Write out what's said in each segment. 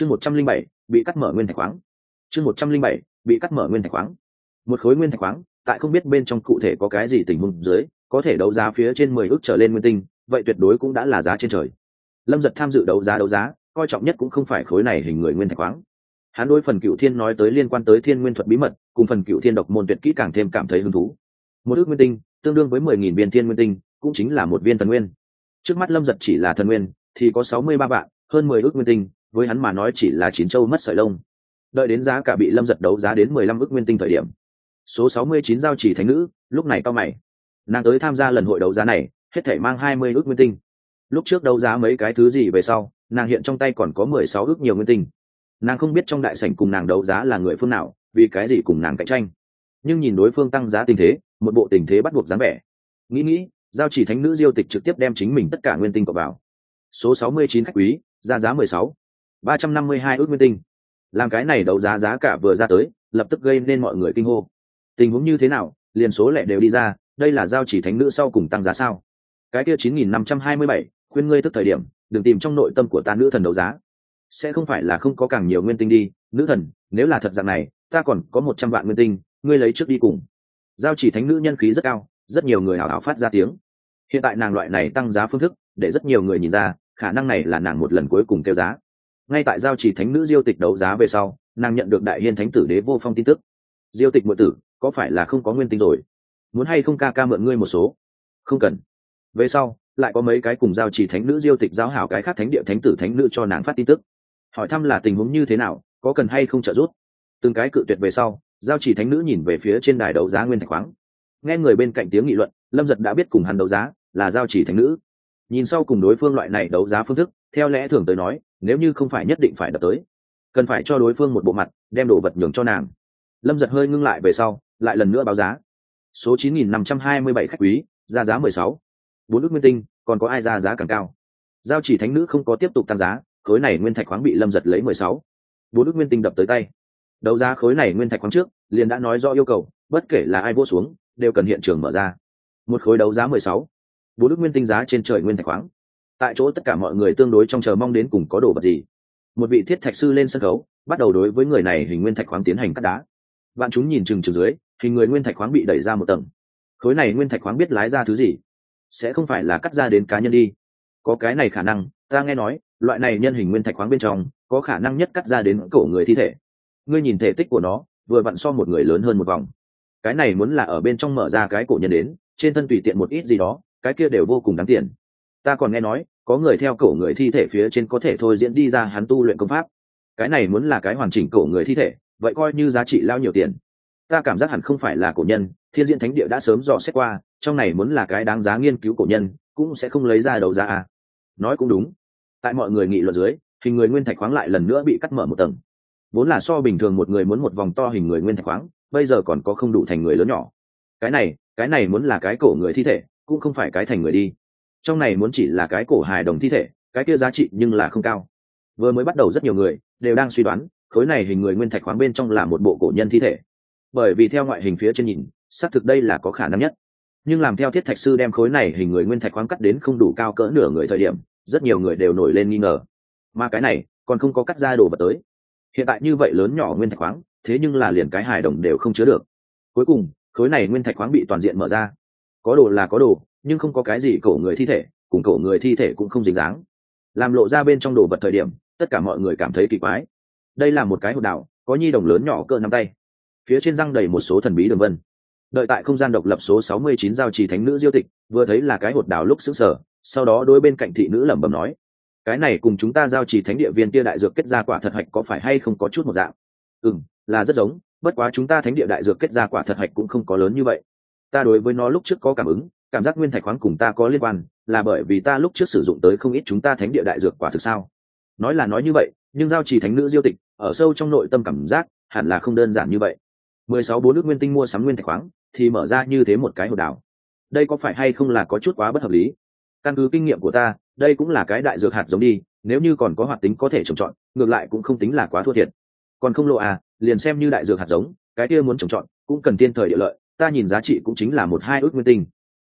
chương một trăm linh bảy, bị cắt mở nguyên thạch khoáng. Chương một trăm linh bảy, bị cắt mở nguyên thạch khoáng. Một khối nguyên thạch khoáng, tại không biết bên trong cụ thể có cái gì tình huống dưới, có thể đấu giá phía trên mười ước trở lên nguyên tinh, vậy tuyệt đối cũng đã là giá trên trời. Lâm giật tham dự đấu giá đấu giá, coi trọng nhất cũng không phải khối này hình người nguyên thạch khoáng. Hắn đối phần cựu thiên nói tới liên quan tới thiên nguyên thuật bí mật, cùng phần cựu thiên độc môn tuyệt kỹ càng thêm cảm thấy hứng thú. Một ước nguyên tinh, tương đương với mười nghìn viên thiên nguyên tinh, cũng chính là một viên thần nguyên. Trước mắt lâm giật chỉ là thần nguyên, thì có sáu mươi ba vạn, hơn mười ước nguyên tinh với hắn mà nói chỉ là chín châu mất sợi lông. Đợi đến giá cả bị lâm giật đấu giá đến mười lăm ước nguyên tinh thời điểm, số sáu mươi chín giao chỉ thánh nữ, lúc này cao mày. Nàng tới tham gia lần hội đấu giá này, hết thể mang hai mươi ước nguyên tinh. Lúc trước đấu giá mấy cái thứ gì về sau, nàng hiện trong tay còn có mười sáu ước nhiều nguyên tinh. Nàng không biết trong đại sảnh cùng nàng đấu giá là người phương nào, vì cái gì cùng nàng cạnh tranh. Nhưng nhìn đối phương tăng giá tình thế, một bộ tình thế bắt buộc dáng vẻ. Nghĩ nghĩ, giao chỉ thánh nữ diêu tịch trực tiếp đem chính mình tất cả nguyên tinh cọc vào. Số sáu mươi chín khách quý, ra giá mười sáu ba trăm năm mươi hai ước nguyên tinh. Làm cái này đấu giá giá cả vừa ra tới, lập tức gây nên mọi người kinh hô. Tình huống như thế nào, liền số lẻ đều đi ra, đây là giao chỉ thánh nữ sau cùng tăng giá sao? Cái kia chín nghìn năm trăm hai mươi bảy, khuyên ngươi tức thời điểm, đừng tìm trong nội tâm của ta nữ thần đấu giá. Sẽ không phải là không có càng nhiều nguyên tinh đi, nữ thần, nếu là thật dạng này, ta còn có một trăm vạn nguyên tinh, ngươi lấy trước đi cùng. Giao chỉ thánh nữ nhân khí rất cao, rất nhiều người hào hào phát ra tiếng. Hiện tại nàng loại này tăng giá phương thức, để rất nhiều người nhìn ra, khả năng này là nàng một lần cuối cùng kêu giá ngay tại giao chỉ thánh nữ diêu tịch đấu giá về sau, nàng nhận được đại hiên thánh tử đế vô phong tin tức. Diêu tịch mượn tử, có phải là không có nguyên tinh rồi? Muốn hay không ca ca mượn ngươi một số? Không cần. Về sau, lại có mấy cái cùng giao chỉ thánh nữ diêu tịch giáo hảo cái khác thánh địa thánh tử thánh nữ cho nàng phát tin tức. Hỏi thăm là tình huống như thế nào, có cần hay không trợ giúp? Từng cái cự tuyệt về sau, giao chỉ thánh nữ nhìn về phía trên đài đấu giá nguyên thạch khoáng. Nghe người bên cạnh tiếng nghị luận, lâm giật đã biết cùng hắn đấu giá là giao chỉ thánh nữ nhìn sau cùng đối phương loại này đấu giá phương thức, theo lẽ thường tới nói, nếu như không phải nhất định phải đập tới, cần phải cho đối phương một bộ mặt, đem đồ vật nhường cho nàng. Lâm giật hơi ngưng lại về sau, lại lần nữa báo giá. Số chín nghìn năm trăm hai mươi bảy khách quý, ra giá mười sáu. Bốn ước nguyên tinh, còn có ai ra giá càng cao? Giao chỉ thánh nữ không có tiếp tục tăng giá, khối này nguyên thạch khoáng bị lâm giật lấy mười sáu. Bốn ước nguyên tinh đập tới tay. Đấu giá khối này nguyên thạch khoáng trước, liền đã nói rõ yêu cầu, bất kể là ai vô xuống, đều cần hiện trường mở ra. Một khối đấu giá mười sáu bốn ước nguyên tinh giá trên trời nguyên thạch khoáng. Tại chỗ tất cả mọi người tương đối trong chờ mong đến cùng có đồ vật gì. Một vị thiết thạch sư lên sân khấu, bắt đầu đối với người này hình nguyên thạch khoáng tiến hành cắt đá. Bạn chúng nhìn chừng chừng dưới, hình người nguyên thạch khoáng bị đẩy ra một tầng. Khối này nguyên thạch khoáng biết lái ra thứ gì? Sẽ không phải là cắt ra đến cá nhân đi. Có cái này khả năng, ta nghe nói, loại này nhân hình nguyên thạch khoáng bên trong, có khả năng nhất cắt ra đến cổ người thi thể. Ngươi nhìn thể tích của nó, vừa vặn so một người lớn hơn một vòng. Cái này muốn là ở bên trong mở ra cái cổ nhân đến, trên thân tùy tiện một ít gì đó cái kia đều vô cùng đáng tiền. Ta còn nghe nói, có người theo cổ người thi thể phía trên có thể thôi diễn đi ra hắn tu luyện công pháp. Cái này muốn là cái hoàn chỉnh cổ người thi thể, vậy coi như giá trị lao nhiều tiền. Ta cảm giác hẳn không phải là cổ nhân, thiên diện thánh địa đã sớm dò xét qua, trong này muốn là cái đáng giá nghiên cứu cổ nhân, cũng sẽ không lấy ra đầu ra à. nói cũng đúng. Tại mọi người nghị luận dưới, hình người nguyên thạch khoáng lại lần nữa bị cắt mở một tầng. Vốn là so bình thường một người muốn một vòng to hình người nguyên thạch khoáng, bây giờ còn có không đủ thành người lớn nhỏ. Cái này cái này muốn là cái cổ người thi thể cũng không phải cái thành người đi. Trong này muốn chỉ là cái cổ hài đồng thi thể, cái kia giá trị nhưng là không cao. Vừa mới bắt đầu rất nhiều người đều đang suy đoán, khối này hình người nguyên thạch khoáng bên trong là một bộ cổ nhân thi thể. Bởi vì theo ngoại hình phía trên nhìn, xác thực đây là có khả năng nhất. Nhưng làm theo thiết thạch sư đem khối này hình người nguyên thạch khoáng cắt đến không đủ cao cỡ nửa người thời điểm, rất nhiều người đều nổi lên nghi ngờ. Mà cái này còn không có cắt ra đồ vật tới. Hiện tại như vậy lớn nhỏ nguyên thạch khoáng, thế nhưng là liền cái hài đồng đều không chứa được. Cuối cùng, khối này nguyên thạch khoáng bị toàn diện mở ra có đồ là có đồ, nhưng không có cái gì cổ người thi thể, cùng cổ người thi thể cũng không dính dáng. Làm lộ ra bên trong đồ vật thời điểm, tất cả mọi người cảm thấy kỳ quái. Đây là một cái hột đảo, có nhi đồng lớn nhỏ cỡ nắm tay. Phía trên răng đầy một số thần bí đường vân. Đợi tại không gian độc lập số sáu mươi chín giao trì thánh nữ diêu tịch, vừa thấy là cái hột đảo lúc sững sở sau đó đối bên cạnh thị nữ lẩm bẩm nói, cái này cùng chúng ta giao trì thánh địa viên kia đại dược kết ra quả thật hạch có phải hay không có chút một dạng? Ừ là rất giống, bất quá chúng ta thánh địa đại dược kết ra quả thật hạch cũng không có lớn như vậy ta đối với nó lúc trước có cảm ứng, cảm giác nguyên thạch khoáng cùng ta có liên quan, là bởi vì ta lúc trước sử dụng tới không ít chúng ta thánh địa đại dược quả thực sao. Nói là nói như vậy, nhưng giao trì thánh nữ diêu tịch, ở sâu trong nội tâm cảm giác, hẳn là không đơn giản như vậy. Mười sáu bốn nước nguyên tinh mua sắm nguyên thạch khoáng, thì mở ra như thế một cái hồ đảo. Đây có phải hay không là có chút quá bất hợp lý? Căn cứ kinh nghiệm của ta, đây cũng là cái đại dược hạt giống đi, nếu như còn có hoạt tính có thể trồng trọt, ngược lại cũng không tính là quá thua thiệt. Còn không lộ à liền xem như đại dược hạt giống, cái kia muốn trồng trọt, cũng cần tiên thời địa lợi ta nhìn giá trị cũng chính là một hai ước nguyên tinh.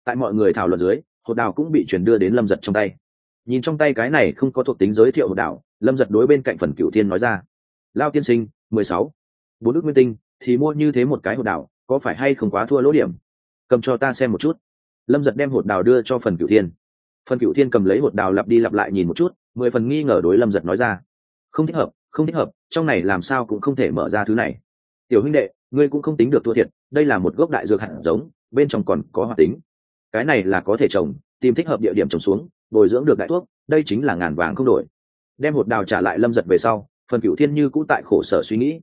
Tại mọi người thảo luận dưới hột đào cũng bị chuyển đưa đến lâm giật trong tay. Nhìn trong tay cái này không có thuộc tính giới thiệu hột đào lâm giật đối bên cạnh phần cựu thiên nói ra. Lao tiên sinh mười sáu. Bốn ước nguyên tinh thì mua như thế một cái hột đào, có phải hay không quá thua lỗ điểm? Cầm cho ta xem một chút. Lâm giật đem hột đào đưa cho phần cựu thiên. Phần cựu thiên cầm lấy hột đào lặp đi lặp lại nhìn một chút mười phần nghi ngờ đối lâm giật nói ra. Không thích hợp không thích hợp trong này làm sao cũng không thể mở ra thứ này. Tiểu huynh đệ ngươi cũng không tính được thua thiệt đây là một gốc đại dược hạt giống, bên trong còn có hoạt tính. Cái này là có thể trồng, tìm thích hợp địa điểm trồng xuống, bồi dưỡng được đại thuốc, đây chính là ngàn vàng không đổi. Đem hột đào trả lại lâm giật về sau, phần cựu thiên như cũ tại khổ sở suy nghĩ.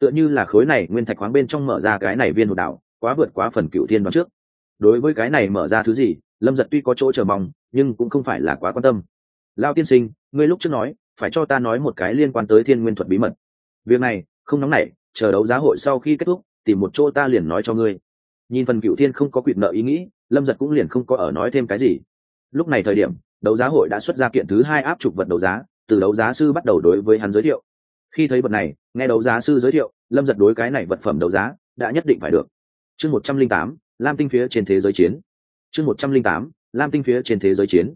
Tựa như là khối này nguyên thạch khoáng bên trong mở ra cái này viên hột đào, quá vượt quá phần cựu thiên đoán trước. Đối với cái này mở ra thứ gì, lâm giật tuy có chỗ chờ mong, nhưng cũng không phải là quá quan tâm. Lao tiên sinh, ngươi lúc trước nói, phải cho ta nói một cái liên quan tới thiên nguyên thuật bí mật. Việc này, không nóng nảy, chờ đấu giá hội sau khi kết thúc tìm một chỗ ta liền nói cho ngươi. Nhìn phần cựu thiên không có quyện nợ ý nghĩ, lâm giật cũng liền không có ở nói thêm cái gì. Lúc này thời điểm, đấu giá hội đã xuất ra kiện thứ hai áp trục vật đấu giá, từ đấu giá sư bắt đầu đối với hắn giới thiệu. Khi thấy vật này, nghe đấu giá sư giới thiệu, lâm giật đối cái này vật phẩm đấu giá đã nhất định phải được. Chương một trăm linh tám, lam tinh phía trên thế giới chiến. Chương một trăm linh tám, lam tinh phía trên thế giới chiến.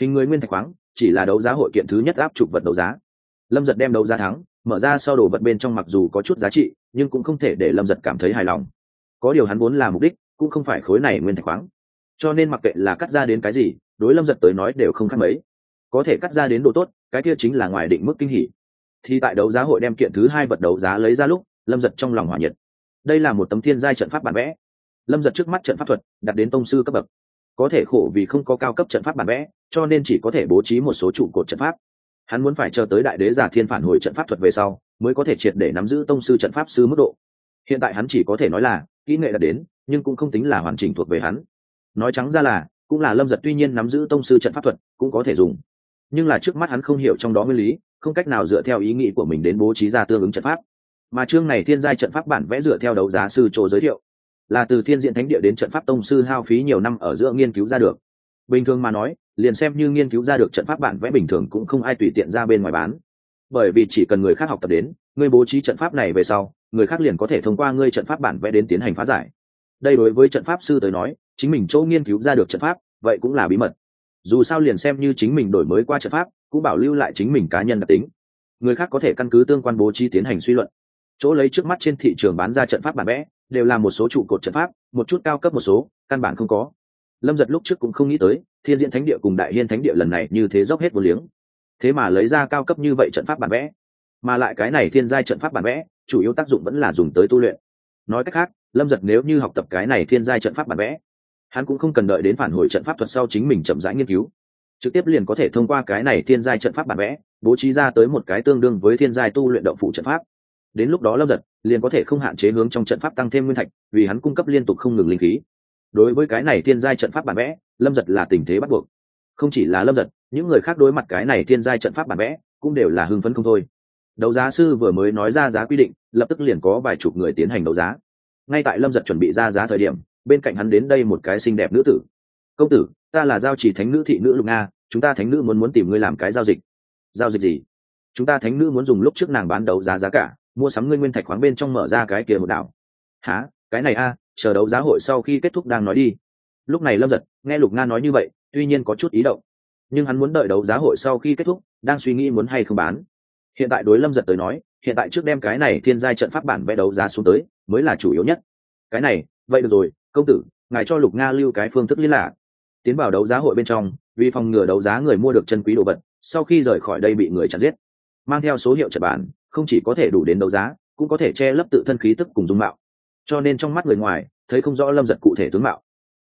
Hình người nguyên thạch khoáng, chỉ là đấu giá hội kiện thứ nhất áp trục vật đấu giá. Lâm giật đem đấu giá thắng mở ra sau đồ vật bên trong mặc dù có chút giá trị, nhưng cũng không thể để lâm giật cảm thấy hài lòng. Có điều hắn vốn là mục đích, cũng không phải khối này nguyên thạch khoáng. Cho nên mặc kệ là cắt ra đến cái gì, đối lâm giật tới nói đều không khác mấy. Có thể cắt ra đến độ tốt, cái kia chính là ngoài định mức kinh hỉ. Thì tại đấu giá hội đem kiện thứ hai vật đấu giá lấy ra lúc, lâm giật trong lòng hỏa nhiệt. Đây là một tấm thiên giai trận pháp bản vẽ. Lâm giật trước mắt trận pháp thuật, đặt đến tông sư cấp bậc. Có thể khổ vì không có cao cấp trận pháp bản vẽ, cho nên chỉ có thể bố trí một số trụ cột trận pháp hắn muốn phải chờ tới đại đế giả thiên phản hồi trận pháp thuật về sau, mới có thể triệt để nắm giữ tông sư trận pháp sư mức độ. Hiện tại hắn chỉ có thể nói là, kỹ nghệ đã đến, nhưng cũng không tính là hoàn chỉnh thuộc về hắn. Nói trắng ra là, cũng là lâm giật tuy nhiên nắm giữ tông sư trận pháp thuật, cũng có thể dùng. Nhưng là trước mắt hắn không hiểu trong đó nguyên lý, không cách nào dựa theo ý nghĩ của mình đến bố trí ra tương ứng trận pháp. Mà chương này thiên giai trận pháp bản vẽ dựa theo đấu giá sư chỗ giới thiệu, là từ thiên diện thánh địa đến trận pháp tông sư hao phí nhiều năm ở giữa nghiên cứu ra được. Bình thường mà nói liền xem như nghiên cứu ra được trận pháp bản vẽ bình thường cũng không ai tùy tiện ra bên ngoài bán. Bởi vì chỉ cần người khác học tập đến, ngươi bố trí trận pháp này về sau, người khác liền có thể thông qua ngươi trận pháp bản vẽ đến tiến hành phá giải. Đây đối với trận pháp sư tới nói, chính mình chỗ nghiên cứu ra được trận pháp, vậy cũng là bí mật. Dù sao liền xem như chính mình đổi mới qua trận pháp, cũng bảo lưu lại chính mình cá nhân đặc tính. Người khác có thể căn cứ tương quan bố trí tiến hành suy luận. Chỗ lấy trước mắt trên thị trường bán ra trận pháp bản vẽ, đều là một số trụ cột trận pháp, một chút cao cấp một số, căn bản không có. Lâm giật lúc trước cũng không nghĩ tới thiên diễn thánh địa cùng đại hiên thánh địa lần này như thế dốc hết vô liếng. Thế mà lấy ra cao cấp như vậy trận pháp bản vẽ. Mà lại cái này thiên giai trận pháp bản vẽ, chủ yếu tác dụng vẫn là dùng tới tu luyện. Nói cách khác, lâm giật nếu như học tập cái này thiên giai trận pháp bản vẽ, hắn cũng không cần đợi đến phản hồi trận pháp thuật sau chính mình chậm rãi nghiên cứu. Trực tiếp liền có thể thông qua cái này thiên giai trận pháp bản vẽ, bố trí ra tới một cái tương đương với thiên giai tu luyện động phủ trận pháp. Đến lúc đó lâm giật liền có thể không hạn chế hướng trong trận pháp tăng thêm nguyên thạch, vì hắn cung cấp liên tục không ngừng linh khí. Đối với cái này thiên giai trận pháp bản vẽ lâm giật là tình thế bắt buộc. Không chỉ là lâm giật, những người khác đối mặt cái này thiên giai trận pháp bản vẽ, cũng đều là hưng phấn không thôi. Đấu giá sư vừa mới nói ra giá quy định, lập tức liền có vài chục người tiến hành đấu giá. Ngay tại lâm giật chuẩn bị ra giá thời điểm, bên cạnh hắn đến đây một cái xinh đẹp nữ tử. Công tử, ta là giao chỉ thánh nữ thị nữ lục nga, chúng ta thánh nữ muốn muốn tìm ngươi làm cái giao dịch. Giao dịch gì? Chúng ta thánh nữ muốn dùng lúc trước nàng bán đấu giá giá cả, mua sắm ngươi nguyên thạch khoáng bên trong mở ra cái kia một đảo. Há cái này a, chờ đấu giá hội sau khi kết thúc đang nói đi lúc này lâm giật nghe lục nga nói như vậy, tuy nhiên có chút ý động. Nhưng hắn muốn đợi đấu giá hội sau khi kết thúc, đang suy nghĩ muốn hay không bán. Hiện tại đối lâm giật tới nói, hiện tại trước đem cái này thiên giai trận pháp bản vẽ đấu giá xuống tới, mới là chủ yếu nhất. Cái này, vậy được rồi, công tử, ngài cho lục nga lưu cái phương thức liên lạc. Tiến vào đấu giá hội bên trong, vì phòng ngừa đấu giá người mua được chân quý đồ vật, sau khi rời khỏi đây bị người chặn giết. Mang theo số hiệu trật bản, không chỉ có thể đủ đến đấu giá, cũng có thể che lấp tự thân khí tức cùng dung mạo. Cho nên trong mắt người ngoài, thấy không rõ lâm giật cụ thể tướng mạo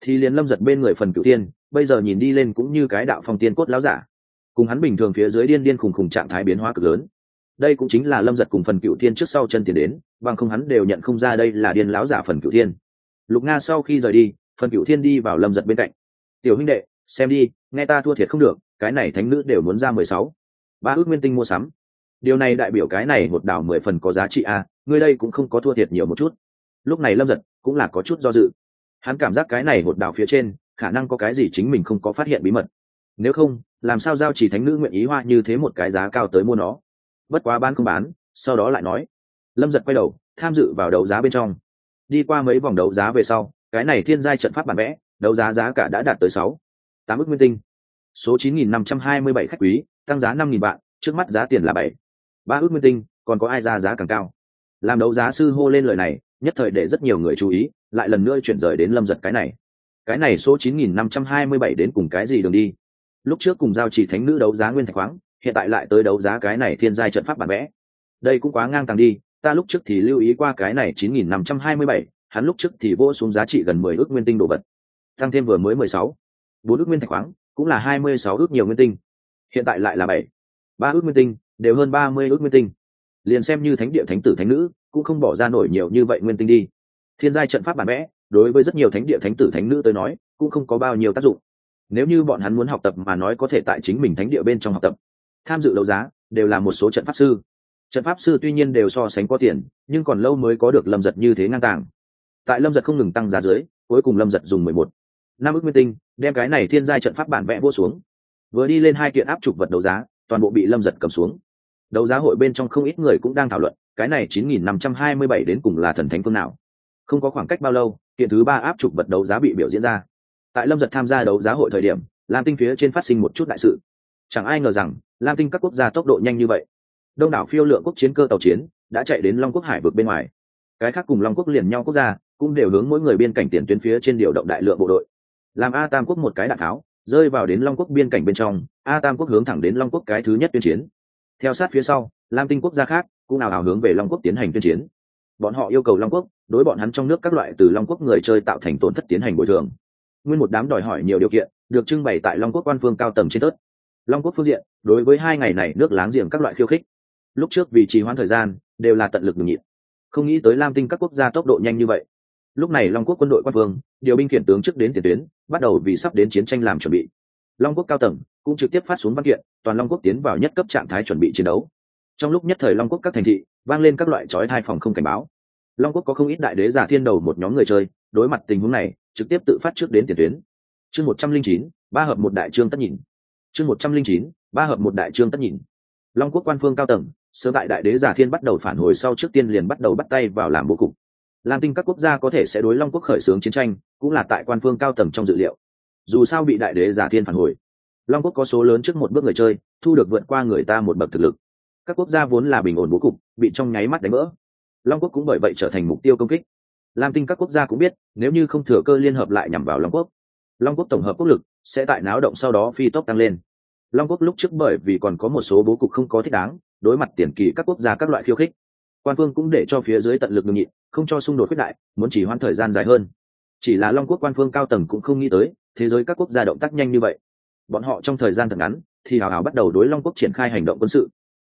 thì liền lâm giật bên người phần cựu tiên bây giờ nhìn đi lên cũng như cái đạo phong tiên cốt láo giả. Cùng hắn bình thường phía dưới điên điên khùng khùng trạng thái biến hóa cực lớn. Đây cũng chính là lâm giật cùng phần cựu thiên trước sau chân tiền đến bằng không hắn đều nhận không ra đây là điên láo giả phần cựu thiên lục nga sau khi rời đi phần cựu thiên đi vào lâm giật bên cạnh. Tiểu huynh đệ xem đi nghe ta thua thiệt không được cái này thánh nữ đều muốn ra mười sáu. Ba ước nguyên tinh mua sắm. Điều này đại biểu cái này một đảo mười phần có giá trị a à, ngươi đây cũng không có thua thiệt nhiều một chút. Lúc này lâm giật cũng là có chút do dự hắn cảm giác cái này một đảo phía trên, khả năng có cái gì chính mình không có phát hiện bí mật. Nếu không, làm sao giao chỉ thánh nữ nguyện ý hoa như thế một cái giá cao tới mua nó? Bất quá bán không bán, sau đó lại nói. Lâm giật quay đầu, tham dự vào đấu giá bên trong. Đi qua mấy vòng đấu giá về sau, cái này thiên giai trận pháp bản vẽ, đấu giá giá cả đã đạt tới sáu, tám ước nguyên tinh. Số 9.527 khách quý, tăng giá 5.000 vạn, trước mắt giá tiền là bảy, ba ước nguyên tinh, còn có ai ra giá càng cao? Làm đấu giá sư hô lên lời này nhất thời để rất nhiều người chú ý lại lần nữa chuyển rời đến lâm giật cái này. Cái này số 9.527 đến cùng cái gì đường đi? Lúc trước cùng giao chỉ thánh nữ đấu giá nguyên thạch khoáng hiện tại lại tới đấu giá cái này thiên giai trận pháp bản vẽ. Đây cũng quá ngang tàng đi ta lúc trước thì lưu ý qua cái này 9.527, hắn lúc trước thì vô xuống giá trị gần 10 ước nguyên tinh đồ vật. Tăng thêm vừa mới 16. bốn ước nguyên thạch khoáng cũng là 26 ước nhiều nguyên tinh. Hiện tại lại là bảy. Ba ước nguyên tinh đều hơn 30 ước nguyên tinh. Liền xem như thánh địa thánh tử thánh nữ cũng không bỏ ra nổi nhiều như vậy nguyên tinh đi. Thiên giai trận pháp bản vẽ, đối với rất nhiều thánh địa thánh tử thánh nữ tới nói, cũng không có bao nhiêu tác dụng. Nếu như bọn hắn muốn học tập mà nói có thể tại chính mình thánh địa bên trong học tập. Tham dự đấu giá, đều là một số trận pháp sư. Trận pháp sư tuy nhiên đều so sánh có tiền, nhưng còn lâu mới có được lâm giật như thế ngang tàng. Tại lâm giật không ngừng tăng giá dưới, cuối cùng lâm giật dùng mười một. Năm ước nguyên tinh, đem cái này thiên giai trận pháp bản vẽ vô xuống. Vừa đi lên hai kiện áp trục vật đấu giá, toàn bộ bị lâm giật cầm xuống. Đấu giá hội bên trong không ít người cũng đang thảo luận cái này chín nghìn năm trăm hai mươi bảy đến cùng là thần thánh phương nào? Không có khoảng cách bao lâu, kiện thứ ba áp trục vật đấu giá bị biểu diễn ra. Tại lâm giật tham gia đấu giá hội thời điểm, lam tinh phía trên phát sinh một chút đại sự. Chẳng ai ngờ rằng, lam tinh các quốc gia tốc độ nhanh như vậy. Đông đảo phiêu lượng quốc chiến cơ tàu chiến đã chạy đến long quốc hải vực bên ngoài. Cái khác cùng long quốc liền nhau quốc gia cũng đều hướng mỗi người biên cảnh tiền tuyến phía trên điều động đại lượng bộ đội. Làm a tam quốc một cái đạn tháo, rơi vào đến long quốc biên cảnh bên trong, a tam quốc hướng thẳng đến long quốc cái thứ nhất tuyên chiến. Theo sát phía sau, lam tinh quốc gia khác cũng nào hào hướng về long quốc tiến hành tuyên chiến. Bọn họ yêu cầu long quốc đối bọn hắn trong nước các loại từ long quốc người chơi tạo thành tổn thất tiến hành bồi thường. Nguyên một đám đòi hỏi nhiều điều kiện, được trưng bày tại long quốc quan phương cao tầng trên tớt. Long quốc phương diện, đối với hai ngày này nước láng giềng các loại khiêu khích. Lúc trước vì trì hoãn thời gian, đều là tận lực ngừng nhịn. Không nghĩ tới lam tinh các quốc gia tốc độ nhanh như vậy. Lúc này long quốc quân đội quan phương, điều binh khiển tướng trước đến tiền tuyến, bắt đầu vì sắp đến chiến tranh làm chuẩn bị. Long quốc cao tầng cũng trực tiếp phát xuống văn kiện, toàn long quốc tiến vào nhất cấp trạng thái chuẩn bị chiến đấu trong lúc nhất thời long quốc các thành thị vang lên các loại trói thai phòng không cảnh báo. Long quốc có không ít đại đế giả thiên đầu một nhóm người chơi, đối mặt tình huống này, trực tiếp tự phát trước đến tiền tuyến. Chương một trăm linh chín, ba hợp một đại trương tất nhìn. Chương một trăm linh chín, ba hợp một đại trương tất nhìn. Long quốc quan phương cao tầng, sớm tại đại đế giả thiên bắt đầu phản hồi sau trước tiên liền bắt đầu bắt tay vào làm bố cục. Lam tinh các quốc gia có thể sẽ đối long quốc khởi xướng chiến tranh, cũng là tại quan phương cao tầng trong dự liệu. Dù sao bị đại đế giả thiên phản hồi, long quốc có số lớn trước một bước người chơi, thu được vượt qua người ta một bậc thực lực các quốc gia vốn là bình ổn bố cục, bị trong nháy mắt đánh vỡ. Long quốc cũng bởi vậy trở thành mục tiêu công kích. Lam tinh các quốc gia cũng biết, nếu như không thừa cơ liên hợp lại nhằm vào long quốc long quốc tổng hợp quốc lực sẽ tại náo động sau đó phi tốc tăng lên. Long quốc lúc trước bởi vì còn có một số bố cục không có thích đáng, đối mặt tiền kỳ các quốc gia các loại khiêu khích. Quan phương cũng để cho phía dưới tận lực ngừng nhịn, không cho xung đột quyết đại, muốn chỉ hoãn thời gian dài hơn. Chỉ là long quốc quan phương cao tầng cũng không nghĩ tới, thế giới các quốc gia động tác nhanh như vậy. Bọn họ trong thời gian thật ngắn, thì hào hào bắt đầu đối long quốc triển khai hành động quân sự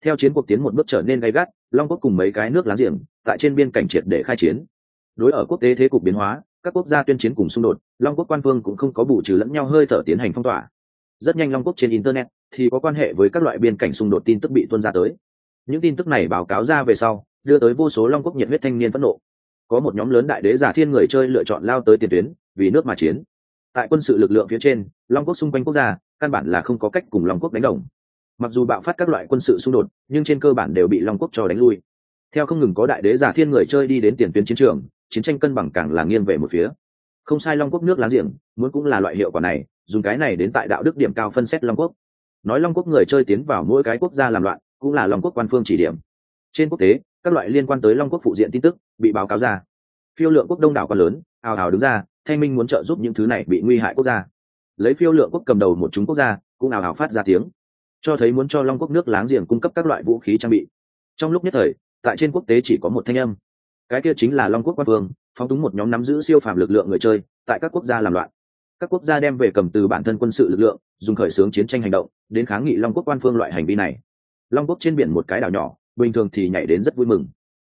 theo chiến cuộc tiến một bước trở nên gay gắt, long quốc cùng mấy cái nước láng giềng tại trên biên cảnh triệt để khai chiến. Đối ở quốc tế thế cục biến hóa, các quốc gia tuyên chiến cùng xung đột, long quốc quan phương cũng không có bù trừ lẫn nhau hơi thở tiến hành phong tỏa. Rất nhanh long quốc trên internet thì có quan hệ với các loại biên cảnh xung đột tin tức bị tuân ra tới. Những tin tức này báo cáo ra về sau, đưa tới vô số long quốc nhiệt huyết thanh niên phẫn nộ. Có một nhóm lớn đại đế giả thiên người chơi lựa chọn lao tới tiền tuyến, vì nước mà chiến. Tại quân sự lực lượng phía trên, long quốc xung quanh quốc gia căn bản là không có cách cùng long quốc đánh đồng mặc dù bạo phát các loại quân sự xung đột, nhưng trên cơ bản đều bị long quốc cho đánh lui. Theo không ngừng có đại đế giả thiên người chơi đi đến tiền tuyến chiến trường, chiến tranh cân bằng càng là nghiêng về một phía. Không sai long quốc nước láng giềng, muốn cũng là loại hiệu quả này, dùng cái này đến tại đạo đức điểm cao phân xét long quốc. Nói long quốc người chơi tiến vào mỗi cái quốc gia làm loạn, cũng là long quốc quan phương chỉ điểm. Trên quốc tế, các loại liên quan tới long quốc phụ diện tin tức, bị báo cáo ra. Phiêu lượng quốc đông đảo quá lớn, ào ào đứng ra, thanh minh muốn trợ giúp những thứ này bị nguy hại quốc gia. Lấy phiêu lượng quốc cầm đầu một chúng quốc gia, cũng ào ào phát ra tiếng cho thấy muốn cho long quốc nước láng giềng cung cấp các loại vũ khí trang bị. Trong lúc nhất thời, tại trên quốc tế chỉ có một thanh âm. Cái kia chính là long quốc quan vương, phóng túng một nhóm nắm giữ siêu phàm lực lượng người chơi, tại các quốc gia làm loạn. Các quốc gia đem về cầm từ bản thân quân sự lực lượng, dùng khởi xướng chiến tranh hành động, đến kháng nghị long quốc quan phương loại hành vi này. Long quốc trên biển một cái đảo nhỏ, bình thường thì nhảy đến rất vui mừng.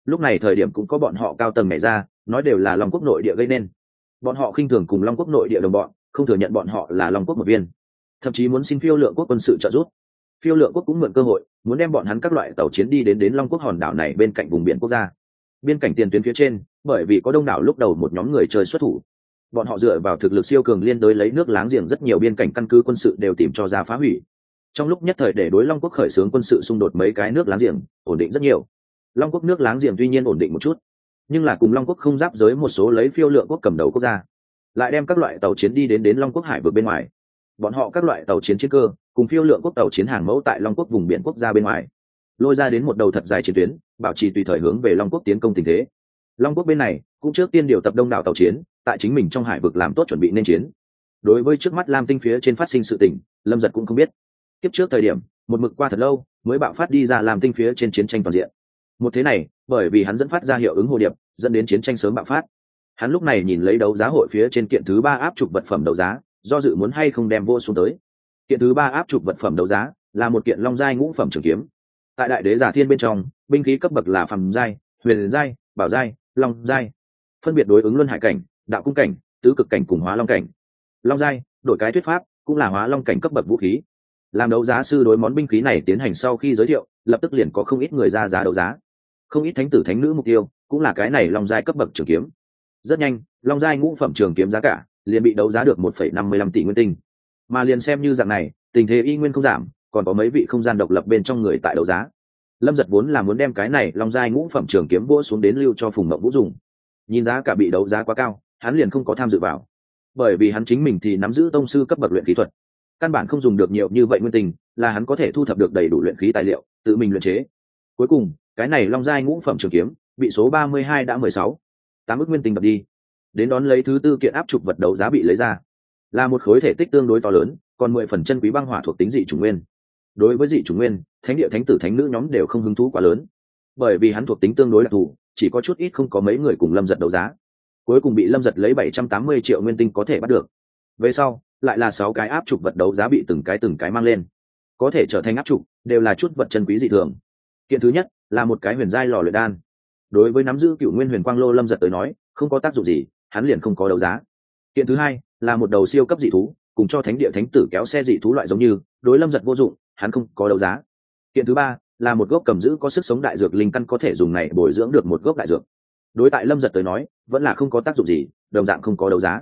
Lúc này thời điểm cũng có bọn họ cao tầng nhảy ra, nói đều là long quốc nội địa gây nên. Bọn họ khinh thường cùng long quốc nội địa đồng bọn, không thừa nhận bọn họ là long quốc một viên. Thậm chí muốn xin phiêu lượng quốc quân sự trợ giúp phiêu lượng quốc cũng mượn cơ hội, muốn đem bọn hắn các loại tàu chiến đi đến đến long quốc hòn đảo này bên cạnh vùng biển quốc gia. Biên cảnh tiền tuyến phía trên, bởi vì có đông đảo lúc đầu một nhóm người chơi xuất thủ. Bọn họ dựa vào thực lực siêu cường liên đối lấy nước láng giềng rất nhiều biên cảnh căn cứ quân sự đều tìm cho ra phá hủy. Trong lúc nhất thời để đối long quốc khởi xướng quân sự xung đột mấy cái nước láng giềng, ổn định rất nhiều. Long quốc nước láng giềng tuy nhiên ổn định một chút, nhưng là cùng long quốc không giáp giới một số lấy phiêu lượng quốc cầm đầu quốc gia, lại đem các loại tàu chiến đi đến đến long quốc hải vượt bên ngoài. Bọn họ các loại tàu chiến chiến cơ cùng phiêu lượng quốc tàu chiến hàng mẫu tại long quốc vùng biển quốc gia bên ngoài. Lôi ra đến một đầu thật dài chiến tuyến, bảo trì tùy thời hướng về long quốc tiến công tình thế. Long quốc bên này, cũng trước tiên điều tập đông đảo tàu chiến, tại chính mình trong hải vực làm tốt chuẩn bị nên chiến. Đối với trước mắt lam tinh phía trên phát sinh sự tình, lâm giật cũng không biết. Tiếp trước thời điểm, một mực qua thật lâu, mới bạo phát đi ra làm tinh phía trên chiến tranh toàn diện. Một thế này, bởi vì hắn dẫn phát ra hiệu ứng hồ điệp, dẫn đến chiến tranh sớm bạo phát. Hắn lúc này nhìn lấy đấu giá hội phía trên kiện thứ ba áp trục vật phẩm đấu giá, do dự muốn hay không đem vô xuống tới kiện thứ ba áp chụp vật phẩm đấu giá, là một kiện long giai ngũ phẩm trường kiếm. Tại đại đế giả thiên bên trong, binh khí cấp bậc là phẩm giai, huyền giai, bảo giai, long giai. Phân biệt đối ứng luân hải cảnh, đạo cung cảnh, tứ cực cảnh cùng hóa long cảnh. Long giai, đổi cái thuyết pháp, cũng là hóa long cảnh cấp bậc vũ khí. Làm đấu giá sư đối món binh khí này tiến hành sau khi giới thiệu, lập tức liền có không ít người ra giá đấu giá. Không ít thánh tử thánh nữ mục tiêu, cũng là cái này long giai cấp bậc trường kiếm. Rất nhanh, long giai ngũ phẩm trường kiếm giá cả, liền bị đấu giá được một phẩy năm mươi lăm tỷ nguyên tinh mà liền xem như dạng này, tình thế y nguyên không giảm, còn có mấy vị không gian độc lập bên trong người tại đấu giá. Lâm giật vốn là muốn đem cái này long giai ngũ phẩm trường kiếm vua xuống đến lưu cho phùng mậu vũ dùng. Nhìn giá cả bị đấu giá quá cao, hắn liền không có tham dự vào. Bởi vì hắn chính mình thì nắm giữ tông sư cấp bậc luyện khí thuật. Căn bản không dùng được nhiều như vậy nguyên tình, là hắn có thể thu thập được đầy đủ luyện khí tài liệu, tự mình luyện chế. Cuối cùng, cái này long giai ngũ phẩm trường kiếm bị số ba mươi hai đã mười sáu. Tám ước nguyên tình đập đi. Đến đón lấy thứ tư kiện áp trục vật đấu giá bị lấy ra là một khối thể tích tương đối to lớn, còn mười phần chân quý băng hỏa thuộc tính dị chủng nguyên. Đối với dị chủng nguyên, thánh địa, thánh tử, thánh nữ nhóm đều không hứng thú quá lớn. Bởi vì hắn thuộc tính tương đối đặc thù, chỉ có chút ít không có mấy người cùng lâm giật đấu giá. Cuối cùng bị lâm giật lấy bảy trăm tám mươi triệu nguyên tinh có thể bắt được. Về sau, lại là sáu cái áp trục vật đấu giá bị từng cái từng cái mang lên. Có thể trở thành áp trục, đều là chút vật chân quý dị thường. Kiện thứ nhất, là một cái huyền giai lò luyện đan. Đối với nắm giữ cựu nguyên huyền quang lô lâm giật tới nói, không có tác dụng gì, hắn liền không có đấu giá. Kiện thứ hai là một đầu siêu cấp dị thú, cùng cho thánh địa thánh tử kéo xe dị thú loại giống như, đối lâm giật vô dụng, hắn không có đấu giá. Kiện thứ ba, là một gốc cầm giữ có sức sống đại dược linh căn có thể dùng này bồi dưỡng được một gốc đại dược. Đối tại lâm giật tới nói, vẫn là không có tác dụng gì, đồng dạng không có đấu giá.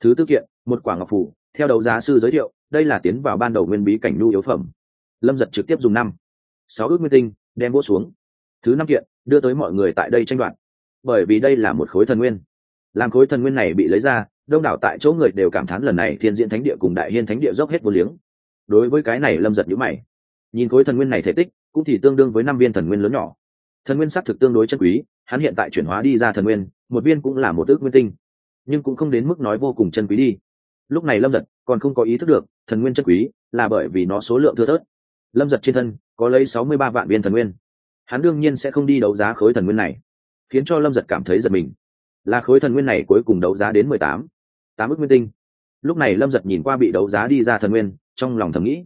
Thứ tư kiện, một quả ngọc phủ, theo đấu giá sư giới thiệu, đây là tiến vào ban đầu nguyên bí cảnh nhu yếu phẩm. Lâm giật trực tiếp dùng năm. Sáu ước nguyên tinh, đem vỗ xuống. Thứ năm kiện, đưa tới mọi người tại đây tranh đoạt. Bởi vì đây là một khối thần nguyên. Làm khối thần nguyên này bị lấy ra đông đảo tại chỗ người đều cảm thán lần này thiên diễn thánh địa cùng đại hiên thánh địa dốc hết vô liếng. Đối với cái này lâm giật nhữ mày. Nhìn khối thần nguyên này thể tích, cũng thì tương đương với năm viên thần nguyên lớn nhỏ. Thần nguyên s ắ c thực tương đối chân quý, hắn hiện tại chuyển hóa đi ra thần nguyên, một viên cũng là một ước nguyên tinh. Nhưng cũng không đến mức nói vô cùng chân quý đi. Lúc này lâm giật còn không có ý thức được, thần nguyên chân quý là bởi vì nó số lượng thưa thớt. Lâm giật trên thân có lấy sáu mươi ba vạn viên thần nguyên. Hắn đương nhiên sẽ không đi đấu giá khối thần nguyên này, khiến cho lâm giật cảm thấy giật mình. Là khối thần nguyên này cuối cùng đấu giá đến mười tám tám ước nguyên tinh. Lúc này lâm giật nhìn qua bị đấu giá đi ra thần nguyên, trong lòng thầm nghĩ,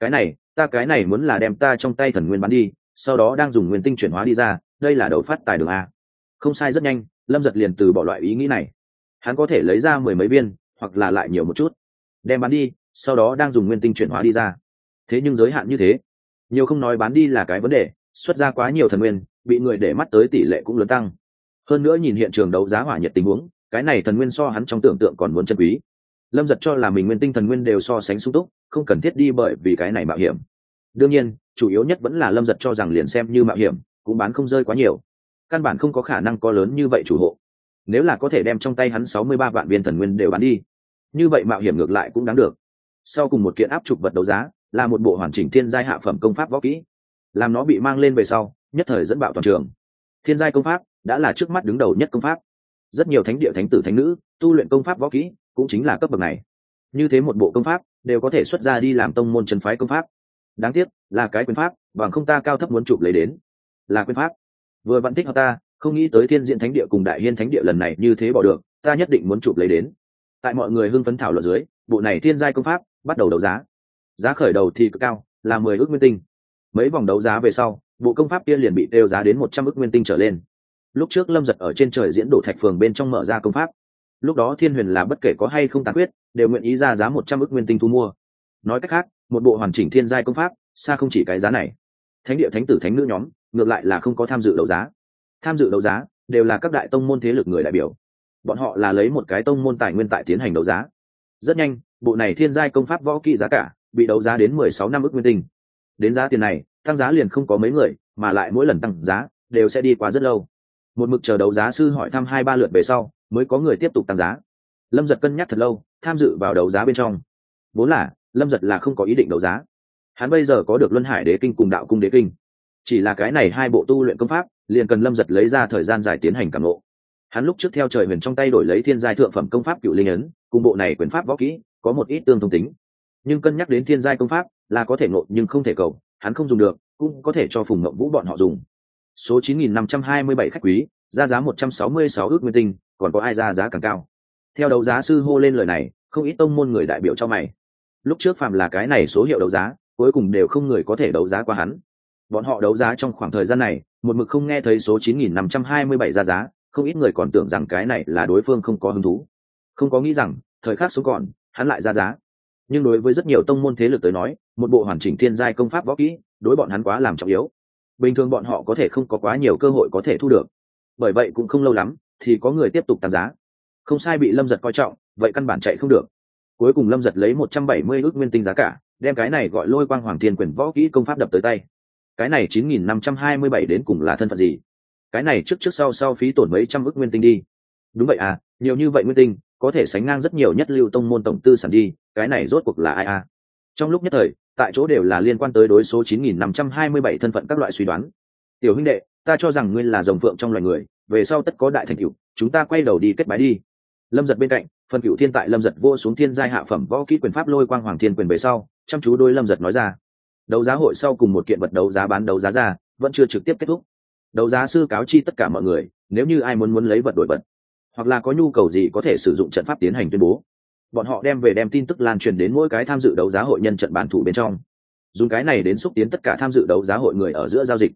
cái này, ta cái này muốn là đem ta trong tay thần nguyên bán đi, sau đó đang dùng nguyên tinh chuyển hóa đi ra, đây là đầu phát tài đường a. Không sai rất nhanh, lâm giật liền từ bỏ loại ý nghĩ này. Hắn có thể lấy ra mười mấy viên, hoặc là lại nhiều một chút. Đem bán đi, sau đó đang dùng nguyên tinh chuyển hóa đi ra. Thế nhưng giới hạn như thế. Nhiều không nói bán đi là cái vấn đề, xuất ra quá nhiều thần nguyên, bị người để mắt tới tỷ lệ cũng lớn tăng. Hơn nữa nhìn hiện trường đấu giá hỏa nhiệt tình huống cái này thần nguyên so hắn trong tưởng tượng còn muốn chân quý. Lâm giật cho là mình nguyên tinh thần nguyên đều so sánh sung túc, không cần thiết đi bởi vì cái này mạo hiểm. Đương nhiên, chủ yếu nhất vẫn là lâm giật cho rằng liền xem như mạo hiểm, cũng bán không rơi quá nhiều. Căn bản không có khả năng có lớn như vậy chủ hộ. Nếu là có thể đem trong tay hắn sáu mươi ba vạn viên thần nguyên đều bán đi, như vậy mạo hiểm ngược lại cũng đáng được. Sau cùng một kiện áp trục vật đấu giá, là một bộ hoàn chỉnh thiên giai hạ phẩm công pháp võ kỹ. Làm nó bị mang lên về sau, nhất thời dẫn bạo toàn trường. Thiên giai công pháp đã là trước mắt đứng đầu nhất công pháp rất nhiều thánh địa thánh tử thánh nữ, tu luyện công pháp võ kỹ, cũng chính là cấp bậc này. Như thế một bộ công pháp, đều có thể xuất ra đi làm tông môn trần phái công pháp. Đáng tiếc, là cái quyền pháp, bằng không ta cao thấp muốn chụp lấy đến. Là quyền pháp. Vừa vẫn thích hợp ta, không nghĩ tới thiên diện thánh địa cùng đại hiên thánh địa lần này như thế bỏ được, ta nhất định muốn chụp lấy đến. Tại mọi người hưng phấn thảo luận dưới, bộ này thiên giai công pháp bắt đầu đấu giá. Giá khởi đầu thì cực cao, là mười ước nguyên tinh. Mấy vòng đấu giá về sau, bộ công pháp kia liền bị đeo giá đến một trăm ước nguyên tinh trở lên lúc trước lâm giật ở trên trời diễn đổ thạch phường bên trong mở ra công pháp. Lúc đó thiên huyền là bất kể có hay không tàn quyết đều nguyện ý ra giá một trăm ước nguyên tinh thu mua. Nói cách khác, một bộ hoàn chỉnh thiên giai công pháp, xa không chỉ cái giá này. Thánh địa thánh tử thánh nữ nhóm, ngược lại là không có tham dự đấu giá. Tham dự đấu giá, đều là các đại tông môn thế lực người đại biểu. Bọn họ là lấy một cái tông môn tài nguyên tại tiến hành đấu giá. Rất nhanh, bộ này thiên giai công pháp võ kỹ giá cả, bị đấu giá đến mười sáu năm ước nguyên tinh. Đến giá tiền này, tăng giá liền không có mấy người, mà lại mỗi lần tăng giá, đều sẽ đi quá rất lâu một mực chờ đấu giá sư hỏi thăm hai ba lượt về sau, mới có người tiếp tục tăng giá. Lâm giật cân nhắc thật lâu, tham dự vào đấu giá bên trong. Vốn là, lâm giật là không có ý định đấu giá. Hắn bây giờ có được luân hải đế kinh cùng đạo cung đế kinh. Chỉ là cái này hai bộ tu luyện công pháp, liền cần lâm giật lấy ra thời gian dài tiến hành cảm lộ hắn lúc trước theo trời huyền trong tay đổi lấy thiên giai thượng phẩm công pháp cựu linh ấn, cùng bộ này quyền pháp võ kỹ, có một ít tương thông tính. Nhưng cân nhắc đến thiên giai công pháp là có thể ngộ nhưng không thể cầu, hắn không dùng được, cũng có thể cho phùng ngậm vũ bọn họ dùng số 9.527 khách quý, ra giá 166 ước nguyên tinh, còn có ai ra giá càng cao? Theo đấu giá sư hô lên lời này, không ít tông môn người đại biểu cho mày. Lúc trước phạm là cái này số hiệu đấu giá, cuối cùng đều không người có thể đấu giá qua hắn. Bọn họ đấu giá trong khoảng thời gian này, một mực không nghe thấy số 9.527 ra giá, không ít người còn tưởng rằng cái này là đối phương không có hứng thú. Không có nghĩ rằng, thời khắc xuống còn, hắn lại ra giá. Nhưng đối với rất nhiều tông môn thế lực tới nói, một bộ hoàn chỉnh thiên giai công pháp võ kỹ, đối bọn hắn quá làm trọng yếu bình thường bọn họ có thể không có quá nhiều cơ hội có thể thu được. Bởi vậy cũng không lâu lắm thì có người tiếp tục tăng giá. Không sai bị lâm giật coi trọng, vậy căn bản chạy không được. Cuối cùng lâm giật lấy một trăm bảy mươi ước nguyên tinh giá cả, đem cái này gọi lôi quang hoàng thiên quyền võ kỹ công pháp đập tới tay. Cái này chín nghìn năm trăm hai mươi bảy đến cùng là thân phận gì? Cái này trước trước sau sau phí tổn mấy trăm ước nguyên tinh đi. Đúng vậy à nhiều như vậy nguyên tinh, có thể sánh ngang rất nhiều nhất lưu tông môn tổng tư sản đi, cái này rốt cuộc là ai à? Trong lúc nhất thời tại chỗ đều là liên quan tới đối số 9527 thân phận các loại suy đoán. Tiểu huynh đệ, ta cho rằng ngươi là rồng phượng trong loài người, về sau tất có đại thành tựu, chúng ta quay đầu đi kết bái đi. Lâm giật bên cạnh, phân cửu thiên tại Lâm giật vô xuống thiên giai hạ phẩm võ kỹ quyền pháp lôi quang hoàng thiên quyền về sau, chăm chú đôi Lâm giật nói ra. Đấu giá hội sau cùng một kiện vật đấu giá bán đấu giá ra, vẫn chưa trực tiếp kết thúc. Đấu giá sư cáo chi tất cả mọi người, nếu như ai muốn muốn lấy vật đổi vật, hoặc là có nhu cầu gì có thể sử dụng trận pháp tiến hành tuyên bố bọn họ đem về đem tin tức lan truyền đến mỗi cái tham dự đấu giá hội nhân trận bán thủ bên trong. Dùng cái này đến xúc tiến tất cả tham dự đấu giá hội người ở giữa giao dịch.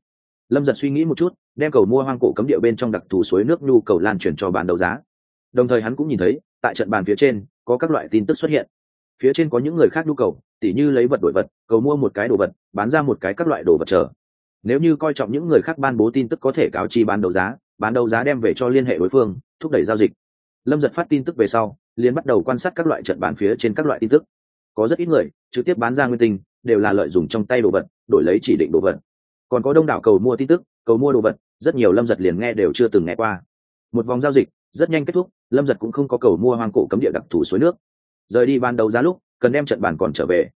Lâm giật suy nghĩ một chút, đem cầu mua hoang cổ cấm địa bên trong đặc thù suối nước nhu cầu lan truyền cho bàn đấu giá. Đồng thời hắn cũng nhìn thấy, tại trận bàn phía trên, có các loại tin tức xuất hiện. Phía trên có những người khác nhu cầu, tỉ như lấy vật đổi vật, cầu mua một cái đồ vật, bán ra một cái các loại đồ vật chờ. Nếu như coi trọng những người khác ban bố tin tức có thể cáo chi bán đấu giá, bán đấu giá đem về cho liên hệ đối phương, thúc đẩy giao dịch lâm giật phát tin tức về sau, liền bắt đầu quan sát các loại trận bàn phía trên các loại tin tức. Có rất ít người trực tiếp bán ra nguyên tinh, đều là lợi dụng trong tay đồ vật, đổi lấy chỉ định đồ vật. Còn có đông đảo cầu mua tin tức, cầu mua đồ vật, rất nhiều lâm giật liền nghe đều chưa từng nghe qua. Một vòng giao dịch rất nhanh kết thúc, lâm giật cũng không có cầu mua hoang cổ cấm địa đặc thù suối nước. Rời đi ban đầu giá lúc, cần đem trận bàn còn trở về.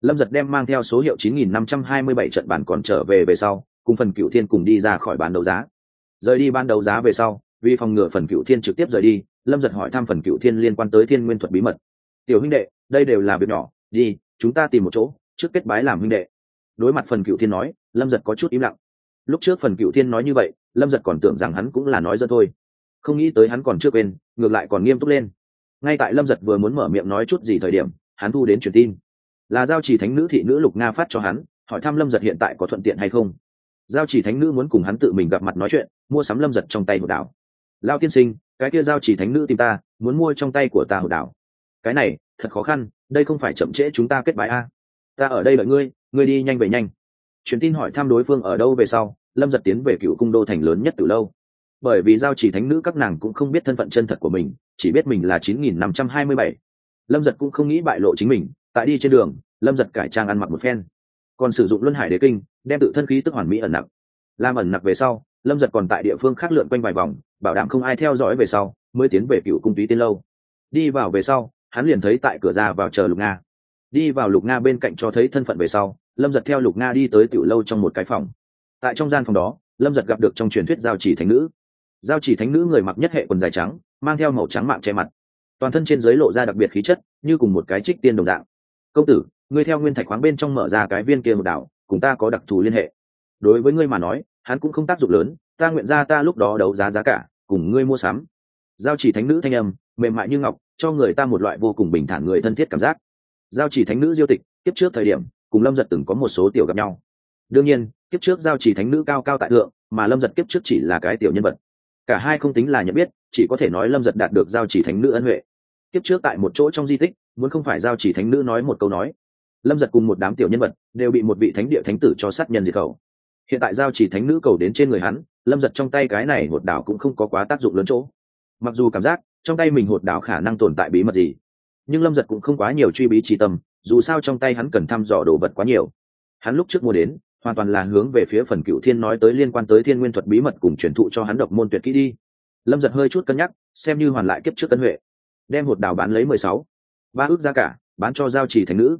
Lâm giật đem mang theo số hiệu 9.527 trận bàn còn trở về về sau, cùng phần cựu thiên cùng đi ra khỏi bán đấu giá. Rời đi ban đấu giá về sau, vì phòng ngừa phần cựu thiên trực tiếp rời đi lâm giật hỏi thăm phần cựu thiên liên quan tới thiên nguyên thuật bí mật. Tiểu huynh đệ, đây đều là việc nhỏ, đi, chúng ta tìm một chỗ, trước kết bái làm huynh đệ. Đối mặt phần cựu thiên nói, lâm giật có chút im lặng. Lúc trước phần cựu thiên nói như vậy, lâm giật còn tưởng rằng hắn cũng là nói dân thôi. Không nghĩ tới hắn còn chưa quên, ngược lại còn nghiêm túc lên. Ngay tại lâm giật vừa muốn mở miệng nói chút gì thời điểm, hắn thu đến truyền tin. Là giao chỉ thánh nữ thị nữ lục nga phát cho hắn, hỏi thăm lâm giật hiện tại có thuận tiện hay không. Giao chỉ thánh nữ muốn cùng hắn tự mình gặp mặt nói chuyện, mua sắm lâm giật trong tay một đảo. Lao tiên sinh cái kia giao chỉ thánh nữ tìm ta, muốn mua trong tay của ta hột đảo. Cái này, thật khó khăn, đây không phải chậm trễ chúng ta kết bài a. Ta ở đây đợi ngươi ngươi đi nhanh về nhanh. Truyền tin hỏi thăm đối phương ở đâu về sau, lâm giật tiến về cựu cung đô thành lớn nhất từ lâu. Bởi vì giao chỉ thánh nữ các nàng cũng không biết thân phận chân thật của mình, chỉ biết mình là chín nghìn năm trăm hai mươi bảy. Lâm giật cũng không nghĩ bại lộ chính mình, tại đi trên đường, lâm giật cải trang ăn mặc một phen. Còn sử dụng luân hải đế kinh, đem tự thân khí tức hoàn mỹ ẩn nặc. Làm ẩn nặc về sau lâm giật còn tại địa phương khác lượn quanh vài vòng, bảo đảm không ai theo dõi về sau, mới tiến về cựu cung túy tiên lâu. Đi vào về sau, hắn liền thấy tại cửa ra vào chờ lục nga. Đi vào lục nga bên cạnh cho thấy thân phận về sau, lâm giật theo lục nga đi tới tiểu lâu trong một cái phòng. Tại trong gian phòng đó, lâm giật gặp được trong truyền thuyết giao chỉ thánh nữ. Giao chỉ thánh nữ người mặc nhất hệ quần dài trắng, mang theo màu trắng mạng che mặt. Toàn thân trên giới lộ ra đặc biệt khí chất, như cùng một cái trích tiên đồng dạng. Công tử, ngươi theo nguyên thạch khoáng bên trong mở ra cái viên kia một đảo, cùng ta có đặc thù liên hệ. Đối với ngươi mà nói hắn cũng không tác dụng lớn, ta nguyện ra ta lúc đó đấu giá giá cả, cùng ngươi mua sắm. Giao chỉ thánh nữ thanh âm, mềm mại như ngọc, cho người ta một loại vô cùng bình thản người thân thiết cảm giác. Giao chỉ thánh nữ diêu tịch tiếp trước thời điểm, cùng lâm giật từng có một số tiểu gặp nhau. Đương nhiên, kiếp trước giao chỉ thánh nữ cao cao tại thượng, mà lâm giật kiếp trước chỉ là cái tiểu nhân vật. Cả hai không tính là nhận biết, chỉ có thể nói lâm giật đạt được giao chỉ thánh nữ ân huệ. Kiếp trước tại một chỗ trong di tích, muốn không phải giao chỉ thánh nữ nói một câu nói, lâm giật cùng một đám tiểu nhân vật, đều bị một vị thánh địa thánh tử cho sát nhân diệt khẩu hiện tại giao chỉ thánh nữ cầu đến trên người hắn, lâm giật trong tay cái này hột đảo cũng không có quá tác dụng lớn chỗ. Mặc dù cảm giác, trong tay mình hột đảo khả năng tồn tại bí mật gì, nhưng lâm giật cũng không quá nhiều truy bí trí tâm, dù sao trong tay hắn cần thăm dò đồ vật quá nhiều. Hắn lúc trước mua đến, hoàn toàn là hướng về phía phần cựu thiên nói tới liên quan tới thiên nguyên thuật bí mật cùng truyền thụ cho hắn độc môn tuyệt kỹ đi. Lâm giật hơi chút cân nhắc, xem như hoàn lại kiếp trước cân huệ. Đem hột đảo bán lấy mười sáu, ba ước giá cả, bán cho giao chỉ thành nữ,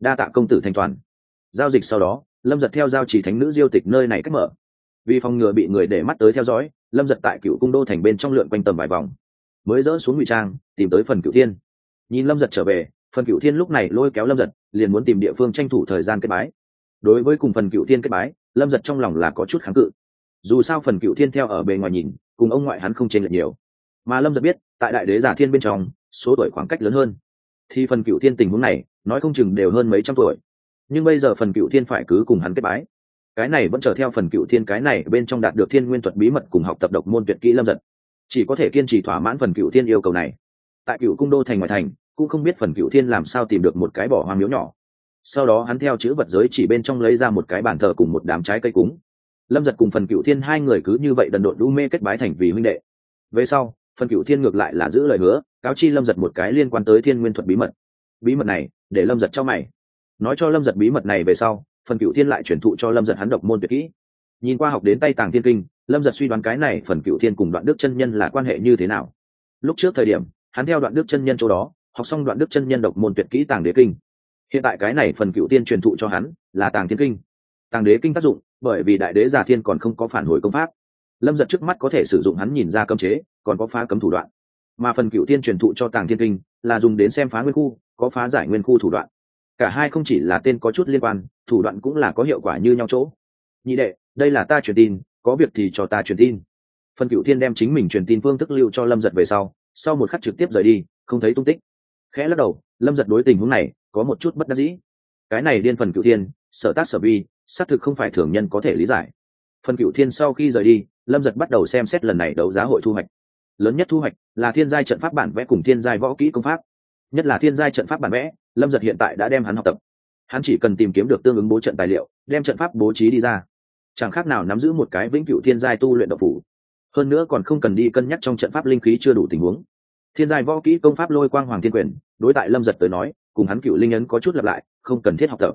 đa tạ công tử thanh toàn. Giao dịch sau đó lâm giật theo giao chỉ thánh nữ diêu tịch nơi này cách mở. Vì phòng ngừa bị người để mắt tới theo dõi, lâm giật tại cựu cung đô thành bên trong lượn quanh tầm vài vòng. Mới dỡ xuống ngụy trang, tìm tới phần cựu thiên. Nhìn lâm giật trở về, phần cựu thiên lúc này lôi kéo lâm giật, liền muốn tìm địa phương tranh thủ thời gian kết bái. Đối với cùng phần cựu thiên kết bái, lâm giật trong lòng là có chút kháng cự. Dù sao phần cựu thiên theo ở bề ngoài nhìn, cùng ông ngoại hắn không chênh lệch nhiều. Mà lâm giật biết, tại đại đế giả thiên bên trong, số tuổi khoảng cách lớn hơn. Thì phần cựu thiên tình huống này, nói không chừng đều hơn mấy trăm tuổi nhưng bây giờ phần cựu thiên phải cứ cùng hắn kết bái. Cái này vẫn chờ theo phần cựu thiên cái này bên trong đạt được thiên nguyên thuật bí mật cùng học tập độc môn tuyệt kỹ lâm giật. Chỉ có thể kiên trì thỏa mãn phần cựu thiên yêu cầu này. Tại cựu cung đô thành ngoại thành, cũng không biết phần cựu thiên làm sao tìm được một cái bỏ hoang miếu nhỏ. Sau đó hắn theo chữ vật giới chỉ bên trong lấy ra một cái bàn thờ cùng một đám trái cây cúng. Lâm giật cùng phần cựu thiên hai người cứ như vậy đần độn đu mê kết bái thành vì huynh đệ. Về sau, phần cựu thiên ngược lại là giữ lời hứa, cáo chi lâm giật một cái liên quan tới thiên nguyên thuật bí mật. Bí mật này, để lâm giật cho mày nói cho lâm giật bí mật này về sau, phần cựu thiên lại chuyển thụ cho lâm giật hắn độc môn tuyệt kỹ. Nhìn qua học đến tay tàng thiên kinh, lâm giật suy đoán cái này phần cựu thiên cùng đoạn đức chân nhân là quan hệ như thế nào. Lúc trước thời điểm, hắn theo đoạn đức chân nhân chỗ đó, học xong đoạn đức chân nhân độc môn tuyệt kỹ tàng đế kinh. Hiện tại cái này phần cựu tiên truyền thụ cho hắn là tàng thiên kinh. Tàng đế kinh tác dụng, bởi vì đại đế giả thiên còn không có phản hồi công pháp. Lâm giật trước mắt có thể sử dụng hắn nhìn ra cấm chế, còn có phá cấm thủ đoạn. Mà phần cựu tiên truyền thụ cho tàng thiên kinh là dùng đến xem phá nguyên khu, có phá giải nguyên khu thủ đoạn cả hai không chỉ là tên có chút liên quan, thủ đoạn cũng là có hiệu quả như nhau chỗ. Nhị đệ, đây là ta truyền tin, có việc thì cho ta truyền tin. Phần cựu thiên đem chính mình truyền tin phương thức lưu cho lâm giật về sau sau một khắc trực tiếp rời đi, không thấy tung tích. Khẽ lắc đầu, lâm giật đối tình huống này có một chút bất đắc dĩ. Cái này điên phần cựu thiên, sở tác sở vi, xác thực không phải thường nhân có thể lý giải. Phần cựu thiên sau khi rời đi, lâm giật bắt đầu xem xét lần này đấu giá hội thu hoạch. Lớn nhất thu hoạch là thiên giai trận pháp bản vẽ cùng thiên giai võ kỹ công pháp. Nhất là thiên giai trận pháp bản vẽ lâm giật hiện tại đã đem hắn học tập. Hắn chỉ cần tìm kiếm được tương ứng bố trận tài liệu, đem trận pháp bố trí đi ra. Chẳng khác nào nắm giữ một cái vĩnh cựu thiên giai tu luyện độc phủ. Hơn nữa còn không cần đi cân nhắc trong trận pháp linh khí chưa đủ tình huống. Thiên giai võ kỹ công pháp lôi quang hoàng thiên quyền, đối tại lâm giật tới nói, cùng hắn cựu linh ấn có chút lặp lại, không cần thiết học tập.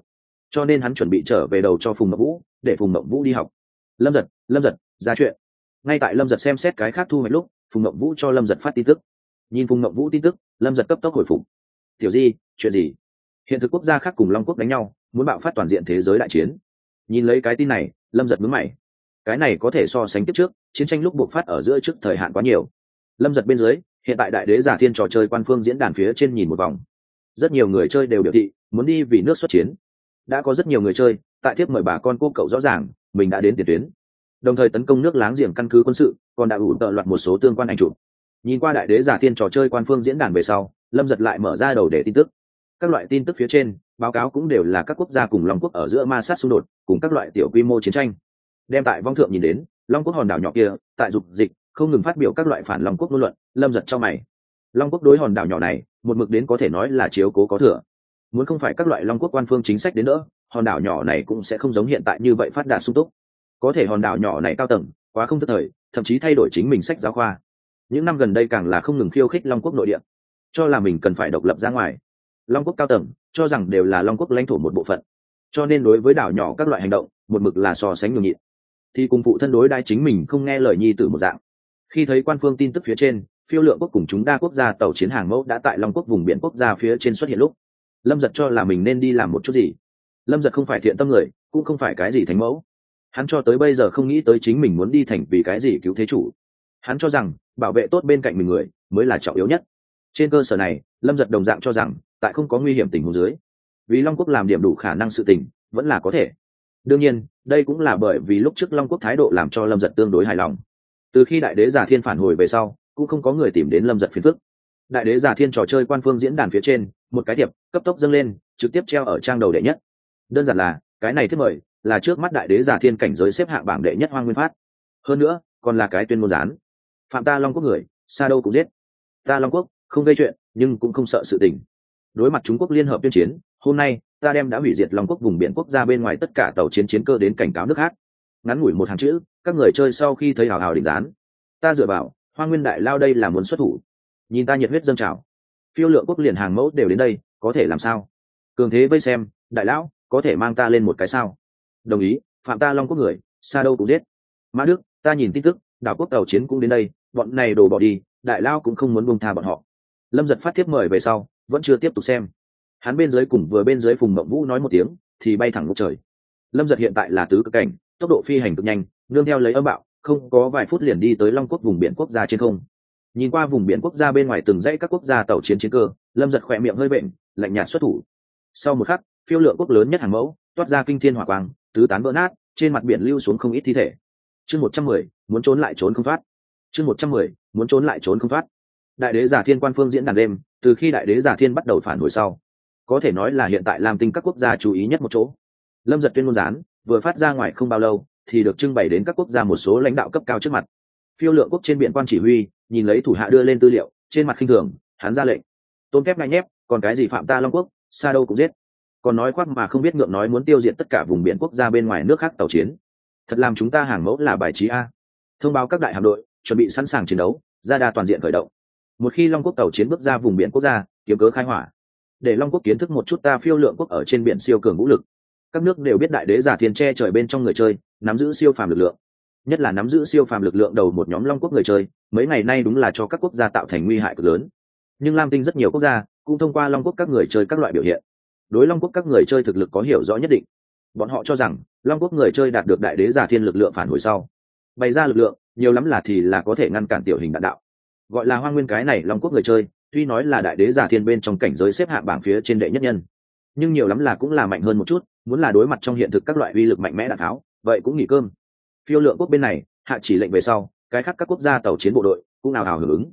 Cho nên hắn chuẩn bị trở về đầu cho phùng mậu vũ, để phùng mậu vũ đi học. Lâm giật lâm giật, ra chuyện. Ngay tại lâm giật xem xét cái khác thu hoạch lúc, phùng mậu vũ cho lâm giật phát tin tức. Nhìn phùng mậu vũ tin tức, lâm giật cấp tốc hồi phục. Tiểu di chuyện gì? Hiện thực quốc gia khác cùng long quốc đánh nhau, muốn bạo phát toàn diện thế giới đại chiến. Nhìn lấy cái tin này, lâm giật mướn mày. Cái này có thể so sánh tiếp trước, chiến tranh lúc buộc phát ở giữa trước thời hạn quá nhiều. Lâm giật bên dưới, hiện tại đại đế giả thiên trò chơi quan phương diễn đàn phía trên nhìn một vòng. Rất nhiều người chơi đều biểu thị, muốn đi vì nước xuất chiến. Đã có rất nhiều người chơi, tại thiếp mời bà con cô cậu rõ ràng, mình đã đến tiền tuyến. Đồng thời tấn công nước láng giềng căn cứ quân sự, còn đã ủ tợ loạt một số tương quan ảnh chụp. Nhìn qua đại đế giả thiên trò chơi quan phương diễn đàn về sau, lâm giật lại mở ra đầu để tin tức các loại tin tức phía trên, báo cáo cũng đều là các quốc gia cùng long quốc ở giữa ma sát xung đột, cùng các loại tiểu quy mô chiến tranh. Đem tại vong thượng nhìn đến, long quốc hòn đảo nhỏ kia, tại dục dịch, không ngừng phát biểu các loại phản long quốc ngôn luận, lâm giật cho mày. Long quốc đối hòn đảo nhỏ này, một mực đến có thể nói là chiếu cố có thừa. Muốn không phải các loại long quốc quan phương chính sách đến nữa hòn đảo nhỏ này cũng sẽ không giống hiện tại như vậy phát đạt sung túc. Có thể hòn đảo nhỏ này cao tầng, quá không tức thời, thậm chí thay đổi chính mình sách giáo khoa. Những năm gần đây càng là không ngừng khiêu khích long quốc nội địa. Cho là mình cần phải độc lập ra ngoài long quốc cao tầng, cho rằng đều là long quốc lãnh thổ một bộ phận. Cho nên đối với đảo nhỏ các loại hành động, một mực là so sánh nhường nhịn. Thì cùng phụ thân đối đai chính mình không nghe lời nhi tử một dạng. Khi thấy quan phương tin tức phía trên, phiêu lượng quốc cùng chúng đa quốc gia tàu chiến hàng mẫu đã tại long quốc vùng biển quốc gia phía trên xuất hiện lúc. Lâm giật cho là mình nên đi làm một chút gì. Lâm giật không phải thiện tâm người, cũng không phải cái gì thánh mẫu. Hắn cho tới bây giờ không nghĩ tới chính mình muốn đi thành vì cái gì cứu thế chủ. Hắn cho rằng, bảo vệ tốt bên cạnh mình người, mới là trọng yếu nhất. Trên cơ sở này, lâm giật đồng dạng cho rằng tại không có nguy hiểm tình huống dưới. Vì long quốc làm điểm đủ khả năng sự tình, vẫn là có thể. Đương nhiên, đây cũng là bởi vì lúc trước long quốc thái độ làm cho lâm giật tương đối hài lòng. Từ khi đại đế giả thiên phản hồi về sau, cũng không có người tìm đến lâm giật phiền phức. Đại đế giả thiên trò chơi quan phương diễn đàn phía trên, một cái thiệp, cấp tốc dâng lên, trực tiếp treo ở trang đầu đệ nhất. Đơn giản là, cái này thiết mời, là trước mắt đại đế giả thiên cảnh giới xếp hạng bảng đệ nhất hoang nguyên phát. Hơn nữa, còn là cái tuyên ngôn gián. Phạm ta long quốc người, xa đâu cũng giết. Ta long quốc, không gây chuyện, nhưng cũng không sợ sự tình đối mặt trung quốc liên hợp tuyên chiến, hôm nay, ta đem đã hủy diệt long quốc vùng biển quốc gia bên ngoài tất cả tàu chiến chiến cơ đến cảnh cáo nước khác. Ngắn ngủi một hàng chữ, các người chơi sau khi thấy hào hào định dán ta dựa vào, hoa nguyên đại lao đây là muốn xuất thủ. Nhìn ta nhiệt huyết dâng trào. Phiêu lượng quốc liền hàng mẫu đều đến đây, có thể làm sao? Cường thế vây xem, đại lão, có thể mang ta lên một cái sao? Đồng ý, phạm ta long quốc người, xa đâu cũng giết. Mã đức, ta nhìn tin tức, đảo quốc tàu chiến cũng đến đây, bọn này đổ bỏ đi, đại lao cũng không muốn buông tha bọn họ. Lâm giật phát thiếp mời về sau vẫn chưa tiếp tục xem. Hắn bên dưới cùng vừa bên dưới phùng mộng vũ nói một tiếng, thì bay thẳng ngốc trời. Lâm giật hiện tại là tứ cực cảnh, tốc độ phi hành cực nhanh, nương theo lấy âm bạo, không có vài phút liền đi tới long quốc vùng biển quốc gia trên không. Nhìn qua vùng biển quốc gia bên ngoài từng dãy các quốc gia tàu chiến chiến cơ, lâm giật khỏe miệng hơi bệnh, lạnh nhạt xuất thủ. Sau một khắc, phiêu lượng quốc lớn nhất hàng mẫu, toát ra kinh thiên hỏa quang, tứ tán vỡ nát, trên mặt biển lưu xuống không ít thi thể. Chương một trăm mười, muốn trốn lại trốn không thoát. Chương một trăm mười, muốn trốn lại trốn không thoát đại đế giả thiên quan phương diễn đàn đêm, từ khi đại đế giả thiên bắt đầu phản hồi sau, có thể nói là hiện tại làm tinh các quốc gia chú ý nhất một chỗ. Lâm giật tuyên ngôn gián, vừa phát ra ngoài không bao lâu, thì được trưng bày đến các quốc gia một số lãnh đạo cấp cao trước mặt. Phiêu lượng quốc trên biển quan chỉ huy, nhìn lấy thủ hạ đưa lên tư liệu, trên mặt khinh thường, hắn ra lệnh. Tôn kép ngay nhép, còn cái gì phạm ta long quốc xa đâu cũng giết. Còn nói khoác mà không biết ngượng nói muốn tiêu diệt tất cả vùng biển quốc gia bên ngoài nước khác tàu chiến. Thật làm chúng ta hàng mẫu là bài trí a. Thông báo các đại hạm đội, chuẩn bị sẵn sàng chiến đấu, ra đa toàn diện khởi động một khi long quốc tàu chiến bước ra vùng biển quốc gia, kiếm cớ khai hỏa. Để long quốc kiến thức một chút ta phiêu lượng quốc ở trên biển siêu cường vũ lực. Các nước đều biết đại đế giả thiên che trời bên trong người chơi, nắm giữ siêu phàm lực lượng. Nhất là nắm giữ siêu phàm lực lượng đầu một nhóm long quốc người chơi, mấy ngày nay đúng là cho các quốc gia tạo thành nguy hại cực lớn. Nhưng lam tinh rất nhiều quốc gia cũng thông qua long quốc các người chơi các loại biểu hiện. Đối long quốc các người chơi thực lực có hiểu rõ nhất định. Bọn họ cho rằng, long quốc người chơi đạt được đại đế giả thiên lực lượng phản hồi sau. Bày ra lực lượng, nhiều lắm là thì là có thể ngăn cản tiểu hình đạn đạo gọi là hoa nguyên cái này long quốc người chơi, tuy nói là đại đế giả thiên bên trong cảnh giới xếp hạng bảng phía trên đệ nhất nhân, nhưng nhiều lắm là cũng là mạnh hơn một chút, muốn là đối mặt trong hiện thực các loại uy lực mạnh mẽ đạn tháo, vậy cũng nghỉ cơm. Phiêu lượng quốc bên này, hạ chỉ lệnh về sau, cái khác các quốc gia tàu chiến bộ đội cũng nào hào hưởng ứng.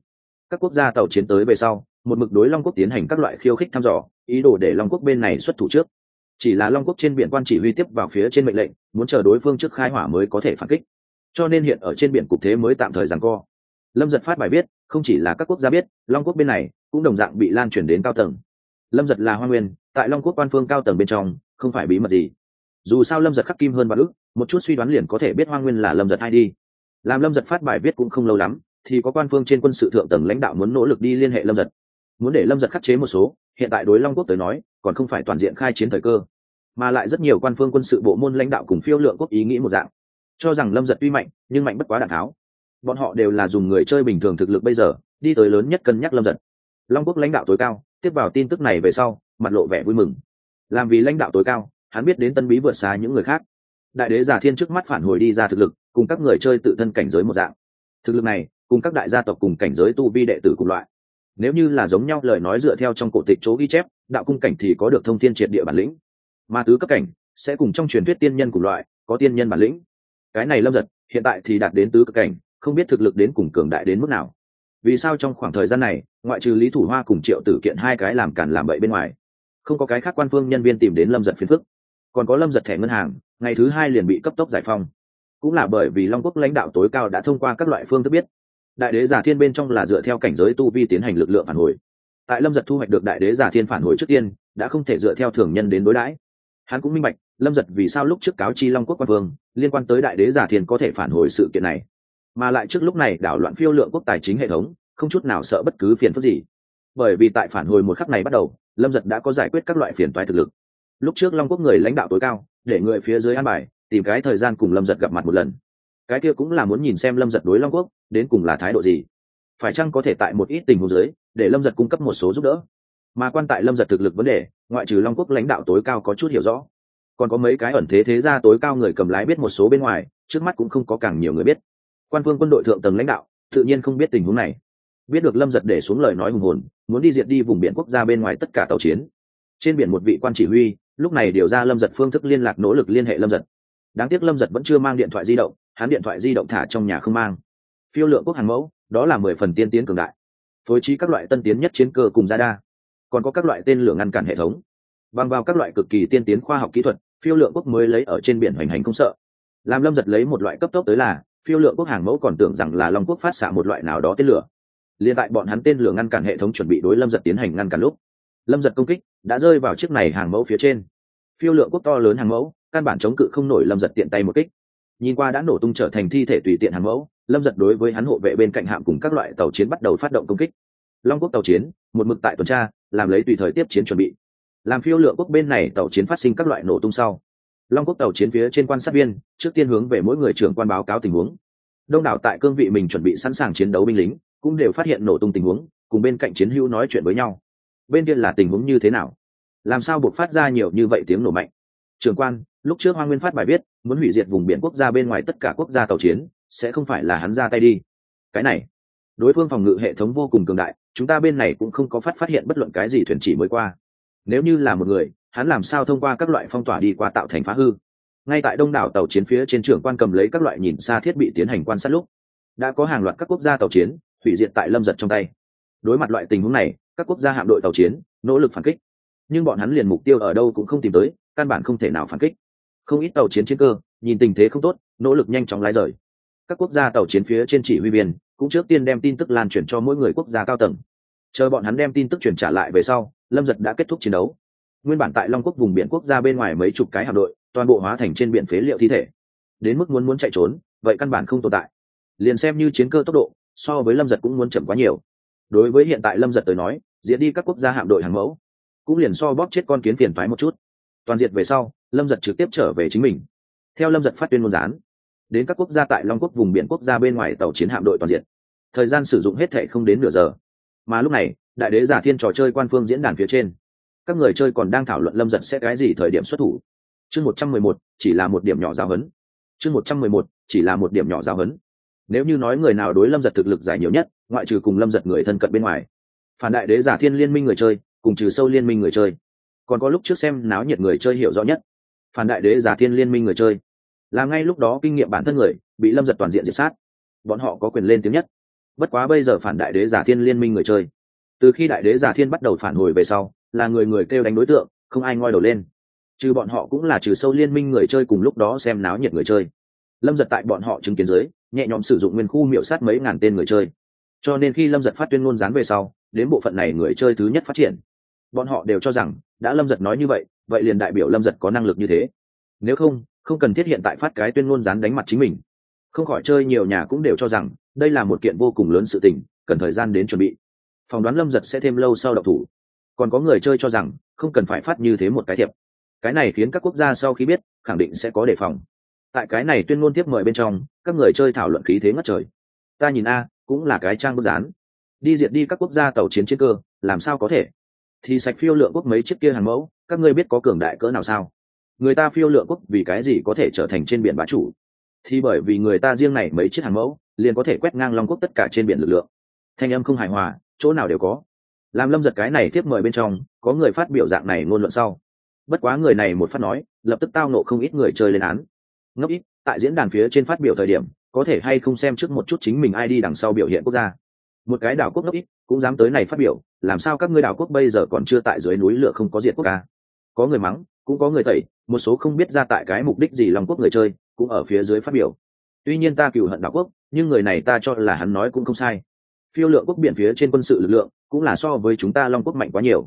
Các quốc gia tàu chiến tới về sau, một mực đối long quốc tiến hành các loại khiêu khích thăm dò, ý đồ để long quốc bên này xuất thủ trước. Chỉ là long quốc trên biển quan chỉ huy tiếp vào phía trên mệnh lệnh, muốn chờ đối phương trước khai hỏa mới có thể phản kích. Cho nên hiện ở trên biển cục thế mới tạm thời rằng co lâm giật phát bài viết, không chỉ là các quốc gia biết, long quốc bên này cũng đồng dạng bị lan truyền đến cao tầng. Lâm giật là hoa nguyên, tại long quốc quan phương cao tầng bên trong, không phải bí mật gì. Dù sao lâm giật khắc kim hơn vạn ước, một chút suy đoán liền có thể biết hoa nguyên là lâm giật ai đi. Làm lâm giật phát bài viết cũng không lâu lắm, thì có quan phương trên quân sự thượng tầng lãnh đạo muốn nỗ lực đi liên hệ lâm giật. Muốn để lâm giật khắc chế một số, hiện tại đối long quốc tới nói, còn không phải toàn diện khai chiến thời cơ. Mà lại rất nhiều quan phương quân sự bộ môn lãnh đạo cùng phiêu lượng quốc ý nghĩ một dạng. Cho rằng lâm giật tuy mạnh, nhưng mạnh bất quá đạn tháo bọn họ đều là dùng người chơi bình thường thực lực bây giờ, đi tới lớn nhất cân nhắc lâm giật. Long quốc lãnh đạo tối cao, tiếp vào tin tức này về sau, mặt lộ vẻ vui mừng. Làm vì lãnh đạo tối cao, hắn biết đến tân bí vượt xa những người khác. Đại đế giả thiên trước mắt phản hồi đi ra thực lực, cùng các người chơi tự thân cảnh giới một dạng. Thực lực này, cùng các đại gia tộc cùng cảnh giới tu vi đệ tử cùng loại. Nếu như là giống nhau lời nói dựa theo trong cổ tịch chỗ ghi chép, đạo cung cảnh thì có được thông thiên triệt địa bản lĩnh. Mà tứ cấp cảnh sẽ cùng trong truyền thuyết tiên nhân cùng loại, có tiên nhân bản lĩnh. Cái này lâm giật, hiện tại thì đạt đến tứ cấp cảnh không biết thực lực đến cùng cường đại đến mức nào. Vì sao trong khoảng thời gian này, ngoại trừ lý thủ hoa cùng triệu tử kiện hai cái làm cản làm bậy bên ngoài, không có cái khác quan phương nhân viên tìm đến lâm giật phiền phức. Còn có lâm giật thẻ ngân hàng, ngày thứ hai liền bị cấp tốc giải phong cũng là bởi vì long quốc lãnh đạo tối cao đã thông qua các loại phương thức biết, đại đế giả thiên bên trong là dựa theo cảnh giới tu vi tiến hành lực lượng phản hồi. Tại lâm giật thu hoạch được đại đế giả thiên phản hồi trước tiên, đã không thể dựa theo thường nhân đến đối đãi. Hắn cũng minh bạch, lâm giật vì sao lúc trước cáo chi long quốc quan vương, liên quan tới đại đế giả thiên có thể phản hồi sự kiện này mà lại trước lúc này đảo loạn phiêu lượng quốc tài chính hệ thống, không chút nào sợ bất cứ phiền phức gì. Bởi vì tại phản hồi một khắc này bắt đầu, lâm giật đã có giải quyết các loại phiền toái thực lực. Lúc trước long quốc người lãnh đạo tối cao, để người phía dưới an bài, tìm cái thời gian cùng lâm giật gặp mặt một lần. Cái kia cũng là muốn nhìn xem lâm giật đối long quốc, đến cùng là thái độ gì. Phải chăng có thể tại một ít tình huống dưới, để lâm giật cung cấp một số giúp đỡ? Mà quan tại lâm giật thực lực vấn đề, ngoại trừ long quốc lãnh đạo tối cao có chút hiểu rõ. Còn có mấy cái ẩn thế thế gia tối cao người cầm lái biết một số bên ngoài, trước mắt cũng không có càng nhiều người biết quan phương quân đội thượng tầng lãnh đạo, tự nhiên không biết tình huống này. Biết được lâm giật để xuống lời nói hùng hồn, muốn đi diệt đi vùng biển quốc gia bên ngoài tất cả tàu chiến. Trên biển một vị quan chỉ huy, lúc này điều ra lâm giật phương thức liên lạc nỗ lực liên hệ lâm giật. Đáng tiếc lâm giật vẫn chưa mang điện thoại di động, hắn điện thoại di động thả trong nhà không mang. Phiêu lượng quốc hàng mẫu, đó là mười phần tiên tiến cường đại. Phối trí các loại tân tiến nhất chiến cơ cùng ra đa. Còn có các loại tên lửa ngăn cản hệ thống. Bằng vào các loại cực kỳ tiên tiến khoa học kỹ thuật, phiêu lượng quốc mới lấy ở trên biển hoành hành không sợ. Làm lâm giật lấy một loại cấp tốc tới là phiêu lượng quốc hàng mẫu còn tưởng rằng là long quốc phát xạ một loại nào đó tên lửa. Liền tại bọn hắn tên lửa ngăn cản hệ thống chuẩn bị đối lâm giật tiến hành ngăn cản lúc, lâm giật công kích đã rơi vào chiếc này hàng mẫu phía trên. Phiêu lượng quốc to lớn hàng mẫu, căn bản chống cự không nổi lâm giật tiện tay một kích. Nhìn qua đã nổ tung trở thành thi thể tùy tiện hàng mẫu, lâm giật đối với hắn hộ vệ bên cạnh hạm cùng các loại tàu chiến bắt đầu phát động công kích. Long quốc tàu chiến, một mực tại tuần tra, làm lấy tùy thời tiếp chiến chuẩn bị. Làm phiêu lượng quốc bên này tàu chiến phát sinh các loại nổ tung sau long quốc tàu chiến phía trên quan sát viên, trước tiên hướng về mỗi người trưởng quan báo cáo tình huống. Đông đảo tại cương vị mình chuẩn bị sẵn sàng chiến đấu binh lính, cũng đều phát hiện nổ tung tình huống, cùng bên cạnh chiến hữu nói chuyện với nhau. Bên kia là tình huống như thế nào? Làm sao buộc phát ra nhiều như vậy tiếng nổ mạnh? Trường quan, lúc trước hoa nguyên phát bài viết, muốn hủy diệt vùng biển quốc gia bên ngoài tất cả quốc gia tàu chiến, sẽ không phải là hắn ra tay đi. Cái này, đối phương phòng ngự hệ thống vô cùng cường đại, chúng ta bên này cũng không có phát phát hiện bất luận cái gì thuyền chỉ mới qua. Nếu như là một người hắn làm sao thông qua các loại phong tỏa đi qua tạo thành phá hư? Ngay tại đông đảo tàu chiến phía trên trưởng quan cầm lấy các loại nhìn xa thiết bị tiến hành quan sát lúc, đã có hàng loạt các quốc gia tàu chiến hủy diệt tại lâm giật trong tay. Đối mặt loại tình huống này, các quốc gia hạm đội tàu chiến nỗ lực phản kích. Nhưng bọn hắn liền mục tiêu ở đâu cũng không tìm tới, căn bản không thể nào phản kích. Không ít tàu chiến chiến cơ, nhìn tình thế không tốt, nỗ lực nhanh chóng lái rời. Các quốc gia tàu chiến phía trên chỉ huy biển cũng trước tiên đem tin tức lan truyền cho mỗi người quốc gia cao tầng. Chờ bọn hắn đem tin tức truyền trả lại về sau, lâm giật đã kết thúc chiến đấu nguyên bản tại long quốc vùng biển quốc gia bên ngoài mấy chục cái hạm đội, toàn bộ hóa thành trên biển phế liệu thi thể. Đến mức muốn muốn chạy trốn, vậy căn bản không tồn tại. Liền xem như chiến cơ tốc độ, so với lâm giật cũng muốn chậm quá nhiều. Đối với hiện tại lâm giật tới nói diễn đi các quốc gia hạm đội hàng mẫu, cũng liền so bóp chết con kiến phiền thoái một chút. Toàn diện về sau, lâm giật trực tiếp trở về chính mình. Theo lâm giật phát tuyên ngôn gián, đến các quốc gia tại long quốc vùng biển quốc gia bên ngoài tàu chiến hạm đội toàn diện thời gian sử dụng hết thệ không đến nửa giờ. Mà lúc này, đại đế giả thiên trò chơi quan phương diễn đàn phía trên các người chơi còn đang thảo luận lâm giật sẽ cái gì thời điểm xuất thủ. Chương một trăm mười một, chỉ là một điểm nhỏ giáo hấn chương một trăm mười một, chỉ là một điểm nhỏ giáo hấn nếu như nói người nào đối lâm giật thực lực giải nhiều nhất, ngoại trừ cùng lâm giật người thân cận bên ngoài. Phản đại đế giả thiên liên minh người chơi, cùng trừ sâu liên minh người chơi. Còn có lúc trước xem náo nhiệt người chơi hiểu rõ nhất. Phản đại đế giả thiên liên minh người chơi. Là ngay lúc đó kinh nghiệm bản thân người, bị lâm giật toàn diện diệt sát. Bọn họ có quyền lên tiếng nhất. Bất quá bây giờ phản đại đế giả thiên liên minh người chơi. Từ khi đại đế giả thiên bắt đầu phản hồi về sau là người người kêu đánh đối tượng, không ai ngoi đầu lên. Trừ bọn họ cũng là trừ sâu liên minh người chơi cùng lúc đó xem náo nhiệt người chơi. Lâm giật tại bọn họ chứng kiến dưới, nhẹ nhõm sử dụng nguyên khu miệu sát mấy ngàn tên người chơi. Cho nên khi lâm giật phát tuyên ngôn dán về sau, đến bộ phận này người chơi thứ nhất phát triển. Bọn họ đều cho rằng, đã lâm giật nói như vậy vậy liền đại biểu lâm giật có năng lực như thế. Nếu không không cần thiết hiện tại phát cái tuyên ngôn dán đánh mặt chính mình. Không khỏi chơi nhiều nhà cũng đều cho rằng, đây là một kiện vô cùng lớn sự tình, cần thời gian đến chuẩn bị. Phỏng đoán lâm giật sẽ thêm lâu sau đậu thủ còn có người chơi cho rằng, không cần phải phát như thế một cái thiệp. Cái này khiến các quốc gia sau khi biết, khẳng định sẽ có đề phòng. Tại cái này tuyên ngôn tiếp mời bên trong, các người chơi thảo luận khí thế ngất trời. Ta nhìn a, cũng là cái trang bức rán đi diệt đi các quốc gia tàu chiến chiến cơ, làm sao có thể? Thì sạch phiêu lượng quốc mấy chiếc kia hàng mẫu, các ngươi biết có cường đại cỡ nào sao? Người ta phiêu lượng quốc vì cái gì có thể trở thành trên biển bá chủ? Thì bởi vì người ta riêng này mấy chiếc hàng mẫu, liền có thể quét ngang long quốc tất cả trên biển lực lượng. Thanh âm không hài hòa, chỗ nào đều có làm lâm giật cái này tiếp mời bên trong, có người phát biểu dạng này ngôn luận sau. Bất quá người này một phát nói, lập tức tao nộ không ít người chơi lên án. Ngốc ít, tại diễn đàn phía trên phát biểu thời điểm, có thể hay không xem trước một chút chính mình ai đi đằng sau biểu hiện quốc gia. Một cái đảo quốc ngốc ít, cũng dám tới này phát biểu, làm sao các ngươi đảo quốc bây giờ còn chưa tại dưới núi lửa không có diệt quốc ca? Có người mắng, cũng có người tẩy, một số không biết ra tại cái mục đích gì lòng quốc người chơi, cũng ở phía dưới phát biểu. Tuy nhiên ta cựu hận đảo quốc, nhưng người này ta cho là hắn nói cũng không sai phiêu lượng quốc biển phía trên quân sự lực lượng, cũng là so với chúng ta long quốc mạnh quá nhiều.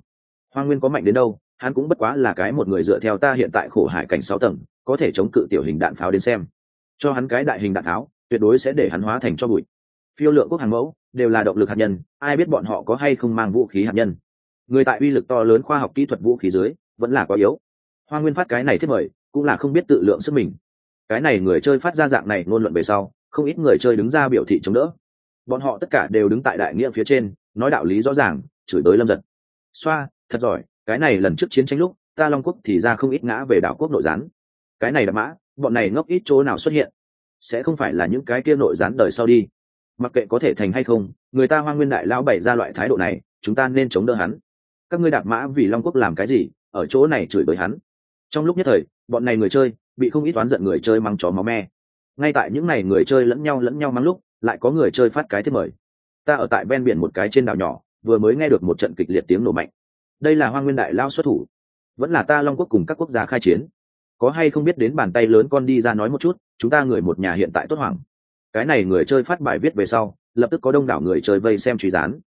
Hoa nguyên có mạnh đến đâu, hắn cũng bất quá là cái một người dựa theo ta hiện tại khổ hải cảnh sáu tầng, có thể chống cự tiểu hình đạn pháo đến xem. Cho hắn cái đại hình đạn pháo, tuyệt đối sẽ để hắn hóa thành cho bụi. Phiêu lượng quốc hàng mẫu, đều là động lực hạt nhân, ai biết bọn họ có hay không mang vũ khí hạt nhân. Người tại uy lực to lớn khoa học kỹ thuật vũ khí dưới, vẫn là quá yếu. Hoa nguyên phát cái này thiết mời, cũng là không biết tự lượng sức mình. Cái này người chơi phát ra dạng này ngôn luận về sau, không ít người chơi đứng ra biểu thị chống đỡ bọn họ tất cả đều đứng tại đại nghĩa phía trên, nói đạo lý rõ ràng, chửi tới lâm giật. Xoa, thật giỏi, cái này lần trước chiến tranh lúc, ta long quốc thì ra không ít ngã về đảo quốc nội gián. Cái này là mã, bọn này ngốc ít chỗ nào xuất hiện? Sẽ không phải là những cái kia nội gián đời sau đi. Mặc kệ có thể thành hay không, người ta hoa nguyên đại lão bày ra loại thái độ này, chúng ta nên chống đỡ hắn. Các ngươi đạp mã vì long quốc làm cái gì, ở chỗ này chửi bới hắn. Trong lúc nhất thời, bọn này người chơi, bị không ít toán giận người chơi mắng chó máu me. Ngay tại những ngày người chơi lẫn nhau lẫn nhau mắng lúc lại có người chơi phát cái thiết mời. Ta ở tại ven biển một cái trên đảo nhỏ, vừa mới nghe được một trận kịch liệt tiếng nổ mạnh. Đây là hoa nguyên đại lao xuất thủ. Vẫn là ta long quốc cùng các quốc gia khai chiến. Có hay không biết đến bàn tay lớn con đi ra nói một chút, chúng ta người một nhà hiện tại tốt hoảng. Cái này người chơi phát bài viết về sau, lập tức có đông đảo người chơi vây xem truy gián.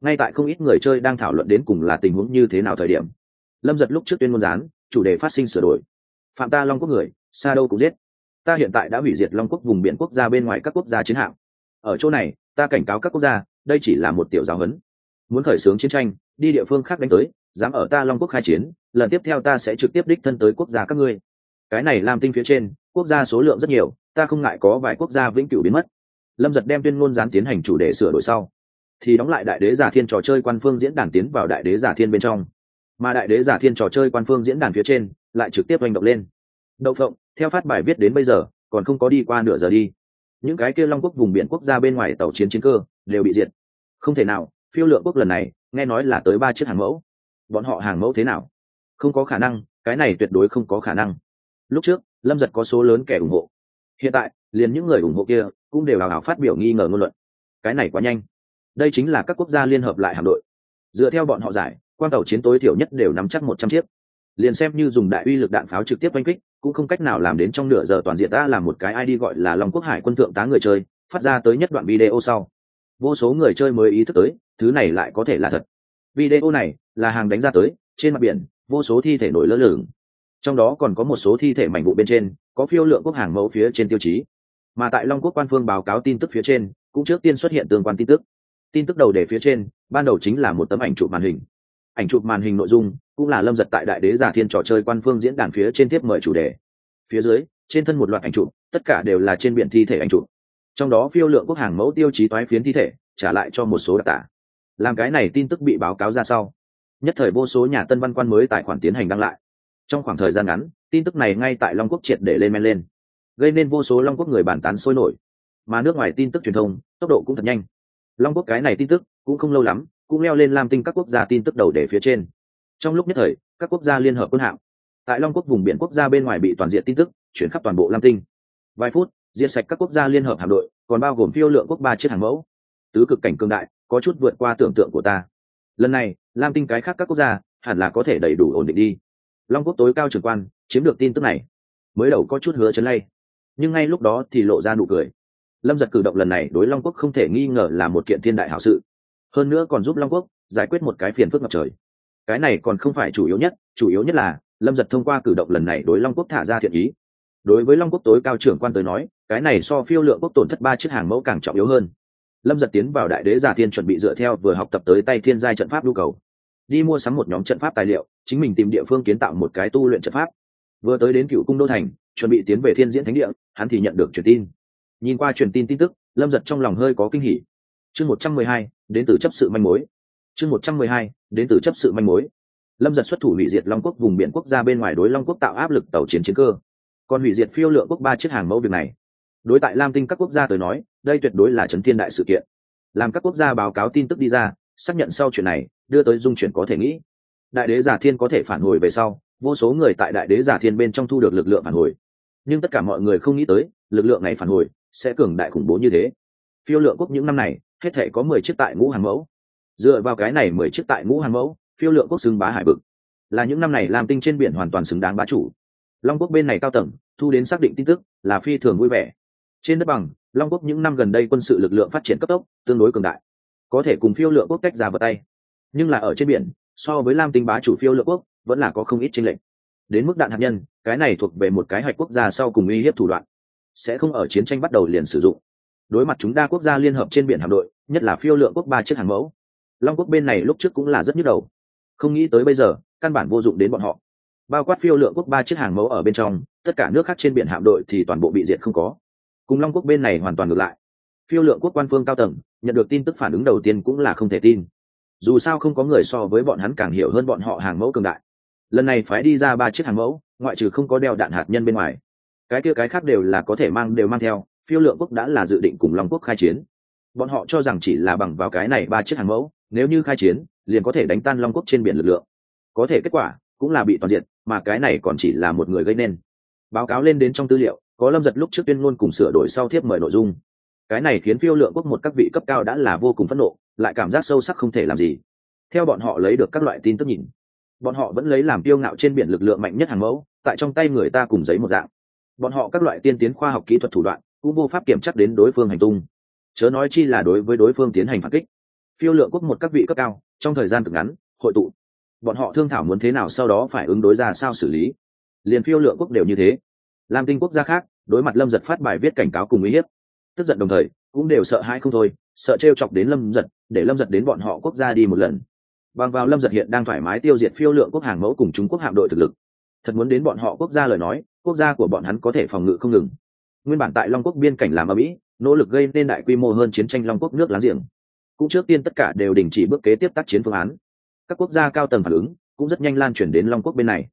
Ngay tại không ít người chơi đang thảo luận đến cùng là tình huống như thế nào thời điểm, lâm giật lúc trước tuyên ngôn gián, chủ đề phát sinh sửa đổi. Phạm ta long quốc người, xa đâu cũng giết. Ta hiện tại đã hủy diệt long quốc vùng biển quốc gia bên ngoài các quốc gia chiến hạm ở chỗ này, ta cảnh cáo các quốc gia, đây chỉ là một tiểu giáo huấn. Muốn khởi xướng chiến tranh, đi địa phương khác đánh tới, dám ở ta long quốc khai chiến, lần tiếp theo ta sẽ trực tiếp đích thân tới quốc gia các ngươi. Cái này làm tinh phía trên, quốc gia số lượng rất nhiều, ta không ngại có vài quốc gia vĩnh cửu biến mất. Lâm giật đem tuyên ngôn gián tiến hành chủ đề sửa đổi sau, thì đóng lại đại đế giả thiên trò chơi quan phương diễn đàn tiến vào đại đế giả thiên bên trong. Mà đại đế giả thiên trò chơi quan phương diễn đàn phía trên, lại trực tiếp hành động lên. Đậu phộng, theo phát bài viết đến bây giờ, còn không có đi qua nửa giờ đi những cái kia long quốc vùng biển quốc gia bên ngoài tàu chiến chiến cơ đều bị diệt. Không thể nào, phiêu lượng quốc lần này, nghe nói là tới ba chiếc hàng mẫu. Bọn họ hàng mẫu thế nào? Không có khả năng, cái này tuyệt đối không có khả năng. Lúc trước, lâm giật có số lớn kẻ ủng hộ. Hiện tại, liền những người ủng hộ kia cũng đều hào hào phát biểu nghi ngờ ngôn luận. Cái này quá nhanh. Đây chính là các quốc gia liên hợp lại hạm đội. Dựa theo bọn họ giải quan tàu chiến tối thiểu nhất đều nắm chắc một trăm chiếc. Liền xem như dùng đại uy lực đạn pháo trực tiếp oanh kích cũng không cách nào làm đến trong nửa giờ toàn diện ta làm một cái id gọi là long quốc hải quân thượng tá người chơi, phát ra tới nhất đoạn video sau. Vô số người chơi mới ý thức tới, thứ này lại có thể là thật. Video này là hàng đánh ra tới, trên mặt biển, vô số thi thể nổi lơ lửng. Trong đó còn có một số thi thể mảnh vụ bên trên, có phiêu lượng quốc hàng mẫu phía trên tiêu chí. Mà tại long quốc quan phương báo cáo tin tức phía trên, cũng trước tiên xuất hiện tương quan tin tức. Tin tức đầu đề phía trên, ban đầu chính là một tấm ảnh chụp màn hình. Ảnh chụp màn hình nội dung cũng là lâm giật tại đại đế giả thiên trò chơi quan phương diễn đàn phía trên tiếp mời chủ đề. Phía dưới, trên thân một loạt ảnh chụp, tất cả đều là trên biển thi thể ảnh chụp. Trong đó phiêu lượng quốc hàng mẫu tiêu chí toái phiến thi thể, trả lại cho một số đặc tả. Làm cái này tin tức bị báo cáo ra sau, nhất thời vô số nhà tân văn quan mới tài khoản tiến hành đăng lại. Trong khoảng thời gian ngắn, tin tức này ngay tại long quốc triệt để lên men lên, gây nên vô số long quốc người bàn tán sôi nổi. Mà nước ngoài tin tức truyền thông, tốc độ cũng thật nhanh. Long quốc cái này tin tức, cũng không lâu lắm, cũng leo lên làm tinh các quốc gia tin tức đầu để phía trên trong lúc nhất thời, các quốc gia liên hợp quân hạm, tại long quốc vùng biển quốc gia bên ngoài bị toàn diện tin tức chuyển khắp toàn bộ lam tinh. Vài phút, diệt sạch các quốc gia liên hợp hạm đội, còn bao gồm phiêu lượng quốc ba chiếc hàng mẫu. Tứ cực cảnh cương đại, có chút vượt qua tưởng tượng của ta. Lần này, lam tinh cái khác các quốc gia, hẳn là có thể đầy đủ ổn định đi. Long quốc tối cao trưởng quan, chiếm được tin tức này. Mới đầu có chút hứa chấn lay. Nhưng ngay lúc đó thì lộ ra nụ cười. Lâm giật cử động lần này đối long quốc không thể nghi ngờ là một kiện thiên đại hảo sự. Hơn nữa còn giúp long quốc giải quyết một cái phiền phức ngập trời cái này còn không phải chủ yếu nhất, chủ yếu nhất là, lâm giật thông qua cử động lần này đối long quốc thả ra thiện ý. Đối với long quốc tối cao trưởng quan tới nói, cái này so phiêu lượng quốc tổn thất ba chiếc hàng mẫu càng trọng yếu hơn. Lâm giật tiến vào đại đế giả thiên chuẩn bị dựa theo vừa học tập tới tay thiên giai trận pháp nhu cầu. Đi mua sắm một nhóm trận pháp tài liệu, chính mình tìm địa phương kiến tạo một cái tu luyện trận pháp. Vừa tới đến cựu cung đô thành, chuẩn bị tiến về thiên diễn thánh địa, hắn thì nhận được truyền tin. Nhìn qua truyền tin tin tức, lâm giật trong lòng hơi có kinh hỉ. Chương một trăm mười hai, đến từ chấp sự manh mối. Chương một trăm mười hai đến từ chấp sự manh mối. Lâm giật xuất thủ hủy diệt long quốc vùng biển quốc gia bên ngoài đối long quốc tạo áp lực tàu chiến chiến cơ. Còn hủy diệt phiêu lượng quốc ba chiếc hàng mẫu việc này. Đối tại lam tinh các quốc gia tới nói, đây tuyệt đối là trấn thiên đại sự kiện. Làm các quốc gia báo cáo tin tức đi ra, xác nhận sau chuyện này, đưa tới dung chuyển có thể nghĩ. Đại đế giả thiên có thể phản hồi về sau, vô số người tại đại đế giả thiên bên trong thu được lực lượng phản hồi. Nhưng tất cả mọi người không nghĩ tới, lực lượng này phản hồi sẽ cường đại khủng bố như thế. Phiêu lượng quốc những năm này, hết thể có mười chiếc tại ngũ hàng mẫu dựa vào cái này mười chiếc tại ngũ hàng mẫu, phiêu lượng quốc xưng bá hải vực. Là những năm này làm tinh trên biển hoàn toàn xứng đáng bá chủ. Long quốc bên này cao tầng, thu đến xác định tin tức, là phi thường vui vẻ. Trên đất bằng, long quốc những năm gần đây quân sự lực lượng phát triển cấp tốc, tương đối cường đại. Có thể cùng phiêu lượng quốc cách ra vào tay. Nhưng là ở trên biển, so với lam tinh bá chủ phiêu lượng quốc, vẫn là có không ít tranh lệch. Đến mức đạn hạt nhân, cái này thuộc về một cái hạch quốc gia sau cùng uy hiếp thủ đoạn. Sẽ không ở chiến tranh bắt đầu liền sử dụng. Đối mặt chúng đa quốc gia liên hợp trên biển hạm đội, nhất là phiêu lượng quốc ba chiếc hàng mẫu long quốc bên này lúc trước cũng là rất nhức đầu. Không nghĩ tới bây giờ, căn bản vô dụng đến bọn họ. Bao quát phiêu lượng quốc ba chiếc hàng mẫu ở bên trong, tất cả nước khác trên biển hạm đội thì toàn bộ bị diệt không có. Cùng long quốc bên này hoàn toàn ngược lại. Phiêu lượng quốc quan phương cao tầng, nhận được tin tức phản ứng đầu tiên cũng là không thể tin. Dù sao không có người so với bọn hắn càng hiểu hơn bọn họ hàng mẫu cường đại. Lần này phải đi ra ba chiếc hàng mẫu, ngoại trừ không có đeo đạn hạt nhân bên ngoài. Cái kia cái khác đều là có thể mang, đều mang theo, phiêu lượng quốc đã là dự định cùng long quốc khai chiến. Bọn họ cho rằng chỉ là bằng vào cái này ba chiếc hàng mẫu nếu như khai chiến, liền có thể đánh tan long quốc trên biển lực lượng. Có thể kết quả cũng là bị toàn diện, mà cái này còn chỉ là một người gây nên. Báo cáo lên đến trong tư liệu, có lâm giật lúc trước tuyên ngôn cùng sửa đổi sau thiếp mời nội dung. Cái này khiến phiêu lượng quốc một các vị cấp cao đã là vô cùng phẫn nộ, lại cảm giác sâu sắc không thể làm gì. Theo bọn họ lấy được các loại tin tức nhìn, bọn họ vẫn lấy làm tiêu ngạo trên biển lực lượng mạnh nhất hàng mẫu, tại trong tay người ta cùng giấy một dạng. Bọn họ các loại tiên tiến khoa học kỹ thuật thủ đoạn cũng vô pháp kiểm chắc đến đối phương hành tung. Chớ nói chi là đối với đối phương tiến hành phản kích phiêu lượng quốc một các vị cấp cao, trong thời gian cực ngắn, hội tụ. Bọn họ thương thảo muốn thế nào sau đó phải ứng đối ra sao xử lý. Liền phiêu lượng quốc đều như thế. Làm tinh quốc gia khác, đối mặt lâm giật phát bài viết cảnh cáo cùng uy hiếp. Tức giận đồng thời, cũng đều sợ hãi không thôi, sợ t r e o chọc đến lâm giật, để lâm giật đến bọn họ quốc gia đi một lần. Bằng vào lâm giật hiện đang thoải mái tiêu diệt phiêu lượng quốc hàng mẫu cùng trung quốc hạm đội thực lực. Thật muốn đến bọn họ quốc gia lời nói, quốc gia của bọn hắn có thể phòng ngự không ngừng. Nguyên bản tại long quốc biên cảnh làm ở mỹ, nỗ lực gây nên đại quy mô hơn chiến tranh long quốc nước láng giềng cũng trước tiên tất cả đều đình chỉ bước kế tiếp tác chiến phương án. Các quốc gia cao tầng phản ứng cũng rất nhanh lan chuyển đến long quốc bên này.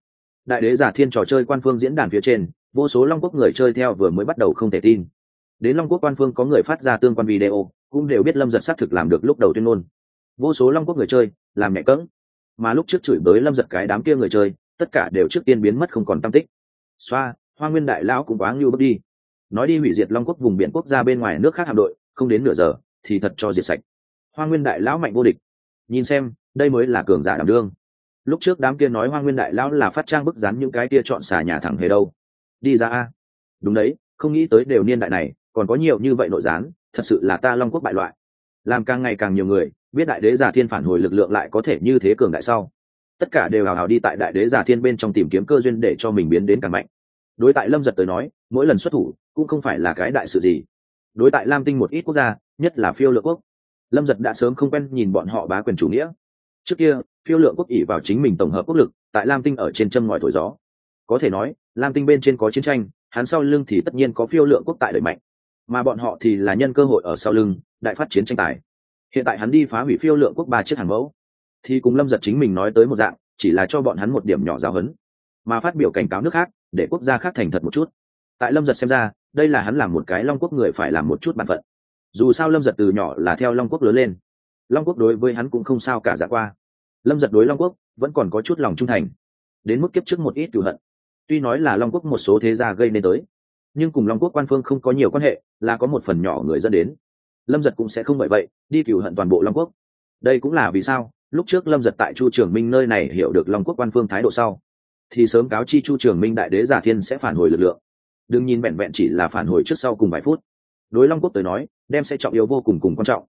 Đại đế giả thiên trò chơi quan phương diễn đàn phía trên, vô số long quốc người chơi theo vừa mới bắt đầu không thể tin. Đến long quốc quan phương có người phát ra tương quan video, cũng đều biết lâm giật xác thực làm được lúc đầu tuyên ngôn. Vô số long quốc người chơi, làm mẹ cỡng mà lúc trước chửi bới lâm giật cái đám kia người chơi, tất cả đều trước tiên biến mất không còn tam tích. Xoa, hoa nguyên đại lão cũng quá ngưu bước đi. Nói đi hủy diệt long quốc vùng biển quốc gia bên ngoài nước khác hạm đội, không đến nửa giờ, thì thật cho diệt sạch hoa nguyên đại lão mạnh vô địch. Nhìn xem, đây mới là cường giả đảm đương. Lúc trước đám kia nói hoa nguyên đại lão là phát trang bức rắn những cái kia chọn xả nhà thẳng hề đâu. Đi ra a. Đúng đấy, không nghĩ tới đều niên đại này, còn có nhiều như vậy nội gián, thật sự là ta long quốc bại loại. Làm càng ngày càng nhiều người, biết đại đế giả thiên phản hồi lực lượng lại có thể như thế cường đại sau. Tất cả đều hào hào đi tại đại đế giả thiên bên trong tìm kiếm cơ duyên để cho mình biến đến càng mạnh. Đối tại lâm giật tới nói, mỗi lần xuất thủ, cũng không phải là cái đại sự gì. Đối tại lam tinh một ít quốc gia, nhất là phiêu lượng quốc lâm giật đã sớm không quen nhìn bọn họ bá quyền chủ nghĩa. Trước kia, phiêu lượng quốc ỉ vào chính mình tổng hợp quốc lực, tại lam tinh ở trên châm ngòi thổi gió. Có thể nói, lam tinh bên trên có chiến tranh, hắn sau lưng thì tất nhiên có phiêu lượng quốc tại đẩy mạnh. Mà bọn họ thì là nhân cơ hội ở sau lưng, đại phát chiến tranh tài. Hiện tại hắn đi phá hủy phiêu lượng quốc ba chiếc hàng mẫu. Thì cùng lâm giật chính mình nói tới một dạng, chỉ là cho bọn hắn một điểm nhỏ giáo hấn mà phát biểu cảnh cáo nước khác, để quốc gia khác thành thật một chút. Tại lâm giật xem ra, đây là hắn làm một cái long quốc người phải làm một chút b ả n phận dù sao lâm giật từ nhỏ là theo long quốc lớn lên long quốc đối với hắn cũng không sao cả dạ qua lâm giật đối long quốc vẫn còn có chút lòng trung thành đến mức kiếp trước một ít cựu hận tuy nói là long quốc một số thế gia gây nên tới nhưng cùng long quốc quan phương không có nhiều quan hệ là có một phần nhỏ người dân đến lâm giật cũng sẽ không bởi vậy đi cựu hận toàn bộ long quốc đây cũng là vì sao lúc trước lâm giật tại chu trường minh nơi này hiểu được long quốc quan phương thái độ sau thì sớm cáo chi chu trường minh đại đế giả thiên sẽ phản hồi lực lượng đừng nhìn vẹn vẹn chỉ là phản hồi trước sau cùng vài phút đối long quốc tới nói đem sẽ trọng yếu vô cùng cùng quan trọng.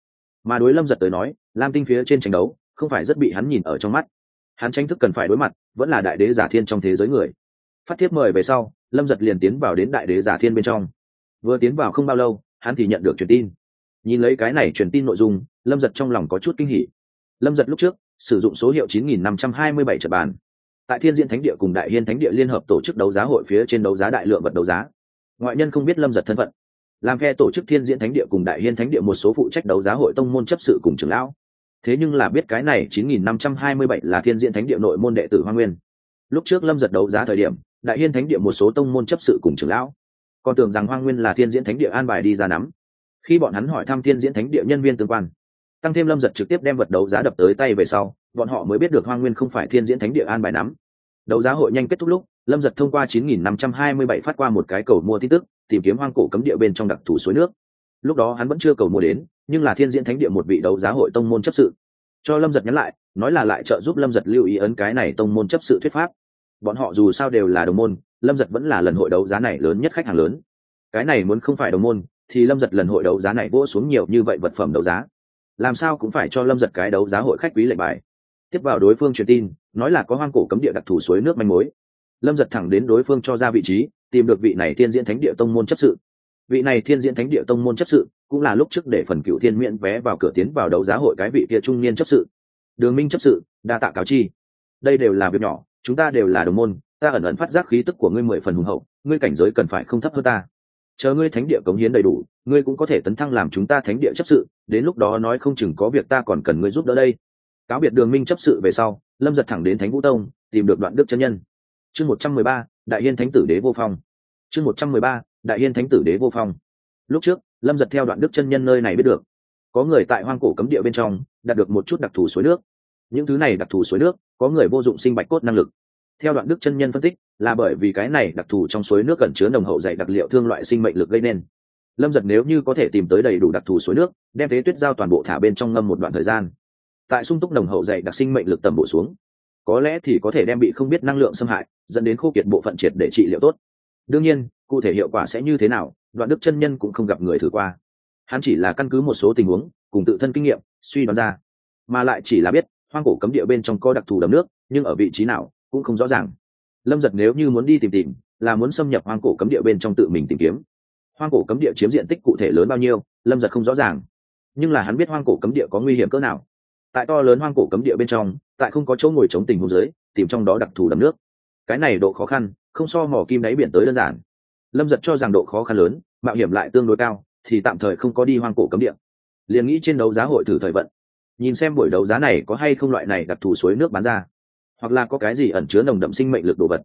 Mà đối lâm giật tới nói, lam tinh phía trên tranh đấu, không phải rất bị hắn nhìn ở trong mắt. Hắn tranh thức cần phải đối mặt, vẫn là đại đế giả thiên trong thế giới người. Phát thiếp mời về sau, lâm giật liền tiến vào đến đại đế giả thiên bên trong. Vừa tiến vào không bao lâu, hắn thì nhận được truyền tin. Nhìn lấy cái này truyền tin nội dung, lâm giật trong lòng có chút kinh hỉ. Lâm giật lúc trước, sử dụng số hiệu 9527 trận bàn. Tại thiên diễn thánh địa cùng đại hiên thánh địa liên hợp tổ chức đấu giá hội phía trên đấu giá đại lượng vật đấu giá. Ngoại nhân không biết lâm giật thân phận làm phe tổ chức thiên diễn thánh địa cùng đại hiên thánh địa một số phụ trách đấu giá hội tông môn chấp sự cùng trưởng lão. Thế nhưng là biết cái này 9527 là thiên diễn thánh địa nội môn đệ tử hoa nguyên. Lúc trước lâm giật đấu giá thời điểm, đại hiên thánh địa một số tông môn chấp sự cùng trưởng lão. Còn tưởng rằng hoa nguyên là thiên diễn thánh địa an bài đi ra nắm. Khi bọn hắn hỏi thăm thiên diễn thánh địa nhân viên tương quan, tăng thêm lâm giật trực tiếp đem vật đấu giá đập tới tay về sau, bọn họ mới biết được hoa nguyên không phải thiên diễn thánh địa an bài nắm. Đấu giá hội nhanh kết thúc lúc lâm giật thông qua 9527 phát qua một cái cầu mua tin tức, tìm kiếm hoang cổ cấm địa bên trong đặc thù suối nước. Lúc đó hắn vẫn chưa cầu mua đến, nhưng là thiên diễn thánh địa một vị đấu giá hội tông môn chấp sự. Cho lâm giật nhắn lại, nói là lại trợ giúp lâm giật lưu ý ấn cái này tông môn chấp sự thuyết pháp. Bọn họ dù sao đều là đồng môn, lâm giật vẫn là lần hội đấu giá này lớn nhất khách hàng lớn. Cái này muốn không phải đồng môn, thì lâm giật lần hội đấu giá này vỗ xuống nhiều như vậy vật phẩm đấu giá. Làm sao cũng phải cho lâm giật cái đấu giá hội khách quý lệnh bài. Tiếp vào đối phương truyền tin, nói là có hoang cổ cấm địa đặc thù suối nước manh mối lâm giật thẳng đến đối phương cho ra vị trí, tìm được vị này thiên diễn thánh địa tông môn chấp sự. Vị này thiên diễn thánh địa tông môn chấp sự cũng là lúc trước để phần cựu thiên miễn vé vào cửa tiến vào đấu giá hội cái vị kia trung niên chấp sự. Đường minh chấp sự, đa tạ cáo chi. Đây đều là việc nhỏ, chúng ta đều là đồng môn, ta ẩn ẩn phát giác khí tức của ngươi mười phần hùng hậu, ngươi cảnh giới cần phải không thấp hơn ta. Chờ ngươi thánh địa cống hiến đầy đủ, ngươi cũng có thể tấn thăng làm chúng ta thánh địa chấp sự, đến lúc đó nói không chừng có việc ta còn cần ngươi giúp đỡ đây. Cáo biệt đường minh chấp sự về sau, lâm giật thẳng đến thánh vũ tông, tìm được đoạn đức chân nhân chương một trăm mười ba, đại hiên thánh tử đế vô phong. Chương một trăm mười ba, đại hiên thánh tử đế vô phong. Lúc trước, lâm giật theo đoạn đức chân nhân nơi này biết được. Có người tại hoang cổ cấm địa bên trong, đạt được một chút đặc thù suối nước. Những thứ này đặc thù suối nước, có người vô dụng sinh bạch cốt năng lực. Theo đoạn đức chân nhân phân tích, là bởi vì cái này đặc thù trong suối nước cần chứa nồng hậu dạy đặc liệu thương loại sinh mệnh lực gây nên. Lâm giật nếu như có thể tìm tới đầy đủ đặc thù suối nước, đem thế tuyết giao toàn bộ thả bên trong ngâm một đoạn thời gian. Tại sung túc nồng hậu dạy đặc sinh mệnh lực tầm bổ xuống có lẽ thì có thể đem bị không biết năng lượng xâm hại, dẫn đến khô kiệt bộ phận triệt để trị liệu tốt. Đương nhiên, cụ thể hiệu quả sẽ như thế nào, đoạn đức chân nhân cũng không gặp người thử qua. Hắn chỉ là căn cứ một số tình huống, cùng tự thân kinh nghiệm, suy đoán ra. Mà lại chỉ là biết, hoang cổ cấm địa bên trong có đặc thù đầm nước, nhưng ở vị trí nào, cũng không rõ ràng. Lâm giật nếu như muốn đi tìm tìm, là muốn xâm nhập hoang cổ cấm địa bên trong tự mình tìm kiếm. Hoang cổ cấm địa chiếm diện tích cụ thể lớn bao nhiêu, lâm giật không rõ ràng. Nhưng là hắn biết hoang cổ cấm địa có nguy hiểm cỡ nào. Tại to lớn hoang cổ cấm địa bên trong tại không có chỗ ngồi chống tình hôn giới, tìm trong đó đặc thù đầm nước. Cái này độ khó khăn, không so mỏ kim đáy biển tới đơn giản. Lâm giật cho rằng độ khó khăn lớn, mạo hiểm lại tương đối cao, thì tạm thời không có đi hoang cổ cấm địa. Liền nghĩ trên đấu giá hội thử thời vận. Nhìn xem buổi đấu giá này có hay không loại này đặc thù suối nước bán ra, hoặc là có cái gì ẩn chứa nồng đậm sinh mệnh lực đồ vật.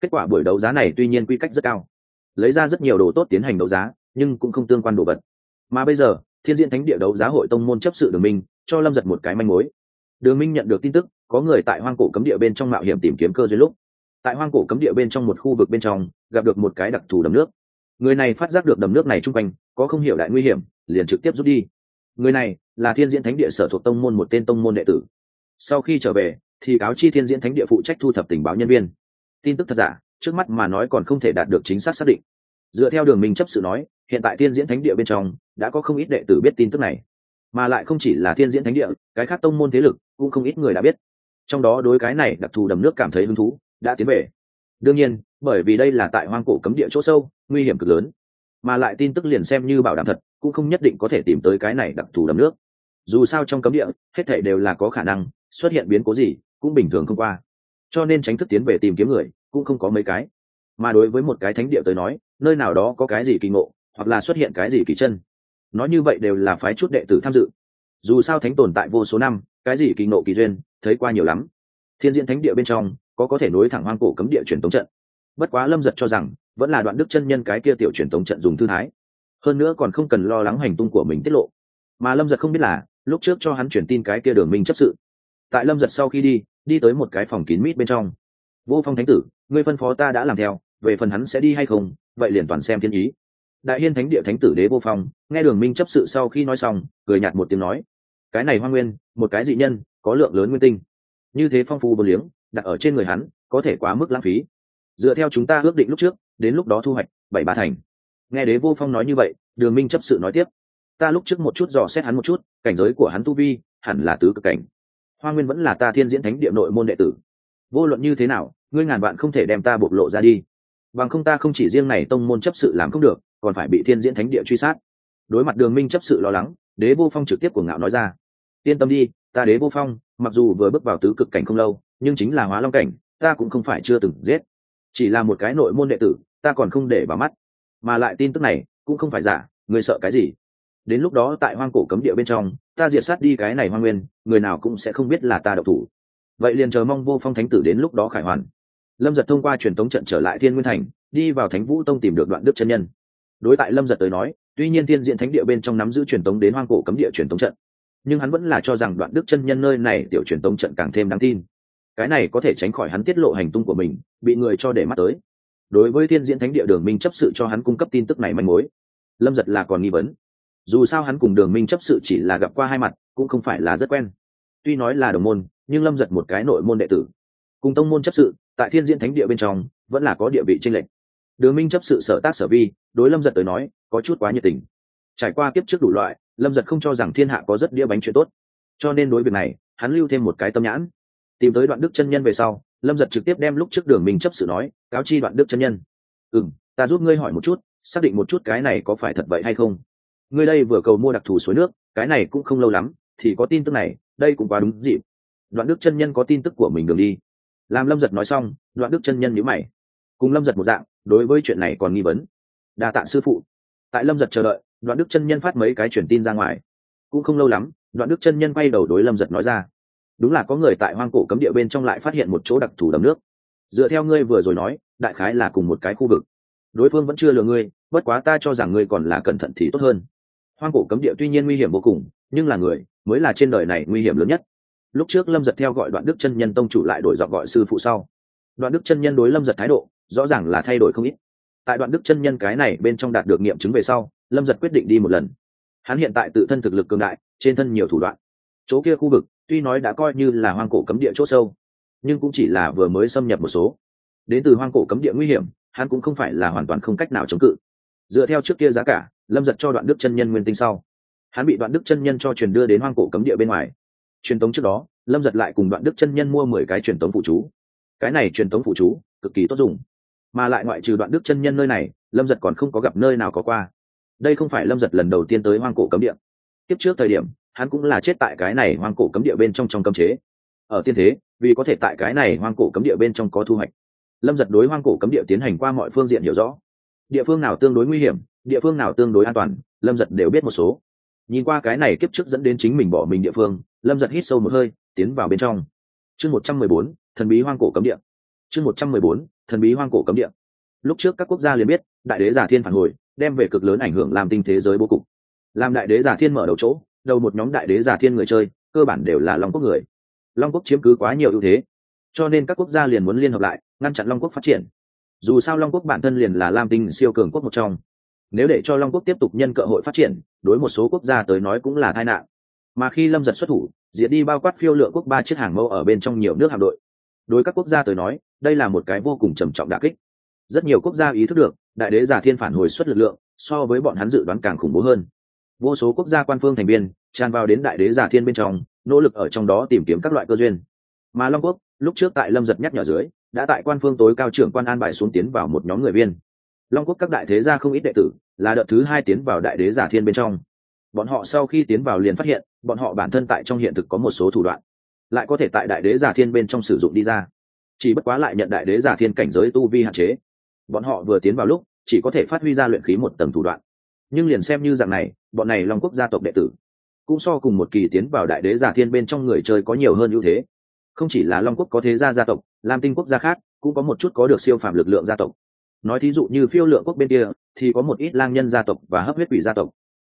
Kết quả buổi đấu giá này tuy nhiên quy cách rất cao, lấy ra rất nhiều đồ tốt tiến hành đấu giá, nhưng cũng không tương quan đồ vật. Mà bây giờ, thiên diễn thánh địa đấu giá hội tông môn chấp sự đường minh, cho lâm giật một cái manh mối. Đường minh nhận được tin tức có người tại hoang cổ cấm địa bên trong mạo hiểm tìm kiếm cơ duyên lúc, tại hoang cổ cấm địa bên trong một khu vực bên trong, gặp được một cái đặc thù đầm nước. Người này phát giác được đầm nước này chung quanh, có không hiểu đại nguy hiểm, liền trực tiếp rút đi. Người này là thiên diễn thánh địa sở thuộc tông môn một tên tông môn đệ tử. Sau khi trở về, thì cáo chi thiên diễn thánh địa phụ trách thu thập tình báo nhân viên. Tin tức thật giả, trước mắt mà nói còn không thể đạt được chính xác xác định. Dựa theo đường mình chấp sự nói, hiện tại thiên diễn thánh địa bên trong đã có không ít đệ tử biết tin tức này. Mà lại không chỉ là thiên diễn thánh địa, cái khác tông môn thế lực cũng không ít người đã biết trong đó đối cái này đặc thù đầm nước cảm thấy hứng thú, đã tiến về. Đương nhiên, bởi vì đây là tại hoang cổ cấm địa chỗ sâu, nguy hiểm cực lớn. Mà lại tin tức liền xem như bảo đảm thật, cũng không nhất định có thể tìm tới cái này đặc thù đầm nước. Dù sao trong cấm địa, hết thể đều là có khả năng, xuất hiện biến cố gì, cũng bình thường không qua. Cho nên tránh thức tiến về tìm kiếm người, cũng không có mấy cái. Mà đối với một cái thánh địa tới nói, nơi nào đó có cái gì kỳ ngộ, hoặc là xuất hiện cái gì kỳ chân. Nói như vậy đều là phái chút đệ tử tham dự. Dù sao thánh tồn tại vô số năm, cái gì kỳ ngộ kỳ duyên thấy qua nhiều lắm. Thiên diễn thánh địa bên trong, có có thể nối thẳng hoang cổ cấm địa truyền tống trận. Bất quá lâm giật cho rằng, vẫn là đoạn đức chân nhân cái kia tiểu truyền tống trận dùng thư thái. Hơn nữa còn không cần lo lắng hành tung của mình tiết lộ. Mà lâm giật không biết là, lúc trước cho hắn chuyển tin cái kia đường minh chấp sự. Tại lâm giật sau khi đi đi tới một cái phòng kín mít bên trong. Vô phong thánh tử, ngươi phân phó ta đã làm theo, về phần hắn sẽ đi hay không, vậy liền toàn xem thiên ý. Đại hiên thánh địa thánh tử đế vô phong, nghe đường minh chấp sự sau khi nói xong, cười nhạt một tiếng nói cái này hoa nguyên, một cái dị nhân, có lượng lớn nguyên tinh. Như thế phong phú bờ liếng, đặt ở trên người hắn, có thể quá mức lãng phí. Dựa theo chúng ta ước định lúc trước, đến lúc đó thu hoạch, bảy ba thành. Nghe đế vô phong nói như vậy, đường minh chấp sự nói tiếp. Ta lúc trước một chút dò xét hắn một chút, cảnh giới của hắn tu vi, hẳn là tứ cực cảnh. Hoa nguyên vẫn là ta thiên diễn thánh địa nội môn đệ tử. Vô luận như thế nào, ngươi ngàn vạn không thể đem ta bộc lộ ra đi. Bằng không ta không chỉ riêng này tông môn chấp sự làm không được, còn phải bị thiên diễn thánh địa truy sát. Đối mặt đường minh chấp sự lo lắng, đế vô phong trực tiếp của ngạo nói ra yên tâm đi, ta đế vô phong, mặc dù vừa bước vào tứ cực cảnh không lâu, nhưng chính là hóa long cảnh, ta cũng không phải chưa từng giết. Chỉ là một cái nội môn đệ tử, ta còn không để vào mắt. Mà lại tin tức này, cũng không phải giả người sợ cái gì? Đến lúc đó tại hoang cổ cấm địa bên trong, ta diệt sát đi cái này hoang nguyên, người nào cũng sẽ không biết là ta độc thủ. Vậy liền chờ mong vô phong thánh tử đến lúc đó khải hoàn. Lâm giật thông qua truyền tống trận trở lại thiên nguyên thành, đi vào thánh vũ tông tìm được đoạn đức chân nhân. Đối tại lâm giật tới nói, tuy nhiên thiên diện thánh địa bên trong nắm giữ truyền tống đến hoang cổ cấm địa truyền tống trận nhưng hắn vẫn là cho rằng đoạn đức chân nhân nơi này tiểu truyền tống trận càng thêm đáng tin. Cái này có thể tránh khỏi hắn tiết lộ hành tung của mình, bị người cho để mắt tới. Đối với thiên diễn thánh địa đường minh chấp sự cho hắn cung cấp tin tức này manh mối, lâm giật là còn nghi vấn. Dù sao hắn cùng đường minh chấp sự chỉ là gặp qua hai mặt, cũng không phải là rất quen. Tuy nói là đồng môn, nhưng lâm giật một cái nội môn đệ tử. Cùng tông môn chấp sự, tại thiên diễn thánh địa bên trong, vẫn là có địa vị tranh lệch. Đường minh chấp sự sở tác sở vi, đối lâm giật tới nói, có chút quá nhiệt tình trải qua kiếp trước đủ loại, lâm giật không cho rằng thiên hạ có rất đĩa bánh chuyện tốt. Cho nên đối việc này, hắn lưu thêm một cái tâm nhãn. Tìm tới đoạn đức chân nhân về sau, lâm giật trực tiếp đem lúc trước đường mình chấp sự nói, cáo chi đoạn đức chân nhân. Ừ m ta giúp ngươi hỏi một chút, xác định một chút cái này có phải thật vậy hay không? Ngươi đây vừa cầu mua đặc thù suối nước, cái này cũng không lâu lắm, thì có tin tức này, đây cũng quá đúng dịp. Đoạn đức chân nhân có tin tức của mình đường đi. Làm lâm giật nói xong, đoạn đức chân nhân nhữ mày. Cùng lâm giật một dạng, đối với chuyện này còn nghi vấn. Đa tạ sư phụ. Tại lâm giật chờ đợi đoạn đức chân nhân phát mấy cái truyền tin ra ngoài. Cũng không lâu lắm, đoạn đức chân nhân quay đầu đối lâm giật nói ra. Đúng là có người tại hoang cổ cấm địa bên trong lại phát hiện một chỗ đặc thù đầm nước. Dựa theo ngươi vừa rồi nói, đại khái là cùng một cái khu vực. Đối phương vẫn chưa lừa ngươi, bất quá ta cho rằng ngươi còn là cẩn thận thì tốt hơn. Hoang cổ cấm địa tuy nhiên nguy hiểm vô cùng, nhưng là người mới là trên đời này nguy hiểm lớn nhất. Lúc trước lâm giật theo gọi đoạn đức chân nhân tông chủ lại đổi giọng gọi sư phụ sau. Đoạn đức chân nhân đối lâm giật thái độ rõ ràng là thay đổi không ít. Tại đoạn đức chân nhân cái này bên trong đạt được nghiệm chứng về sau lâm giật quyết định đi một lần. Hắn hiện tại tự thân thực lực cường đại, trên thân nhiều thủ đoạn. Chỗ kia khu vực, tuy nói đã coi như là hoang cổ cấm địa chỗ sâu, nhưng cũng chỉ là vừa mới xâm nhập một số. Đến từ hoang cổ cấm địa nguy hiểm, hắn cũng không phải là hoàn toàn không cách nào chống cự. Dựa theo trước kia giá cả, lâm giật cho đoạn đức chân nhân nguyên tinh sau. Hắn bị đoạn đức chân nhân cho truyền đưa đến hoang cổ cấm địa bên ngoài. Truyền tống trước đó, lâm giật lại cùng đoạn đức chân nhân mua mười cái truyền tống phụ chú. Cái này truyền tống phụ chú, cực kỳ tốt dùng. Mà lại ngoại trừ đoạn đức chân nhân nơi này, lâm giật còn không có gặp nơi nào có qua đây không phải lâm giật lần đầu tiên tới hoang cổ cấm địa. Tiếp trước thời điểm, hắn cũng là chết tại cái này hoang cổ cấm địa bên trong trong cấm chế. Ở tiên thế, vì có thể tại cái này hoang cổ cấm địa bên trong có thu hoạch. Lâm giật đối hoang cổ cấm địa tiến hành qua mọi phương diện hiểu rõ. Địa phương nào tương đối nguy hiểm, địa phương nào tương đối an toàn, lâm giật đều biết một số. Nhìn qua cái này kiếp trước dẫn đến chính mình bỏ mình địa phương, lâm giật hít sâu một hơi, tiến vào bên trong. Chương một trăm mười bốn, thần bí hoang cổ cấm địa. Chương một trăm mười bốn, thần bí hoang cổ cấm địa. Lúc trước các quốc gia liền biết, đại đế giả thiên phản hồi đem về cực lớn ảnh hưởng làm tinh thế giới bố cục. Làm đại đế giả thiên mở đầu chỗ, đầu một nhóm đại đế giả thiên người chơi, cơ bản đều là long quốc người. Long quốc chiếm cứ quá nhiều ưu thế, cho nên các quốc gia liền muốn liên hợp lại, ngăn chặn long quốc phát triển. Dù sao long quốc bản thân liền là lam tinh siêu cường quốc một trong. Nếu để cho long quốc tiếp tục nhân cơ hội phát triển, đối một số quốc gia tới nói cũng là tai nạn. Mà khi lâm giật xuất thủ diễn đi bao quát phiêu lượng quốc ba chiếc hàng mẫu ở bên trong nhiều nước hạm đội. Đối các quốc gia tới nói, đây là một cái vô cùng trầm trọng đà kích rất nhiều quốc gia ý thức được, đại đế giả thiên phản hồi xuất lực lượng, so với bọn hắn dự đoán càng khủng bố hơn. Vô số quốc gia quan phương thành viên, tràn vào đến đại đế giả thiên bên trong, nỗ lực ở trong đó tìm kiếm các loại cơ duyên. Mà long quốc, lúc trước tại lâm giật nhắc nhở dưới, đã tại quan phương tối cao trưởng quan an bài xuống tiến vào một nhóm người viên. Long quốc các đại thế gia không ít đệ tử, là đợt thứ hai tiến vào đại đế giả thiên bên trong. Bọn họ sau khi tiến vào liền phát hiện, bọn họ bản thân tại trong hiện thực có một số thủ đoạn, lại có thể tại đại đế giả thiên bên trong sử dụng đi ra. Chỉ bất quá lại nhận đại đế giả thiên cảnh giới tu vi hạn chế bọn họ vừa tiến vào lúc, chỉ có thể phát huy ra luyện khí một tầng thủ đoạn. Nhưng liền xem như dạng này, bọn này long quốc gia tộc đệ tử, cũng so cùng một kỳ tiến vào đại đế giả thiên bên trong người chơi có nhiều hơn ưu thế. Không chỉ là long quốc có thế gia gia tộc, lam tinh quốc gia khác, cũng có một chút có được siêu phàm lực lượng gia tộc. Nói thí dụ như phiêu lượng quốc bên kia, thì có một ít lang nhân gia tộc và hấp huyết quỷ gia tộc.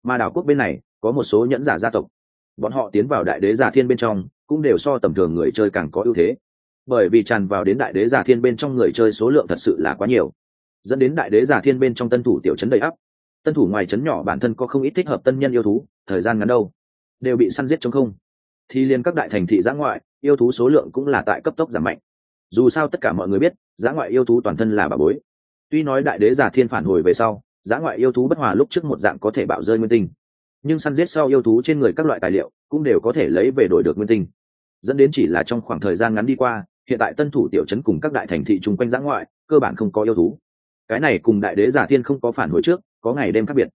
Mà đảo quốc bên này, có một số nhẫn giả gia tộc. Bọn họ tiến vào đại đế giả thiên bên trong, cũng đều so tầm thường người chơi càng có ưu thế. Bởi vì tràn vào đến đại đế giả thiên bên trong người chơi số lượng thật sự là quá nhiều dẫn đến đại đế giả thiên bên trong tân thủ tiểu trấn đầy ắp. Tân thủ ngoài trấn nhỏ bản thân có không ít thích hợp tân nhân yêu thú, thời gian ngắn đâu, đều bị săn giết chống không. Thì liền các đại thành thị giã ngoại, yêu thú số lượng cũng là tại cấp tốc giảm mạnh. Dù sao tất cả mọi người biết, giã ngoại yêu thú toàn thân là bà bối. Tuy nói đại đế giả thiên phản hồi về sau, giã ngoại yêu thú bất hòa lúc trước một dạng có thể bạo rơi nguyên tinh. Nhưng săn giết sau yêu thú trên người các loại tài liệu cũng đều có thể lấy về đổi được nguyên tinh. Dẫn đến chỉ là trong khoảng thời gian ngắn đi qua, hiện tại tân thủ tiểu trấn cùng các đại thành thị chung quanh giã ngoại, cơ bản không có yêu thú cái này cùng đại đế giả thiên không có phản hồi trước, có ngày đêm khác biệt.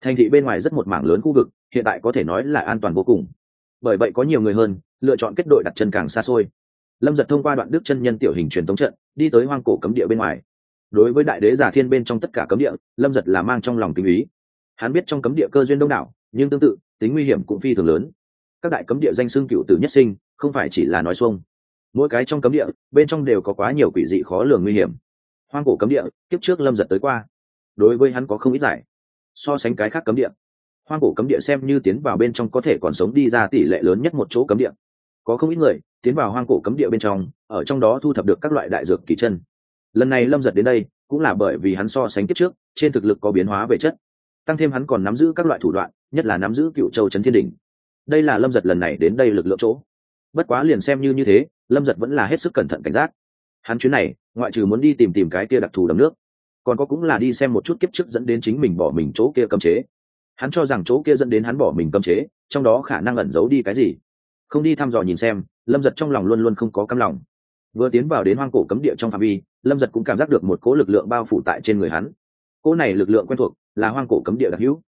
Thành thị bên ngoài rất một mảng lớn khu vực, hiện tại có thể nói là an toàn vô cùng. Bởi vậy có nhiều người hơn, lựa chọn kết đội đặt chân càng xa xôi. Lâm giật thông qua đoạn đức chân nhân tiểu hình truyền tống trận, đi tới hoang cổ cấm địa bên ngoài. Đối với đại đế giả thiên bên trong tất cả cấm địa, lâm giật là mang trong lòng tình ý. Hắn biết trong cấm địa cơ duyên đông đảo, nhưng tương tự, tính nguy hiểm cũng phi thường lớn. Các đại cấm địa danh xưng cựu tử nhất sinh, không phải chỉ là nói xuông. Mỗi cái trong cấm địa, bên trong đều có quá nhiều quỷ dị khó lường nguy hiểm hoang cổ cấm địa, kiếp trước lâm giật tới qua. Đối với hắn có không ít giải. So sánh cái khác cấm địa. Hoang cổ cấm địa xem như tiến vào bên trong có thể còn sống đi ra tỷ lệ lớn nhất một chỗ cấm địa. Có không ít người tiến vào hoang cổ cấm địa bên trong, ở trong đó thu thập được các loại đại dược kỳ chân. Lần này lâm giật đến đây, cũng là bởi vì hắn so sánh kiếp trước, trên thực lực có biến hóa về chất. Tăng thêm hắn còn nắm giữ các loại thủ đoạn, nhất là nắm giữ cựu châu trấn thiên đình đây là lâm giật lần này đến đây lực lượng chỗ. Bất quá liền xem như như thế, lâm giật vẫn là hết sức cẩn thận cảnh giác. Hắn chuyến này ngoại trừ muốn đi tìm tìm cái kia đặc thù đầm nước, còn có cũng là đi xem một chút kiếp trước dẫn đến chính mình bỏ mình chỗ kia cấm chế. Hắn cho rằng chỗ kia dẫn đến hắn bỏ mình cấm chế, trong đó khả năng ẩn giấu đi cái gì. Không đi thăm dò nhìn xem, lâm giật trong lòng luôn luôn không có căm lòng. Vừa tiến vào đến hoang cổ cấm địa trong phạm vi, lâm giật cũng cảm giác được một cỗ lực lượng bao phủ tại trên người hắn. Cỗ này lực lượng quen thuộc là hoang cổ cấm địa đặc hữu.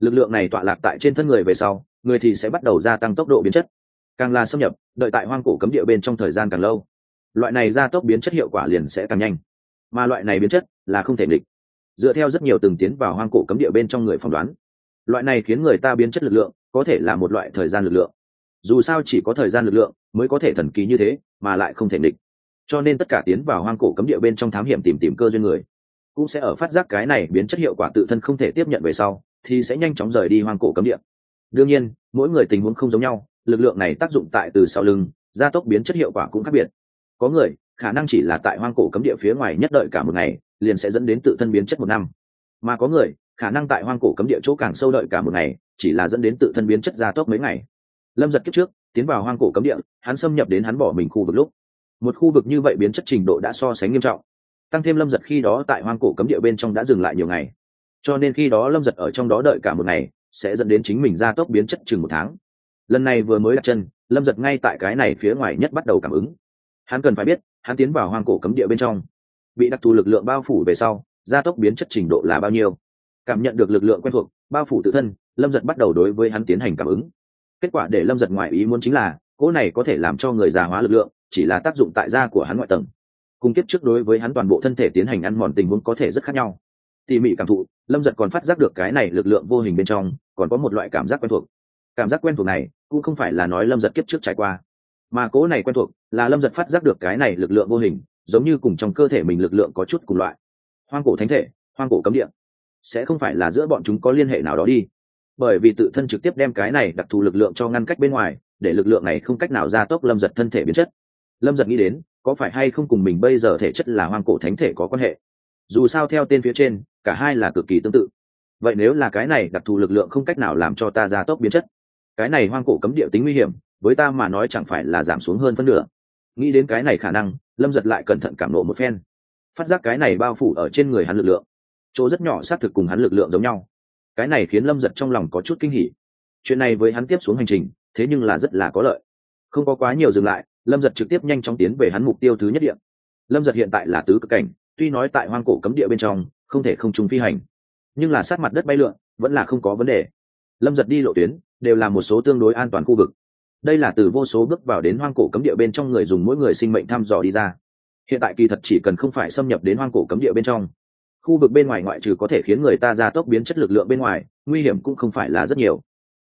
Lực lượng này tọa lạc tại trên thân người về sau, người thì sẽ bắt đầu gia tăng tốc độ biến chất. Càng là xâm nhập, đợi tại hoang cổ cấm địa bên trong thời gian càng lâu loại này gia tốc biến chất hiệu quả liền sẽ càng nhanh. Mà loại này biến chất là không thể địch dựa theo rất nhiều từng tiến vào hoang cổ cấm địa bên trong người phỏng đoán, loại này khiến người ta biến chất lực lượng có thể là một loại thời gian lực lượng. Dù sao chỉ có thời gian lực lượng mới có thể thần kỳ như thế, mà lại không thể địch cho nên tất cả tiến vào hoang cổ cấm địa bên trong thám hiểm tìm tìm cơ duyên người, cũng sẽ ở phát giác cái này biến chất hiệu quả tự thân không thể tiếp nhận về sau, thì sẽ nhanh chóng rời đi hoang cổ cấm địa. Đương nhiên, mỗi người tình huống không giống nhau, lực lượng này tác dụng tại từ sau lưng, gia tốc biến chất hiệu quả cũng khác biệt có người, khả năng chỉ là tại hoang cổ cấm địa phía ngoài nhất đợi cả một ngày, liền sẽ dẫn đến tự thân biến chất một năm. Mà có người, khả năng tại hoang cổ cấm địa chỗ càng sâu đợi cả một ngày, chỉ là dẫn đến tự thân biến chất gia tốc mấy ngày. Lâm giật kiếp trước, tiến vào hoang cổ cấm địa, hắn xâm nhập đến hắn bỏ mình khu vực lúc. Một khu vực như vậy biến chất trình độ đã so sánh nghiêm trọng. Tăng thêm lâm giật khi đó tại hoang cổ cấm địa bên trong đã dừng lại nhiều ngày. Cho nên khi đó lâm giật ở trong đó đợi cả một ngày, sẽ dẫn đến chính mình gia tốc biến chất chừng một tháng. Lần này vừa mới đặt chân, lâm giật ngay tại cái này phía ngoài nhất bắt đầu cảm ứng hắn cần phải biết, hắn tiến vào hoang cổ cấm địa bên trong. Bị đặc thù lực lượng bao phủ về sau, gia tốc biến chất trình độ là bao nhiêu? Cảm nhận được lực lượng quen thuộc, bao phủ tự thân, lâm giật bắt đầu đối với hắn tiến hành cảm ứng. Kết quả để lâm giật ngoài ý muốn chính là, cỗ này có thể làm cho người già hóa lực lượng, chỉ là tác dụng tại da của hắn ngoại tầng. Cung kiếp trước đối với hắn toàn bộ thân thể tiến hành ăn mòn tình huống có thể rất khác nhau. Tỉ mỉ cảm thụ, lâm giật còn phát giác được cái này lực lượng vô hình bên trong, còn có một loại cảm giác quen thuộc. Cảm giác quen thuộc này, cũng không phải là nói lâm giật kiếp trước trải qua mà cố này quen thuộc là lâm giật phát giác được cái này lực lượng vô hình, giống như cùng trong cơ thể mình lực lượng có chút cùng loại. Hoang cổ thánh thể, hoang cổ cấm địa. Sẽ không phải là giữa bọn chúng có liên hệ nào đó đi. Bởi vì tự thân trực tiếp đem cái này đặc thù lực lượng cho ngăn cách bên ngoài, để lực lượng này không cách nào ra tốc lâm giật thân thể biến chất. Lâm giật nghĩ đến, có phải hay không cùng mình bây giờ thể chất là hoang cổ thánh thể có quan hệ? Dù sao theo tên phía trên, cả hai là cực kỳ tương tự. Vậy nếu là cái này đặc thù lực lượng không cách nào làm cho ta ra tốc biến chất? Cái này hoang cổ cấm địa tính nguy hiểm với ta mà nói chẳng phải là giảm xuống hơn phân nửa. Nghĩ đến cái này khả năng, lâm giật lại cẩn thận cảm nộ một phen. Phát giác cái này bao phủ ở trên người hắn lực lượng. Chỗ rất nhỏ xác thực cùng hắn lực lượng giống nhau. Cái này khiến lâm giật trong lòng có chút kinh hỉ. Chuyện này với hắn tiếp xuống hành trình, thế nhưng là rất là có lợi. Không có quá nhiều dừng lại, lâm giật trực tiếp nhanh chóng tiến về hắn mục tiêu thứ nhất điện lâm giật hiện tại là tứ cực cảnh, tuy nói tại hoang cổ cấm địa bên trong, không thể không trùng phi hành. Nhưng là sát mặt đất bay lượn, vẫn là không có vấn đề. Lâm giật đi lộ tuyến, đều là một số tương đối an toàn khu vực đây là từ vô số bước vào đến hoang cổ cấm địa bên trong người dùng mỗi người sinh mệnh thăm dò đi ra. Hiện tại kỳ thật chỉ cần không phải xâm nhập đến hoang cổ cấm địa bên trong, khu vực bên ngoài ngoại trừ có thể khiến người ta ra tốc biến chất lực lượng bên ngoài, nguy hiểm cũng không phải là rất nhiều.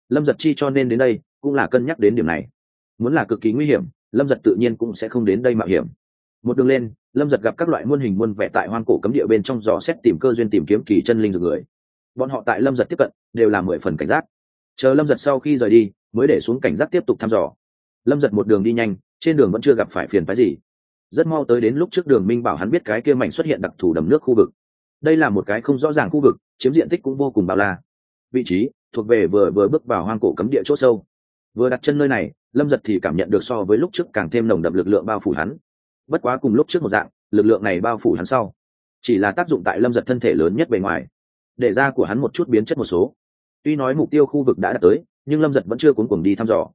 Lâm giật chi cho nên đến đây cũng là cân nhắc đến điểm này. Muốn là cực kỳ nguy hiểm, lâm giật tự nhiên cũng sẽ không đến đây mạo hiểm. Một đường lên, lâm giật gặp các loại muôn hình muôn vẻ tại hoang cổ cấm địa bên trong dò xét tìm cơ duyên tìm kiếm kỳ chân linh dược người. Bọn họ tại lâm giật tiếp cận đều là mười phần cảnh giác chờ lâm giật sau khi rời đi mới để xuống cảnh giác tiếp tục thăm dò lâm giật một đường đi nhanh trên đường vẫn chưa gặp phải phiền phái gì rất mau tới đến lúc trước đường minh bảo hắn biết cái kia mảnh xuất hiện đặc thù đầm nước khu vực đây là một cái không rõ ràng khu vực chiếm diện tích cũng vô cùng bao la vị trí thuộc về vừa vừa bước vào hoang cổ cấm địa c h ỗ sâu vừa đặt chân nơi này lâm giật thì cảm nhận được so với lúc trước càng thêm nồng đậm lực lượng bao phủ hắn bất quá cùng lúc trước một dạng lực lượng này bao phủ hắn sau chỉ là tác dụng tại lâm giật thân thể lớn nhất bề ngoài để da của hắn một chút biến chất một số tuy nói mục tiêu khu vực đã đạt tới, nhưng lâm giật vẫn chưa cuốn cuồng đi thăm dò.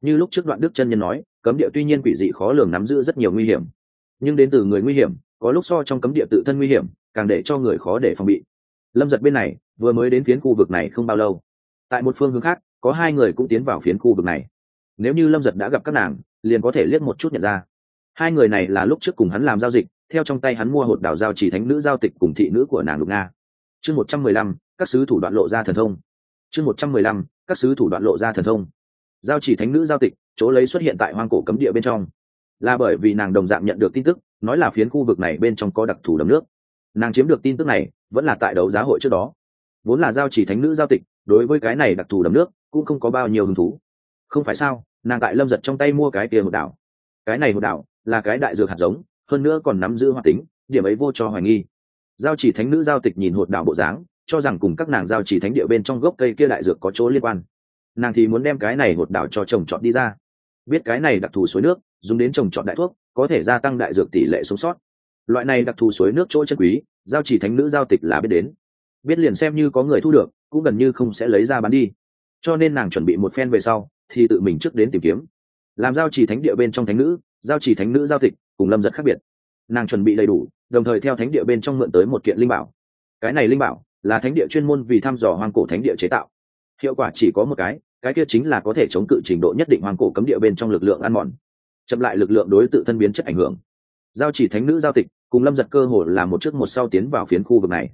Như lúc trước đoạn đức chân nhân nói, cấm địa tuy nhiên quỷ dị khó lường nắm giữ rất nhiều nguy hiểm. Nhưng đến từ người nguy hiểm, có lúc so trong cấm địa tự thân nguy hiểm, càng để cho người khó để phòng bị. Lâm giật bên này, vừa mới đến phiến khu vực này không bao lâu. Tại một phương hướng khác, có hai người cũng tiến vào phiến khu vực này. Nếu như lâm giật đã gặp các nàng, liền có thể liếc một chút nhận ra. Hai người này là lúc trước cùng hắn làm giao dịch, theo trong tay hắn mua hột đảo giao chỉ thánh nữ giao tịch cùng thị nữ của nàng lục nga. Chương một trăm mười lăm, các sứ thủ đoạn lộ ra thần thông chương một trăm mười lăm, các sứ thủ đoạn lộ ra thần thông. Giao chỉ thánh nữ giao tịch, chỗ lấy xuất hiện tại hoang cổ cấm địa bên trong. Là bởi vì nàng đồng dạng nhận được tin tức, nói là phiến khu vực này bên trong có đặc thù đầm nước. Nàng chiếm được tin tức này, vẫn là tại đấu giá hội trước đó. Vốn là giao chỉ thánh nữ giao tịch, đối với cái này đặc thù đầm nước, cũng không có bao nhiêu hứng thú. Không phải sao, nàng tại lâm giật trong tay mua cái kia một đảo. Cái này một đảo, là cái đại dược hạt giống, hơn nữa còn nắm giữ hoạt tính, điểm ấy vô cho hoài nghi. Giao chỉ thánh nữ giao tịch nhìn hột đảo bộ dáng cho rằng cùng các nàng giao chỉ thánh địa bên trong gốc cây kia đại dược có chỗ liên quan. Nàng thì muốn đem cái này một đảo cho chồng chọn đi ra. Biết cái này đặc thù suối nước, dùng đến trồng chọn đại thuốc, có thể gia tăng đại dược tỷ lệ sống sót. Loại này đặc thù suối nước chỗ chân quý, giao chỉ thánh nữ giao tịch là biết đến. Biết liền xem như có người thu được, cũng gần như không sẽ lấy ra bán đi. Cho nên nàng chuẩn bị một phen về sau, thì tự mình trước đến tìm kiếm. Làm giao chỉ thánh địa bên trong thánh nữ, giao chỉ thánh nữ giao tịch, cùng lâm giật khác biệt. Nàng chuẩn bị đầy đủ, đồng thời theo thánh địa bên trong mượn tới một kiện linh bảo. Cái này linh bảo là thánh địa chuyên môn vì thăm dò hoang cổ thánh địa chế tạo. Hiệu quả chỉ có một cái cái kia chính là có thể chống cự trình độ nhất định hoang cổ cấm địa bên trong lực lượng ăn mòn. Chậm lại lực lượng đối tự thân biến chất ảnh hưởng. Giao chỉ thánh nữ giao tịch, cùng lâm giật cơ hồ là một trước một sau tiến vào phiến khu vực này.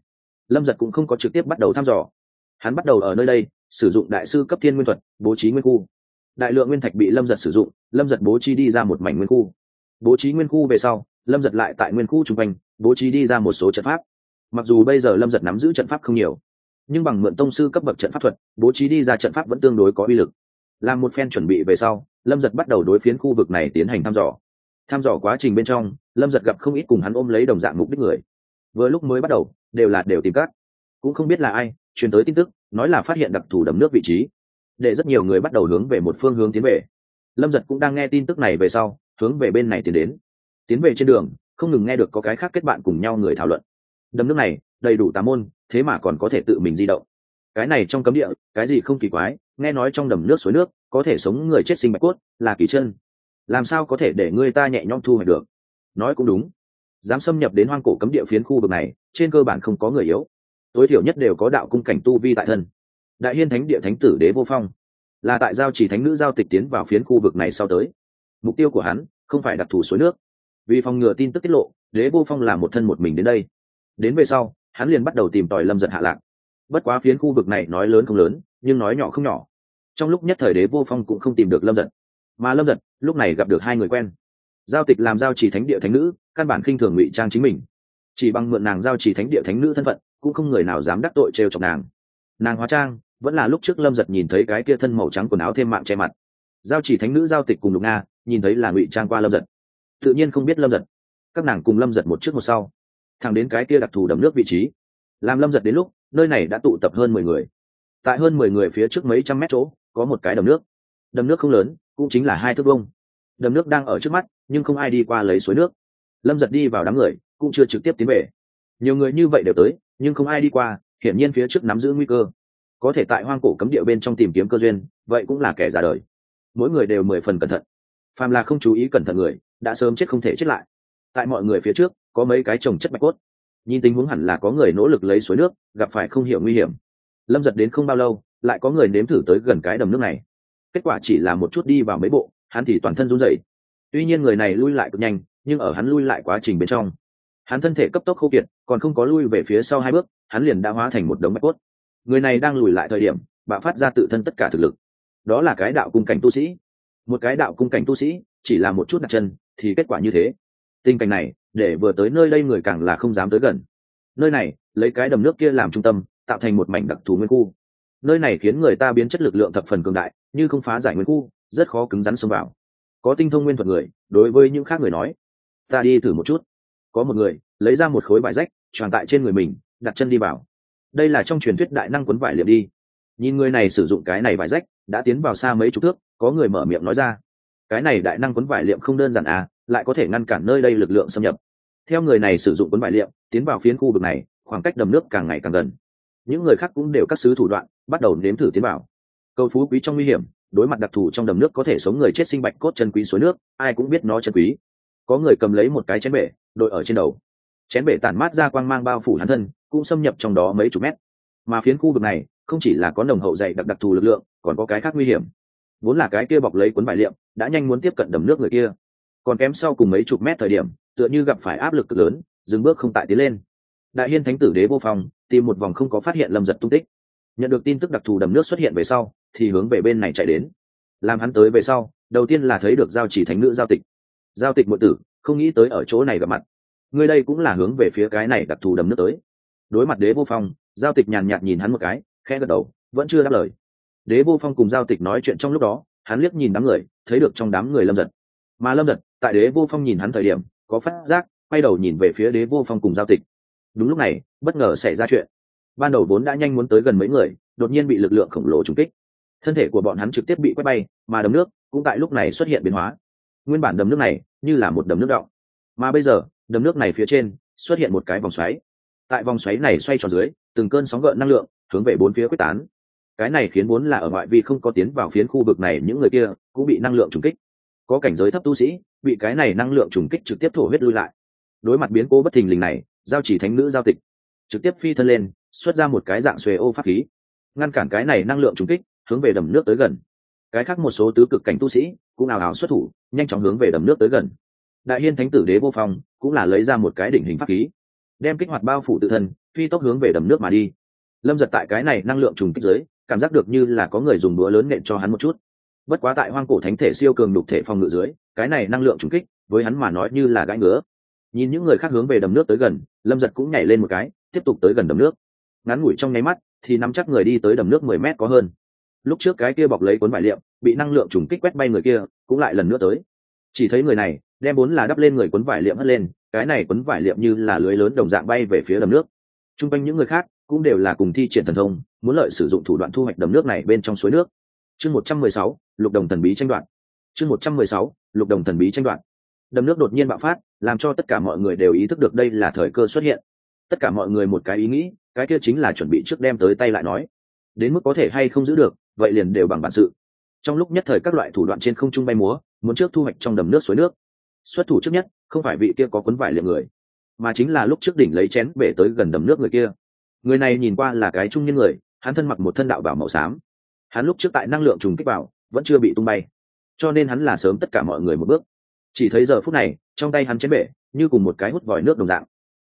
Lâm giật cũng không có trực tiếp bắt đầu thăm dò. Hắn bắt đầu ở nơi đây, sử dụng đại sư cấp thiên nguyên thuật, bố trí nguyên khu. Đại lượng nguyên thạch bị lâm giật sử dụng, lâm giật bố trí đi ra một mảnh nguyên khu. Bố trí nguyên khu về sau, lâm giật lại tại nguyên khu chung quanh, bố trí đi ra một số trận pháp mặc dù bây giờ lâm giật nắm giữ trận pháp không nhiều, nhưng bằng mượn tông sư cấp bậc trận pháp thuật, bố trí đi ra trận pháp vẫn tương đối có uy lực. Làm một phen chuẩn bị về sau, lâm giật bắt đầu đối phiến khu vực này tiến hành thăm dò. Thăm dò quá trình bên trong, lâm giật gặp không ít cùng hắn ôm lấy đồng dạng mục đích người. Vừa lúc mới bắt đầu, đều là đều tìm cát cũng không biết là ai, truyền tới tin tức, nói là phát hiện đặc thù đầm nước vị trí. Để rất nhiều người bắt đầu hướng về một phương hướng tiến về. Lâm giật cũng đang nghe tin tức này về sau, hướng về bên này tiến đến. Tiến về trên đường, không ngừng nghe được có cái khác kết bạn cùng nhau người thảo luận đầm nước này, đầy đủ tà môn, thế mà còn có thể tự mình di động. Cái này trong cấm địa, cái gì không kỳ quái, nghe nói trong đầm nước suối nước, có thể sống người chết sinh bạch cốt, là kỳ chân. Làm sao có thể để người ta nhẹ nhõm thu hoạch được? Nói cũng đúng. Dám xâm nhập đến hoang cổ cấm địa phiến khu vực này, trên cơ bản không có người yếu. Tối thiểu nhất đều có đạo cung cảnh tu vi tại thân. Đại hiên thánh địa thánh tử đế vô phong, là tại giao chỉ thánh nữ giao tịch tiến vào phiến khu vực này sau tới. Mục tiêu của hắn không phải đặc thù suối nước. Vì phòng ngừa tin tức tiết lộ, đế vô phong là một thân một mình đến đây đến về sau, hắn liền bắt đầu tìm tòi lâm giật hạ lạc. Bất quá phiến khu vực này nói lớn không lớn, nhưng nói nhỏ không nhỏ. Trong lúc nhất thời đế vô phong cũng không tìm được lâm giật. Mà lâm giật, lúc này gặp được hai người quen. Giao tịch làm giao chỉ thánh địa thánh nữ, căn bản khinh thường ngụy trang chính mình. Chỉ bằng mượn nàng giao chỉ thánh địa thánh nữ thân phận, cũng không người nào dám đắc tội trêu chọc nàng. Nàng hóa trang, vẫn là lúc trước lâm giật nhìn thấy cái kia thân màu trắng quần áo thêm mạng che mặt. Giao chỉ thánh nữ giao tịch cùng lục nga, nhìn thấy là ngụy trang qua lâm giật. Tự nhiên không biết lâm giật. Các nàng cùng lâm giật một trước một sau thẳng đến cái kia đặc thù đầm nước vị trí. Làm lâm giật đến lúc, nơi này đã tụ tập hơn mười người. Tại hơn mười người phía trước mấy trăm mét chỗ, có một cái đầm nước. Đầm nước không lớn, cũng chính là hai thước vông đầm nước đang ở trước mắt, nhưng không ai đi qua lấy suối nước. Lâm giật đi vào đám người, cũng chưa trực tiếp tiến về. Nhiều người như vậy đều tới, nhưng không ai đi qua, hiển nhiên phía trước nắm giữ nguy cơ. Có thể tại hoang cổ cấm địa bên trong tìm kiếm cơ duyên, vậy cũng là kẻ ra đời. Mỗi người đều mười phần cẩn thận. Phàm là không chú ý cẩn thận người, đã sớm chết không thể chết lại. Tại mọi người phía trước có mấy cái trồng chất bạch cốt. Nhìn tình huống hẳn là có người nỗ lực lấy suối nước, gặp phải không hiểu nguy hiểm. Lâm giật đến không bao lâu, lại có người nếm thử tới gần cái đầm nước này. Kết quả chỉ là một chút đi vào mấy bộ, hắn thì toàn thân run rẩy. Tuy nhiên người này lui lại cực nhanh, nhưng ở hắn lui lại quá trình bên trong, hắn thân thể cấp tốc khô kiệt, còn không có lui về phía sau hai bước, hắn liền đã hóa thành một đống bạch cốt. Người này đang lùi lại thời điểm, bạo phát ra tự thân tất cả thực lực. Đó là cái đạo cung cảnh tu sĩ. Một cái đạo cung cảnh tu sĩ, chỉ là một chút đặt chân, thì kết quả như thế. Tình cảnh này để vừa tới nơi đây người càng là không dám tới gần. Nơi này, lấy cái đầm nước kia làm trung tâm, tạo thành một mảnh đặc thù nguyên khu. Nơi này khiến người ta biến chất lực lượng thập phần cường đại, như không phá giải nguyên khu, rất khó cứng rắn xông vào. Có tinh thông nguyên thuật người, đối với những khác người nói, ta đi thử một chút. Có một người, lấy ra một khối vải rách tròn tại trên người mình, đặt chân đi vào. Đây là trong truyền thuyết đại năng quấn vải liệm đi. Nhìn người này sử dụng cái này vải rách, đã tiến vào xa mấy chục thước, có người mở miệng nói ra, cái này đại năng quấn vải liệm không đơn giản à lại có thể ngăn cản nơi đây lực lượng xâm nhập theo người này sử dụng cuốn vải liệm tiến vào phiến khu vực này, khoảng cách đầm nước càng ngày càng gần. Những người khác cũng đều các sứ thủ đoạn, bắt đầu nếm thử tiến vào. Câu phú quý trong nguy hiểm, đối mặt đặc thù trong đầm nước có thể sống người chết sinh bạch cốt chân quý suối nước, ai cũng biết nó chân quý. Có người cầm lấy một cái chén bể, đội ở trên đầu. Chén bể tản mát ra quang mang bao phủ hắn thân, cũng xâm nhập trong đó mấy chục mét. Mà phiến khu vực này, không chỉ là có nồng hậu dày đặc đặc thù lực lượng, còn có cái khác nguy hiểm. Vốn là cái kia bọc lấy cuốn vải liệm đã nhanh muốn tiếp cận đầm nước người kia. Còn kém sau cùng mấy chục mét thời điểm tựa như gặp phải áp lực cực lớn, dừng bước không tại tiến lên. Đại hiên thánh tử đế vô phong, tìm một vòng không có phát hiện lâm giật tung tích. Nhận được tin tức đặc thù đầm nước xuất hiện về sau, thì hướng về bên này chạy đến. Làm hắn tới về sau, đầu tiên là thấy được giao chỉ thánh nữ giao tịch. Giao tịch muội tử, không nghĩ tới ở chỗ này gặp mặt. Người đây cũng là hướng về phía cái này đặc thù đầm nước tới. Đối mặt đế vô phong, giao tịch nhàn nhạt nhìn hắn một cái khe gật đầu, vẫn chưa đáp lời. Đế vô phong cùng giao tịch nói chuyện trong lúc đó, hắn liếc nhìn đám người, thấy được trong đám người lâm giật. Mà lâm giật, tại đế vô phong nhìn hắn thời điểm có phát giác, quay đầu nhìn về phía đế vô phong cùng giao tịch. Đúng lúc này, bất ngờ xảy ra chuyện. Ban đầu vốn đã nhanh muốn tới gần mấy người, đột nhiên bị lực lượng khổng lồ trúng kích. Thân thể của bọn hắn trực tiếp bị quét bay, mà đầm nước cũng tại lúc này xuất hiện biến hóa. Nguyên bản đầm nước này như là một đầm nước đọng, mà bây giờ, đầm nước này phía trên xuất hiện một cái vòng xoáy. Tại vòng xoáy này xoay tròn dưới, từng cơn sóng gợn năng lượng hướng về bốn phía quyết tán. Cái này khiến vốn là ở ngoại vi không có tiến vào phiến khu vực này những người kia cũng bị năng lượng trùng kích có cảnh giới thấp tu sĩ, bị cái này năng lượng trùng kích trực tiếp thổ huyết lui lại. Đối mặt biến cố bất thình lình này, giao chỉ thánh nữ giao tịch, trực tiếp phi thân lên, xuất ra một cái dạng xuề ô pháp khí. Ngăn cản cái này năng lượng trùng kích, hướng về đầm nước tới gần. Cái khác một số tứ cực cảnh tu sĩ cũng ào ào xuất thủ, nhanh chóng hướng về đầm nước tới gần. Đại hiên thánh tử đế vô phong cũng là lấy ra một cái đỉnh hình pháp khí, đem kích hoạt bao phủ tự thân, phi tốc hướng về đầm nước mà đi. Lâm giật tại cái này năng lượng trùng kích giới cảm giác được như là có người dùng búa lớn nện cho hắn một chút bất quá tại hoang cổ thánh thể siêu cường đục thể phòng ngự dưới, cái này năng lượng trùng kích, với hắn mà nói như là gãi ngứa. Nhìn những người khác hướng về đầm nước tới gần, lâm giật cũng nhảy lên một cái, tiếp tục tới gần đầm nước. Ngắn ngủi trong nháy mắt, thì nắm chắc người đi tới đầm nước mười mét có hơn. Lúc trước cái kia bọc lấy cuốn vải liệm bị năng lượng trùng kích quét bay người kia, cũng lại lần nữa tới. Chỉ thấy người này, đem bốn là đắp lên người cuốn vải liệm hất lên, cái này cuốn vải liệm như là lưới lớn đồng dạng bay về phía đầm nước. T r u n g quanh những người khác, cũng đều là cùng thi triển thần thông, muốn lợi sử dụng thủ đoạn thu hoạch đầm nước này bên trong suối nước chương một trăm mười sáu, lục đồng thần bí tranh đoạn chương một trăm mười sáu, lục đồng thần bí tranh đoạn đầm nước đột nhiên bạo phát, làm cho tất cả mọi người đều ý thức được đây là thời cơ xuất hiện. Tất cả mọi người một cái ý nghĩ, cái kia chính là chuẩn bị trước đem tới tay lại nói. Đến mức có thể hay không giữ được, vậy liền đều bằng bản sự. Trong lúc nhất thời các loại thủ đoạn trên không trung bay múa, muốn trước thu hoạch trong đầm nước suối nước. Xuất thủ trước nhất, không phải vị kia có quấn vải liệm người, mà chính là lúc trước đỉnh lấy chén bể tới gần đầm nước người kia. Người này nhìn qua là cái trung nhân người, hắn thân mặc một thân đạo bảo màu xám hắn lúc trước tại năng lượng trùng kích vào, vẫn chưa bị tung bay. Cho nên hắn là sớm tất cả mọi người một bước. Chỉ thấy giờ phút này, trong tay hắn chén bể, như cùng một cái hút vòi nước đồng dạng.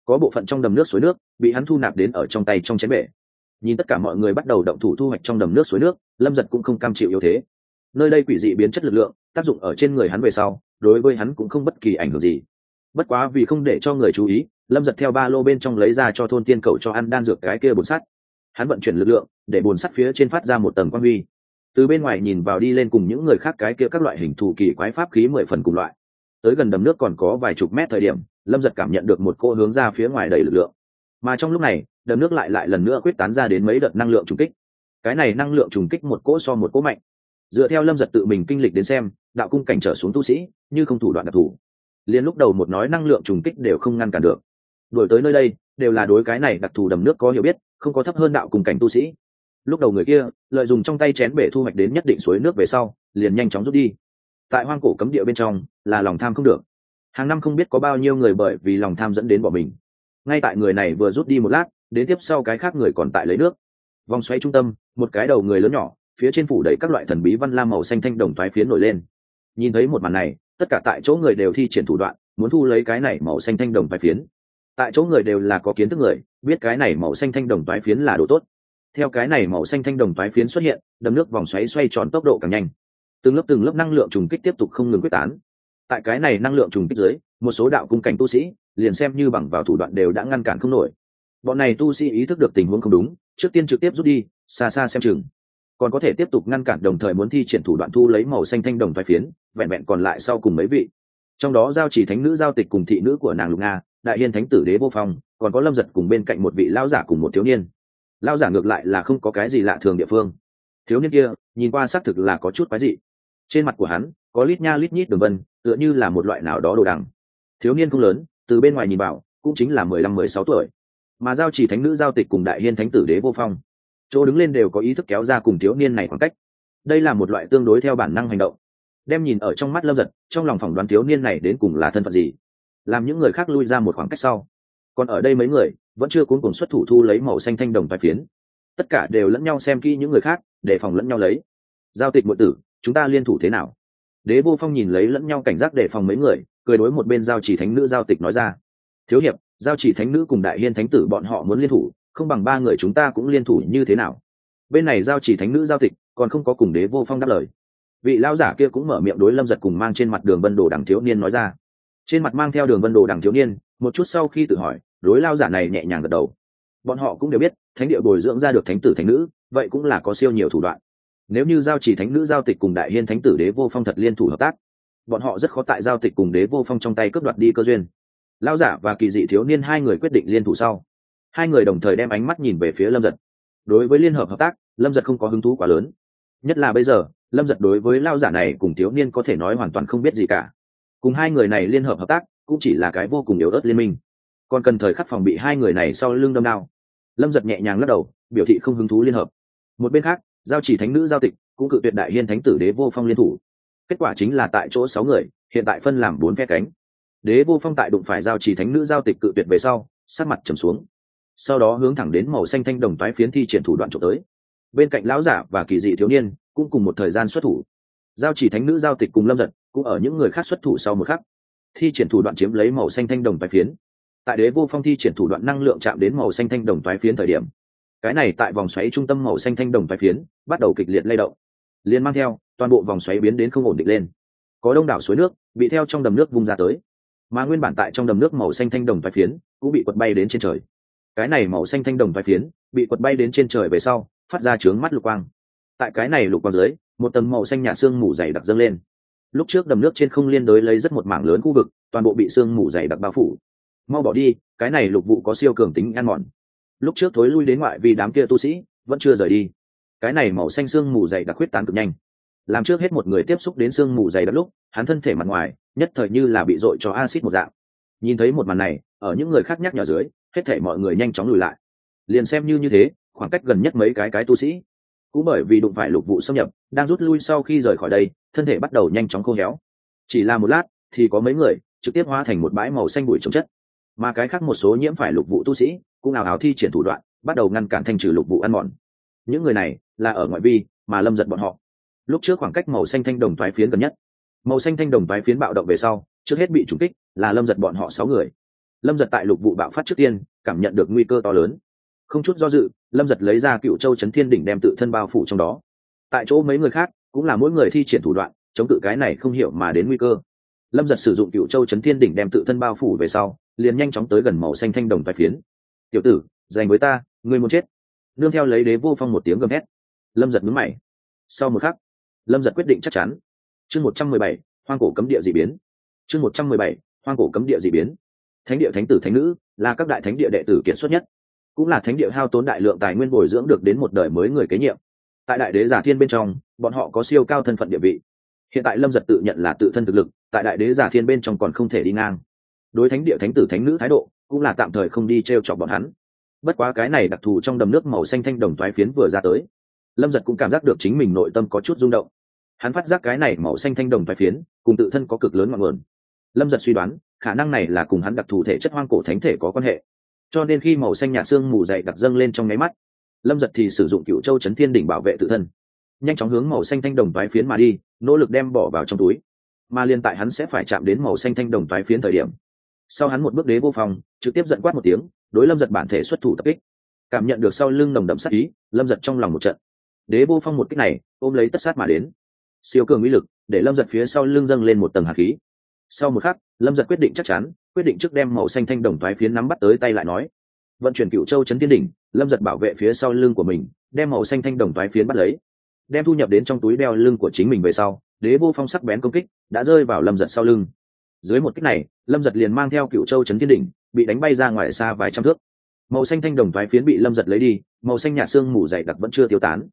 Có bộ phận trong đầm nước suối nước, bị hắn thu nạp đến ở trong tay trong chén bể. Nhìn tất cả mọi người bắt đầu động thủ thu hoạch trong đầm nước suối nước, lâm giật cũng không cam chịu yếu thế. Nơi đây quỷ dị biến chất lực lượng, tác dụng ở trên người hắn về sau, đối với hắn cũng không bất kỳ ảnh hưởng gì. Bất quá vì không để cho người chú ý, lâm giật theo ba lô bên trong lấy ra cho thôn tiên cậu cho ăn đan dược cái kia bột sắt hắn vận chuyển lực lượng, để bồn sắt phía trên phát ra một tầng quan huy. Từ bên ngoài nhìn vào đi lên cùng những người khác cái kia các loại hình thù kỳ quái pháp khí mười phần cùng loại. Tới gần đầm nước còn có vài chục mét thời điểm, lâm giật cảm nhận được một cô hướng ra phía ngoài đầy lực lượng. Mà trong lúc này, đầm nước lại lại lần nữa quyết tán ra đến mấy đợt năng lượng trùng kích. Cái này năng lượng trùng kích một cỗ so một cỗ mạnh. Dựa theo lâm giật tự mình kinh lịch đến xem, đạo cung cảnh trở xuống tu sĩ, như không thủ đoạn đặc thù. Liền lúc đầu một nói năng lượng trùng kích đều không ngăn cản được. Đổi tới nơi đây, đều là đối cái này đặc thù đầm nước có hiểu biết không có thấp hơn đạo cùng cảnh tu sĩ. Lúc đầu người kia, lợi dụng trong tay chén bể thu hoạch đến nhất định suối nước về sau, liền nhanh chóng rút đi. Tại hoang cổ cấm địa bên trong, là lòng tham không được. Hàng năm không biết có bao nhiêu người bởi vì lòng tham dẫn đến bỏ mình. Ngay tại người này vừa rút đi một lát, đến tiếp sau cái khác người còn tại lấy nước. Vòng xoay trung tâm, một cái đầu người lớn nhỏ, phía trên phủ đầy các loại thần bí văn lam màu xanh thanh đồng thoái phiến nổi lên. Nhìn thấy một màn này, tất cả tại chỗ người đều thi triển thủ đoạn, muốn thu lấy cái này màu xanh thanh đồng thoái phiến tại chỗ người đều là có kiến thức người, biết cái này màu xanh thanh đồng toái phiến là đồ tốt. Theo cái này màu xanh thanh đồng toái phiến xuất hiện, đầm nước vòng xoáy xoay tròn tốc độ càng nhanh. Từng lớp từng lớp năng lượng trùng kích tiếp tục không ngừng quyết tán. Tại cái này năng lượng trùng kích dưới, một số đạo cung cảnh tu sĩ, liền xem như bằng vào thủ đoạn đều đã ngăn cản không nổi. Bọn này tu sĩ ý thức được tình huống không đúng, trước tiên trực tiếp rút đi, xa xa xem chừng. Còn có thể tiếp tục ngăn cản đồng thời muốn thi triển thủ đoạn thu lấy màu xanh thanh đồng thoái phiến, vẹn vẹn còn lại sau cùng mấy vị. Trong đó giao chỉ thánh nữ giao tịch cùng thị nữ của nàng lục nga đại hiên thánh tử đế vô phong, còn có lâm giật cùng bên cạnh một vị lao giả cùng một thiếu niên. Lao giả ngược lại là không có cái gì lạ thường địa phương. Thiếu niên kia, nhìn qua xác thực là có chút quái dị. Trên mặt của hắn, có lít nha lít nhít đường vân, tựa như là một loại nào đó đồ đằng. Thiếu niên không lớn, từ bên ngoài nhìn vào, cũng chính là mười lăm, mười sáu tuổi. Mà giao chỉ thánh nữ giao tịch cùng đại hiên thánh tử đế vô phong. Chỗ đứng lên đều có ý thức kéo ra cùng thiếu niên này khoảng cách. Đây là một loại tương đối theo bản năng hành động. Đem nhìn ở trong mắt lâm giật, trong lòng phỏng đoán thiếu niên này đến cùng là thân phận gì? Làm những người khác lui ra một khoảng cách sau. Còn ở đây mấy người, vẫn chưa cuốn cùng xuất thủ thu lấy màu xanh thanh đồng vài phiến. Tất cả đều lẫn nhau xem kỹ những người khác, để phòng lẫn nhau lấy. Giao tịch ngụy tử, chúng ta liên thủ thế nào? Đế vô phong nhìn lấy lẫn nhau cảnh giác để phòng mấy người, cười đối một bên giao chỉ thánh nữ giao tịch nói ra. Thiếu hiệp, giao chỉ thánh nữ cùng đại hiên thánh tử bọn họ muốn liên thủ, không bằng ba người chúng ta cũng liên thủ như thế nào? Bên này giao chỉ thánh nữ giao tịch, còn không có cùng đế vô phong đáp lời. Vị lao giả kia cũng mở miệng đối lâm giật cùng mang trên mặt đường vân đồ đằng thiếu niên nói ra trên mặt mang theo đường vân đồ đằng thiếu niên, một chút sau khi tự hỏi, đối lao giả này nhẹ nhàng gật đầu. Bọn họ cũng đều biết, thánh địa bồi dưỡng ra được thánh tử thánh nữ, vậy cũng là có siêu nhiều thủ đoạn. Nếu như giao chỉ thánh nữ, giao tịch cùng đại hiên thánh tử đế vô phong thật liên thủ hợp tác, bọn họ rất khó tại giao tịch cùng đế vô phong trong tay cướp đoạt đi cơ duyên. Lao giả và kỳ dị thiếu niên hai người quyết định liên thủ sau. Hai người đồng thời đem ánh mắt nhìn về phía lâm giật. Đối với liên hợp hợp tác, lâm giật không có hứng thú quá lớn. Nhất là bây giờ, lâm giật đối với lao giả này cùng thiếu niên có thể nói hoàn toàn không biết gì cả cùng hai người này liên hợp hợp tác, cũng chỉ là cái vô cùng yếu ớt liên minh. Còn cần thời khắc phòng bị hai người này sau lưng đâm đao. Lâm giật nhẹ nhàng lắc đầu, biểu thị không hứng thú liên hợp. Một bên khác, giao chỉ thánh nữ giao tịch, cũng cự tuyệt đại hiên thánh tử đế vô phong liên thủ. Kết quả chính là tại chỗ sáu người, hiện tại phân làm bốn phe cánh. Đế vô phong tại đụng phải giao chỉ thánh nữ giao tịch cự tuyệt về sau sát mặt trầm xuống. Sau đó hướng thẳng đến màu xanh thanh đồng toái phiến thi triển thủ đoạn trộm tới. Bên cạnh lão giả và kỳ dị thiếu niên, cũng cùng một thời gian xuất thủ giao chỉ thánh nữ giao tịch cùng lâm giật cũng ở những người khác xuất thủ sau một khắc. Thi triển thủ đoạn chiếm lấy màu xanh thanh đồng tái phiến. Tại đế vô phong thi triển thủ đoạn năng lượng chạm đến màu xanh thanh đồng tái phiến thời điểm, cái này tại vòng xoáy trung tâm màu xanh thanh đồng tái phiến bắt đầu kịch liệt lay động, liền mang theo toàn bộ vòng xoáy biến đến không ổn định lên. Có đông đảo suối nước bị theo trong đầm nước vung ra tới, mà nguyên bản tại trong đầm nước màu xanh thanh đồng tái phiến cũng bị quật bay đến trên trời. Cái này màu xanh thanh đồng vai phiến bị quật bay đến trên trời về sau, phát ra trướng mắt lục quang. Tại cái này lục quang dưới một tầng màu xanh nhạt xương mù dày đặc dâng lên. Lúc trước đầm nước trên không liên đối lấy rất một mảng lớn khu vực, toàn bộ bị xương mù dày đặc bao phủ. Mau bỏ đi, cái này lục vụ có siêu cường tính ăn mòn. Lúc trước thối lui đến ngoại vì đám kia tu sĩ, vẫn chưa rời đi. Cái này màu xanh xương mù dày đặc huyết tán cực nhanh. Làm trước hết một người tiếp xúc đến xương mù dày đặc lúc, hắn thân thể mặt ngoài, nhất thời như là bị dội cho acid một dạng. Nhìn thấy một màn này, ở những người khác nhắc nhở dưới, hết thể mọi người nhanh chóng lùi lại. Liền xem như như thế, khoảng cách gần nhất mấy cái cái tu sĩ cũng bởi vì đụng phải lục vụ xâm nhập, đang rút lui sau khi rời khỏi đây, thân thể bắt đầu nhanh chóng khô héo. Chỉ là một lát, thì có mấy người trực tiếp hóa thành một bãi màu xanh bụi trồng chất. Mà cái khác một số nhiễm phải lục vụ tu sĩ cũng ảo ảo thi triển thủ đoạn, bắt đầu ngăn cản thanh trừ lục vụ ăn mòn. Những người này là ở ngoại vi, mà lâm giật bọn họ. Lúc trước khoảng cách màu xanh thanh đồng thoái phiến gần nhất. Màu xanh thanh đồng thoái phiến bạo động về sau, trước hết bị trúng kích là lâm giật bọn họ sáu người. Lâm giật tại lục vụ bạo phát trước tiên, cảm nhận được nguy cơ to lớn không chút do dự, lâm giật lấy ra cựu châu trấn thiên đỉnh đem tự thân bao phủ trong đó. Tại chỗ mấy người khác cũng là mỗi người thi triển thủ đoạn, chống cự cái này không hiểu mà đến nguy cơ. Lâm giật sử dụng cựu châu Trấn thiên đỉnh đem tự thân bao phủ về sau, liền nhanh chóng tới gần màu xanh thanh đồng toái phiến. Tiểu tử, dành với ta, ngươi muốn chết. Nương theo lấy đế vô phong một tiếng gầm hét lâm giật mướn mày. Sau một khắc, lâm giật quyết định chắc chắn. Chương một trăm mười bảy, hoang cổ cấm địa d ị biến. Chương một trăm mười bảy, hoang cổ cấm địa d ị biến. Thánh địa thánh tử thánh nữ là các đại thánh địa đệ tử kiệt xuất nhất cũng là thánh địa hao tốn đại lượng tài nguyên bồi dưỡng được đến một đời mới người kế nhiệm. Tại đại đế giả thiên bên trong, bọn họ có siêu cao thân phận địa vị. Hiện tại lâm giật tự nhận là tự thân thực lực, tại đại đế giả thiên bên trong còn không thể đi ngang. Đối thánh địa thánh tử thánh nữ thái độ, cũng là tạm thời không đi t r e o chọc bọn hắn. Bất quá cái này đặc thù trong đầm nước màu xanh thanh đồng toái phiến vừa ra tới, lâm giật cũng cảm giác được chính mình nội tâm có chút rung động. Hắn phát giác cái này màu xanh thanh đồng toái phiến, cùng tự thân có cực lớn ngọn nguồn. Lâm giật suy đoán, khả năng này là cùng hắn đặc thù thể chất hoang cổ thánh thể có quan hệ cho nên khi màu xanh nhạt xương mù dày đặc dâng lên trong nháy mắt, lâm giật thì sử dụng cựu châu chấn thiên đỉnh bảo vệ tự thân, nhanh chóng hướng màu xanh thanh đồng toái phiến mà đi, nỗ lực đem bỏ vào trong túi. Mà liên tại hắn sẽ phải chạm đến màu xanh thanh đồng toái phiến thời điểm, sau hắn một bước đế vô phòng trực tiếp giận quát một tiếng, đối lâm giật bản thể xuất thủ tập kích. Cảm nhận được sau lưng nồng đậm sát ý, lâm giật trong lòng một trận. Đế vô phong một kích này, ôm lấy tất sát mà đến. Siêu cường mỹ lực, để lâm giật phía sau lưng dâng lên một tầng hạt khí. Sau một khắc, lâm giật quyết định chắc chắn quyết định trước đem màu xanh thanh đồng thoái phiến nắm bắt tới tay lại nói. Vận chuyển cựu châu chấn tiên đỉnh, lâm giật bảo vệ phía sau lưng của mình, đem màu xanh thanh đồng thoái phiến bắt lấy. Đem thu nhập đến trong túi đeo lưng của chính mình về sau, đế vô phong sắc bén công kích đã rơi vào lâm giật sau lưng. Dưới một kích này, lâm giật liền mang theo cựu châu chấn tiên đỉnh, bị đánh bay ra ngoài xa vài trăm thước. Màu xanh thanh đồng thoái phiến bị lâm giật lấy đi, màu xanh nhạt xương mù dày đặc vẫn chưa tiêu tán.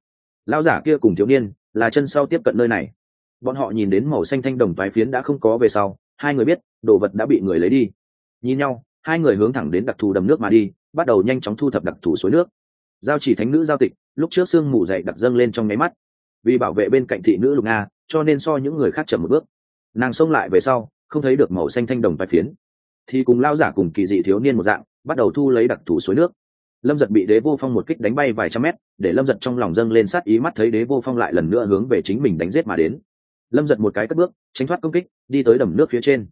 Lao giả kia cùng thiếu niên là chân sau tiếp cận nơi này. Bọn họ nhìn đến màu xanh thanh đồng thoái phiến đã không có về sau hai người biết, đồ vật đã bị người lấy đi. Nhìn nhau, hai người hướng thẳng đến đặc thù đầm nước mà đi, bắt đầu nhanh chóng thu thập đặc thù suối nước. Giao chỉ thánh nữ giao tịch, lúc trước sương mù dậy đặc dâng lên trong nháy mắt. Vì bảo vệ bên cạnh thị nữ lục nga, cho nên so những người khác chậm một bước. Nàng xông lại về sau, không thấy được màu xanh thanh đồng vài phiến. Thì cùng lao giả cùng kỳ dị thiếu niên một dạng, bắt đầu thu lấy đặc thù suối nước. Lâm giật bị đế vô phong một kích đánh bay vài trăm mét, để lâm giật trong lòng dâng lên sát ý mắt thấy đế vô phong lại lần nữa hướng về chính mình đánh giết mà đến lâm giật một cái cất bước, tránh thoát công kích, đi tới đầm nước phía trên.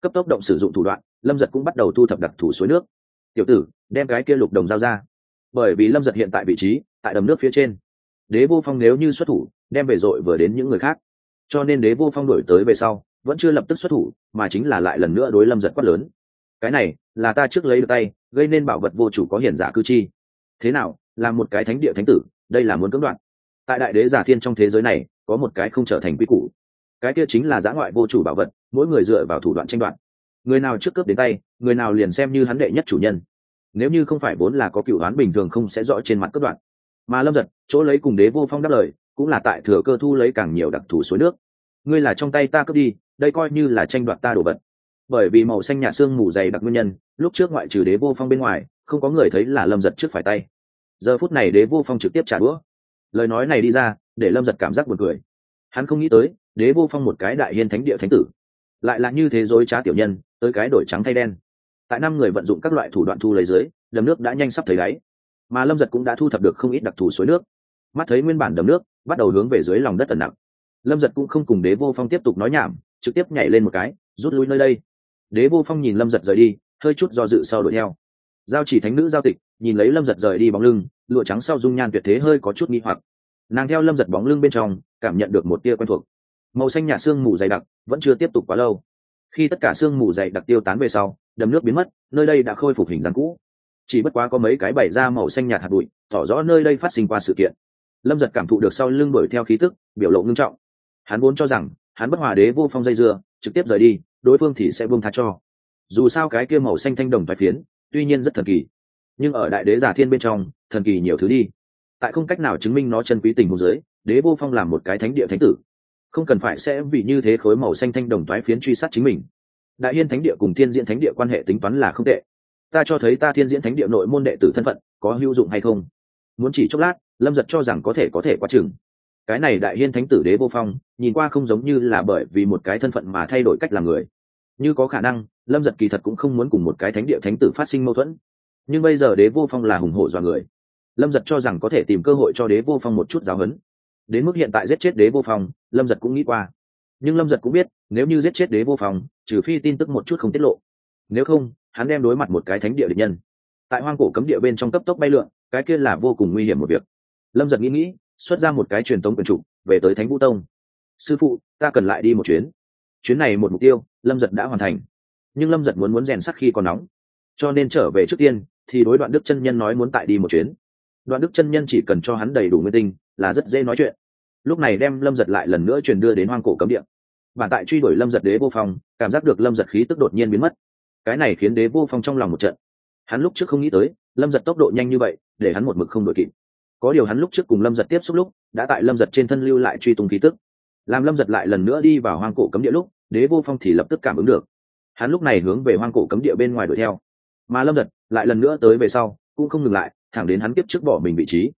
Cấp tốc động sử dụng thủ đoạn, lâm giật cũng bắt đầu thu thập đặc thù suối nước. Tiểu tử, đem cái kia lục đồng giao ra. Bởi vì lâm giật hiện tại vị trí, tại đầm nước phía trên. Đế vô phong nếu như xuất thủ, đem về dội vừa đến những người khác. Cho nên đế vô phong đổi tới về sau, vẫn chưa lập tức xuất thủ, mà chính là lại lần nữa đối lâm giật quát lớn. Cái này, là ta trước lấy được tay, gây nên bảo vật vô chủ có hiển giả cư chi. Thế nào, là một cái thánh địa thánh tử, đây là muốn cưỡng đoạt. Tại đại đế giả thiên trong thế giới này, có một cái không trở thành quy củ cái kia chính là giã ngoại vô chủ bảo vật, mỗi người dựa vào thủ đoạn tranh đoạt. Người nào trước cướp đến tay, người nào liền xem như hắn đệ nhất chủ nhân. Nếu như không phải vốn là có cựu đoán bình thường không sẽ rõ trên mặt cướp đoạn mà lâm giật, chỗ lấy cùng đế vô phong đáp lời, cũng là tại thừa cơ thu lấy càng nhiều đặc thù suối nước. Ngươi là trong tay ta cướp đi, đây coi như là tranh đoạt ta đồ vật. Bởi vì màu xanh nhạt xương mù dày đặc nguyên nhân, lúc trước ngoại trừ đế vô phong bên ngoài, không có người thấy là lâm giật trước phải tay. Giờ phút này đế vô phong trực tiếp trả đũa. Lời nói này đi ra, để lâm giật cảm giác buồn cười hắn không nghĩ tới, đế vô phong một cái đại hiên thánh địa thánh tử. Lại là như thế dối trá tiểu nhân, tới cái đổi trắng thay đen. Tại năm người vận dụng các loại thủ đoạn thu lấy dưới, đầm nước đã nhanh sắp thấy đáy. Mà lâm giật cũng đã thu thập được không ít đặc thù suối nước. Mắt thấy nguyên bản đầm nước, bắt đầu hướng về dưới lòng đất tần nặng. Lâm giật cũng không cùng đế vô phong tiếp tục nói nhảm, trực tiếp nhảy lên một cái, rút lui nơi đây. Đế vô phong nhìn lâm giật rời đi, hơi chút do dự sau đuổi theo. Giao chỉ thánh nữ giao tịch, nhìn lấy lâm giật rời đi bóng lưng, lụa trắng sau dung nhan tuyệt thế hơi có chút nghi hoặc. Nàng theo lâm giật bóng lưng bên trong cảm nhận được một tia quen thuộc. Màu xanh nhạt xương mù dày đặc vẫn chưa tiếp tục quá lâu. Khi tất cả xương mù dày đặc tiêu tán về sau, đầm nước biến mất, nơi đây đã khôi phục hình dáng cũ. Chỉ bất quá có mấy cái bày ra màu xanh nhạt hạt bụi, tỏ rõ nơi đây phát sinh qua sự kiện. Lâm giật cảm thụ được sau lưng đuổi theo khí tức, biểu lộ ngưng trọng. Hắn vốn cho rằng, hắn bất hòa đế vô phong dây dưa, trực tiếp rời đi, đối phương thì sẽ buông tha cho. Dù sao cái kia màu xanh thanh đồng phải phiến, tuy nhiên rất thần kỳ. Nhưng ở đại đế giả thiên bên trong, thần kỳ nhiều thứ đi. Tại không cách nào chứng minh nó chân quý tình hồ giới đế vô phong làm một cái thánh địa thánh tử. Không cần phải sẽ vì như thế khối màu xanh thanh đồng toái phiến truy sát chính mình. Đại hiên thánh địa cùng thiên diễn thánh địa quan hệ tính toán là không tệ. Ta cho thấy ta thiên diễn thánh địa nội môn đệ tử thân phận, có hữu dụng hay không? Muốn chỉ chốc lát, lâm giật cho rằng có thể có thể quá chừng. Cái này đại hiên thánh tử đế vô phong, nhìn qua không giống như là bởi vì một cái thân phận mà thay đổi cách làm người. Như có khả năng, lâm giật kỳ thật cũng không muốn cùng một cái thánh địa thánh tử phát sinh mâu thuẫn. Nhưng bây giờ đế vô phong là hùng hổ dọa người. Lâm giật cho rằng có thể tìm cơ hội cho đế vô phong một chút giáo huấn đến mức hiện tại giết chết đế vô phòng, lâm giật cũng nghĩ qua. Nhưng lâm giật cũng biết nếu như giết chết đế vô phòng, trừ phi tin tức một chút không tiết lộ. Nếu không hắn đem đối mặt một cái thánh địa địch nhân. Tại hoang cổ cấm địa bên trong cấp tốc bay lượn cái kia là vô cùng nguy hiểm một việc. Lâm giật nghĩ nghĩ xuất ra một cái truyền tống quyền chủ, về tới thánh vũ tông. Sư phụ ta cần lại đi một chuyến. Chuyến này một mục tiêu lâm giật đã hoàn thành. Nhưng lâm giật muốn muốn rèn sắc khi còn nóng. Cho nên trở về trước tiên thì đối đoạn đức chân nhân nói muốn tại đi một chuyến. Đoạn đức chân nhân chỉ cần cho hắn đầy đủ nguyên tinh là rất dễ nói chuyện lúc này đem lâm giật lại lần nữa truyền đưa đến hoang cổ cấm địa. Bản tại truy đuổi lâm giật đế vô phong, cảm giác được lâm giật khí tức đột nhiên biến mất. Cái này khiến đế vô phong trong lòng một trận. Hắn lúc trước không nghĩ tới, lâm giật tốc độ nhanh như vậy, để hắn một mực không đội kịp. Có điều hắn lúc trước cùng lâm giật tiếp xúc lúc, đã tại lâm giật trên thân lưu lại truy tung khí tức. Làm lâm giật lại lần nữa đi vào hoang cổ cấm địa lúc, đế vô phong thì lập tức cảm ứng được. Hắn lúc này hướng về hoang cổ cấm địa bên ngoài đuổi theo. Mà lâm giật lại lần nữa tới về sau, cũng không ngừng lại, thẳng đến hắn tiếp trước bỏ mình vị trí.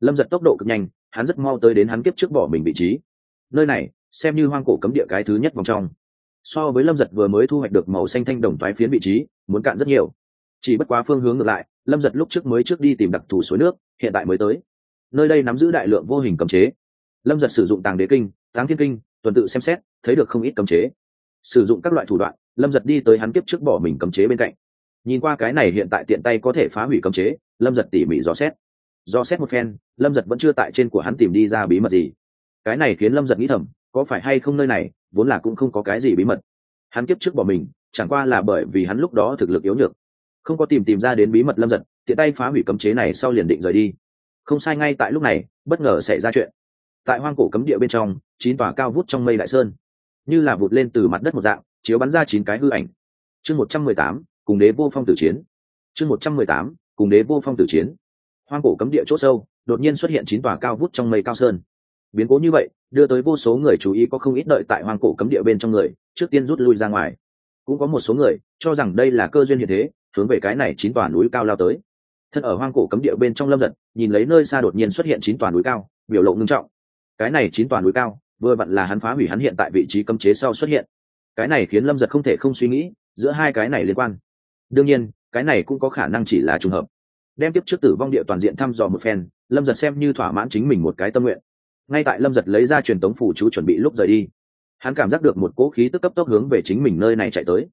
Lâm giật tốc độ cực nhanh hắn rất mau tới đến hắn kiếp trước bỏ mình vị trí. Nơi này, xem như hoang cổ cấm địa cái thứ nhất vòng trong. So với lâm giật vừa mới thu hoạch được màu xanh thanh đồng toái phiến vị trí, muốn cạn rất nhiều. Chỉ bất quá phương hướng ngược lại, lâm giật lúc trước mới trước đi tìm đặc thù suối nước, hiện tại mới tới. Nơi đây nắm giữ đại lượng vô hình cấm chế. Lâm giật sử dụng tàng đế kinh, táng thiên kinh, tuần tự xem xét, thấy được không ít cấm chế. Sử dụng các loại thủ đoạn, lâm giật đi tới hắn kiếp trước bỏ mình cấm chế bên cạnh. Nhìn qua cái này hiện tại tiện tay có thể phá hủy cấm chế, lâm giật tỉ mỉ dò xét do xét một phen, lâm giật vẫn chưa tại trên của hắn tìm đi ra bí mật gì. Cái này khiến lâm giật nghĩ thầm, có phải hay không nơi này, vốn là cũng không có cái gì bí mật. Hắn kiếp trước bỏ mình, chẳng qua là bởi vì hắn lúc đó thực lực yếu nhược. Không có tìm tìm ra đến bí mật lâm giật, tiện tay phá hủy cấm chế này sau liền định rời đi. Không sai ngay tại lúc này, bất ngờ xảy ra chuyện. Tại hoang cổ cấm địa bên trong, chín tòa cao vút trong mây đại sơn, như là vụt lên từ mặt đất một dạng, chiếu bắn ra chín cái hư ảnh. Chương một trăm mười tám, cùng đế vô phong tử chiến. Chương một trăm mười tám, cùng đế vô phong tử chiến hoang cổ cấm địa c h ỗ sâu, đột nhiên xuất hiện chín tòa cao vút trong mây cao sơn. Biến cố như vậy, đưa tới vô số người chú ý có không ít đợi tại hoang cổ cấm địa bên trong người, trước tiên rút lui ra ngoài. Cũng có một số người, cho rằng đây là cơ duyên hiện thế, hướng về cái này chín tòa núi cao lao tới. Thân ở hoang cổ cấm địa bên trong lâm giật, nhìn lấy nơi xa đột nhiên xuất hiện chín tòa núi cao, biểu lộ ngưng trọng. Cái này chín tòa núi cao, vừa vặn là hắn phá hủy hắn hiện tại vị trí cấm chế sau xuất hiện. Cái này khiến lâm giật không thể không suy nghĩ, giữa hai cái này liên quan. Đương nhiên, cái này cũng có khả năng chỉ là trùng hợp đem tiếp trước tử vong địa toàn diện thăm dò một phen, lâm giật xem như thỏa mãn chính mình một cái tâm nguyện. Ngay tại lâm giật lấy ra truyền tống phủ chú chuẩn bị lúc rời đi, hắn cảm giác được một cỗ khí tức cấp tốc hướng về chính mình nơi này chạy tới.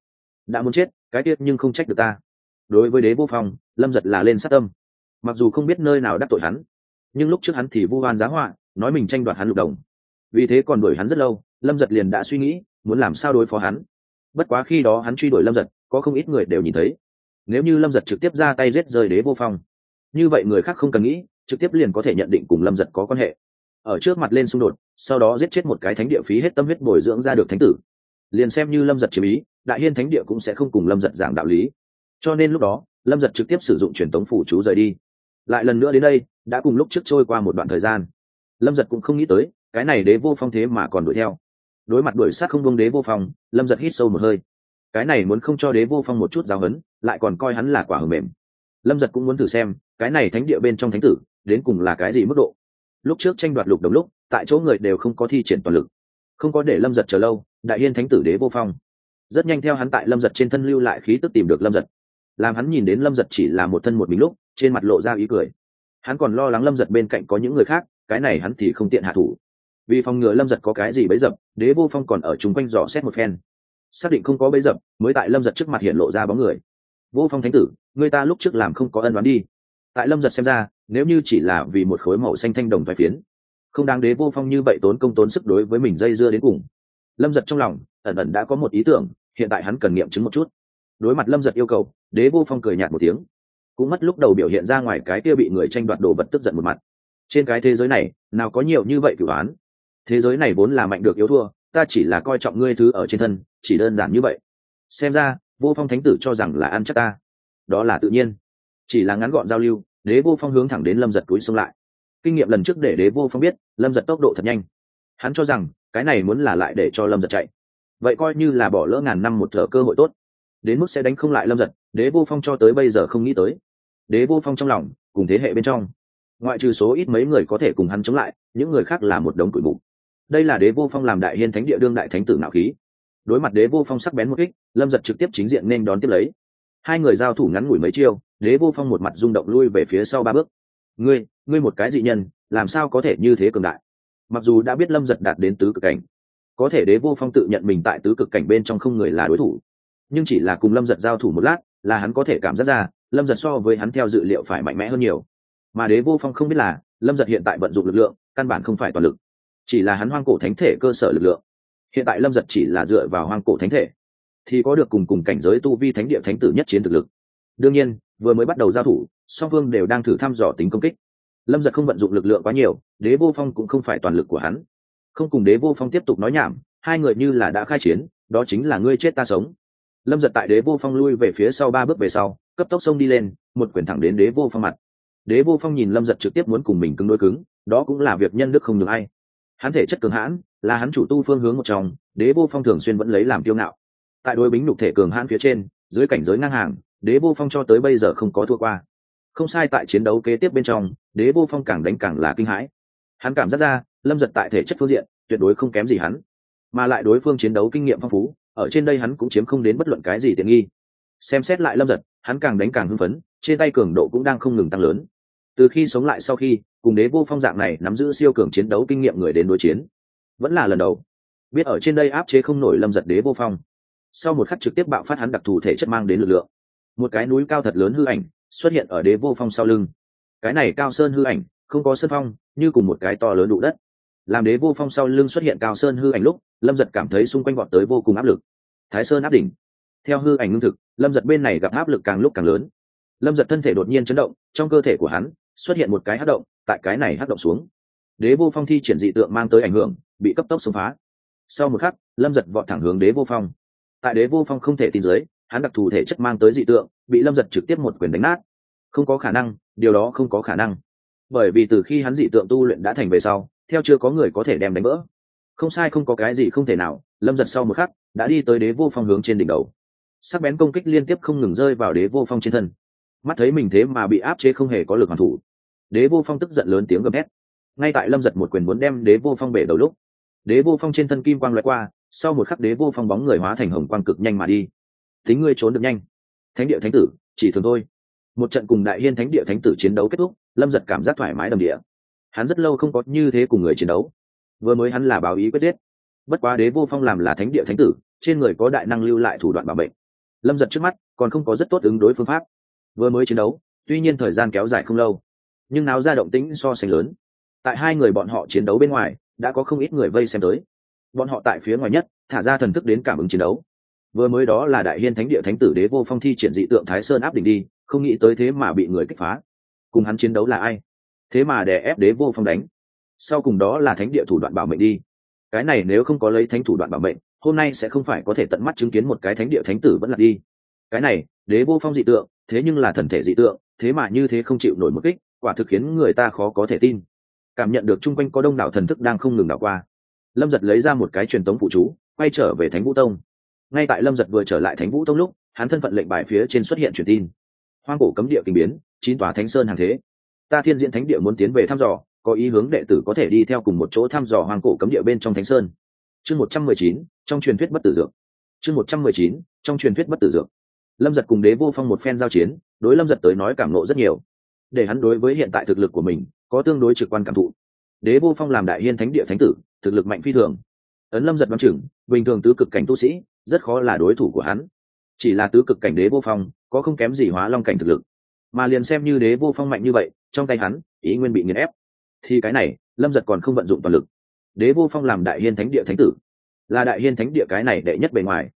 Đã muốn chết, cái tiết nhưng không trách được ta. Đối với đế vô phong, lâm giật là lên sát tâm. Mặc dù không biết nơi nào đắc tội hắn, nhưng lúc trước hắn thì vu hoan giá họa, nói mình tranh đoạt hắn lục đồng. Vì thế còn đuổi hắn rất lâu, lâm giật liền đã suy nghĩ, muốn làm sao đối phó hắn. Bất quá khi đó hắn truy đuổi lâm giật, có không ít người đều nhìn thấy nếu như lâm giật trực tiếp ra tay giết rơi đế vô phong như vậy người khác không cần nghĩ trực tiếp liền có thể nhận định cùng lâm giật có quan hệ ở trước mặt lên xung đột sau đó giết chết một cái thánh địa phí hết tâm huyết bồi dưỡng ra được thánh tử liền xem như lâm giật chiếm ý đại hiên thánh địa cũng sẽ không cùng lâm giật giảng đạo lý cho nên lúc đó lâm giật trực tiếp sử dụng truyền tống phủ chú rời đi lại lần nữa đến đây đã cùng lúc trước trôi qua một đoạn thời gian lâm giật cũng không nghĩ tới cái này đế vô phong thế mà còn đuổi theo đối mặt đuổi sát không bông đế vô phong lâm giật hít sâu một hơi cái này muốn không cho đế vô phong một chút giáo hấn lại còn coi hắn là quả hờ mềm. Lâm giật cũng muốn thử xem, cái này thánh địa bên trong thánh tử, đến cùng là cái gì mức độ. Lúc trước tranh đoạt lục đồng lúc, tại chỗ người đều không có thi triển toàn lực. Không có để lâm giật chờ lâu, đại yên thánh tử đế vô phong. Rất nhanh theo hắn tại lâm giật trên thân lưu lại khí tức tìm được lâm giật. Làm hắn nhìn đến lâm giật chỉ là một thân một mình lúc, trên mặt lộ ra ý cười. Hắn còn lo lắng lâm giật bên cạnh có những người khác, cái này hắn thì không tiện hạ thủ. Vì phòng ngừa lâm giật có cái gì bấy dập, đế vô phong còn ở chung quanh dò xét một phen xác định không có bấy dập, mới tại lâm giật trước mặt hiện lộ ra bóng người. Vô phong thánh tử, người ta lúc trước làm không có ân đoán đi. Tại lâm giật xem ra, nếu như chỉ là vì một khối màu xanh thanh đồng thoái phiến, không đáng đế vô phong như vậy tốn công tốn sức đối với mình dây dưa đến cùng. Lâm giật trong lòng, ẩn ẩn đã có một ý tưởng, hiện tại hắn cần nghiệm chứng một chút. Đối mặt lâm giật yêu cầu, đế vô phong cười nhạt một tiếng. Cũng mất lúc đầu biểu hiện ra ngoài cái kia bị người tranh đoạt đồ vật tức giận một mặt. Trên cái thế giới này, nào có nhiều như vậy cửu án thế giới này vốn là mạnh được yếu thua ta chỉ là coi trọng ngươi thứ ở trên thân, chỉ đơn giản như vậy. Xem ra, vô phong thánh tử cho rằng là ăn chắc ta. Đó là tự nhiên. Chỉ là ngắn gọn giao lưu, đế vô phong hướng thẳng đến lâm giật túi xông lại. Kinh nghiệm lần trước để đế vô phong biết, lâm giật tốc độ thật nhanh. Hắn cho rằng, cái này muốn là lại để cho lâm giật chạy. Vậy coi như là bỏ lỡ ngàn năm một thở cơ hội tốt. Đến mức sẽ đánh không lại lâm giật, đế vô phong cho tới bây giờ không nghĩ tới. Đế vô phong trong lòng, cùng thế hệ bên trong. Ngoại trừ số ít mấy người có thể cùng hắn chống lại, những người khác là một đống cụi bụng đây là đế vô phong làm đại hiên thánh địa đương đại thánh tử nạo khí. Đối mặt đế vô phong sắc bén một kích, lâm giật trực tiếp chính diện nên đón tiếp lấy. Hai người giao thủ ngắn ngủi mấy chiêu, đế vô phong một mặt rung động lui về phía sau ba bước. Ngươi ngươi một cái dị nhân, làm sao có thể như thế cường đại? Mặc dù đã biết lâm giật đạt đến tứ cực cảnh, có thể đế vô phong tự nhận mình tại tứ cực cảnh bên trong không người là đối thủ. Nhưng chỉ là cùng lâm giật giao thủ một lát, là hắn có thể cảm giác ra, lâm giật so với hắn theo dự liệu phải mạnh mẽ hơn nhiều. Mà đế vô phong không biết là, lâm giật hiện tại vận dụng lực lượng, căn bản không phải toàn lực chỉ là hắn hoang cổ thánh thể cơ sở lực lượng. Hiện tại lâm giật chỉ là dựa vào hoang cổ thánh thể, thì có được cùng cùng cảnh giới tu vi thánh địa thánh tử nhất chiến thực lực. Đương nhiên, vừa mới bắt đầu giao thủ, song phương đều đang thử thăm dò tính công kích. Lâm giật không vận dụng lực lượng quá nhiều, đế vô phong cũng không phải toàn lực của hắn. Không cùng đế vô phong tiếp tục nói nhảm, hai người như là đã khai chiến, đó chính là ngươi chết ta sống. Lâm giật tại đế vô phong lui về phía sau ba bước về sau, cấp tốc sông đi lên, một quyển thẳng đến đế vô phong mặt. Đế vô phong nhìn lâm giật trực tiếp muốn cùng mình cứng đôi cứng, đó cũng là việc nhân đức không được ai hắn thể chất cường hãn, là hắn chủ tu phương hướng một trong, đế vô phong thường xuyên vẫn lấy làm kiêu ngạo. Tại đối bính nhục thể cường hãn phía trên, dưới cảnh giới ngang hàng, đế vô phong cho tới bây giờ không có thua qua. Không sai tại chiến đấu kế tiếp bên trong, đế vô phong càng đánh càng là kinh hãi. Hắn cảm giác ra, lâm giật tại thể chất phương diện, tuyệt đối không kém gì hắn. Mà lại đối phương chiến đấu kinh nghiệm phong phú, ở trên đây hắn cũng chiếm không đến bất luận cái gì tiện nghi. Xem xét lại lâm giật, hắn càng đánh càng hưng phấn, trên tay cường độ cũng đang không ngừng tăng lớn. Từ khi sống lại sau khi cùng đế vô phong dạng này nắm giữ siêu cường chiến đấu kinh nghiệm người đến đối chiến. Vẫn là lần đầu. Biết ở trên đây áp chế không nổi lâm giật đế vô phong. Sau một khắc trực tiếp bạo phát hắn đặc thù thể chất mang đến lực lượng. Một cái núi cao thật lớn hư ảnh xuất hiện ở đế vô phong sau lưng. Cái này cao sơn hư ảnh, không có sân phong, như cùng một cái to lớn đụ đất. Làm đế vô phong sau lưng xuất hiện cao sơn hư ảnh lúc, lâm giật cảm thấy xung quanh bọn tới vô cùng áp lực. Thái sơn áp đỉnh. Theo hư ảnh ngưng thực, lâm giật bên này gặp áp lực càng lúc càng lớn. Lâm giật thân thể đột nhiên chấn động, trong cơ thể của hắn xuất hiện một cái hát động, tại cái này hát động xuống. Đế vô phong thi triển dị tượng mang tới ảnh hưởng, bị cấp tốc xông phá. Sau một khắc, lâm giật vọt thẳng hướng đế vô phong. Tại đế vô phong không thể tin giới hắn đặc thù thể chất mang tới dị tượng, bị lâm giật trực tiếp một quyền đánh nát. Không có khả năng, điều đó không có khả năng. Bởi vì từ khi hắn dị tượng tu luyện đã thành về sau, theo chưa có người có thể đem đánh vỡ. Không sai không có cái gì không thể nào, lâm giật sau một khắc, đã đi tới đế vô phong hướng trên đỉnh đầu. Sắc bén công kích liên tiếp không ngừng rơi vào đế vô phong trên thân. Mắt thấy mình thế mà bị áp chế không hề có lực hoàn thủ đế vô phong tức giận lớn tiếng gầm hét ngay tại lâm giật một quyền muốn đem đế vô phong bể đầu lúc, đế vô phong trên thân kim quang loại qua, sau một khắc đế vô phong bóng người hóa thành hồng quang cực nhanh mà đi. Tính ngươi trốn được nhanh. Thánh địa thánh tử, chỉ thường thôi. Một trận cùng đại hiên thánh địa thánh tử chiến đấu kết thúc, lâm giật cảm giác thoải mái đầm địa. Hắn rất lâu không có như thế cùng người chiến đấu. Vừa mới hắn là báo ý quyết giết. Bất quá đế vô phong làm là thánh địa thánh tử, trên người có đại năng lưu lại thủ đoạn bảo bệnh lâm giật trước mắt còn không có rất tốt ứng đối phương pháp. Vừa mới chiến đấu, tuy nhiên thời gian kéo dài không lâu nhưng náo ra động tĩnh so sánh lớn. Tại hai người bọn họ chiến đấu bên ngoài, đã có không ít người vây xem tới. Bọn họ tại phía ngoài nhất, thả ra thần thức đến cảm ứng chiến đấu. Vừa mới đó là đại hiên thánh địa thánh tử đế vô phong thi triển dị tượng thái sơn áp đỉnh đi, không nghĩ tới thế mà bị người kích phá. Cùng hắn chiến đấu là ai? Thế mà đè ép đế vô phong đánh. Sau cùng đó là thánh địa thủ đoạn bảo mệnh đi. Cái này nếu không có lấy thánh thủ đoạn bảo mệnh, hôm nay sẽ không phải có thể tận mắt chứng kiến một cái thánh địa thánh tử vẫn là đi. Cái này, đế vô phong dị tượng, thế nhưng là thần thể dị tượng, thế mà như thế không chịu nổi một kích quả thực khiến người ta khó có thể tin. Cảm nhận được chung quanh có đông đảo thần thức đang không ngừng đảo qua. Lâm giật lấy ra một cái truyền tống phụ chú, quay trở về thánh vũ tông. Ngay tại lâm giật vừa trở lại thánh vũ tông lúc, hắn thân phận lệnh bài phía trên xuất hiện truyền tin. Hoang cổ cấm địa kinh biến, chín tòa thánh sơn hàng thế. Ta thiên diễn thánh địa muốn tiến về thăm dò, có ý hướng đệ tử có thể đi theo cùng một chỗ thăm dò hoang cổ cấm địa bên trong thánh sơn. Chương một trăm mười chín, trong truyền thuyết bất tử dược. Chương một trăm mười chín, trong truyền thuyết bất tử dược. Lâm giật cùng đế vô phong một phen giao chiến, đối lâm giật tới nói cảm nộ rất nhiều để hắn đối với hiện tại thực lực của mình có tương đối trực quan cảm thụ. Đế vô phong làm đại hiên thánh địa thánh tử, thực lực mạnh phi thường. Ấn lâm giật văn chừng, bình thường tứ cực cảnh tu sĩ, rất khó là đối thủ của hắn. Chỉ là tứ cực cảnh đế vô phong, có không kém gì hóa long cảnh thực lực. Mà liền xem như đế vô phong mạnh như vậy, trong tay hắn, ý nguyên bị nghiền ép. Thì cái này, lâm giật còn không vận dụng toàn lực. Đế vô phong làm đại hiên thánh địa thánh tử. Là đại hiên thánh địa cái này đệ nhất bề ngoài.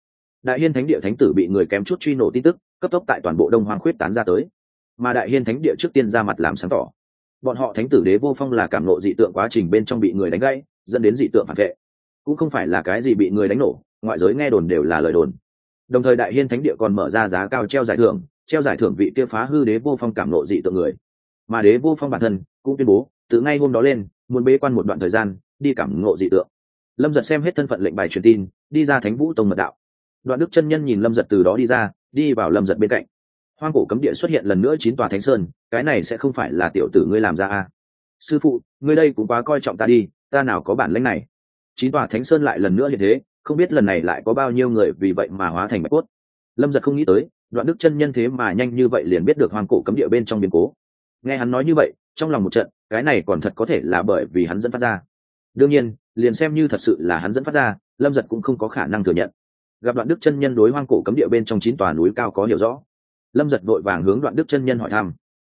Đại hiên thánh địa thánh tử bị người kém chút truy nổ tin tức, cấp tốc tại toàn bộ đông hoàng khuyết tán ra tới mà đại hiên thánh địa trước tiên ra mặt làm sáng tỏ. Bọn họ thánh tử đế vô phong là cảm nộ dị tượng quá trình bên trong bị người đánh gãy, dẫn đến dị tượng phản vệ. Cũng không phải là cái gì bị người đánh nổ, ngoại giới nghe đồn đều là lời đồn. Đồng thời đại hiên thánh địa còn mở ra giá cao treo giải thưởng, treo giải thưởng vị kia phá hư đế vô phong cảm nộ dị tượng người. Mà đế vô phong bản thân cũng tuyên bố, từ ngay hôm đó lên, muốn bế quan một đoạn thời gian, đi cảm ngộ dị tượng. Lâm giật xem hết thân phận lệnh bài truyền tin, đi ra thánh vũ tông mật đạo. Đoạn đức chân nhân nhìn lâm giật từ đó đi ra, đi vào lâm giật bên cạnh hoang cổ cấm địa xuất hiện lần nữa chín tòa thánh sơn, cái này sẽ không phải là tiểu tử ngươi làm ra à. sư phụ, ngươi đây cũng quá coi trọng ta đi, ta nào có bản lãnh này? Chín tòa thánh sơn lại lần nữa như thế, không biết lần này lại có bao nhiêu người vì vậy mà hóa thành bạch cốt. Lâm giật không nghĩ tới, đoạn đức chân nhân thế mà nhanh như vậy liền biết được hoang cổ cấm địa bên trong biến cố. Nghe hắn nói như vậy, trong lòng một trận, cái này còn thật có thể là bởi vì hắn dẫn phát ra. Đương nhiên, liền xem như thật sự là hắn dẫn phát ra, lâm giật cũng không có khả năng thừa nhận. Gặp đoạn đức chân nhân đối hoang cổ cấm địa bên trong chín tòa núi cao có hiểu rõ lâm giật vội vàng hướng đoạn đức chân nhân hỏi thăm.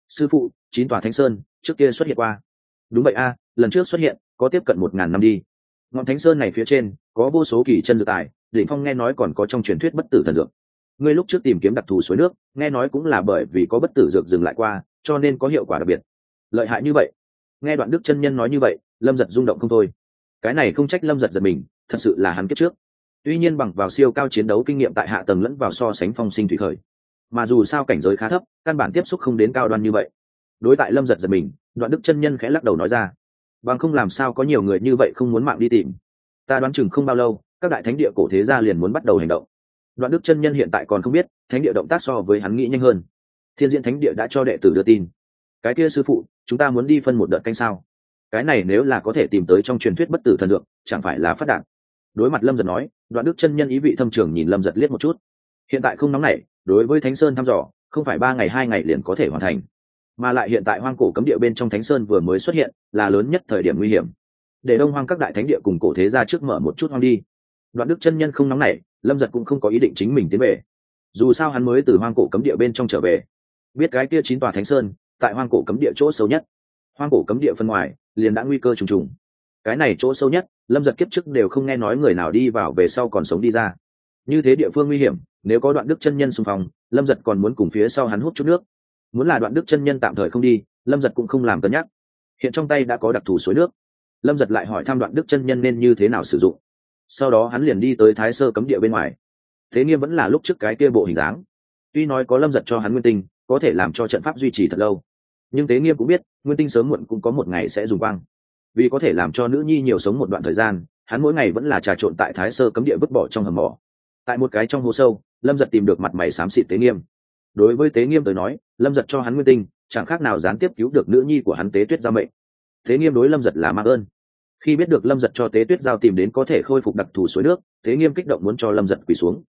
Sư phụ, chín tòa Thánh sơn, trước kia xuất hiện qua. Đúng vậy a, lần trước xuất hiện, có tiếp cận một ngàn năm đi. Ngọn thánh sơn này phía trên, có vô số kỳ chân dự tài, đỉnh phong nghe nói còn có trong truyền thuyết bất tử thần dược. Ngươi lúc trước tìm kiếm đặc thù suối nước, nghe nói cũng là bởi vì có bất tử dược dừng lại qua, cho nên có hiệu quả đặc biệt. Lợi hại như vậy. Nghe đoạn đức chân nhân nói như vậy, lâm giật rung động không thôi. Cái này không trách lâm giật giật mình, thật sự là hắn kết trước. Tuy nhiên bằng vào siêu cao chiến đấu kinh nghiệm tại hạ tầng lẫn vào so sánh phong sinh thủy khởi mà dù sao cảnh giới khá thấp, căn bản tiếp xúc không đến cao đoan như vậy. Đối tại lâm giật giật mình, đoạn đức chân nhân khẽ lắc đầu nói ra, bằng không làm sao có nhiều người như vậy không muốn mạng đi tìm. Ta đoán chừng không bao lâu, các đại thánh địa cổ thế gia liền muốn bắt đầu hành động. Đoạn đức chân nhân hiện tại còn không biết, thánh địa động tác so với hắn nghĩ nhanh hơn. Thiên diễn thánh địa đã cho đệ tử đưa tin. Cái kia sư phụ, chúng ta muốn đi phân một đợt canh sao? Cái này nếu là có thể tìm tới trong truyền thuyết bất tử thần dược, chẳng phải là phát đạt? Đối mặt lâm giật nói, đoạn đức chân nhân ý vị thâm trường nhìn lâm giật liếc một chút. Hiện tại không nóng nảy đối với thánh sơn thăm dò, không phải ba ngày hai ngày liền có thể hoàn thành. Mà lại hiện tại hoang cổ cấm địa bên trong thánh sơn vừa mới xuất hiện, là lớn nhất thời điểm nguy hiểm. Để đông hoang các đại thánh địa cùng cổ thế ra trước mở một chút hoang đi. Đoạn đức chân nhân không nóng nảy, lâm giật cũng không có ý định chính mình tiến về. Dù sao hắn mới từ hoang cổ cấm địa bên trong trở về. Biết cái kia chín tòa thánh sơn, tại hoang cổ cấm địa chỗ sâu nhất. Hoang cổ cấm địa phân ngoài, liền đã nguy cơ trùng trùng. Cái này chỗ sâu nhất, lâm giật kiếp trước đều không nghe nói người nào đi vào về sau còn sống đi ra như thế địa phương nguy hiểm, nếu có đoạn đức chân nhân xung phong, lâm giật còn muốn cùng phía sau hắn hút chút nước. Muốn là đoạn đức chân nhân tạm thời không đi, lâm giật cũng không làm cân nhắc. Hiện trong tay đã có đặc thù suối nước. Lâm giật lại hỏi thăm đoạn đức chân nhân nên như thế nào sử dụng. Sau đó hắn liền đi tới thái sơ cấm địa bên ngoài. Thế nghiêm vẫn là lúc trước cái kia bộ hình dáng. Tuy nói có lâm giật cho hắn nguyên tinh, có thể làm cho trận pháp duy trì thật lâu. Nhưng tế nghiêm cũng biết, nguyên tinh sớm muộn cũng có một ngày sẽ dùng quang. Vì có thể làm cho nữ nhi nhiều sống một đoạn thời gian, hắn mỗi ngày vẫn là trà trộn tại thái sơ cấm địa vứt bỏ trong hầm mỏ tại một cái trong hố sâu, lâm giật tìm được mặt mày xám xịt tế nghiêm. Đối với tế nghiêm tới nói, lâm giật cho hắn nguyên tinh, chẳng khác nào gián tiếp cứu được nữ nhi của hắn tế tuyết giao mệnh. Tế nghiêm đối lâm giật là mạng ơn. Khi biết được lâm giật cho tế tuyết giao tìm đến có thể khôi phục đặc thù suối nước, tế nghiêm kích động muốn cho lâm giật quỳ xuống.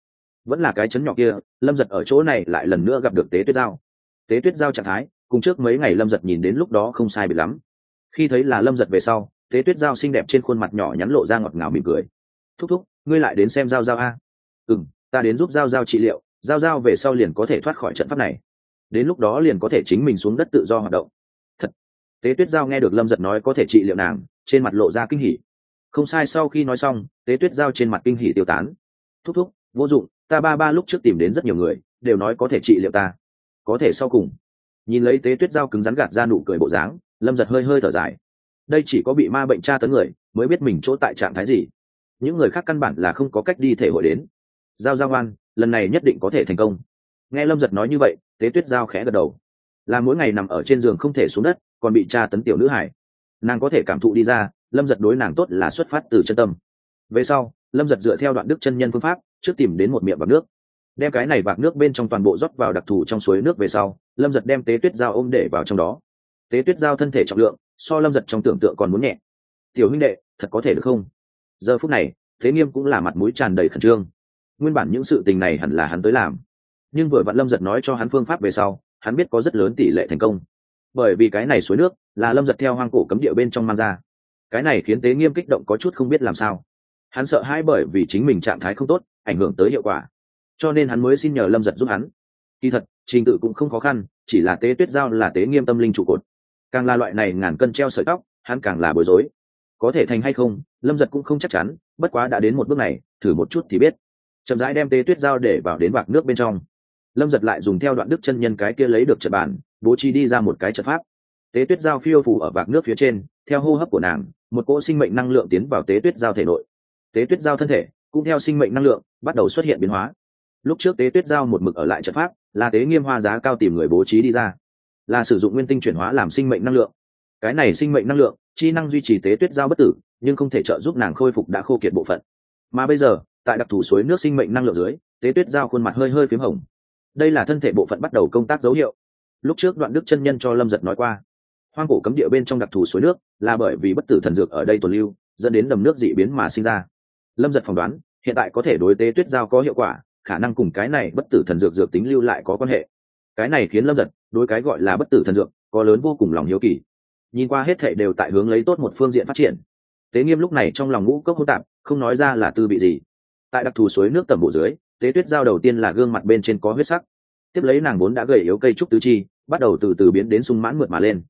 Vẫn là cái chấn nhỏ kia, lâm giật ở chỗ này lại lần nữa gặp được tế tuyết giao. Tế tuyết giao trạng thái, cùng trước mấy ngày lâm giật nhìn đến lúc đó không sai bị lắm. Khi thấy là lâm giật về sau, tế tuyết giao xinh đẹp trên khuôn mặt nhỏ nhắn lộ ra ngọt ngào mỉm cười. Thúc thúc, ngươi lại đến xem giao giao a ừ m ta đến giúp giao giao trị liệu, giao giao về sau liền có thể thoát khỏi trận pháp này. Đến lúc đó liền có thể chính mình xuống đất tự do hoạt động. Thật. Tế tuyết giao nghe được lâm giật nói có thể trị liệu nàng, trên mặt lộ ra kinh hỉ. Không sai, sau khi nói xong, tế tuyết giao trên mặt kinh hỉ tiêu tán. Thúc thúc, vô dụng, ta ba ba lúc trước tìm đến rất nhiều người, đều nói có thể trị liệu ta. Có thể sau cùng. Nhìn lấy tế tuyết giao cứng rắn gạt ra nụ cười bộ dáng, lâm giật hơi hơi thở dài. Đây chỉ có bị ma bệnh tra tấn người, mới biết mình chỗ tại trạng thái gì. Những người khác căn bản là không có cách đi thể hội đến giao giao oan, lần này nhất định có thể thành công. Nghe lâm giật nói như vậy, tế tuyết giao khẽ gật đầu. Là mỗi ngày nằm ở trên giường không thể xuống đất, còn bị tra tấn tiểu nữ hải nàng có thể cảm thụ đi ra, lâm giật đối nàng tốt là xuất phát từ chân tâm. Về sau, lâm giật dựa theo đoạn đức chân nhân phương pháp, trước tìm đến một miệng bạc nước. Đem cái này bạc nước bên trong toàn bộ rót vào đặc thù trong suối nước về sau, lâm giật đem tế tuyết dao ôm để vào trong đó. Tế tuyết dao thân thể trọng lượng, so lâm giật trong tưởng tượng còn muốn nhẹ. Tiểu huynh đệ, thật có thể được không? Giờ phút này, thế nghiêm cũng là mặt mũi tràn đầy khẩn trương nguyên bản những sự tình này hẳn là hắn tới làm. Nhưng vừa vặn lâm giật nói cho hắn phương pháp về sau, hắn biết có rất lớn tỷ lệ thành công. Bởi vì cái này suối nước là lâm giật theo hoang cổ cấm địa bên trong mang ra. Cái này khiến tế nghiêm kích động có chút không biết làm sao. Hắn sợ hãi bởi vì chính mình trạng thái không tốt, ảnh hưởng tới hiệu quả. Cho nên hắn mới xin nhờ lâm giật giúp hắn. Kỳ thật, trình tự cũng không khó khăn, chỉ là tế tuyết giao là tế nghiêm tâm linh trụ cột. Càng là loại này ngàn cân treo sợi tóc, hắn càng là bối rối. Có thể thành hay không, lâm giật cũng không chắc chắn, bất quá đã đến một bước này, thử một chút thì biết chậm rãi đem tế tuyết giao để vào đến bạc nước bên trong. Lâm giật lại dùng theo đoạn đức chân nhân cái kia lấy được trận bàn, bố trí đi ra một cái trận pháp. Tế tuyết giao phiêu phủ ở bạc nước phía trên, theo hô hấp của nàng, một cỗ sinh mệnh năng lượng tiến vào tế tuyết giao thể nội. Tế tuyết giao thân thể, cũng theo sinh mệnh năng lượng, bắt đầu xuất hiện biến hóa. Lúc trước tế tuyết giao một mực ở lại trận pháp, là tế nghiêm hoa giá cao tìm người bố trí đi ra. Là sử dụng nguyên tinh chuyển hóa làm sinh mệnh năng lượng. Cái này sinh mệnh năng lượng, chi năng duy trì tế tuyết giao bất tử, nhưng không thể trợ giúp nàng khôi phục đã khô kiệt bộ phận. Mà bây giờ tại đặc thù suối nước sinh mệnh năng lượng dưới, tế tuyết giao khuôn mặt hơi hơi p h í m hồng. Đây là thân thể bộ phận bắt đầu công tác dấu hiệu. Lúc trước đoạn đức chân nhân cho lâm giật nói qua, hoang cổ cấm địa bên trong đặc thù suối nước là bởi vì bất tử thần dược ở đây tồn lưu, dẫn đến đầm nước dị biến mà sinh ra. Lâm giật phỏng đoán, hiện tại có thể đối tế tuyết giao có hiệu quả, khả năng cùng cái này bất tử thần dược dược tính lưu lại có quan hệ. Cái này khiến lâm giật đối cái gọi là bất tử thần dược có lớn vô cùng lòng hiếu kỳ. Nhìn qua hết thệ đều tại hướng lấy tốt một phương diện phát triển. Tế nghiêm lúc này trong lòng ngũ cốc hô tạp, không nói ra là tư bị gì tại đặc thù suối nước tầm bộ dưới, tế tuyết giao đầu tiên là gương mặt bên trên có huyết sắc. Tiếp lấy nàng vốn đã gầy yếu cây trúc tứ chi, bắt đầu từ từ biến đến sung mãn mượt mà lên.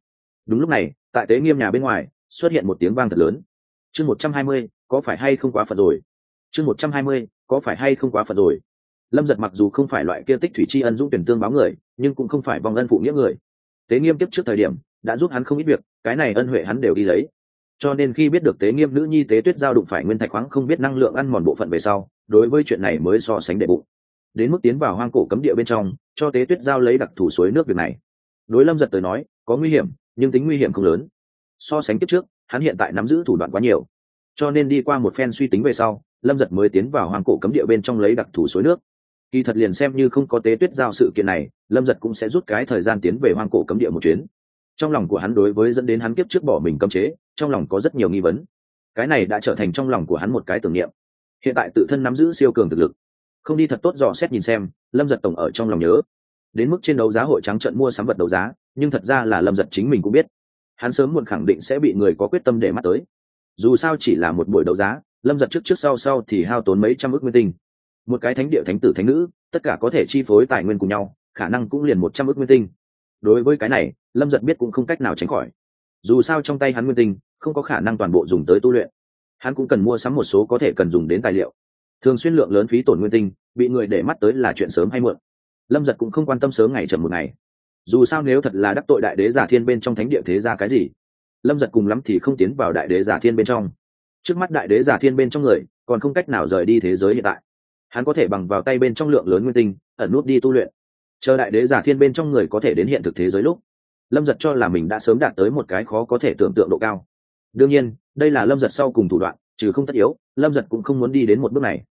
Đúng lúc này, tại tế nghiêm nhà bên ngoài, xuất hiện một tiếng vang thật lớn. Chương một trăm hai mươi, có phải hay không quá phật rồi? Chương một trăm hai mươi, có phải hay không quá phật rồi? Lâm giật mặc dù không phải loại kia tích thủy tri ân dũng tuyển tương báo người, nhưng cũng không phải vòng ân phụ nghĩa người. Tế nghiêm tiếp trước thời điểm, đã giúp hắn không ít việc, cái này ân huệ hắn đều đi lấy cho nên khi biết được tế nghiêm nữ nhi tế tuyết giao đụng phải nguyên thạch khoáng không biết năng lượng ăn mòn bộ phận về sau, đối với chuyện này mới so sánh đệ bụng. Đến mức tiến vào hoang cổ cấm địa bên trong, cho tế tuyết giao lấy đặc thủ suối nước việc này. Đối lâm giật tới nói, có nguy hiểm, nhưng tính nguy hiểm không lớn. So sánh kiếp trước, hắn hiện tại nắm giữ thủ đoạn quá nhiều. Cho nên đi qua một phen suy tính về sau, lâm giật mới tiến vào hoang cổ cấm địa bên trong lấy đặc thủ suối nước. Kỳ thật liền xem như không có tế tuyết giao sự kiện này, lâm giật cũng sẽ rút cái thời gian tiến về hoang cổ cấm địa một chuyến trong lòng của hắn đối với dẫn đến hắn kiếp trước bỏ mình cấm chế, trong lòng có rất nhiều nghi vấn. Cái này đã trở thành trong lòng của hắn một cái tưởng niệm. Hiện tại tự thân nắm giữ siêu cường thực lực. Không đi thật tốt dò xét nhìn xem, lâm giật tổng ở trong lòng nhớ. Đến mức trên đấu giá hội trắng trận mua sắm vật đấu giá, nhưng thật ra là lâm giật chính mình cũng biết. Hắn sớm muộn khẳng định sẽ bị người có quyết tâm để mắt tới. Dù sao chỉ là một buổi đấu giá, lâm giật trước trước sau sau thì hao tốn mấy trăm ước nguyên tinh. Một cái thánh địa thánh tử thánh nữ, tất cả có thể chi phối tài nguyên cùng nhau, khả năng cũng liền một trăm ước nguyên tinh đối với cái này, lâm giật biết cũng không cách nào tránh khỏi. Dù sao trong tay hắn nguyên tinh, không có khả năng toàn bộ dùng tới tu luyện. Hắn cũng cần mua sắm một số có thể cần dùng đến tài liệu. Thường xuyên lượng lớn phí tổn nguyên tinh, bị người để mắt tới là chuyện sớm hay muộn. Lâm giật cũng không quan tâm sớm ngày chậm một ngày. Dù sao nếu thật là đắc tội đại đế giả thiên bên trong thánh địa thế ra cái gì, lâm giật cùng lắm thì không tiến vào đại đế giả thiên bên trong. Trước mắt đại đế giả thiên bên trong người, còn không cách nào rời đi thế giới hiện tại. Hắn có thể bằng vào tay bên trong lượng lớn nguyên tinh, ẩn nút đi tu luyện chờ đại đế giả thiên bên trong người có thể đến hiện thực thế giới lúc, lâm giật cho là mình đã sớm đạt tới một cái khó có thể tưởng tượng độ cao. Đương nhiên, đây là lâm giật sau cùng thủ đoạn, trừ không tất yếu, lâm giật cũng không muốn đi đến một bước này.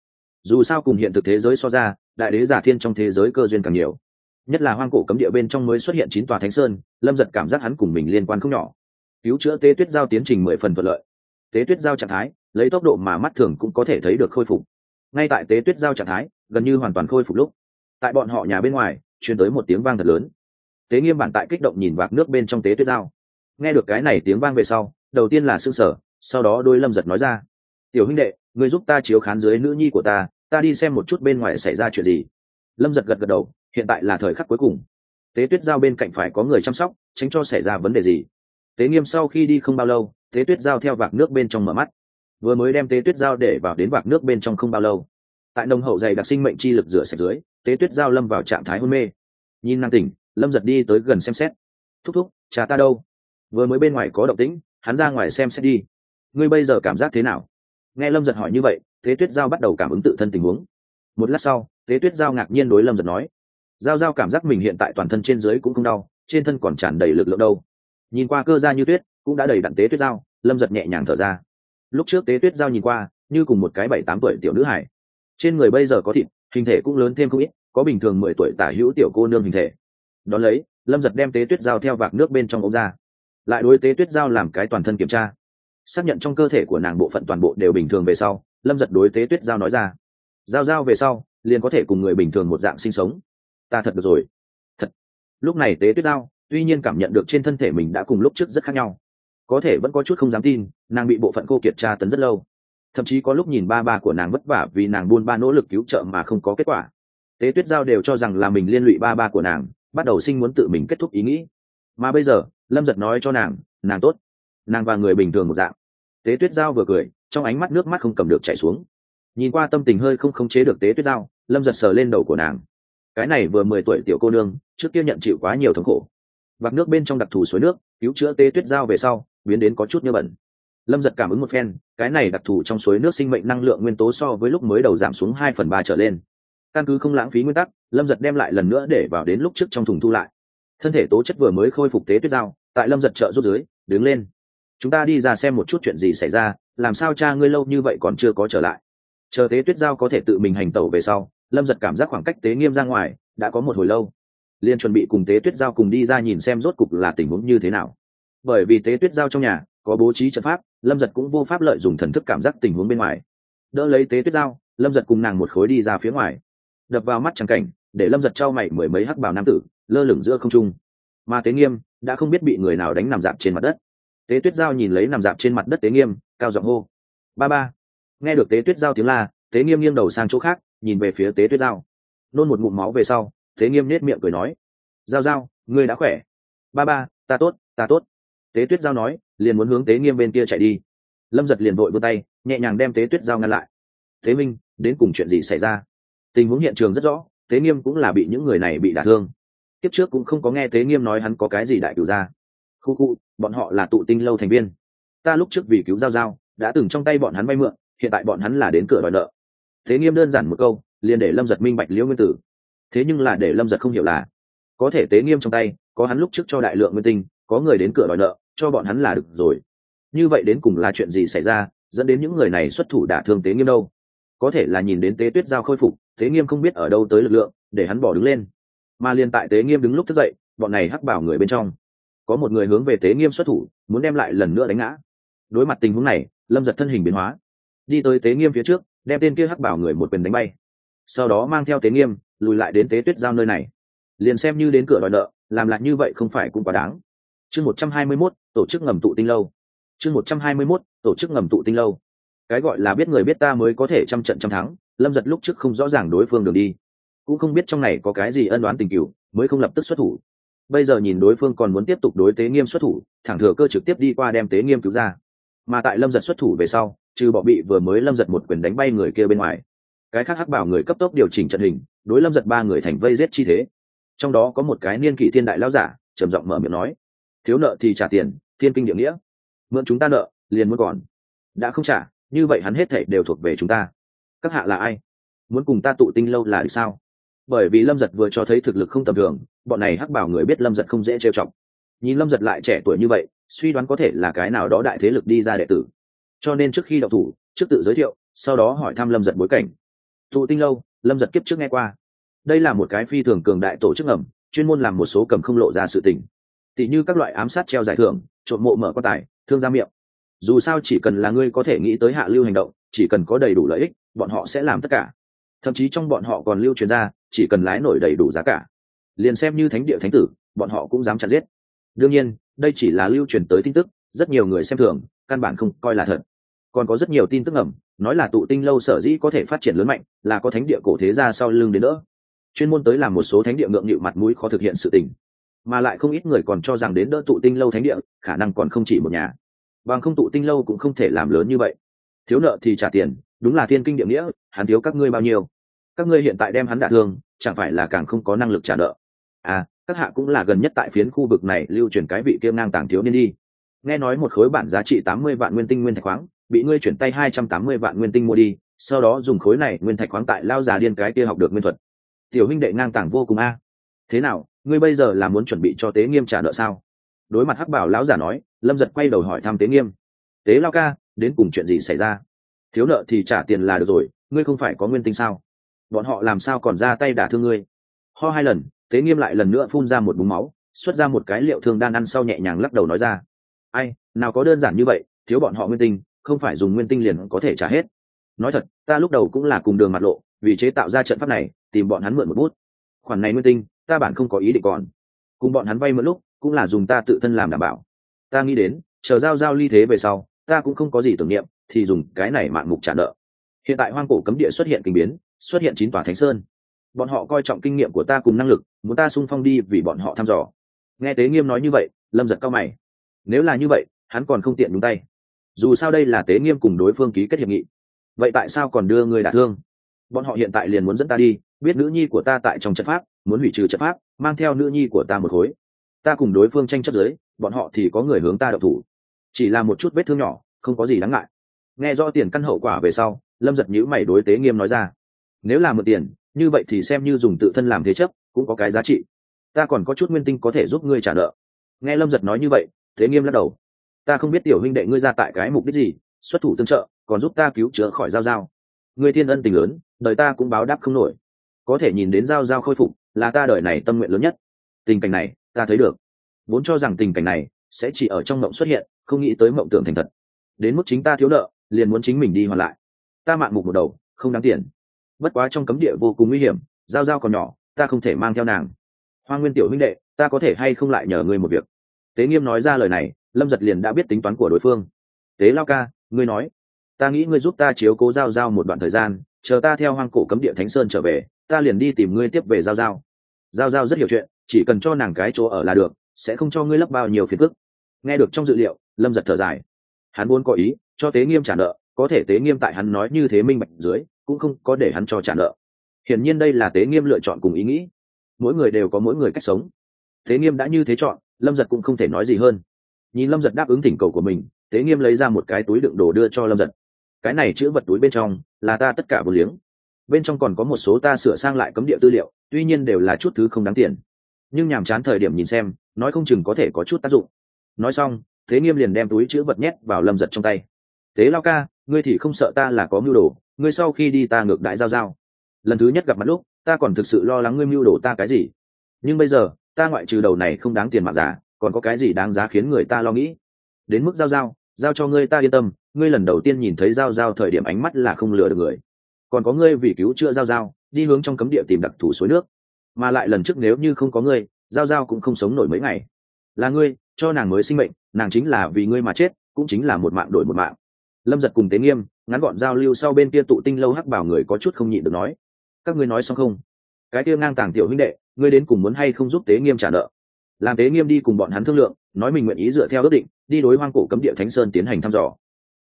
Dù sao cùng hiện thực thế giới so ra, đại đế giả thiên trong thế giới cơ duyên càng nhiều. Nhất là hoang cổ cấm địa bên trong mới xuất hiện chín tòa thánh sơn, lâm giật cảm giác hắn cùng mình liên quan không nhỏ. Cứu chữa tế tuyết giao tiến trình mười phần thuận lợi. Tế tuyết giao trạng thái, lấy tốc độ mà mắt thường cũng có thể thấy được khôi phục. Ngay tại tế tuyết giao trạng thái, gần như hoàn toàn khôi phục lúc. Tại bọn họ nhà bên ngoài truyền tới một tiếng vang thật lớn. Tế nghiêm bản tại kích động nhìn vạc nước bên trong tế tuyết giao nghe được cái này tiếng vang về sau, đầu tiên là s sở sau đó đôi lâm giật nói ra, tiểu huynh đệ người giúp ta chiếu khán dưới nữ nhi của ta ta đi xem một chút bên ngoài xảy ra chuyện gì. Lâm giật gật gật đầu, hiện tại là thời khắc cuối cùng. Tế tuyết giao bên cạnh phải có người chăm sóc, tránh cho xảy ra vấn đề gì. Tế nghiêm sau khi đi không bao lâu, tế tuyết giao theo vạc nước bên trong mở mắt. Vừa mới đem tế tuyết giao để vào đến vạc nước bên trong không bao lâu tại nồng hậu dày đặc sinh mệnh chi lực rửa sạch dưới, tế tuyết giao lâm vào trạng thái hôn mê. Nhìn năng tỉnh, lâm giật đi tới gần xem xét. Thúc thúc, cha ta đâu? Vừa mới bên ngoài có động tĩnh, hắn ra ngoài xem xét đi. Ngươi bây giờ cảm giác thế nào? Nghe lâm giật hỏi như vậy, tế tuyết giao bắt đầu cảm ứng tự thân tình huống. Một lát sau, tế tuyết giao ngạc nhiên đối lâm giật nói. Giao giao cảm giác mình hiện tại toàn thân trên dưới cũng không đau, trên thân còn tràn đầy lực lượng đâu. Nhìn qua cơ ra như tuyết, cũng đã đầy đặn tế tuyết giao, lâm giật nhẹ nhàng thở ra. Lúc trước tế tuyết giao nhìn qua, như cùng một cái bảy tám tuổi tiểu nữ hải trên người bây giờ có thịt, hình thể cũng lớn thêm không ít, có bình thường mười tuổi tả hữu tiểu cô nương hình thể. Đón lấy, lâm giật đem tế tuyết giao theo vạc nước bên trong ống ra. Lại đối tế tuyết giao làm cái toàn thân kiểm tra. Xác nhận trong cơ thể của nàng bộ phận toàn bộ đều bình thường về sau, lâm giật đối tế tuyết giao nói ra. Giao giao về sau, liền có thể cùng người bình thường một dạng sinh sống. Ta thật được rồi. Thật. Lúc này tế tuyết giao tuy nhiên cảm nhận được trên thân thể mình đã cùng lúc trước rất khác nhau. Có thể vẫn có chút không dám tin, nàng bị bộ phận cô kiệt tra tấn rất lâu thậm chí có lúc nhìn ba ba của nàng vất vả vì nàng buôn ba nỗ lực cứu trợ mà không có kết quả. Tế tuyết giao đều cho rằng là mình liên lụy ba ba của nàng, bắt đầu sinh muốn tự mình kết thúc ý nghĩ. Mà bây giờ, lâm giật nói cho nàng nàng tốt. Nàng và người bình thường một dạng. Tế tuyết giao vừa cười, trong ánh mắt nước mắt không cầm được chảy xuống. Nhìn qua tâm tình hơi không khống chế được tế tuyết giao, lâm giật sờ lên đầu của nàng. Cái này vừa mười tuổi tiểu cô nương, trước kia nhận chịu quá nhiều thống khổ. Vạc nước bên trong đặc thù suối nước, cứu chữa tế tuyết giao về sau, biến đến có chút như bẩn lâm giật cảm ứng một phen, cái này đặc thù trong suối nước sinh mệnh năng lượng nguyên tố so với lúc mới đầu giảm xuống hai phần ba trở lên. Căn cứ không lãng phí nguyên tắc, lâm giật đem lại lần nữa để vào đến lúc trước trong thùng thu lại. Thân thể tố chất vừa mới khôi phục tế tuyết giao tại lâm giật chợ rút dưới, đứng lên. Chúng ta đi ra xem một chút chuyện gì xảy ra, làm sao cha ngươi lâu như vậy còn chưa có trở lại. Chờ tế tuyết giao có thể tự mình hành tẩu về sau, lâm giật cảm giác khoảng cách tế nghiêm ra ngoài, đã có một hồi lâu. Liên chuẩn bị cùng tế tuyết giao cùng đi ra nhìn xem rốt cục là tình huống như thế nào. Bởi vì tế tuyết giao trong nhà có bố trí trận pháp, lâm giật cũng vô pháp lợi dùng thần thức cảm giác tình huống bên ngoài. Đỡ lấy tế tuyết giao lâm giật cùng nàng một khối đi ra phía ngoài. Đập vào mắt trắng cảnh, để lâm giật trao mày mười mấy hắc bào nam tử, lơ lửng giữa không trung. Mà tế nghiêm đã không biết bị người nào đánh nằm dạp trên mặt đất. Tế tuyết giao nhìn lấy nằm dạp trên mặt đất tế nghiêm, cao giọng hô. Ba ba. Nghe được tế tuyết giao tiếng la, tế nghiêm nghiêng đầu sang chỗ khác, nhìn về phía tế tuyết giao. Nôn một ngụm máu về sau, tế nghiêm nết miệng cười nói. Giao giao, ngươi đã khỏe. Ba ba, ta tốt ta tốt. Tế tuyết giao nói liền muốn hướng tế nghiêm bên kia chạy đi. Lâm giật liền vội vươn tay, nhẹ nhàng đem tế tuyết giao ngăn lại. Thế minh, đến cùng chuyện gì xảy ra? Tình huống hiện trường rất rõ, tế nghiêm cũng là bị những người này bị đả thương. Tiếp trước cũng không có nghe tế nghiêm nói hắn có cái gì đại cửu ra khu khu, bọn họ là tụ tinh lâu thành viên. Ta lúc trước vì cứu giao giao, đã từng trong tay bọn hắn vay mượn, hiện tại bọn hắn là đến cửa đòi nợ. Thế nghiêm đơn giản một câu, liền để lâm giật minh bạch liễu nguyên tử. Thế nhưng là để lâm giật không hiểu là, có thể tế nghiêm trong tay, có hắn lúc trước cho đại lượng nguyên tinh, có người đến cửa đòi nợ cho bọn hắn là được rồi. Như vậy đến cùng là chuyện gì xảy ra, dẫn đến những người này xuất thủ đả thương tế nghiêm đâu? Có thể là nhìn đến tế tuyết giao khôi phục, tế nghiêm không biết ở đâu tới lực lượng, để hắn bỏ đứng lên. Mà liên tại tế nghiêm đứng lúc thức dậy, bọn này hắc bảo người bên trong. Có một người hướng về tế nghiêm xuất thủ, muốn đem lại lần nữa đánh ngã. Đối mặt tình huống này, lâm giật thân hình biến hóa. Đi tới tế nghiêm phía trước, đem tên kia hắc bảo người một quyền đánh bay. Sau đó mang theo tế nghiêm, lùi lại đến tế tuyết giao nơi này. Liền xem như đến cửa đòi nợ, làm lại như vậy không phải cũng quá đáng. Chương một trăm hai mươi mốt tổ chức ngầm tụ tinh lâu. Chương một trăm hai mươi mốt, tổ chức ngầm tụ tinh lâu. Cái gọi là biết người biết ta mới có thể trăm trận trăm thắng, lâm giật lúc trước không rõ ràng đối phương đường đi. Cũng không biết trong này có cái gì ân đoán tình cựu mới không lập tức xuất thủ. Bây giờ nhìn đối phương còn muốn tiếp tục đối tế nghiêm xuất thủ, thẳng thừa cơ trực tiếp đi qua đem tế nghiêm cứu ra. Mà tại lâm giật xuất thủ về sau, trừ bọ bị vừa mới lâm giật một quyền đánh bay người kia bên ngoài, cái khác hắc bảo người cấp tốc điều chỉnh trận hình, đối lâm giật ba người thành vây giết chi thế. Trong đó có một cái niên kỷ thiên đại lao giả, trầm giọng mở miệng nói thiếu nợ thì trả tiền, thiên kinh địa nghĩa. Mượn chúng ta nợ, liền muốn còn. Đã không trả, như vậy hắn hết thể đều thuộc về chúng ta. Các hạ là ai? Muốn cùng ta tụ tinh lâu là sao? Bởi vì lâm giật vừa cho thấy thực lực không tầm thường, bọn này hắc bảo người biết lâm giật không dễ trêu chọc. Nhìn lâm giật lại trẻ tuổi như vậy, suy đoán có thể là cái nào đó đại thế lực đi ra đệ tử. Cho nên trước khi đọc thủ, trước tự giới thiệu, sau đó hỏi thăm lâm giật bối cảnh. Tụ tinh lâu, lâm giật kiếp trước nghe qua. Đây là một cái phi thường cường đại tổ chức ẩm, chuyên môn làm một số cầm không lộ ra sự tình tỷ như các loại ám sát treo giải thưởng, trộm mộ mở quan tài, thương ra miệng. Dù sao chỉ cần là ngươi có thể nghĩ tới hạ lưu hành động, chỉ cần có đầy đủ lợi ích, bọn họ sẽ làm tất cả. Thậm chí trong bọn họ còn lưu truyền ra, chỉ cần lái nổi đầy đủ giá cả. Liền xem như thánh địa thánh tử, bọn họ cũng dám chặt giết. Đương nhiên, đây chỉ là lưu truyền tới tin tức, rất nhiều người xem thường, căn bản không coi là thật. Còn có rất nhiều tin tức ẩm, nói là tụ tinh lâu sở dĩ có thể phát triển lớn mạnh, là có thánh địa cổ thế ra sau lưng đến nữa chuyên môn tới làm một số thánh địa ngượng nghịu mặt mũi khó thực hiện sự tình mà lại không ít người còn cho rằng đến đỡ tụ tinh lâu thánh địa, khả năng còn không chỉ một nhà. Bằng không tụ tinh lâu cũng không thể làm lớn như vậy. Thiếu nợ thì trả tiền, đúng là thiên kinh địa nghĩa, hắn thiếu các ngươi bao nhiêu? Các ngươi hiện tại đem hắn đả thương, chẳng phải là càng không có năng lực trả nợ? À các hạ cũng là gần nhất tại phiến khu vực này lưu truyền cái vị kia ngang tàng thiếu niên đi. Nghe nói một khối bản giá trị tám mươi vạn nguyên tinh nguyên thạch khoáng, bị ngươi chuyển tay hai trăm tám mươi vạn nguyên tinh mua đi, sau đó dùng khối này nguyên thạch khoáng tại lao già điên cái kia học được nguyên thuật. Tiểu huynh đệ ngang tàng vô cùng a. Thế nào ngươi bây giờ là muốn chuẩn bị cho tế nghiêm trả nợ sao? Đối mặt hắc bảo lão giả nói, lâm giật quay đầu hỏi thăm tế nghiêm. Tế lao ca, đến cùng chuyện gì xảy ra? Thiếu nợ thì trả tiền là được rồi, ngươi không phải có nguyên tinh sao? Bọn họ làm sao còn ra tay đả thương ngươi? Ho hai lần, tế nghiêm lại lần nữa phun ra một búng máu, xuất ra một cái liệu thương đan ăn sau nhẹ nhàng lắc đầu nói ra. Ai, nào có đơn giản như vậy, thiếu bọn họ nguyên tinh, không phải dùng nguyên tinh liền có thể trả hết. Nói thật, ta lúc đầu cũng là cùng đường mặt lộ, vì chế tạo ra trận pháp này, tìm bọn hắn mượn một bút. Khoản này nguyên tinh ta bản không có ý định còn. Cùng bọn hắn vay mượn lúc, cũng là dùng ta tự thân làm đảm bảo. Ta nghĩ đến, chờ giao giao ly thế về sau, ta cũng không có gì tưởng niệm, thì dùng cái này mạng mục trả nợ. Hiện tại hoang cổ cấm địa xuất hiện kinh biến, xuất hiện chín tòa thánh sơn. Bọn họ coi trọng kinh nghiệm của ta cùng năng lực, muốn ta sung phong đi vì bọn họ thăm dò. Nghe tế nghiêm nói như vậy, lâm giật cao mày. Nếu là như vậy, hắn còn không tiện nhúng tay. Dù sao đây là tế nghiêm cùng đối phương ký kết hiệp nghị. Vậy tại sao còn đưa người đả thương? Bọn họ hiện tại liền muốn dẫn ta đi biết nữ nhi của ta tại trong trận pháp, muốn hủy trừ trận pháp, mang theo nữ nhi của ta một khối. Ta cùng đối phương tranh chấp giới, bọn họ thì có người hướng ta độc thủ. Chỉ là một chút vết thương nhỏ, không có gì đáng ngại. Nghe do tiền căn hậu quả về sau, lâm giật nhữ mày đối tế nghiêm nói ra. Nếu là một tiền, như vậy thì xem như dùng tự thân làm thế chấp, cũng có cái giá trị. Ta còn có chút nguyên tinh có thể giúp ngươi trả nợ. Nghe lâm giật nói như vậy thế nghiêm lắc đầu. Ta không biết tiểu huynh đệ ngươi ra tại cái mục đích gì, xuất thủ tương trợ, còn giúp ta cứu chữa khỏi giao giao. Ngươi thiên ân tình lớn, đời ta cũng báo đáp không nổi có thể nhìn đến giao giao khôi phục là ta đời này tâm nguyện lớn nhất. Tình cảnh này, ta thấy được. Vốn cho rằng tình cảnh này sẽ chỉ ở trong mộng xuất hiện, không nghĩ tới mộng tưởng thành thật. Đến mức chính ta thiếu nợ, liền muốn chính mình đi hoàn lại. Ta mạng mục một đầu, không đáng tiền. Bất quá trong cấm địa vô cùng nguy hiểm, giao giao còn nhỏ, ta không thể mang theo nàng. Hoa nguyên tiểu huynh đệ, ta có thể hay không lại nhờ ngươi một việc? Tế nghiêm nói ra lời này, lâm giật liền đã biết tính toán của đối phương. Tế lao ca, ngươi nói. Ta nghĩ ngươi giúp ta chiếu cố giao giao một đoạn thời gian, chờ ta theo hoang cổ cấm địa thánh sơn trở về ta liền đi tìm ngươi tiếp về giao giao. Giao giao rất hiểu chuyện, chỉ cần cho nàng cái chỗ ở là được, sẽ không cho ngươi lấp bao nhiêu phiền phức. Nghe được trong dự liệu, lâm giật thở dài. Hắn muốn có ý, cho tế nghiêm trả nợ, có thể tế nghiêm tại hắn nói như thế minh bạch dưới, cũng không có để hắn cho trả nợ. Hiển nhiên đây là tế nghiêm lựa chọn cùng ý nghĩ. Mỗi người đều có mỗi người cách sống. Tế nghiêm đã như thế chọn, lâm giật cũng không thể nói gì hơn. Nhìn lâm giật đáp ứng thỉnh cầu của mình, tế nghiêm lấy ra một cái túi đựng đồ đưa cho lâm giật. Cái này chữ vật túi bên trong là ta tất cả vô liếng bên trong còn có một số ta sửa sang lại cấm địa tư liệu, tuy nhiên đều là chút thứ không đáng tiền. Nhưng nhàm chán thời điểm nhìn xem, nói không chừng có thể có chút tác dụng. Nói xong, thế nghiêm liền đem túi chữ vật nhét vào lâm giật trong tay. Tế lao ca, ngươi thì không sợ ta là có mưu đồ, ngươi sau khi đi ta ngược đại giao giao. Lần thứ nhất gặp mặt lúc, ta còn thực sự lo lắng ngươi mưu đồ ta cái gì. Nhưng bây giờ, ta ngoại trừ đầu này không đáng tiền mặt giả còn có cái gì đáng giá khiến người ta lo nghĩ? Đến mức giao giao giao cho ngươi ta yên tâm, ngươi lần đầu tiên nhìn thấy giao giao thời điểm ánh mắt là không lừa được người còn có ngươi vì cứu chữa giao giao, đi hướng trong cấm địa tìm đặc thù suối nước. Mà lại lần trước nếu như không có ngươi, giao giao cũng không sống nổi mấy ngày. Là ngươi, cho nàng mới sinh mệnh, nàng chính là vì ngươi mà chết, cũng chính là một mạng đổi một mạng. Lâm giật cùng tế nghiêm, ngắn gọn giao lưu sau bên kia tụ tinh lâu hắc bảo người có chút không nhịn được nói, các ngươi nói xong không? Cái kia ngang tàng tiểu huynh đệ, ngươi đến cùng muốn hay không giúp tế nghiêm trả nợ? Làm tế nghiêm đi cùng bọn hắn thương lượng, nói mình nguyện ý dựa theo ước định, đi đối hoang cổ cấm địa thánh sơn tiến hành thăm dò.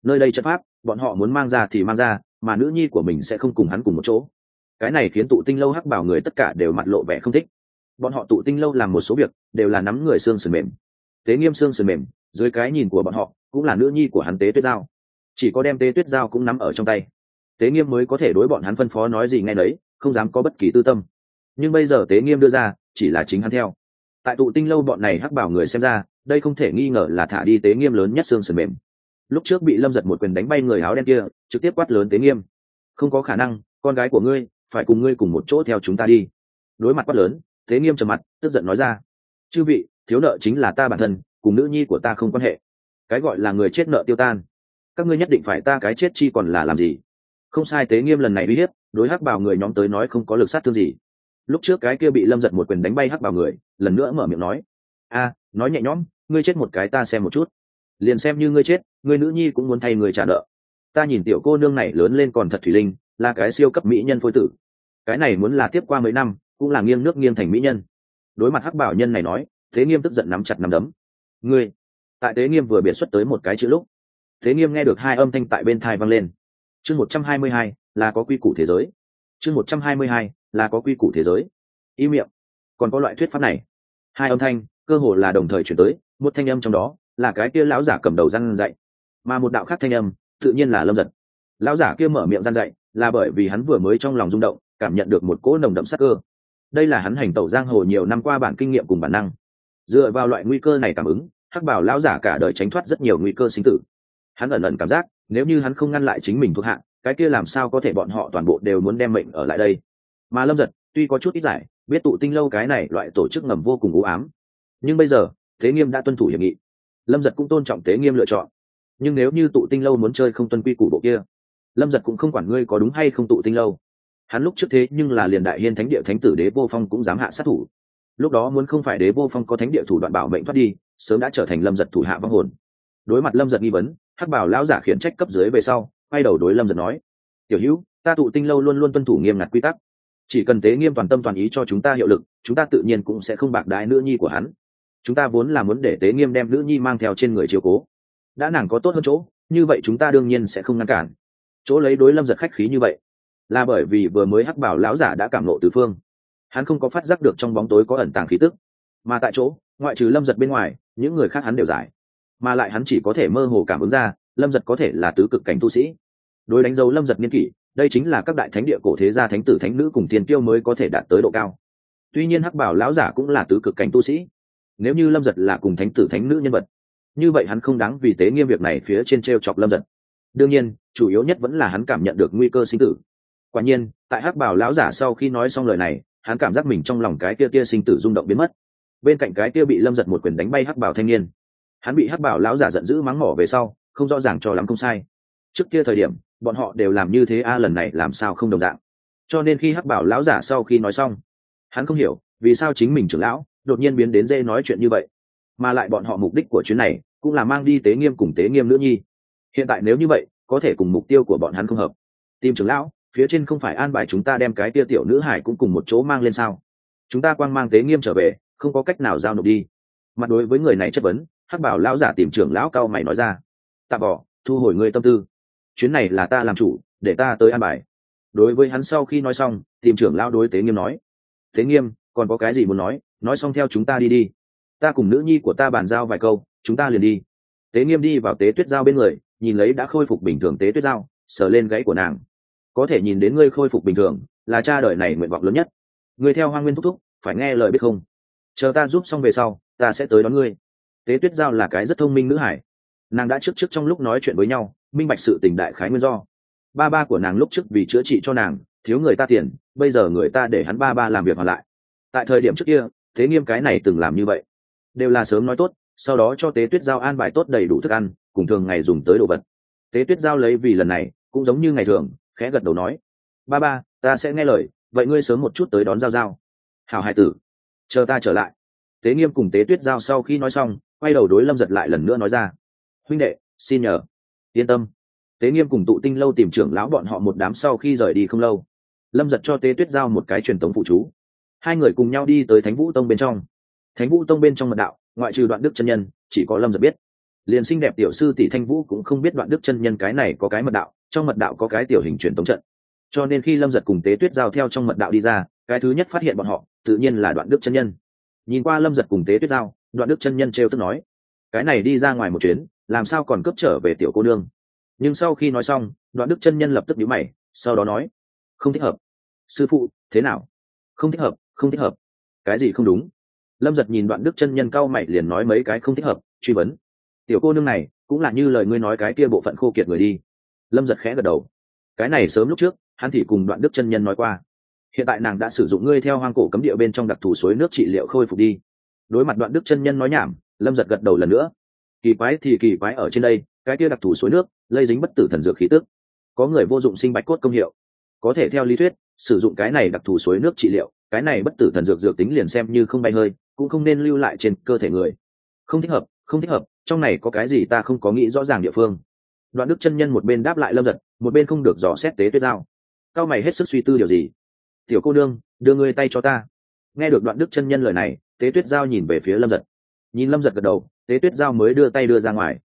Nơi đây chất pháp, bọn họ muốn mang ra thì mang ra mà nữ nhi của mình sẽ không cùng hắn cùng một chỗ. Cái này khiến tụ tinh lâu hắc bảo người tất cả đều mặt lộ vẻ không thích. Bọn họ tụ tinh lâu làm một số việc, đều là nắm người xương sườn mềm. Tế nghiêm xương sườn mềm, dưới cái nhìn của bọn họ, cũng là nữ nhi của hắn tế tuyết giao. Chỉ có đem tế tuyết giao cũng nắm ở trong tay. Tế nghiêm mới có thể đối bọn hắn phân phó nói gì ngay đấy không dám có bất kỳ tư tâm. Nhưng bây giờ tế nghiêm đưa ra, chỉ là chính hắn theo. Tại tụ tinh lâu bọn này hắc bảo người xem ra, đây không thể nghi ngờ là thả đi tế nghiêm lớn nhất xương sườn mềm. Lúc trước bị lâm giật một quyền đánh bay người áo đen kia trực tiếp quát lớn tế nghiêm. Không có khả năng, con gái của ngươi, phải cùng ngươi cùng một chỗ theo chúng ta đi. Đối mặt quát lớn, tế nghiêm trầm mặt, tức giận nói ra. Chư vị, thiếu nợ chính là ta bản thân, cùng nữ nhi của ta không quan hệ. Cái gọi là người chết nợ tiêu tan. Các ngươi nhất định phải ta cái chết chi còn là làm gì? Không sai, tế nghiêm lần này uy hiếp, đối hắc bảo người nhóm tới nói không có lực sát thương gì. Lúc trước cái kia bị lâm giật một quyền đánh bay hắc bảo người, lần nữa mở miệng nói. A, nói nhẹ nhõm, ngươi chết một cái ta xem một chút. Liền xem như ngươi chết, ngươi nữ nhi cũng muốn thay người trả nợ ta nhìn tiểu cô nương này lớn lên còn thật thủy linh, là cái siêu cấp mỹ nhân phôi tử. Cái này muốn là tiếp qua mấy năm, cũng là nghiêng nước nghiêng thành mỹ nhân. Đối mặt hắc bảo nhân này nói, thế nghiêm tức giận nắm chặt nắm đấm. Ngươi, tại tế nghiêm vừa biệt xuất tới một cái chữ lúc, thế nghiêm nghe được hai âm thanh tại bên thai vang lên. Chương một trăm hai mươi hai, là có quy củ thế giới. Chương một trăm hai mươi hai, là có quy củ thế giới. Y miệng. Còn có loại thuyết pháp này. Hai âm thanh, cơ hồ là đồng thời chuyển tới, một thanh âm trong đó, là cái kia lão giả cầm đầu răn dạy, mà một đạo khác thanh âm tự nhiên là lâm giật. Lão giả kia mở miệng gian dạy, là bởi vì hắn vừa mới trong lòng rung động, cảm nhận được một cỗ nồng đậm sắc cơ. Đây là hắn hành tẩu giang hồ nhiều năm qua bản kinh nghiệm cùng bản năng. Dựa vào loại nguy cơ này cảm ứng, hắc bảo lão giả cả đời tránh thoát rất nhiều nguy cơ sinh tử. Hắn ẩn ẩn cảm giác, nếu như hắn không ngăn lại chính mình thuộc hạ, cái kia làm sao có thể bọn họ toàn bộ đều muốn đem mệnh ở lại đây? Mà lâm giật, tuy có chút ít giải, biết tụ tinh lâu cái này loại tổ chức ngầm vô cùng u ám. Nhưng bây giờ, thế nghiêm đã tuân thủ hiệp nghị. Lâm giật cũng tôn trọng tế nghiêm lựa chọn nhưng nếu như tụ tinh lâu muốn chơi không tuân quy củ bộ kia, lâm giật cũng không quản ngươi có đúng hay không tụ tinh lâu. Hắn lúc trước thế nhưng là liền đại hiên thánh địa thánh tử đế vô phong cũng dám hạ sát thủ. Lúc đó muốn không phải đế vô phong có thánh địa thủ đoạn bảo mệnh thoát đi, sớm đã trở thành lâm giật thủ hạ vong hồn. Đối mặt lâm giật nghi vấn, hắc bảo lão giả khiển trách cấp dưới về sau, quay đầu đối lâm giật nói, tiểu hữu, ta tụ tinh lâu luôn luôn tuân thủ nghiêm ngặt quy tắc. Chỉ cần tế nghiêm toàn tâm toàn ý cho chúng ta hiệu lực, chúng ta tự nhiên cũng sẽ không bạc đái nữ nhi của hắn. Chúng ta vốn là muốn để tế nghiêm đem nữ nhi mang theo trên người chiều cố đã nàng có tốt hơn chỗ, như vậy chúng ta đương nhiên sẽ không ngăn cản. Chỗ lấy đối lâm giật khách khí như vậy, là bởi vì vừa mới hắc bảo lão giả đã cảm nộ từ phương. Hắn không có phát giác được trong bóng tối có ẩn tàng khí tức. Mà tại chỗ, ngoại trừ lâm giật bên ngoài, những người khác hắn đều giải. Mà lại hắn chỉ có thể mơ hồ cảm ứng ra, lâm giật có thể là tứ cực cảnh tu sĩ. Đối đánh dấu lâm giật nghiên kỷ, đây chính là các đại thánh địa cổ thế gia thánh tử thánh nữ cùng tiền tiêu mới có thể đạt tới độ cao. Tuy nhiên hắc bảo lão giả cũng là tứ cực cảnh tu sĩ. Nếu như lâm giật là cùng thánh tử thánh nữ nhân vật như vậy hắn không đáng vì tế nghiêm việc này phía trên t r e o chọc lâm giật. Đương nhiên, chủ yếu nhất vẫn là hắn cảm nhận được nguy cơ sinh tử. Quả nhiên, tại hắc bảo lão giả sau khi nói xong lời này, hắn cảm giác mình trong lòng cái kia tia sinh tử rung động biến mất. Bên cạnh cái kia bị lâm giật một quyền đánh bay hắc bảo thanh niên, hắn bị hắc bảo lão giả giận dữ mắng mỏ về sau, không rõ ràng cho lắm không sai. Trước kia thời điểm, bọn họ đều làm như thế a, lần này làm sao không đồng dạng. Cho nên khi hắc bảo lão giả sau khi nói xong, hắn không hiểu vì sao chính mình trưởng lão đột nhiên biến đến dê nói chuyện như vậy, mà lại bọn họ mục đích của chuyến này cũng là mang đi tế nghiêm cùng tế nghiêm nữ nhi. Hiện tại nếu như vậy, có thể cùng mục tiêu của bọn hắn không hợp. Tìm trưởng lão, phía trên không phải an bài chúng ta đem cái tia tiểu nữ hải cũng cùng một chỗ mang lên sao? Chúng ta quang mang tế nghiêm trở về, không có cách nào giao nộp đi. Mặt đối với người này chất vấn, hắc bảo lão giả tìm trưởng lão cao mày nói ra. Tạ bỏ, thu hồi ngươi tâm tư. Chuyến này là ta làm chủ, để ta tới an bài. Đối với hắn sau khi nói xong, tìm trưởng lão đối tế nghiêm nói. Tế nghiêm, còn có cái gì muốn nói? Nói xong theo chúng ta đi đi. Ta cùng nữ nhi của ta bàn giao vài câu chúng ta liền đi. Tế nghiêm đi vào tế tuyết giao bên người, nhìn lấy đã khôi phục bình thường tế tuyết giao, sờ lên gáy của nàng. Có thể nhìn đến ngươi khôi phục bình thường, là cha đời này nguyện vọng lớn nhất. Ngươi theo hoa nguyên thúc thúc, phải nghe lời biết không? Chờ ta giúp xong về sau, ta sẽ tới đón ngươi. Tế tuyết giao là cái rất thông minh nữ hải. Nàng đã trước trước trong lúc nói chuyện với nhau, minh bạch sự tình đại khái nguyên do. Ba ba của nàng lúc trước vì chữa trị cho nàng, thiếu người ta tiền, bây giờ người ta để hắn ba ba làm việc hoàn lại. Tại thời điểm trước kia thế nghiêm cái này từng làm như vậy. Đều là sớm nói tốt sau đó cho tế tuyết giao an bài tốt đầy đủ thức ăn, cùng thường ngày dùng tới đồ vật. Tế tuyết giao lấy vì lần này, cũng giống như ngày thường, khẽ gật đầu nói, ba ba, ta sẽ nghe lời, vậy ngươi sớm một chút tới đón giao giao. Hảo hai tử, chờ ta trở lại. Tế nghiêm cùng tế tuyết giao sau khi nói xong, quay đầu đối lâm giật lại lần nữa nói ra, huynh đệ, xin nhờ. Yên tâm. Tế nghiêm cùng tụ tinh lâu tìm trưởng lão bọn họ một đám sau khi rời đi không lâu, lâm giật cho tế tuyết giao một cái truyền tống phụ chú. Hai người cùng nhau đi tới thánh vũ tông bên trong. Thánh vũ tông bên trong mật đạo ngoại trừ đoạn đức chân nhân, chỉ có lâm giật biết. Liền xinh đẹp tiểu sư tỷ thanh vũ cũng không biết đoạn đức chân nhân cái này có cái mật đạo, trong mật đạo có cái tiểu hình truyền tống trận. Cho nên khi lâm giật cùng tế tuyết giao theo trong mật đạo đi ra, cái thứ nhất phát hiện bọn họ, tự nhiên là đoạn đức chân nhân. Nhìn qua lâm giật cùng tế tuyết giao, đoạn đức chân nhân trêu tức nói, cái này đi ra ngoài một chuyến, làm sao còn cướp trở về tiểu cô nương? Nhưng sau khi nói xong, đoạn đức chân nhân lập tức nhíu mày, sau đó nói, không thích hợp. Sư phụ, thế nào? Không thích hợp, không thích hợp. Cái gì không đúng? Lâm giật nhìn đoạn đức chân nhân cao mày liền nói mấy cái không thích hợp, truy vấn. Tiểu cô nương này, cũng là như lời ngươi nói cái kia bộ phận khô kiệt người đi. Lâm giật khẽ gật đầu. Cái này sớm lúc trước, hắn thì cùng đoạn đức chân nhân nói qua. Hiện tại nàng đã sử dụng ngươi theo hoang cổ cấm địa bên trong đặc thù suối nước trị liệu khôi phục đi. Đối mặt đoạn đức chân nhân nói nhảm, lâm giật gật đầu lần nữa. Kỳ quái thì kỳ quái ở trên đây, cái kia đặc thù suối nước, lây dính bất tử thần dược khí tức. Có người vô dụng sinh bạch cốt công hiệu. Có thể theo lý thuyết, sử dụng cái này đặc thù suối nước trị liệu cái này bất tử thần dược dược tính liền xem như không bay hơi, cũng không nên lưu lại trên cơ thể người. Không thích hợp, không thích hợp, trong này có cái gì ta không có nghĩ rõ ràng địa phương. Đoạn đức chân nhân một bên đáp lại lâm giật một bên không được dò xét tế tuyết giao cao mày hết sức suy tư điều gì? Tiểu cô đương đưa ngươi tay cho ta. Nghe được đoạn đức chân nhân lời này, tế tuyết giao nhìn về phía lâm giật nhìn lâm giật gật đầu, tế tuyết giao mới đưa tay đưa ra ngoài.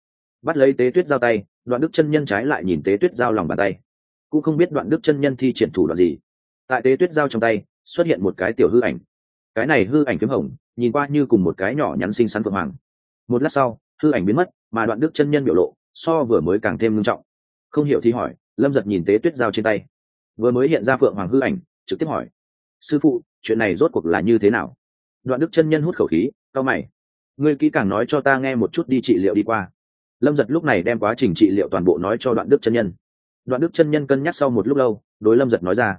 Bắt lấy tế tuyết giao tay, đoạn đức chân nhân trái lại nhìn tế tuyết giao lòng bàn tay. Cũng không biết đoạn đức chân nhân thi triển thủ đoạn gì. Tại tế tuyết giao trong tay xuất hiện một cái tiểu hư ảnh. Cái này hư ảnh p hồng, nhìn qua như cùng một cái nhỏ nhắn xinh xắn phượng hoàng. Một lát sau, hư ảnh biến mất, mà đoạn đức chân nhân biểu lộ, so vừa mới càng thêm nghiêm trọng. Không hiểu thì hỏi, lâm giật nhìn tế tuyết giao trên tay. Vừa mới hiện ra phượng hoàng hư ảnh, trực tiếp hỏi, sư phụ, chuyện này rốt cuộc là như thế nào? Đoạn đức chân nhân hút khẩu khí cao mày, ngươi kỹ càng nói cho ta nghe một chút đi trị liệu đi qua. Lâm giật lúc này đem quá trình trị liệu toàn bộ nói cho đoạn đức chân nhân. Đoạn đức chân nhân cân nhắc sau một lúc lâu, đối lâm giật nói ra,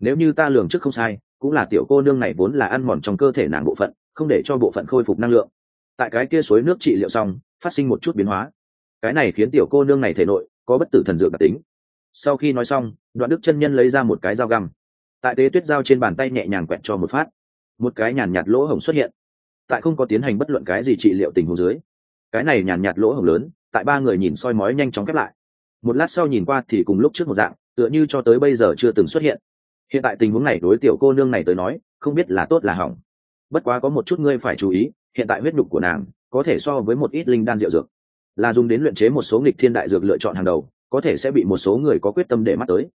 nếu như ta lường trước không sai cũng là tiểu cô nương này vốn là ăn mòn trong cơ thể nàng bộ phận, không để cho bộ phận khôi phục năng lượng. Tại cái kia suối nước trị liệu xong, phát sinh một chút biến hóa. Cái này khiến tiểu cô nương này thể nội có bất tử thần dược đặc tính. Sau khi nói xong, đoạn đức chân nhân lấy ra một cái dao găm. Tại tế tuyết dao trên bàn tay nhẹ nhàng quẹt cho một phát. Một cái nhàn nhạt lỗ hổng xuất hiện. Tại không có tiến hành bất luận cái gì trị liệu tình huống dưới, cái này nhàn nhạt lỗ hổng lớn, tại ba người nhìn soi mói nhanh chóng khép lại. Một lát sau nhìn qua thì cùng lúc trước một dạng, tựa như cho tới bây giờ chưa từng xuất hiện hiện tại tình huống này đối tiểu cô nương này tới nói, không biết là tốt là hỏng. Bất quá có một chút ngươi phải chú ý, hiện tại huyết nhục của nàng có thể so với một ít linh đan rượu dược. Là dùng đến luyện chế một số nghịch thiên đại dược lựa chọn hàng đầu, có thể sẽ bị một số người có quyết tâm để mắt tới.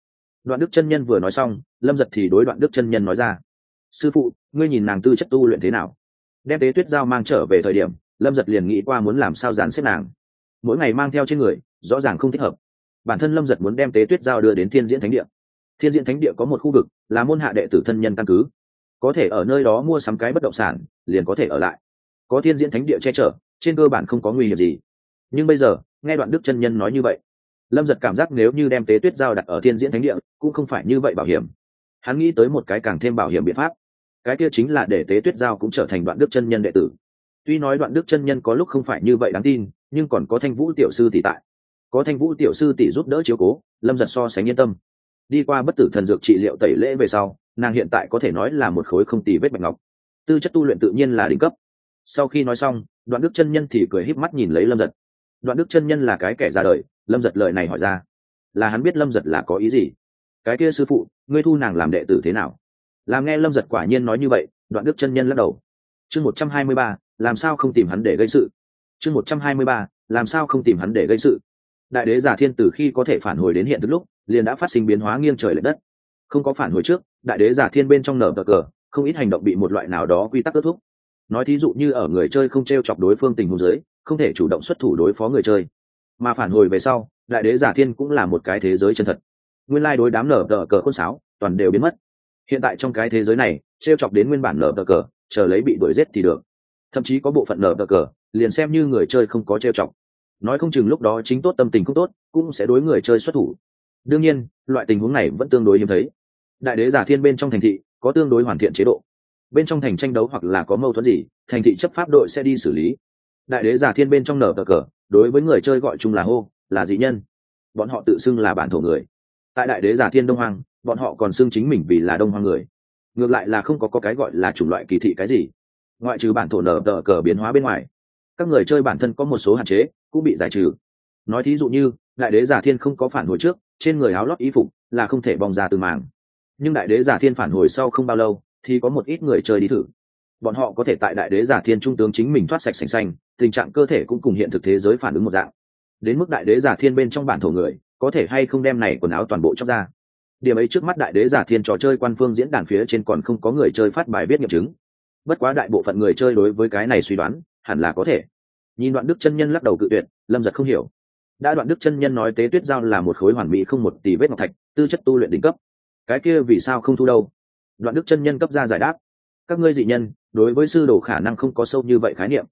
Đoạn đức chân nhân vừa nói xong, lâm giật thì đối đoạn đức chân nhân nói ra, sư phụ, ngươi nhìn nàng tư chất tu luyện thế nào? Đem tế tuyết giao mang trở về thời điểm, lâm giật liền nghĩ qua muốn làm sao dàn xếp nàng. Mỗi ngày mang theo trên người, rõ ràng không thích hợp. Bản thân lâm giật muốn đem tế tuyết giao đưa đến thiên diễn thánh địa thiên diễn thánh địa có một khu vực là môn hạ đệ tử thân nhân căn cứ. Có thể ở nơi đó mua sắm cái bất động sản, liền có thể ở lại. Có thiên diễn thánh địa che chở, trên cơ bản không có nguy hiểm gì. Nhưng bây giờ, nghe đoạn đức chân nhân nói như vậy, lâm giật cảm giác nếu như đem tế tuyết giao đặt ở thiên diễn thánh địa, cũng không phải như vậy bảo hiểm. Hắn nghĩ tới một cái càng thêm bảo hiểm biện pháp. Cái kia chính là để tế tuyết giao cũng trở thành đoạn đức chân nhân đệ tử. Tuy nói đoạn đức chân nhân có lúc không phải như vậy đáng tin, nhưng còn có thanh vũ tiểu sư tỷ tại. Có thanh vũ tiểu sư tỷ giúp đỡ chiếu cố, lâm giật so sánh yên tâm đi qua bất tử thần dược trị liệu tẩy lễ về sau, nàng hiện tại có thể nói là một khối không tì vết bạch ngọc. Tư chất tu luyện tự nhiên là đỉnh cấp. Sau khi nói xong, đoạn đức chân nhân thì cười híp mắt nhìn lấy lâm giật. Đoạn đức chân nhân là cái kẻ ra đời, lâm giật lời này hỏi ra. Là hắn biết lâm giật là có ý gì? Cái kia sư phụ, ngươi thu nàng làm đệ tử thế nào? Làm nghe lâm giật quả nhiên nói như vậy, đoạn đức chân nhân lắc đầu. Chương một trăm hai mươi ba, làm sao không tìm hắn để gây sự? Chương một trăm hai mươi ba, làm sao không tìm hắn để gây sự? Đại đế giả thiên từ khi có thể phản hồi đến hiện thực lúc liền đã phát sinh biến hóa nghiêng trời l ệ đất. Không có phản hồi trước, đại đế giả thiên bên trong nở cờ, không ít hành động bị một loại nào đó quy tắc kết thúc. Nói thí dụ như ở người chơi không t r e o chọc đối phương tình huống giới không thể chủ động xuất thủ đối phó người chơi. Mà phản hồi về sau, đại đế giả thiên cũng là một cái thế giới chân thật. Nguyên lai、like、đối đám nở cờ cờ khôn sáo, toàn đều biến mất. Hiện tại trong cái thế giới này t r e o chọc đến nguyên bản nở cờ cờ, chờ lấy bị đuổi g thì được. Thậm chí có bộ phận nở cờ cờ, liền xem như người chơi không có t r e o chọc. Nói không chừng lúc đó chính tốt, tâm tình không tốt, cũng sẽ đối người chơi xuất thủ đương nhiên loại tình huống này vẫn tương đối hiếm thấy. Đại đế giả thiên bên trong thành thị có tương đối hoàn thiện chế độ. Bên trong thành tranh đấu hoặc là có mâu thuẫn gì thành thị chấp pháp đội sẽ đi xử lý. Đại đế giả thiên bên trong nở cờ cờ đối với người chơi gọi chung là hô là dị nhân. Bọn họ tự xưng là bản thổ người. Tại đại đế giả thiên đông hoàng bọn họ còn xưng chính mình vì là đông hoàng người. Ngược lại là không có, có cái gọi là chủng loại kỳ thị cái gì. Ngoại trừ bản thổ nở tờ cờ biến hóa bên ngoài các người chơi bản thân có một số hạn chế cũng bị giải trừ nói thí dụ như, đại đế giả thiên không có phản hồi trước, trên người áo lót y phục là không thể bong ra từ màng. Nhưng đại đế giả thiên phản hồi sau không bao lâu, thì có một ít người chơi đi thử. Bọn họ có thể tại đại đế giả thiên trung tướng chính mình thoát sạch sành xanh, tình trạng cơ thể cũng cùng hiện thực thế giới phản ứng một dạng. Đến mức đại đế giả thiên bên trong bản thổ người, có thể hay không đem này quần áo toàn bộ cho ra. Điểm ấy trước mắt đại đế giả thiên trò chơi quan phương diễn đàn phía trên còn không có người chơi phát bài viết nghiệm chứng. Bất quá đại bộ phận người chơi đối với cái này suy đoán, hẳn là có thể. Nhìn đoạn đức chân nhân lắc đầu cự tuyệt, lâm giật không hiểu đã đoạn đức chân nhân nói tế tuyết giao là một khối hoàn mỹ không một tỷ vết ngọc thạch, tư chất tu luyện đỉnh cấp. Cái kia vì sao không thu đâu? Đoạn đức chân nhân cấp ra giải đáp. Các ngươi dị nhân, đối với sư đồ khả năng không có sâu như vậy khái niệm.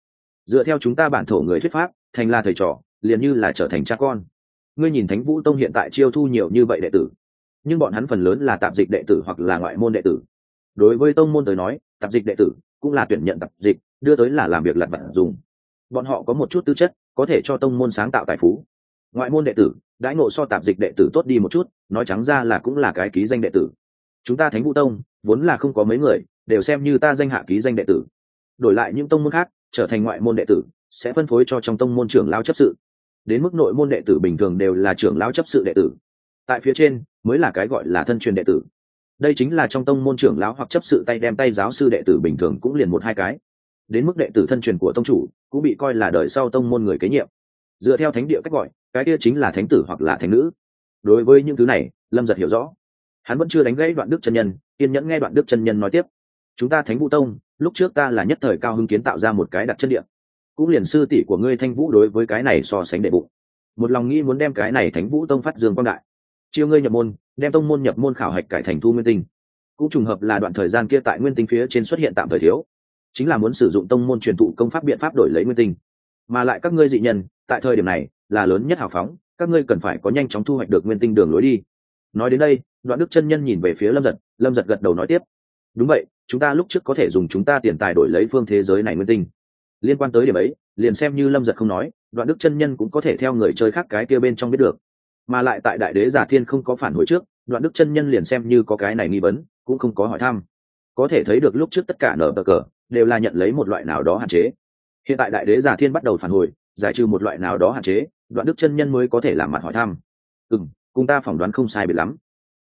Dựa theo chúng ta bản thổ người thuyết pháp, thành là thầy trò, liền như là trở thành cha con. Ngươi nhìn thánh vũ tông hiện tại chiêu thu nhiều như vậy đệ tử. Nhưng bọn hắn phần lớn là tạp dịch đệ tử hoặc là ngoại môn đệ tử. Đối với tông môn tới nói, tạp dịch đệ tử cũng là tuyển nhận tạp dịch, đưa tới là làm việc lặt vặt dùng. Bọn họ có một chút tư chất, có thể cho tông môn sáng tạo tài phú ngoại môn đệ tử, đãi ngộ so tạp dịch đệ tử tốt đi một chút, nói trắng ra là cũng là cái ký danh đệ tử. Chúng ta thánh vũ tông, vốn là không có mấy người, đều xem như ta danh hạ ký danh đệ tử. Đổi lại những tông môn khác, trở thành ngoại môn đệ tử, sẽ phân phối cho trong tông môn trưởng lao chấp sự. Đến mức nội môn đệ tử bình thường đều là trưởng lao chấp sự đệ tử. Tại phía trên, mới là cái gọi là thân truyền đệ tử. Đây chính là trong tông môn trưởng lão hoặc chấp sự tay đem tay giáo sư đệ tử bình thường cũng liền một hai cái. Đến mức đệ tử thân truyền của tông chủ, cũng bị coi là đời sau tông môn người kế nhiệm dựa theo thánh địa cách gọi, cái kia chính là thánh tử hoặc là thánh nữ. Đối với những thứ này, lâm giật hiểu rõ. Hắn vẫn chưa đánh gãy đoạn đức chân nhân, kiên nhẫn nghe đoạn đức chân nhân nói tiếp. Chúng ta thánh vũ tông, lúc trước ta là nhất thời cao hưng kiến tạo ra một cái đặt chân địa. Cũng liền sư tỷ của ngươi thanh vũ đối với cái này so sánh đệ bụng. Một lòng nghĩ muốn đem cái này thánh vũ tông phát dương quang đại. Chiêu ngươi nhập môn, đem tông môn nhập môn khảo hạch cải thành thu nguyên tinh. Cũng trùng hợp là đoạn thời gian kia tại nguyên tinh phía trên xuất hiện tạm thời thiếu. Chính là muốn sử dụng tông môn truyền thụ công pháp biện pháp đổi lấy nguyên tinh. Mà lại các ngươi dị nhân tại thời điểm này, là lớn nhất hào phóng, các ngươi cần phải có nhanh chóng thu hoạch được nguyên tinh đường lối đi. Nói đến đây, đoạn đức chân nhân nhìn về phía lâm giật lâm giật gật đầu nói tiếp. Đúng vậy, chúng ta lúc trước có thể dùng chúng ta tiền tài đổi lấy phương thế giới này nguyên tinh. Liên quan tới điểm ấy, liền xem như lâm giật không nói, đoạn đức chân nhân cũng có thể theo người chơi khác cái kia bên trong biết được. Mà lại tại đại đế giả thiên không có phản hồi trước, đoạn đức chân nhân liền xem như có cái này nghi vấn, cũng không có hỏi thăm. Có thể thấy được lúc trước tất cả nở bờ cờ, đều là nhận lấy một loại nào đó hạn chế hiện tại đại đế giả thiên bắt đầu phản hồi, giải trừ một loại nào đó hạn chế, đoạn đức chân nhân mới có thể làm mặt hỏi thăm. Ừ m cùng ta phỏng đoán không sai biệt lắm.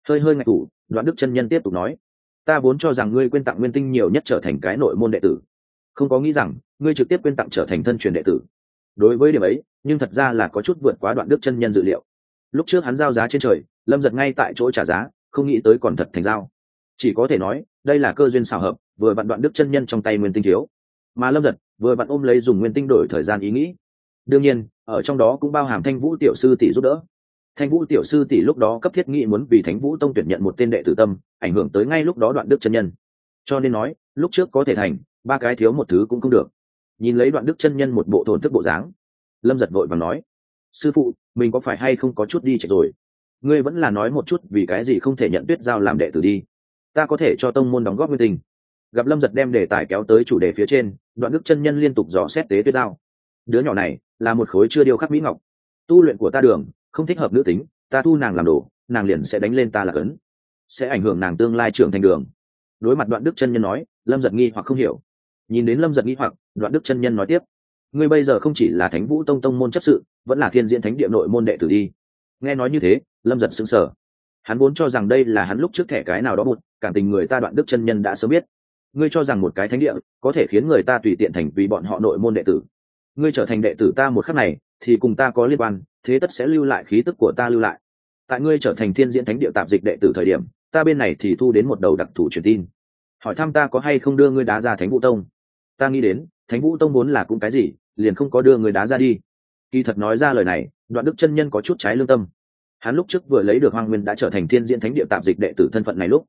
Hơi hơi ngạch thủ, đoạn đức chân nhân tiếp tục nói. Ta vốn cho rằng ngươi quên tặng nguyên tinh nhiều nhất trở thành cái nội môn đệ tử. Không có nghĩ rằng, ngươi trực tiếp quên tặng trở thành thân truyền đệ tử. Đối với điểm ấy, nhưng thật ra là có chút vượt quá đoạn đức chân nhân dự liệu. Lúc trước hắn giao giá trên trời, lâm giật ngay tại chỗ trả giá, không nghĩ tới còn thật thành giao. Chỉ có thể nói, đây là cơ duyên xào hợp, vừa vặn đoạn đức chân nhân trong tay nguyên tinh thiếu mà lâm giật vừa vặn ôm lấy dùng nguyên tinh đổi thời gian ý nghĩ. Đương nhiên, ở trong đó cũng bao hàm thanh vũ tiểu sư tỷ giúp đỡ. Thanh vũ tiểu sư tỷ lúc đó cấp thiết nghĩ muốn vì thánh vũ tông tuyển nhận một tên đệ tử tâm, ảnh hưởng tới ngay lúc đó đoạn đức chân nhân. Cho nên nói, lúc trước có thể thành, ba cái thiếu một thứ cũng không được. Nhìn lấy đoạn đức chân nhân một bộ thổn thức bộ dáng, lâm giật vội và nói, sư phụ, mình có phải hay không có chút đi chạy rồi? Ngươi vẫn là nói một chút vì cái gì không thể nhận tuyết giao làm đệ tử đi. Ta có thể cho tông môn đóng góp nguyên tình gặp lâm giật đem đề tài kéo tới chủ đề phía trên, đoạn đức chân nhân liên tục dò xét tế tuyết giao. Đứa nhỏ này là một khối chưa điêu khắc mỹ ngọc. Tu luyện của ta đường, không thích hợp nữ tính, ta thu nàng làm đồ, nàng liền sẽ đánh lên ta là cấn. Sẽ ảnh hưởng nàng tương lai trưởng thành đường. Đối mặt đoạn đức chân nhân nói, lâm giật nghi hoặc không hiểu. Nhìn đến lâm giật nghi hoặc, đoạn đức chân nhân nói tiếp. Ngươi bây giờ không chỉ là thánh vũ tông tông môn chấp sự, vẫn là thiên diễn thánh địa nội môn đệ tử đi. Nghe nói như thế, lâm giật sững sờ. Hắn vốn cho rằng đây là hắn lúc trước thẻ cái nào đó một, cảm tình người ta đoạn đức chân nhân đã sớm biết ngươi cho rằng một cái thánh địa có thể khiến người ta tùy tiện thành vì bọn họ nội môn đệ tử. Ngươi trở thành đệ tử ta một khắc này, thì cùng ta có liên quan, thế tất sẽ lưu lại khí tức của ta lưu lại. Tại ngươi trở thành thiên diễn thánh địa tạp dịch đệ tử thời điểm, ta bên này thì thu đến một đầu đặc thù truyền tin. Hỏi thăm ta có hay không đưa ngươi đá ra thánh vũ tông. Ta nghĩ đến, thánh vũ tông vốn là cũng cái gì, liền không có đưa người đá ra đi. Kỳ thật nói ra lời này, đoạn đức chân nhân có chút trái lương tâm. Hắn lúc trước vừa lấy được hoàng nguyên đã trở thành thiên diễn thánh địa tạp dịch đệ tử thân phận này lúc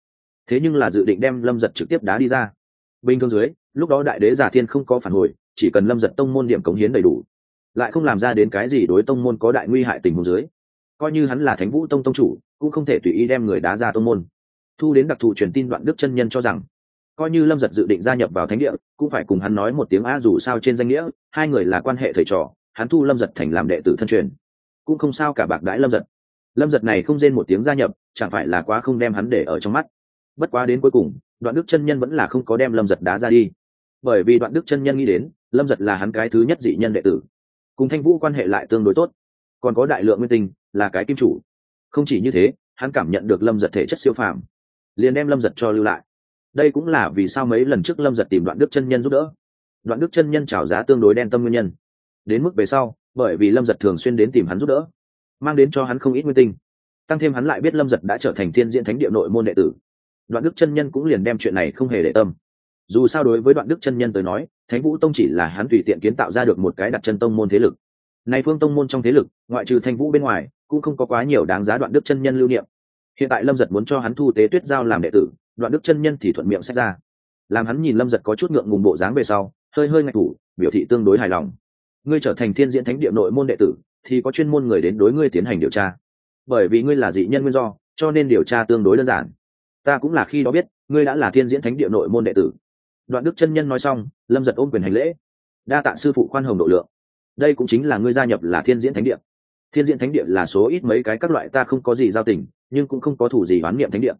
thế nhưng là dự định đem lâm giật trực tiếp đá đi ra. Bình thường dưới, lúc đó đại đế giả thiên không có phản hồi, chỉ cần lâm giật tông môn điểm cống hiến đầy đủ, lại không làm ra đến cái gì đối tông môn có đại nguy hại tình huống dưới. Coi như hắn là thánh vũ tông tông chủ, cũng không thể tùy ý đem người đá ra tông môn. Thu đến đặc thù truyền tin đoạn đức chân nhân cho rằng, coi như lâm giật dự định gia nhập vào thánh địa, cũng phải cùng hắn nói một tiếng a dù sao trên danh nghĩa, hai người là quan hệ thầy trò, hắn thu lâm giật thành làm đệ tử thân truyền. Cũng không sao cả bạc đãi lâm giật. Lâm giật này không rên một tiếng gia nhập, chẳng phải là quá không đem hắn để ở trong mắt bất quá đến cuối cùng, đoạn đức chân nhân vẫn là không có đem lâm giật đá ra đi. Bởi vì đoạn đức chân nhân nghĩ đến, lâm giật là hắn cái thứ nhất dị nhân đệ tử. Cùng thanh vũ quan hệ lại tương đối tốt. Còn có đại lượng nguyên tinh, là cái kim chủ. Không chỉ như thế, hắn cảm nhận được lâm giật thể chất siêu phàm, liền đem lâm giật cho lưu lại. Đây cũng là vì sao mấy lần trước lâm giật tìm đoạn đức chân nhân giúp đỡ. Đoạn đức chân nhân trào giá tương đối đen tâm nguyên nhân. Đến mức về sau, bởi vì lâm giật thường xuyên đến tìm hắn giúp đỡ, mang đến cho hắn không ít nguyên tinh. Tăng thêm hắn lại biết lâm giật đã trở thành thiên diễn thánh địa nội môn đệ tử đoạn đức chân nhân cũng liền đem chuyện này không hề để tâm. Dù sao đối với đoạn đức chân nhân tới nói, thánh vũ tông chỉ là hắn tùy tiện kiến tạo ra được một cái đặt chân tông môn thế lực. Nay phương tông môn trong thế lực, ngoại trừ thanh vũ bên ngoài, cũng không có quá nhiều đáng giá đoạn đức chân nhân lưu niệm. Hiện tại lâm giật muốn cho hắn thu tế tuyết giao làm đệ tử, đoạn đức chân nhân thì thuận miệng xét ra. Làm hắn nhìn lâm giật có chút ngượng ngùng bộ dáng về sau, hơi hơi ngạch thủ biểu thị tương đối hài lòng. Ngươi trở thành thiên diễn thánh địa nội môn đệ tử, thì có chuyên môn người đến đối ngươi tiến hành điều tra. Bởi vì ngươi là dị nhân nguyên do, cho nên điều tra tương đối đơn giản ta cũng là khi đó biết, ngươi đã là thiên diễn thánh địa nội môn đệ tử. Đoạn đức chân nhân nói xong, lâm giật ôm quyền hành lễ. Đa tạ sư phụ khoan hồng độ lượng. Đây cũng chính là ngươi gia nhập là thiên diễn thánh địa. Thiên diễn thánh địa là số ít mấy cái các loại ta không có gì giao tình, nhưng cũng không có thủ gì oán niệm thánh địa.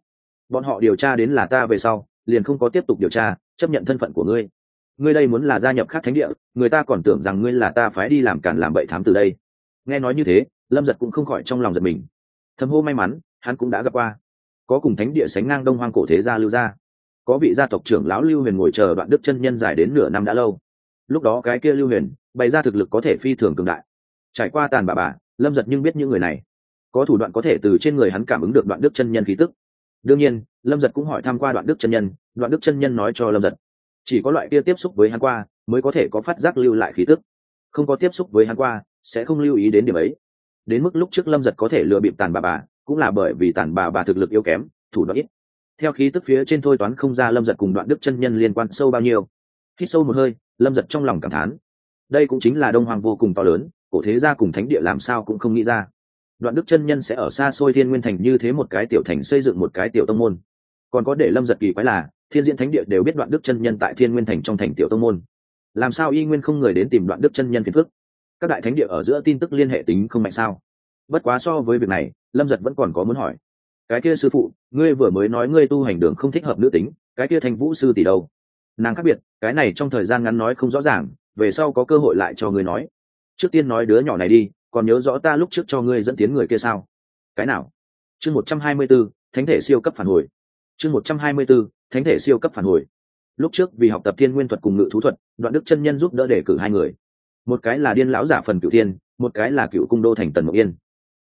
Bọn họ điều tra đến là ta về sau, liền không có tiếp tục điều tra, chấp nhận thân phận của ngươi. Ngươi đây muốn là gia nhập khác thánh địa, người ta còn tưởng rằng ngươi là ta phái đi làm cản làm bậy thám từ đây. Nghe nói như thế, lâm giật cũng không khỏi trong lòng giật mình. Thầm hô may mắn, hắn cũng đã gặp qua có cùng thánh địa sánh ngang đông hoang cổ thế gia lưu gia. Có vị gia tộc trưởng lão lưu huyền ngồi chờ đoạn đức chân nhân dài đến nửa năm đã lâu. Lúc đó cái kia lưu huyền, bày ra thực lực có thể phi thường cường đại. Trải qua tàn bà bà, lâm giật nhưng biết những người này. Có thủ đoạn có thể từ trên người hắn cảm ứng được đoạn đức chân nhân khí tức. Đương nhiên, lâm giật cũng hỏi tham q u a đoạn đức chân nhân, đoạn đức chân nhân nói cho lâm giật, chỉ có loại kia tiếp xúc với hắn qua mới có thể có phát giác lưu lại khí tức. Không có tiếp xúc với hắn qua, sẽ không lưu ý đến điểm ấy. Đến mức lúc trước lâm giật có thể lừa bịp tàn bà bà cũng là bởi vì tàn bà bà thực lực yếu kém, thủ đoạn ít. Theo khí tức phía trên thôi toán không ra lâm giật cùng đoạn đức chân nhân liên quan sâu bao nhiêu. Hít sâu một hơi, lâm giật trong lòng cảm thán. Đây cũng chính là đông hoàng vô cùng to lớn, cổ thế gia cùng thánh địa làm sao cũng không nghĩ ra. Đoạn đức chân nhân sẽ ở xa xôi thiên nguyên thành như thế một cái tiểu thành xây dựng một cái tiểu tông môn. Còn có để lâm giật kỳ quái là, thiên diễn thánh địa đều biết đoạn đức chân nhân tại thiên nguyên thành trong thành tiểu tông môn. Làm sao y nguyên không người đến tìm đoạn đức chân nhân phiền phức? Các đại thánh địa ở giữa tin tức liên hệ tính không mạnh sao? Bất quá so với việc này, lâm giật vẫn còn có muốn hỏi. Cái kia sư phụ, ngươi vừa mới nói ngươi tu hành đường không thích hợp nữ tính, cái kia thành vũ sư tỷ đâu? Nàng khác biệt, cái này trong thời gian ngắn nói không rõ ràng, về sau có cơ hội lại cho ngươi nói. Trước tiên nói đứa nhỏ này đi, còn nhớ rõ ta lúc trước cho ngươi dẫn tiến người kia sao? Cái nào? Chương một trăm hai mươi b ố thánh thể siêu cấp phản hồi. Chương một trăm hai mươi b ố thánh thể siêu cấp phản hồi. Lúc trước, vì học tập thiên nguyên thuật cùng ngự thú thuật, đoạn đức chân nhân giúp đỡ để cử hai người. Một cái là điên lão giả phần cựu thiên, một cái là cựu cung đô thành tần mộc yên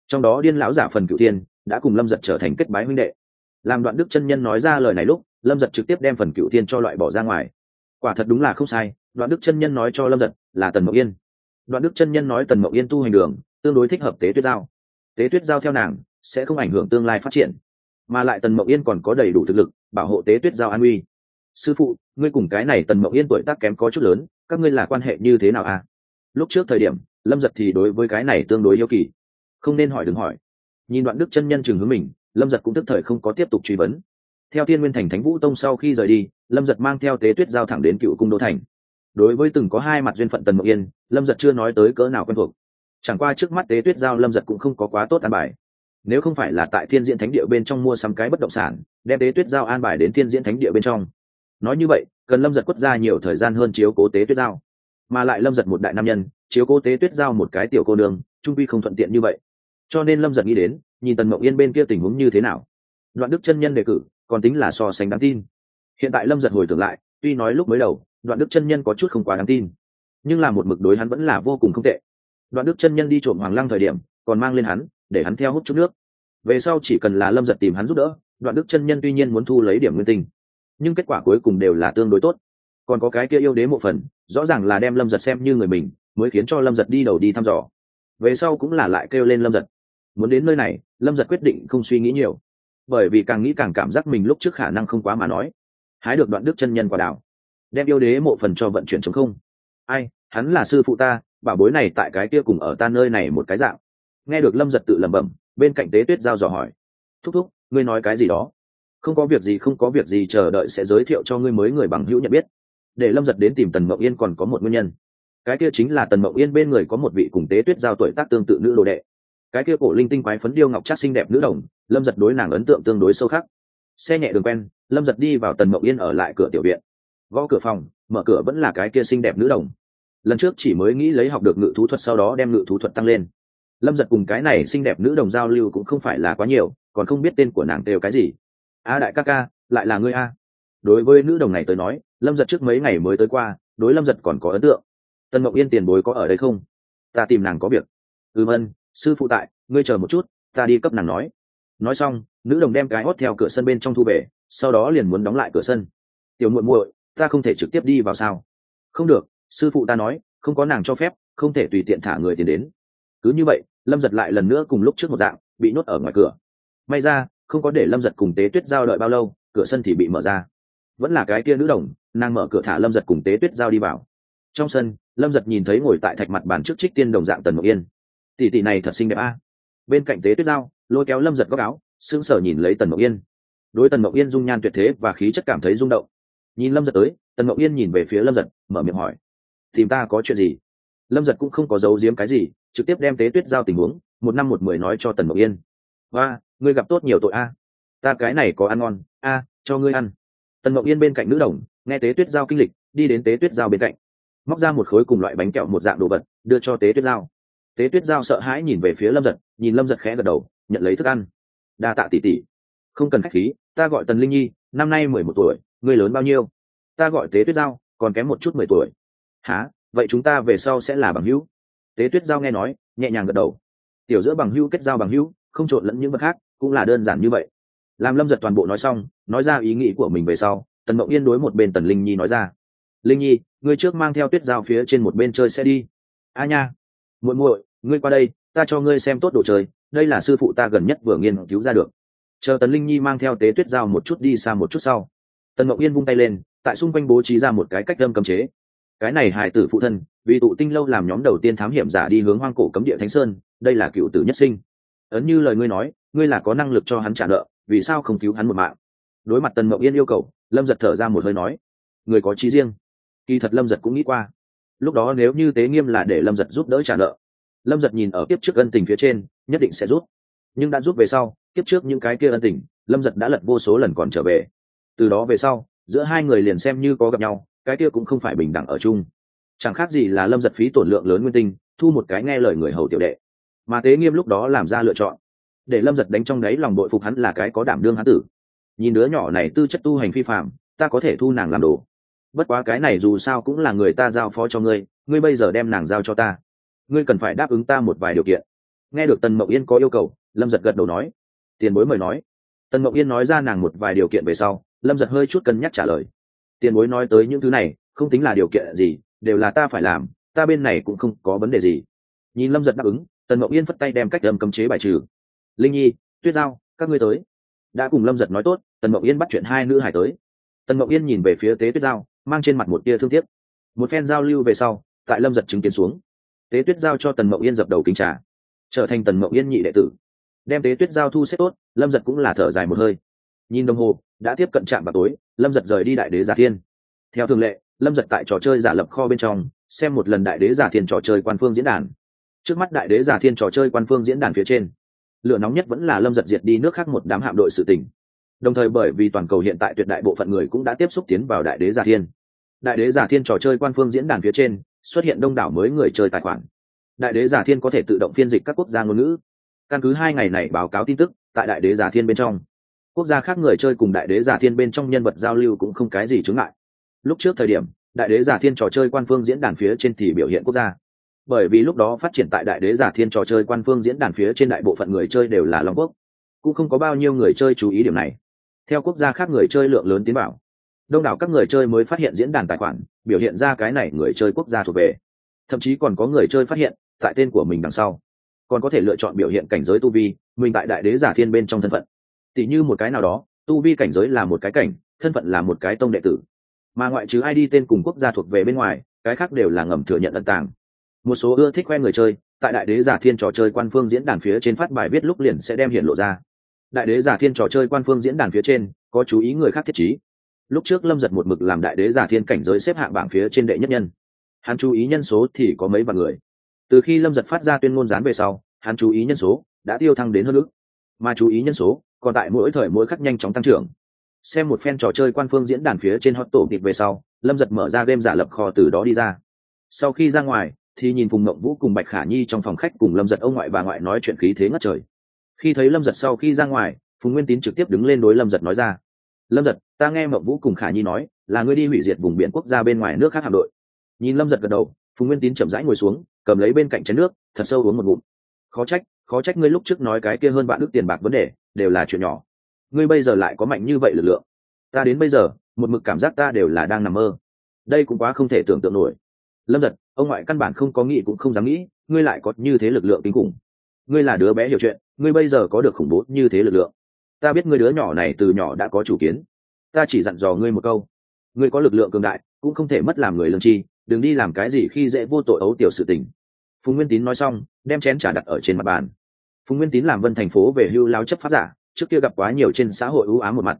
trong đó điên lão giả phần cựu thiên đã cùng lâm giật trở thành kết bái huynh đệ làm đoạn đức chân nhân nói ra lời này lúc lâm giật trực tiếp đem phần cựu thiên cho loại bỏ ra ngoài quả thật đúng là không sai đoạn đức chân nhân nói cho lâm giật là tần mậu yên đoạn đức chân nhân nói tần mậu yên tu hành đường tương đối thích hợp tế tuyết giao tế tuyết giao theo nàng sẽ không ảnh hưởng tương lai phát triển mà lại tần mậu yên còn có đầy đủ thực lực bảo hộ tế tuyết giao an uy sư phụ ngươi cùng cái này tần mậu yên tuổi tác kém có chút lớn các ngươi là quan hệ như thế nào à? lúc trước thời điểm lâm giật thì đối với cái này tương đối yêu kỳ không nên hỏi đừng hỏi. Nhìn đoạn đức chân nhân chừng hướng mình, lâm giật cũng tức thời không có tiếp tục truy vấn. Theo thiên nguyên thành thánh vũ tông sau khi rời đi, lâm giật mang theo tế tuyết giao thẳng đến cựu cung đô thành. Đối với từng có hai mặt duyên phận tần mộng yên, lâm giật chưa nói tới cỡ nào quen thuộc. Chẳng qua trước mắt tế tuyết giao lâm giật cũng không có quá tốt an bài. Nếu không phải là tại thiên diễn thánh địa bên trong mua sắm cái bất động sản, đem tế tuyết giao an bài đến thiên diễn thánh địa bên trong. Nói như vậy, cần lâm giật quất ra nhiều thời gian hơn chiếu cố tế tuyết giao. Mà lại lâm giật một đại nam nhân, chiếu cố tế tuyết giao một cái tiểu cô nương, trung quy không thuận tiện như vậy cho nên lâm giật nghĩ đến, nhìn tần mộng yên bên kia tình huống như thế nào. Đoạn đức chân nhân đề cử, còn tính là so sánh đáng tin. Hiện tại lâm giật hồi tưởng lại, tuy nói lúc mới đầu, đoạn đức chân nhân có chút không quá đáng tin. Nhưng là một mực đối hắn vẫn là vô cùng không tệ. Đoạn đức chân nhân đi trộm hoàng lăng thời điểm, còn mang lên hắn, để hắn theo hút chút nước. Về sau chỉ cần là lâm giật tìm hắn giúp đỡ, đoạn đức chân nhân tuy nhiên muốn thu lấy điểm nguyên tinh, nhưng kết quả cuối cùng đều là tương đối tốt. Còn có cái kia yêu đế một phần, rõ ràng là đem lâm giật xem như người mình, mới khiến cho lâm giật đi đầu đi thăm dò. Về sau cũng là lại kêu lên lâm giật muốn đến nơi này, lâm giật quyết định không suy nghĩ nhiều. Bởi vì càng nghĩ càng cảm giác mình lúc trước khả năng không quá mà nói. Hái được đoạn đức chân nhân quả đảo đem yêu đế mộ phần cho vận chuyển chống không. Ai, hắn là sư phụ ta, bảo bối này tại cái kia cùng ở ta nơi này một cái dạng. Nghe được lâm giật tự lẩm bẩm, bên cạnh tế tuyết giao dò hỏi. Thúc thúc, ngươi nói cái gì đó? Không có việc gì, không có việc gì, chờ đợi sẽ giới thiệu cho ngươi mới người bằng hữu nhận biết. Để lâm giật đến tìm tần mậu yên còn có một nguyên nhân. Cái kia chính là tần mậu yên bên người có một vị cùng tế tuyết giao tuổi tác tương tự nữ đồ đệ cái kia cổ linh tinh quái phấn điêu ngọc chắc xinh đẹp nữ đồng, lâm giật đối nàng ấn tượng tương đối sâu khắc. Xe nhẹ đường quen, lâm giật đi vào tần mậu yên ở lại cửa tiểu viện. Gõ cửa phòng, mở cửa vẫn là cái kia xinh đẹp nữ đồng. Lần trước chỉ mới nghĩ lấy học được ngự thú thuật sau đó đem ngự thú thuật tăng lên. Lâm giật cùng cái này xinh đẹp nữ đồng giao lưu cũng không phải là quá nhiều, còn không biết tên của nàng đều cái gì. A đại ca ca, lại là ngươi a? Đối với nữ đồng này tới nói, lâm giật trước mấy ngày mới tới qua, đối lâm giật còn có ấn tượng. Tân mậu yên tiền bối có ở đây không? Ta tìm nàng có việc. Ừm ân sư phụ tại, ngươi chờ một chút, ta đi cấp nàng nói. Nói xong, nữ đồng đem cái hót theo cửa sân bên trong thu về, sau đó liền muốn đóng lại cửa sân. Tiểu muội muội, ta không thể trực tiếp đi vào sao? Không được, sư phụ ta nói, không có nàng cho phép, không thể tùy tiện thả người tiền đến. Cứ như vậy, lâm giật lại lần nữa cùng lúc trước một dạng, bị nhốt ở ngoài cửa. May ra, không có để lâm giật cùng tế tuyết giao đợi bao lâu, cửa sân thì bị mở ra. Vẫn là cái kia nữ đồng, nàng mở cửa thả lâm giật cùng tế tuyết giao đi vào. Trong sân, lâm giật nhìn thấy ngồi tại thạch mặt bàn trước trích tiên đồng dạng tần mộc yên tỷ tỷ này thật xinh đẹp a. Bên cạnh tế tuyết giao, lôi kéo lâm giật góc áo, sững sờ nhìn lấy tần mộng yên. Đối tần mộng yên dung nhan tuyệt thế và khí chất cảm thấy rung động. Nhìn lâm giật tới, tần mộng yên nhìn về phía lâm giật, mở miệng hỏi, tìm ta có chuyện gì? Lâm giật cũng không có giấu giếm cái gì, trực tiếp đem tế tuyết giao tình huống, một năm một mười nói cho tần mộng yên. Và ngươi gặp tốt nhiều tội a. Ta cái này có ăn ngon, a, cho ngươi ăn. Tần mộng yên bên cạnh nữ đồng, nghe tế tuyết giao kinh lịch, đi đến tế tuyết giao bên cạnh. Móc ra một khối cùng loại bánh kẹo một dạng đồ vật, đưa cho tế tuyết giao tế tuyết giao sợ hãi nhìn về phía lâm giật, nhìn lâm giật khẽ gật đầu, nhận lấy thức ăn. Đa tạ tỉ tỉ không cần k h á c h khí, ta gọi tần linh nhi, năm nay mười một tuổi người lớn bao nhiêu? Ta gọi tế tuyết giao, còn kém một chút mười tuổi. Há vậy chúng ta về sau sẽ là bằng hữu. Tế tuyết giao nghe nói, nhẹ nhàng gật đầu. Tiểu giữa bằng hữu kết giao bằng hữu, không trộn lẫn những vật khác, cũng là đơn giản như vậy. Làm lâm giật toàn bộ nói xong, nói ra ý nghĩ của mình về sau, tần mộng yên đối một bên tần linh nhi nói ra. Linh nhi, ngươi trước mang theo tuyết giao phía trên một bên chơi xe đi. A nha. Muội muội ngươi qua đây, ta cho ngươi xem tốt đồ chơi, đây là sư phụ ta gần nhất vừa nghiên cứu ra được. Chờ tần linh nhi mang theo tế tuyết giao một chút đi xa một chút sau. Tần ngọc yên vung tay lên, tại xung quanh bố trí ra một cái cách đâm cấm chế. Cái này hài tử phụ thân, vì tụ tinh lâu làm nhóm đầu tiên thám hiểm giả đi hướng hoang cổ cấm địa thánh sơn, đây là cựu tử nhất sinh. Ấn như lời ngươi nói, ngươi là có năng lực cho hắn trả nợ, vì sao không cứu hắn một mạng? Đối mặt tần ngọc yên yêu cầu, lâm giật thở ra một hơi nói, người có trí riêng. Kỳ thật lâm giật cũng nghĩ qua. Lúc đó nếu như tế nghiêm là để lâm giật giúp đỡ trả nợ lâm giật nhìn ở kiếp trước ân tình phía trên, nhất định sẽ rút. Nhưng đã rút về sau, kiếp trước những cái kia ân tình, lâm giật đã lật vô số lần còn trở về. Từ đó về sau, giữa hai người liền xem như có gặp nhau, cái kia cũng không phải bình đẳng ở chung. Chẳng khác gì là lâm giật phí tổn lượng lớn nguyên tinh, thu một cái nghe lời người hầu tiểu đệ. Mà tế nghiêm lúc đó làm ra lựa chọn. Để lâm giật đánh trong đáy lòng đội phục hắn là cái có đảm đương hắn tử. Nhìn đứa nhỏ này tư chất tu hành phi phạm ta có thể thu nàng làm đồ. Bất quá cái này dù sao cũng là người ta giao phó cho ngươi ngươi bây giờ đem nàng giao cho ta ngươi cần phải đáp ứng ta một vài điều kiện. Nghe được tần mậu yên có yêu cầu, lâm giật gật đầu nói. Tiền bối mời nói. Tần mậu yên nói ra nàng một vài điều kiện về sau, lâm giật hơi chút cân nhắc trả lời. Tiền bối nói tới những thứ này, không tính là điều kiện gì, đều là ta phải làm, ta bên này cũng không có vấn đề gì. Nhìn lâm giật đáp ứng, tần mậu yên phất tay đem cách đầm cấm chế bài trừ. Linh nhi, tuyết giao, các ngươi tới. Đã cùng lâm giật nói tốt, tần mậu yên bắt chuyện hai nữ hải tới. Tần mậu yên nhìn về phía tế tuyết giao, mang trên mặt một tia thương tiếc. Một phen giao lưu về sau, tại lâm giật chứng kiến xuống tế tuyết giao cho tần mậu yên dập đầu kính trà, trở thành tần mậu yên nhị đệ tử. Đem tế tuyết giao thu xếp tốt, lâm giật cũng là thở dài một hơi. Nhìn đồng hồ, đã tiếp cận trạm vào tối, lâm giật rời đi đại đế giả thiên. Theo thường lệ, lâm giật tại trò chơi giả lập kho bên trong, xem một lần đại đế giả thiên trò chơi quan phương diễn đàn. Trước mắt đại đế giả thiên trò chơi quan phương diễn đàn phía trên, lửa nóng nhất vẫn là lâm giật diệt đi nước khác một đám hạm đội sự tỉnh đồng thời bởi vì toàn cầu hiện tại tuyệt đại bộ phận người cũng đã tiếp xúc tiến vào đại đế giả thiên đại đế giả thiên trò chơi quan phương diễn đàn phía trên, xuất hiện đông đảo mới người chơi tài khoản. Đại đế giả thiên có thể tự động phiên dịch các quốc gia ngôn ngữ. Căn cứ hai ngày này báo cáo tin tức, tại đại đế giả thiên bên trong, quốc gia khác người chơi cùng đại đế giả thiên bên trong nhân vật giao lưu cũng không cái gì chứng ngại. Lúc trước thời điểm, đại đế giả thiên trò chơi quan phương diễn đàn phía trên thì biểu hiện quốc gia. Bởi vì lúc đó phát triển tại đại đế giả thiên trò chơi quan phương diễn đàn phía trên đại bộ phận người chơi đều là long quốc. Cũng không có bao nhiêu người chơi chú ý điểm này. Theo quốc gia khác người chơi lượng lớn tiến bảo đông đảo các người chơi mới phát hiện diễn đàn tài khoản, biểu hiện ra cái này người chơi quốc gia thuộc về. Thậm chí còn có người chơi phát hiện, tại tên của mình đằng sau. Còn có thể lựa chọn biểu hiện cảnh giới tu vi, mình tại đại đế giả thiên bên trong thân phận. Tỷ như một cái nào đó, tu vi cảnh giới là một cái cảnh, thân phận là một cái tông đệ tử. Mà ngoại trừ id tên cùng quốc gia thuộc về bên ngoài, cái khác đều là ngầm thừa nhận ẩn tàng. Một số ưa thích khoe người chơi, tại đại đế giả thiên trò chơi quan phương diễn đàn phía trên phát bài viết lúc liền sẽ đem hiện lộ ra. Đại đế giả thiên trò chơi quan phương diễn đàn phía trên, có chú ý người khác thiết trí lúc trước lâm giật một mực làm đại đế giả thiên cảnh giới xếp hạng bảng phía trên đệ nhất nhân. Hắn chú ý nhân số thì có mấy vạn người. Từ khi lâm giật phát ra tuyên ngôn gián về sau, hắn chú ý nhân số đã tiêu thăng đến hơn nữa. Mà chú ý nhân số còn tại mỗi thời mỗi khắc nhanh chóng tăng trưởng. Xem một phen trò chơi quan phương diễn đàn phía trên hot tổ kịp về sau, lâm giật mở ra game giả lập kho từ đó đi ra. Sau khi ra ngoài, thì nhìn phùng mộng vũ cùng bạch khả nhi trong phòng khách cùng lâm giật ông ngoại bà ngoại nói chuyện khí thế ngất trời. Khi thấy lâm giật sau khi ra ngoài, phùng nguyên tín trực tiếp đứng lên đối lâm giật nói ra lâm giật, ta nghe mậu vũ cùng khả nhi nói, là ngươi đi hủy diệt vùng biển quốc gia bên ngoài nước khác hạm đội. Nhìn lâm giật gật đầu, phùng nguyên tín chậm rãi ngồi xuống, cầm lấy bên cạnh chén nước, thật sâu uống một ngụm. Khó trách khó trách ngươi lúc trước nói cái kia hơn bạn đức tiền bạc vấn đề, đều là chuyện nhỏ. Ngươi bây giờ lại có mạnh như vậy lực lượng. Ta đến bây giờ, một mực cảm giác ta đều là đang nằm mơ. Đây cũng quá không thể tưởng tượng nổi. Lâm giật, ông ngoại căn bản không có nghĩ cũng không dám nghĩ, ngươi lại có như thế lực lượng kinh khủng. Ngươi là đứa bé hiểu chuyện, ngươi bây giờ có được khủng bố như thế lực lượng ta biết ngươi đứa nhỏ này từ nhỏ đã có chủ kiến. Ta chỉ dặn dò ngươi một câu. Ngươi có lực lượng cường đại, cũng không thể mất làm người lương chi đừng đi làm cái gì khi dễ vô tội ấu tiểu sự tình. Phùng nguyên tín nói xong, đem chén trả đặt ở trên mặt bàn. Phùng nguyên tín làm vân thành phố về hưu lao chấp pháp giả, trước kia gặp quá nhiều trên xã hội ưu ám một mặt.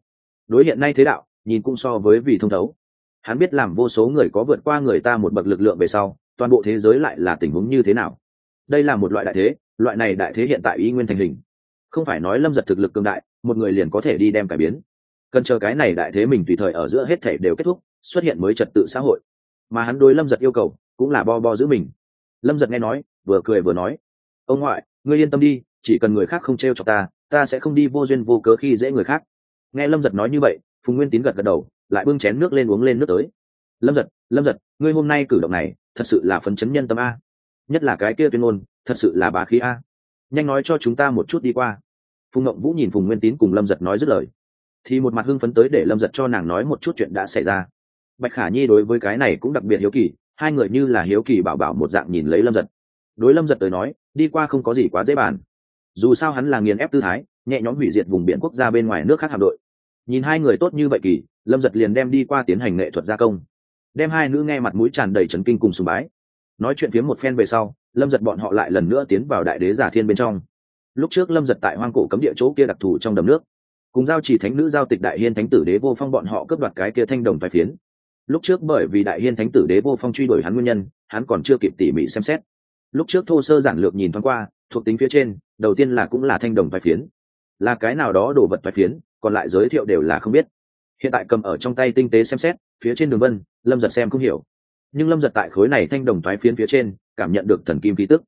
Đối hiện nay thế đạo, nhìn cũng so với vì thông thấu. Hắn biết làm vô số người có vượt qua người ta một bậc lực lượng về sau, toàn bộ thế giới lại là tình huống như thế nào. Đây là một loại đại thế, loại này đại thế hiện tại y nguyên thành hình. Không phải nói lâm giật thực lực cường đại một người liền có thể đi đem cải biến. Cần chờ cái này đại thế mình tùy thời ở giữa hết thể đều kết thúc, xuất hiện mới trật tự xã hội. Mà hắn đối lâm giật yêu cầu, cũng là bo bo giữ mình. Lâm giật nghe nói, vừa cười vừa nói, ông ngoại, ngươi yên tâm đi, chỉ cần người khác không t r e o cho ta ta sẽ không đi vô duyên vô cớ khi dễ người khác. Nghe lâm giật nói như vậy, phùng nguyên tín gật gật đầu, lại bưng chén nước lên uống lên nước tới. Lâm giật lâm giật, ngươi hôm nay cử động này, thật sự là phấn chấn nhân tâm a. Nhất là cái kia tuyên ngôn, thật sự là bá khí a. Nhanh nói cho chúng ta một chút đi qua phùng ngộng vũ nhìn phùng nguyên tín cùng lâm giật nói dứt lời, thì một mặt hưng phấn tới để lâm giật cho nàng nói một chút chuyện đã xảy ra. Bạch khả nhi đối với cái này cũng đặc biệt hiếu kỳ, hai người như là hiếu kỳ bảo bảo một dạng nhìn lấy lâm giật. Đối lâm giật tới nói, đi qua không có gì quá dễ bàn. Dù sao hắn là nghiền ép tư thái, nhẹ nhõm hủy diệt vùng biển quốc gia bên ngoài nước khác hạm đội. Nhìn hai người tốt như vậy kỳ, lâm giật liền đem đi qua tiến hành nghệ thuật gia công. Đem hai nữ nghe mặt mũi tràn đầy trấn kinh cùng sùng bái. Nói chuyện phiếm một phen về sau, lâm giật bọn họ lại lần nữa tiến vào đại đế giả thiên bên trong lúc trước lâm giật tại hoang cổ cấm địa chỗ kia đặc thù trong đầm nước. Cùng giao chỉ thánh nữ giao tịch đại hiên thánh tử đế vô phong bọn họ cướp đoạt cái kia thanh đồng tài phiến. Lúc trước bởi vì đại hiên thánh tử đế vô phong truy đuổi hắn nguyên nhân, hắn còn chưa kịp tỉ mỉ xem xét. Lúc trước thô sơ giản lược nhìn thoáng qua, thuộc tính phía trên, đầu tiên là cũng là thanh đồng vai phiến. Là cái nào đó đồ vật vai phiến, còn lại giới thiệu đều là không biết. Hiện tại cầm ở trong tay tinh tế xem xét, phía trên đường vân, lâm giật xem không hiểu. Nhưng lâm giật tại khối này thanh đồng thoái phiến phía trên, cảm nhận được thần kim khí tức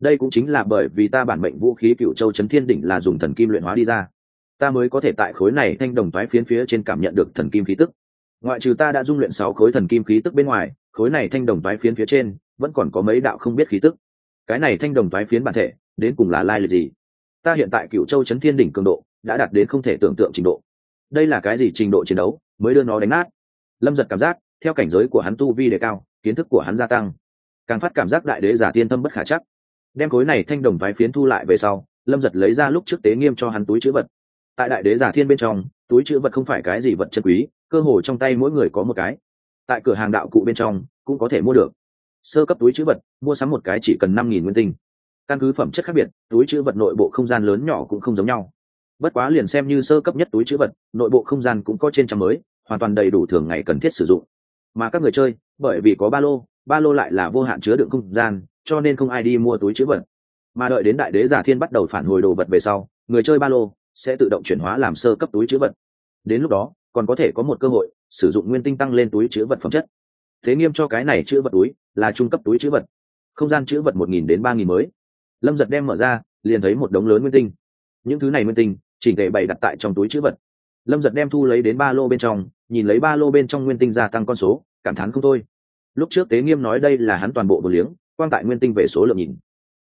đây cũng chính là bởi vì ta bản mệnh vũ khí cựu châu chấn thiên đỉnh là dùng thần kim luyện hóa đi ra. Ta mới có thể tại khối này thanh đồng toái phiến phía trên cảm nhận được thần kim khí tức. Ngoại trừ ta đã dung luyện sáu khối thần kim khí tức bên ngoài, khối này thanh đồng toái phiến phía trên vẫn còn có mấy đạo không biết khí tức. Cái này thanh đồng toái phiến bản thể, đến cùng là lai lịch gì? Ta hiện tại cựu châu chấn thiên đỉnh cường độ đã đạt đến không thể tưởng tượng trình độ. Đây là cái gì trình độ chiến đấu, mới đưa nó đánh nát? Lâm giật cảm giác, theo cảnh giới của hắn tu vi đề cao, kiến thức của hắn gia tăng. Càng phát cảm giác đại đế giả tiên tâm bất khả chắc đem khối này thanh đồng vái phiến thu lại về sau, lâm giật lấy ra lúc trước tế nghiêm cho hắn túi chữ vật. Tại đại đế giả thiên bên trong, túi chữ vật không phải cái gì vật chân quý, cơ hồ trong tay mỗi người có một cái. Tại cửa hàng đạo cụ bên trong, cũng có thể mua được. Sơ cấp túi chữ vật, mua sắm một cái chỉ cần năm nghìn nguyên tinh. Căn cứ phẩm chất khác biệt, túi chữ vật nội bộ không gian lớn nhỏ cũng không giống nhau. Bất quá liền xem như sơ cấp nhất túi chữ vật, nội bộ không gian cũng có trên trăm mới, hoàn toàn đầy đủ thường ngày cần thiết sử dụng. Mà các người chơi, bởi vì có ba lô ba lô lại là vô hạn chứa đựng không gian cho nên không ai đi mua túi chữ vật. Mà đợi đến đại đế giả thiên bắt đầu phản hồi đồ vật về sau, người chơi ba lô sẽ tự động chuyển hóa làm sơ cấp túi chữ vật. Đến lúc đó, còn có thể có một cơ hội sử dụng nguyên tinh tăng lên túi chữ vật phẩm chất. Thế nghiêm cho cái này chữ vật túi là trung cấp túi chữ vật. Không gian chữ vật một nghìn đến ba nghìn mới. Lâm giật đem mở ra, liền thấy một đống lớn nguyên tinh. Những thứ này nguyên tinh, chỉnh thể bày đặt tại trong túi chữ vật. Lâm giật đem thu lấy đến ba lô bên trong, nhìn lấy ba lô bên trong nguyên tinh gia tăng con số, cảm thán không thôi. Lúc trước tế nghiêm nói đây là hắn toàn bộ một liếng quang tại nguyên tinh về số lượng nhìn.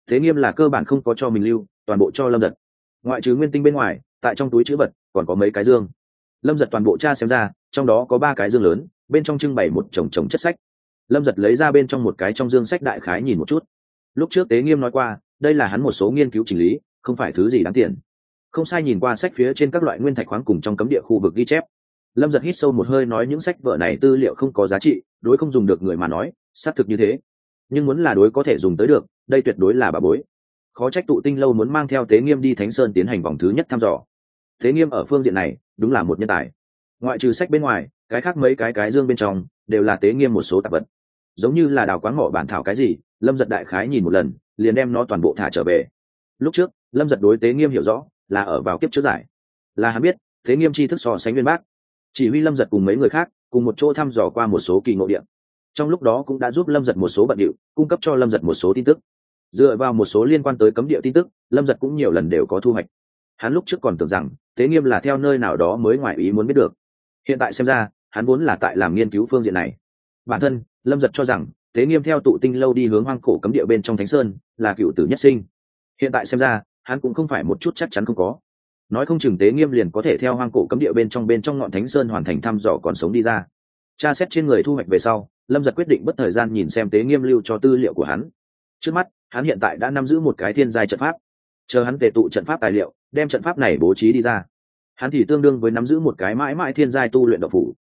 Thế nghiêm là cơ bản không có cho mình lưu, toàn bộ cho lâm giật. Ngoại trừ nguyên tinh bên ngoài, tại trong túi chữ vật còn có mấy cái dương. Lâm giật toàn bộ cha xem ra, trong đó có ba cái dương lớn, bên trong trưng bày một chồng chồng chất sách. Lâm giật lấy ra bên trong một cái trong dương sách đại khái nhìn một chút. Lúc trước tế nghiêm nói qua, đây là hắn một số nghiên cứu chỉnh lý, không phải thứ gì đáng tiền. Không sai nhìn qua sách phía trên các loại nguyên thạch khoáng cùng trong cấm địa khu vực ghi chép. Lâm giật hít sâu một hơi nói những sách vở này tư liệu không có giá trị, đối không dùng được người mà nói, xác thực như thế nhưng muốn là đối có thể dùng tới được, đây tuyệt đối là bà bối. Khó trách tụ tinh lâu muốn mang theo tế nghiêm đi thánh sơn tiến hành vòng thứ nhất thăm dò. Tế nghiêm ở phương diện này, đúng là một nhân tài. Ngoại trừ sách bên ngoài, cái khác mấy cái cái dương bên trong, đều là tế nghiêm một số tạp vật. Giống như là đào quán mỏ bản thảo cái gì, lâm giật đại khái nhìn một lần, liền đem nó toàn bộ thả trở về. Lúc trước, lâm giật đối tế nghiêm hiểu rõ, là ở vào kiếp trước giải. Là hắn biết, tế nghiêm tri thức so sánh viên bác. Chỉ huy lâm giật cùng mấy người khác, cùng một chỗ thăm dò qua một số kỳ ngộ điện trong lúc đó cũng đã giúp lâm giật một số bận điệu, cung cấp cho lâm giật một số tin tức. Dựa vào một số liên quan tới cấm địa tin tức, lâm giật cũng nhiều lần đều có thu hoạch. Hắn lúc trước còn tưởng rằng tế nghiêm là theo nơi nào đó mới ngoài ý muốn biết được. Hiện tại xem ra, hắn vốn là tại làm nghiên cứu phương diện này. Bản thân, lâm giật cho rằng tế nghiêm theo tụ tinh lâu đi hướng hoang cổ cấm địa bên trong thánh sơn, là cựu tử nhất sinh. Hiện tại xem ra, hắn cũng không phải một chút chắc chắn không có. Nói không chừng tế nghiêm liền có thể theo hoang cổ cấm địa bên trong bên trong ngọn thánh sơn hoàn thành thăm dò còn sống đi ra tra xét trên người thu hoạch về sau, lâm giật quyết định bất thời gian nhìn xem tế nghiêm lưu cho tư liệu của hắn. Trước mắt, hắn hiện tại đã nắm giữ một cái thiên giai trận pháp. Chờ hắn tề tụ trận pháp tài liệu, đem trận pháp này bố trí đi ra. Hắn thì tương đương với nắm giữ một cái mãi mãi thiên giai tu luyện độc phủ.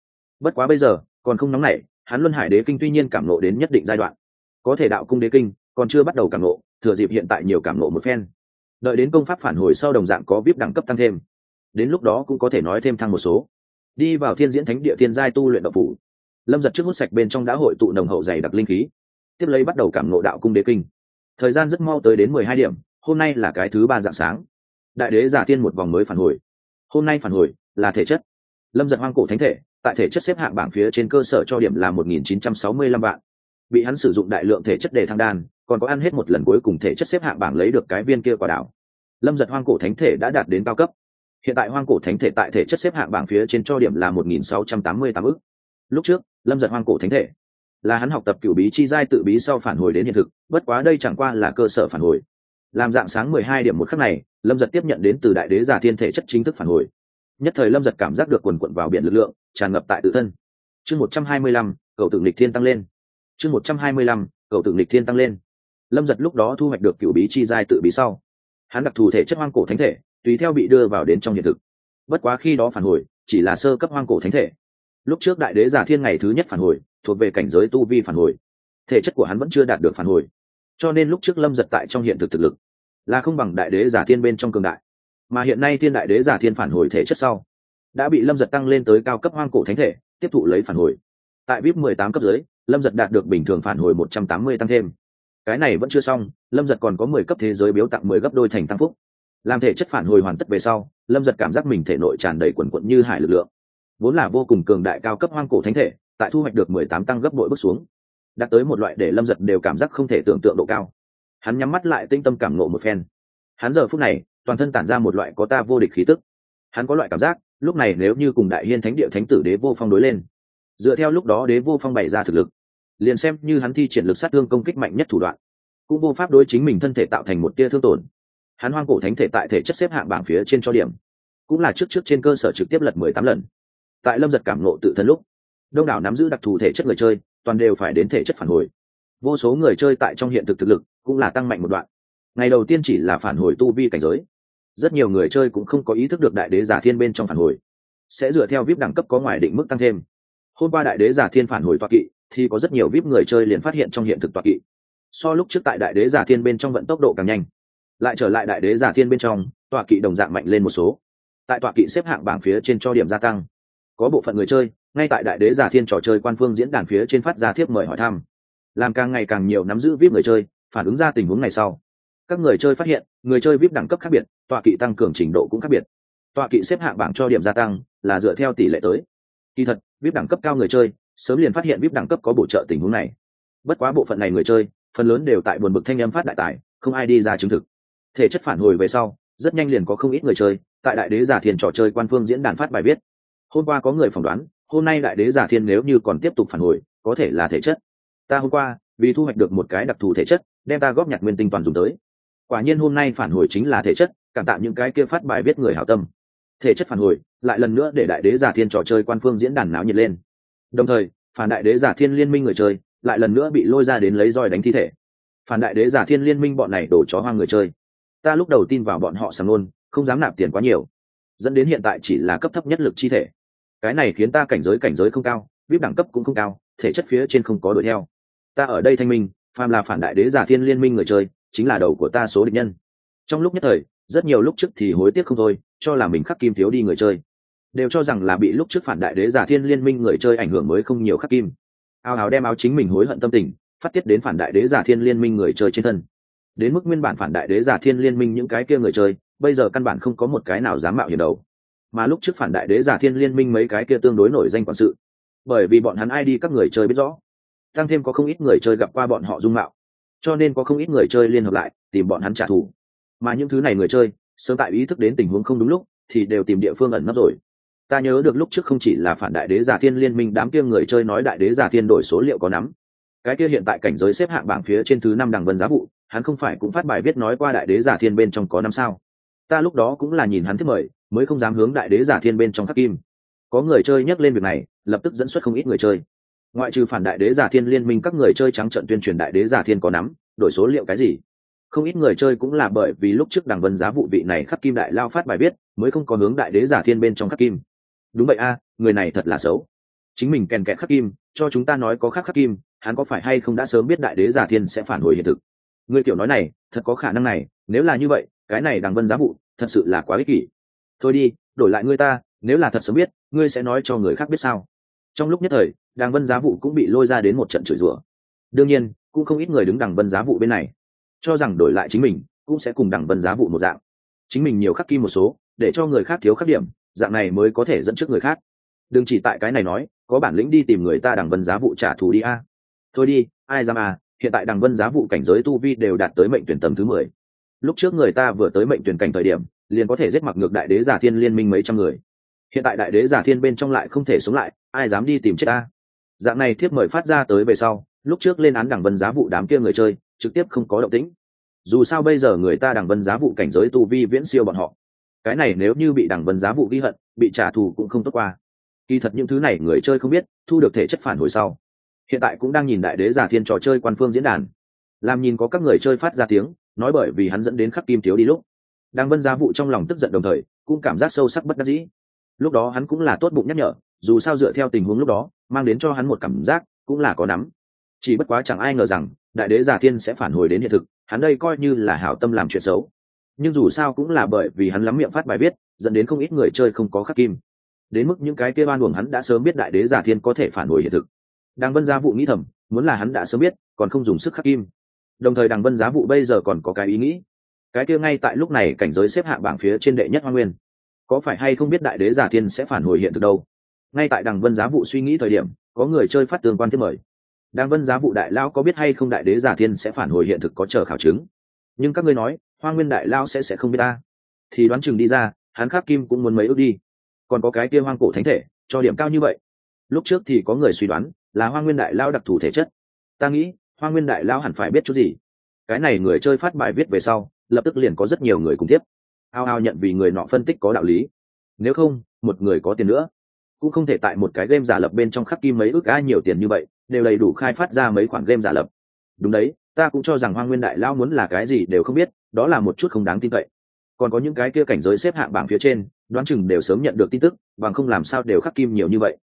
Bất quá bây giờ, còn không nóng nảy, hắn luân hải đế kinh tuy nhiên cảm nộ đến nhất định giai đoạn. Có thể đạo cung đế kinh, còn chưa bắt đầu cảm nộ thừa dịp hiện tại nhiều cảm nộ một phen. Đợi đến công pháp phản hồi sau đồng dạng có vip đẳng cấp tăng thêm. Đến lúc đó cũng có thể nói thêm thăng một số đi vào thiên diễn thánh địa thiên giai tu luyện độc phủ. Lâm giật trước hút sạch bên trong đã hội tụ nồng hậu dày đặc linh khí. Tiếp lấy bắt đầu cảm nộ đạo cung đế kinh. Thời gian rất mau tới đến mười hai điểm, hôm nay là cái thứ ba dạng sáng. Đại đế giả tiên một vòng mới phản hồi. Hôm nay phản hồi là thể chất. Lâm giật hoang cổ thánh thể, tại thể chất xếp hạng bảng phía trên cơ sở cho điểm là một nghìn chín trăm sáu mươi lăm vạn. Bị hắn sử dụng đại lượng thể chất để thăng đan, còn có ăn hết một lần cuối cùng thể chất xếp hạng bảng lấy được cái viên kia quả đảo. Lâm giật hoang cổ thánh thể đã đạt đến cao cấp hiện tại hoang cổ thánh thể tại thể chất xếp hạng bảng phía trên cho điểm là một nghìn sáu trăm tám mươi tám ức. Lúc trước, lâm giật hoang cổ thánh thể là hắn học tập cựu bí chi giai tự bí sau phản hồi đến hiện thực, bất quá đây chẳng qua là cơ sở phản hồi. Làm dạng sáng mười hai điểm một khắc này, lâm giật tiếp nhận đến từ đại đế giả thiên thể chất chính thức phản hồi. Nhất thời lâm giật cảm giác được quần quận vào biển lực lượng, tràn ngập tại tự thân. Chương một trăm hai mươi lăm, cầu tự lịch thiên tăng lên. Chương một trăm hai mươi lăm, cầu tự lịch thiên tăng lên. Lâm giật lúc đó thu hoạch được cựu bí chi giai tự bí sau. Hắn đặc thù thể chất hoang cổ thánh thể tùy theo bị đưa vào đến trong hiện thực. Bất quá khi đó phản hồi, chỉ là sơ cấp hoang cổ thánh thể. Lúc trước đại đế giả thiên ngày thứ nhất phản hồi, thuộc về cảnh giới tu vi phản hồi. Thể chất của hắn vẫn chưa đạt được phản hồi. Cho nên lúc trước lâm giật tại trong hiện thực thực lực, là không bằng đại đế giả thiên bên trong cường đại. Mà hiện nay thiên đại đế giả thiên phản hồi thể chất sau, đã bị lâm giật tăng lên tới cao cấp hoang cổ thánh thể, tiếp thụ lấy phản hồi. Tại vip mười tám cấp dưới, lâm giật đạt được bình thường phản hồi một trăm tám mươi tăng thêm. Cái này vẫn chưa xong, lâm giật còn có mười cấp thế giới biếu tặng mười gấp đôi thành tăng phúc làm thể chất phản hồi hoàn tất về sau, lâm giật cảm giác mình thể nội tràn đầy quần quận như hải lực lượng. Vốn là vô cùng cường đại cao cấp hoang cổ thánh thể, tại thu hoạch được mười tám tăng gấp bội bước xuống. Đạt tới một loại để lâm giật đều cảm giác không thể tưởng tượng độ cao. Hắn nhắm mắt lại tinh tâm cảm nộ một phen. Hắn giờ phút này, toàn thân tản ra một loại có ta vô địch khí tức. Hắn có loại cảm giác, lúc này nếu như cùng đại hiên thánh địa thánh tử đế vô phong đối lên, dựa theo lúc đó đế vô phong bày ra thực lực, liền xem như hắn thi triển lực sát thương công kích mạnh nhất thủ đoạn, cũng vô pháp đối chính mình thân thể tạo thành một tia thương tổn hắn hoang cổ thánh thể tại thể chất xếp hạng bảng phía trên cho điểm, cũng là trước trước trên cơ sở trực tiếp lật mười tám lần. Tại lâm giật cảm nộ tự thân lúc, đông đảo nắm giữ đặc thù thể chất người chơi, toàn đều phải đến thể chất phản hồi. Vô số người chơi tại trong hiện thực thực lực cũng là tăng mạnh một đoạn. Ngày đầu tiên chỉ là phản hồi tu vi cảnh giới. Rất nhiều người chơi cũng không có ý thức được đại đế giả thiên bên trong phản hồi. Sẽ dựa theo vip đẳng cấp có ngoài định mức tăng thêm. Hôm qua đại đế giả thiên phản hồi toa kỵ, thì có rất nhiều vip người chơi liền phát hiện trong hiện thực toa kỵ. So lúc trước tại đại đế giả thiên bên trong vận tốc độ càng nhanh lại trở lại đại đế giả thiên bên trong, tọa kỵ đồng dạng mạnh lên một số. Tại tọa kỵ xếp hạng bảng phía trên cho điểm gia tăng. Có bộ phận người chơi, ngay tại đại đế giả thiên trò chơi quan phương diễn đàn phía trên phát ra thiếp mời hỏi thăm. Làm càng ngày càng nhiều nắm giữ vip người chơi, phản ứng ra tình huống này sau. Các người chơi phát hiện, người chơi vip đẳng cấp khác biệt, tọa kỵ tăng cường trình độ cũng khác biệt. Tọa kỵ xếp hạng bảng cho điểm gia tăng là dựa theo tỷ lệ tới. Kỳ thật, vip đẳng cấp cao người chơi, sớm liền phát hiện vip đẳng cấp có bổ trợ tình huống này. Bất quá bộ phận này người chơi, phần lớn đều tại buồn bực thanh âm phát đại tài, không ai đi ra chứng thực thể chất phản hồi về sau, rất nhanh liền có không ít người chơi, tại đại đế giả thiên trò chơi quan phương diễn đàn phát bài viết. Hôm qua có người phỏng đoán, hôm nay đại đế giả thiên nếu như còn tiếp tục phản hồi, có thể là thể chất. Ta hôm qua, vì thu hoạch được một cái đặc thù thể chất, đem ta góp nhặt nguyên tinh toàn dùng tới. Quả nhiên hôm nay phản hồi chính là thể chất, cảm tạ những cái kia phát bài viết người hảo tâm. Thể chất phản hồi, lại lần nữa để đại đế giả thiên trò chơi quan phương diễn đàn náo nhiệt lên. Đồng thời, phản đại đế giả thiên liên minh người chơi, lại lần nữa bị lôi ra đến lấy roi đánh thi thể. Phản đại đế giả thiên liên minh bọn này đổ chó hoang người chơi ta lúc đầu tin vào bọn họ sàng nôn không dám nạp tiền quá nhiều. Dẫn đến hiện tại chỉ là cấp thấp nhất lực chi thể. Cái này khiến ta cảnh giới cảnh giới không cao, vip đẳng cấp cũng không cao, thể chất phía trên không có đuổi theo. Ta ở đây thanh minh, phàm là phản đại đế giả thiên liên minh người chơi, chính là đầu của ta số địch nhân. Trong lúc nhất thời, rất nhiều lúc trước thì hối tiếc không thôi, cho là mình khắc kim thiếu đi người chơi. Đều cho rằng là bị lúc trước phản đại đế giả thiên liên minh người chơi ảnh hưởng mới không nhiều khắc kim. Ao áo đem áo chính mình hối hận tâm tình, phát tiết đến phản đại đế giả thiên liên minh người chơi trên thân đến mức nguyên bản phản đại đế giả thiên liên minh những cái kia người chơi, bây giờ căn bản không có một cái nào dám mạo hiểm đầu. Mà lúc trước phản đại đế giả thiên liên minh mấy cái kia tương đối nổi danh quản sự, bởi vì bọn hắn ai đi các người chơi biết rõ, tăng thêm có không ít người chơi gặp qua bọn họ dung mạo, cho nên có không ít người chơi liên hợp lại, tìm bọn hắn trả thù. Mà những thứ này người chơi, sớm tại ý thức đến tình huống không đúng lúc, thì đều tìm địa phương ẩn nấp rồi. Ta nhớ được lúc trước không chỉ là phản đại đế giả thiên liên minh đám kia người chơi nói đại đế giả thiên đổi số liệu có nắm. Cái kia hiện tại cảnh giới xếp hạng bảng phía trên thứ năm đằng vân giá vụ hắn không phải cũng phát bài viết nói qua đại đế giả thiên bên trong có năm sao. Ta lúc đó cũng là nhìn hắn thích mời, mới không dám hướng đại đế giả thiên bên trong khắc kim. Có người chơi nhắc lên việc này, lập tức dẫn xuất không ít người chơi. Ngoại trừ phản đại đế giả thiên liên minh, các người chơi trắng trận tuyên truyền đại đế giả thiên có nắm, đổi số liệu cái gì? Không ít người chơi cũng là bởi vì lúc trước đằng vân giá vụ vị này khắc kim đại lao phát bài viết, mới không có hướng đại đế giả thiên bên trong khắc kim. Đúng vậy a, người này thật là xấu. Chính mình kèn kẹt khắc kim, cho chúng ta nói có khắc khắc kim, hắn có phải hay không đã sớm biết đại đế giả thiên sẽ phản hồi hiện thực? Người kiểu nói này, thật có khả năng này, nếu là như vậy, cái này đằng vân giá vụ, thật sự là quá ích kỷ. Thôi đi, đổi lại ngươi ta, nếu là thật sớm biết, ngươi sẽ nói cho người khác biết sao? Trong lúc nhất thời đàng vân giá vụ cũng bị lôi ra đến một trận chửi rủa. Đương nhiên, cũng không ít người đứng đằng vân giá vụ bên này. Cho rằng đổi lại chính mình, cũng sẽ cùng đằng vân giá vụ một dạng. Chính mình nhiều khắc kim một số, để cho người khác thiếu khắc điểm, dạng này mới có thể dẫn trước người khác. Đừng chỉ tại cái này nói, có bản lĩnh đi tìm người ta đằng vân giá vụ trả thù đi a. Thôi đi, ai dám à hiện tại đằng vân giá vụ cảnh giới tu vi đều đạt tới mệnh tuyển tầm thứ mười. Lúc trước người ta vừa tới mệnh tuyển cảnh thời điểm, liền có thể giết mặc ngược đại đế giả thiên liên minh mấy trăm người. Hiện tại đại đế giả thiên bên trong lại không thể sống lại, ai dám đi tìm chết ta? Dạng này thiếp mời phát ra tới về sau, lúc trước lên án đằng vân giá vụ đám kia người chơi, trực tiếp không có động tĩnh. Dù sao bây giờ người ta đằng vân giá vụ cảnh giới tu vi viễn siêu bọn họ. Cái này nếu như bị đằng vân giá vụ ghi hận, bị trả thù cũng không tốt qua. Kỳ thật những thứ này người chơi không biết, thu được thể chất phản hồi sau hiện tại cũng đang nhìn đại đế giả thiên trò chơi quan phương diễn đàn. Làm nhìn có các người chơi phát ra tiếng, nói bởi vì hắn dẫn đến khắc kim thiếu đi lúc. Đang vân giá vụ trong lòng tức giận đồng thời, cũng cảm giác sâu sắc bất đắc dĩ. Lúc đó hắn cũng là tốt bụng nhắc nhở, dù sao dựa theo tình huống lúc đó, mang đến cho hắn một cảm giác cũng là có nắm. Chỉ bất quá chẳng ai ngờ rằng, đại đế giả thiên sẽ phản hồi đến hiện thực, hắn đây coi như là hảo tâm làm chuyện xấu. Nhưng dù sao cũng là bởi vì hắn lắm miệng phát bài viết, dẫn đến không ít người chơi không có khắc kim. Đến mức những cái kia ban luồng hắn đã sớm biết đại đế giả thiên có thể phản hồi hiện thực đang vân giá vụ nghĩ thầm, muốn là hắn đã sớm biết, còn không dùng sức khắc kim. Đồng thời đàng vân giá vụ bây giờ còn có cái ý nghĩ. Cái kia ngay tại lúc này cảnh giới xếp hạng bảng phía trên đệ nhất hoa nguyên. Có phải hay không biết đại đế giả thiên sẽ phản hồi hiện thực đâu? Ngay tại đằng vân giá vụ suy nghĩ thời điểm, có người chơi phát tương quan thiết mời. Đằng vân giá vụ đại lao có biết hay không đại đế giả thiên sẽ phản hồi hiện thực có chờ khảo chứng? Nhưng các ngươi nói, hoa nguyên đại lao sẽ sẽ không biết ta. Thì đoán chừng đi ra, hắn khắc kim cũng muốn mấy ước đi. Còn có cái kia hoang cổ thánh thể, cho điểm cao như vậy. Lúc trước thì có người suy đoán là hoa nguyên đại lao đặc thù thể chất. Ta nghĩ, hoa nguyên đại lao hẳn phải biết chút gì. Cái này người chơi phát bài viết về sau, lập tức liền có rất nhiều người cùng tiếp. Ao ao nhận vì người nọ phân tích có đạo lý. Nếu không, một người có tiền nữa. Cũng không thể tại một cái game giả lập bên trong khắc kim mấy ước ai nhiều tiền như vậy, đều đầy đủ khai phát ra mấy khoản game giả lập. Đúng đấy, ta cũng cho rằng hoa nguyên đại lao muốn là cái gì đều không biết, đó là một chút không đáng tin cậy. Còn có những cái kia cảnh giới xếp hạng bảng phía trên, đoán chừng đều sớm nhận được tin tức, bằng không làm sao đều khắc kim nhiều như vậy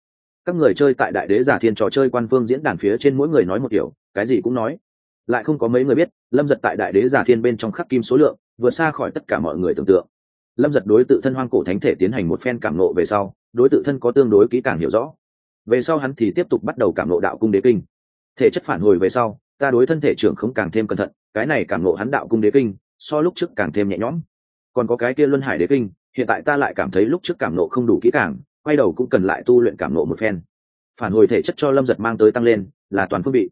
các người chơi tại đại đế giả thiên trò chơi quan phương diễn đàn phía trên mỗi người nói một kiểu, cái gì cũng nói. Lại không có mấy người biết, lâm giật tại đại đế giả thiên bên trong khắc kim số lượng, vượt xa khỏi tất cả mọi người tưởng tượng. Lâm giật đối tự thân hoang cổ thánh thể tiến hành một phen cảm nộ về sau, đối tự thân có tương đối kỹ càng hiểu rõ. Về sau hắn thì tiếp tục bắt đầu cảm nộ đạo cung đế kinh. Thể chất phản hồi về sau, ta đối thân thể trưởng không càng thêm cẩn thận, cái này cảm nộ hắn đạo cung đế kinh, so lúc trước càng thêm nhẹ nhõm. Còn có cái kia luân hải đế kinh, hiện tại ta lại cảm thấy lúc trước cảm nộ không đủ kỹ càng quay đầu cũng cần lại tu luyện cảm nộ một phen. Phản hồi thể chất cho lâm giật mang tới tăng lên, là toàn phương bị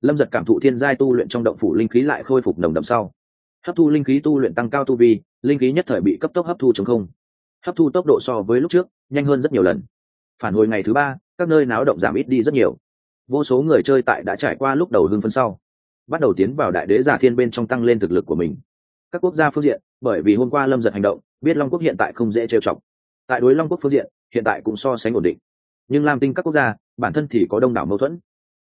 lâm giật cảm thụ thiên giai tu luyện trong động phủ linh khí lại khôi phục nồng đậm sau. Hấp thu linh khí tu luyện tăng cao tu vi, linh khí nhất thời bị cấp tốc hấp thu chống không. Hấp thu tốc độ so với lúc trước, nhanh hơn rất nhiều lần. Phản hồi ngày thứ ba, các nơi náo động giảm ít đi rất nhiều. Vô số người chơi tại đã trải qua lúc đầu hưng phân sau, bắt đầu tiến vào đại đế giả thiên bên trong tăng lên thực lực của mình. Các quốc gia phương diện, bởi vì hôm qua lâm giật hành động, biết long quốc hiện tại không dễ trêu chọc. Tại đối long quốc phương diện hiện tại cũng so sánh ổn định. Nhưng lam tinh các quốc gia, bản thân thì có đông đảo mâu thuẫn.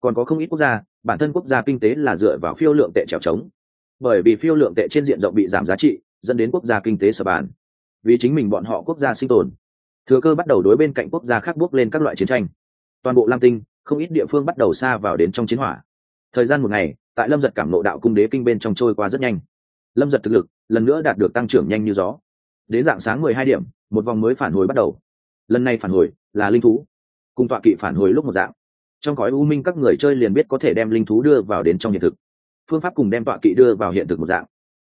Còn có không ít quốc gia, bản thân quốc gia kinh tế là dựa vào phiêu lượng tệ trèo trống. Bởi vì phiêu lượng tệ trên diện rộng bị giảm giá trị, dẫn đến quốc gia kinh tế sập bàn. Vì chính mình bọn họ quốc gia sinh tồn. Thừa cơ bắt đầu đối bên cạnh quốc gia khác bước lên các loại chiến tranh. Toàn bộ lam tinh, không ít địa phương bắt đầu xa vào đến trong chiến hỏa. Thời gian một ngày, tại lâm giật cảm nộ đạo cung đế kinh bên trong trôi qua rất nhanh. Lâm giật thực lực lần nữa đạt được tăng trưởng nhanh như gió. Đến dạng sáng mười hai điểm, một vòng mới phản hồi bắt đầu lần này phản hồi là linh thú, cùng tọa kỵ phản hồi lúc một dạng. Trong gói u minh các người chơi liền biết có thể đem linh thú đưa vào đến trong hiện thực. Phương pháp cùng đem tọa kỵ đưa vào hiện thực một dạng.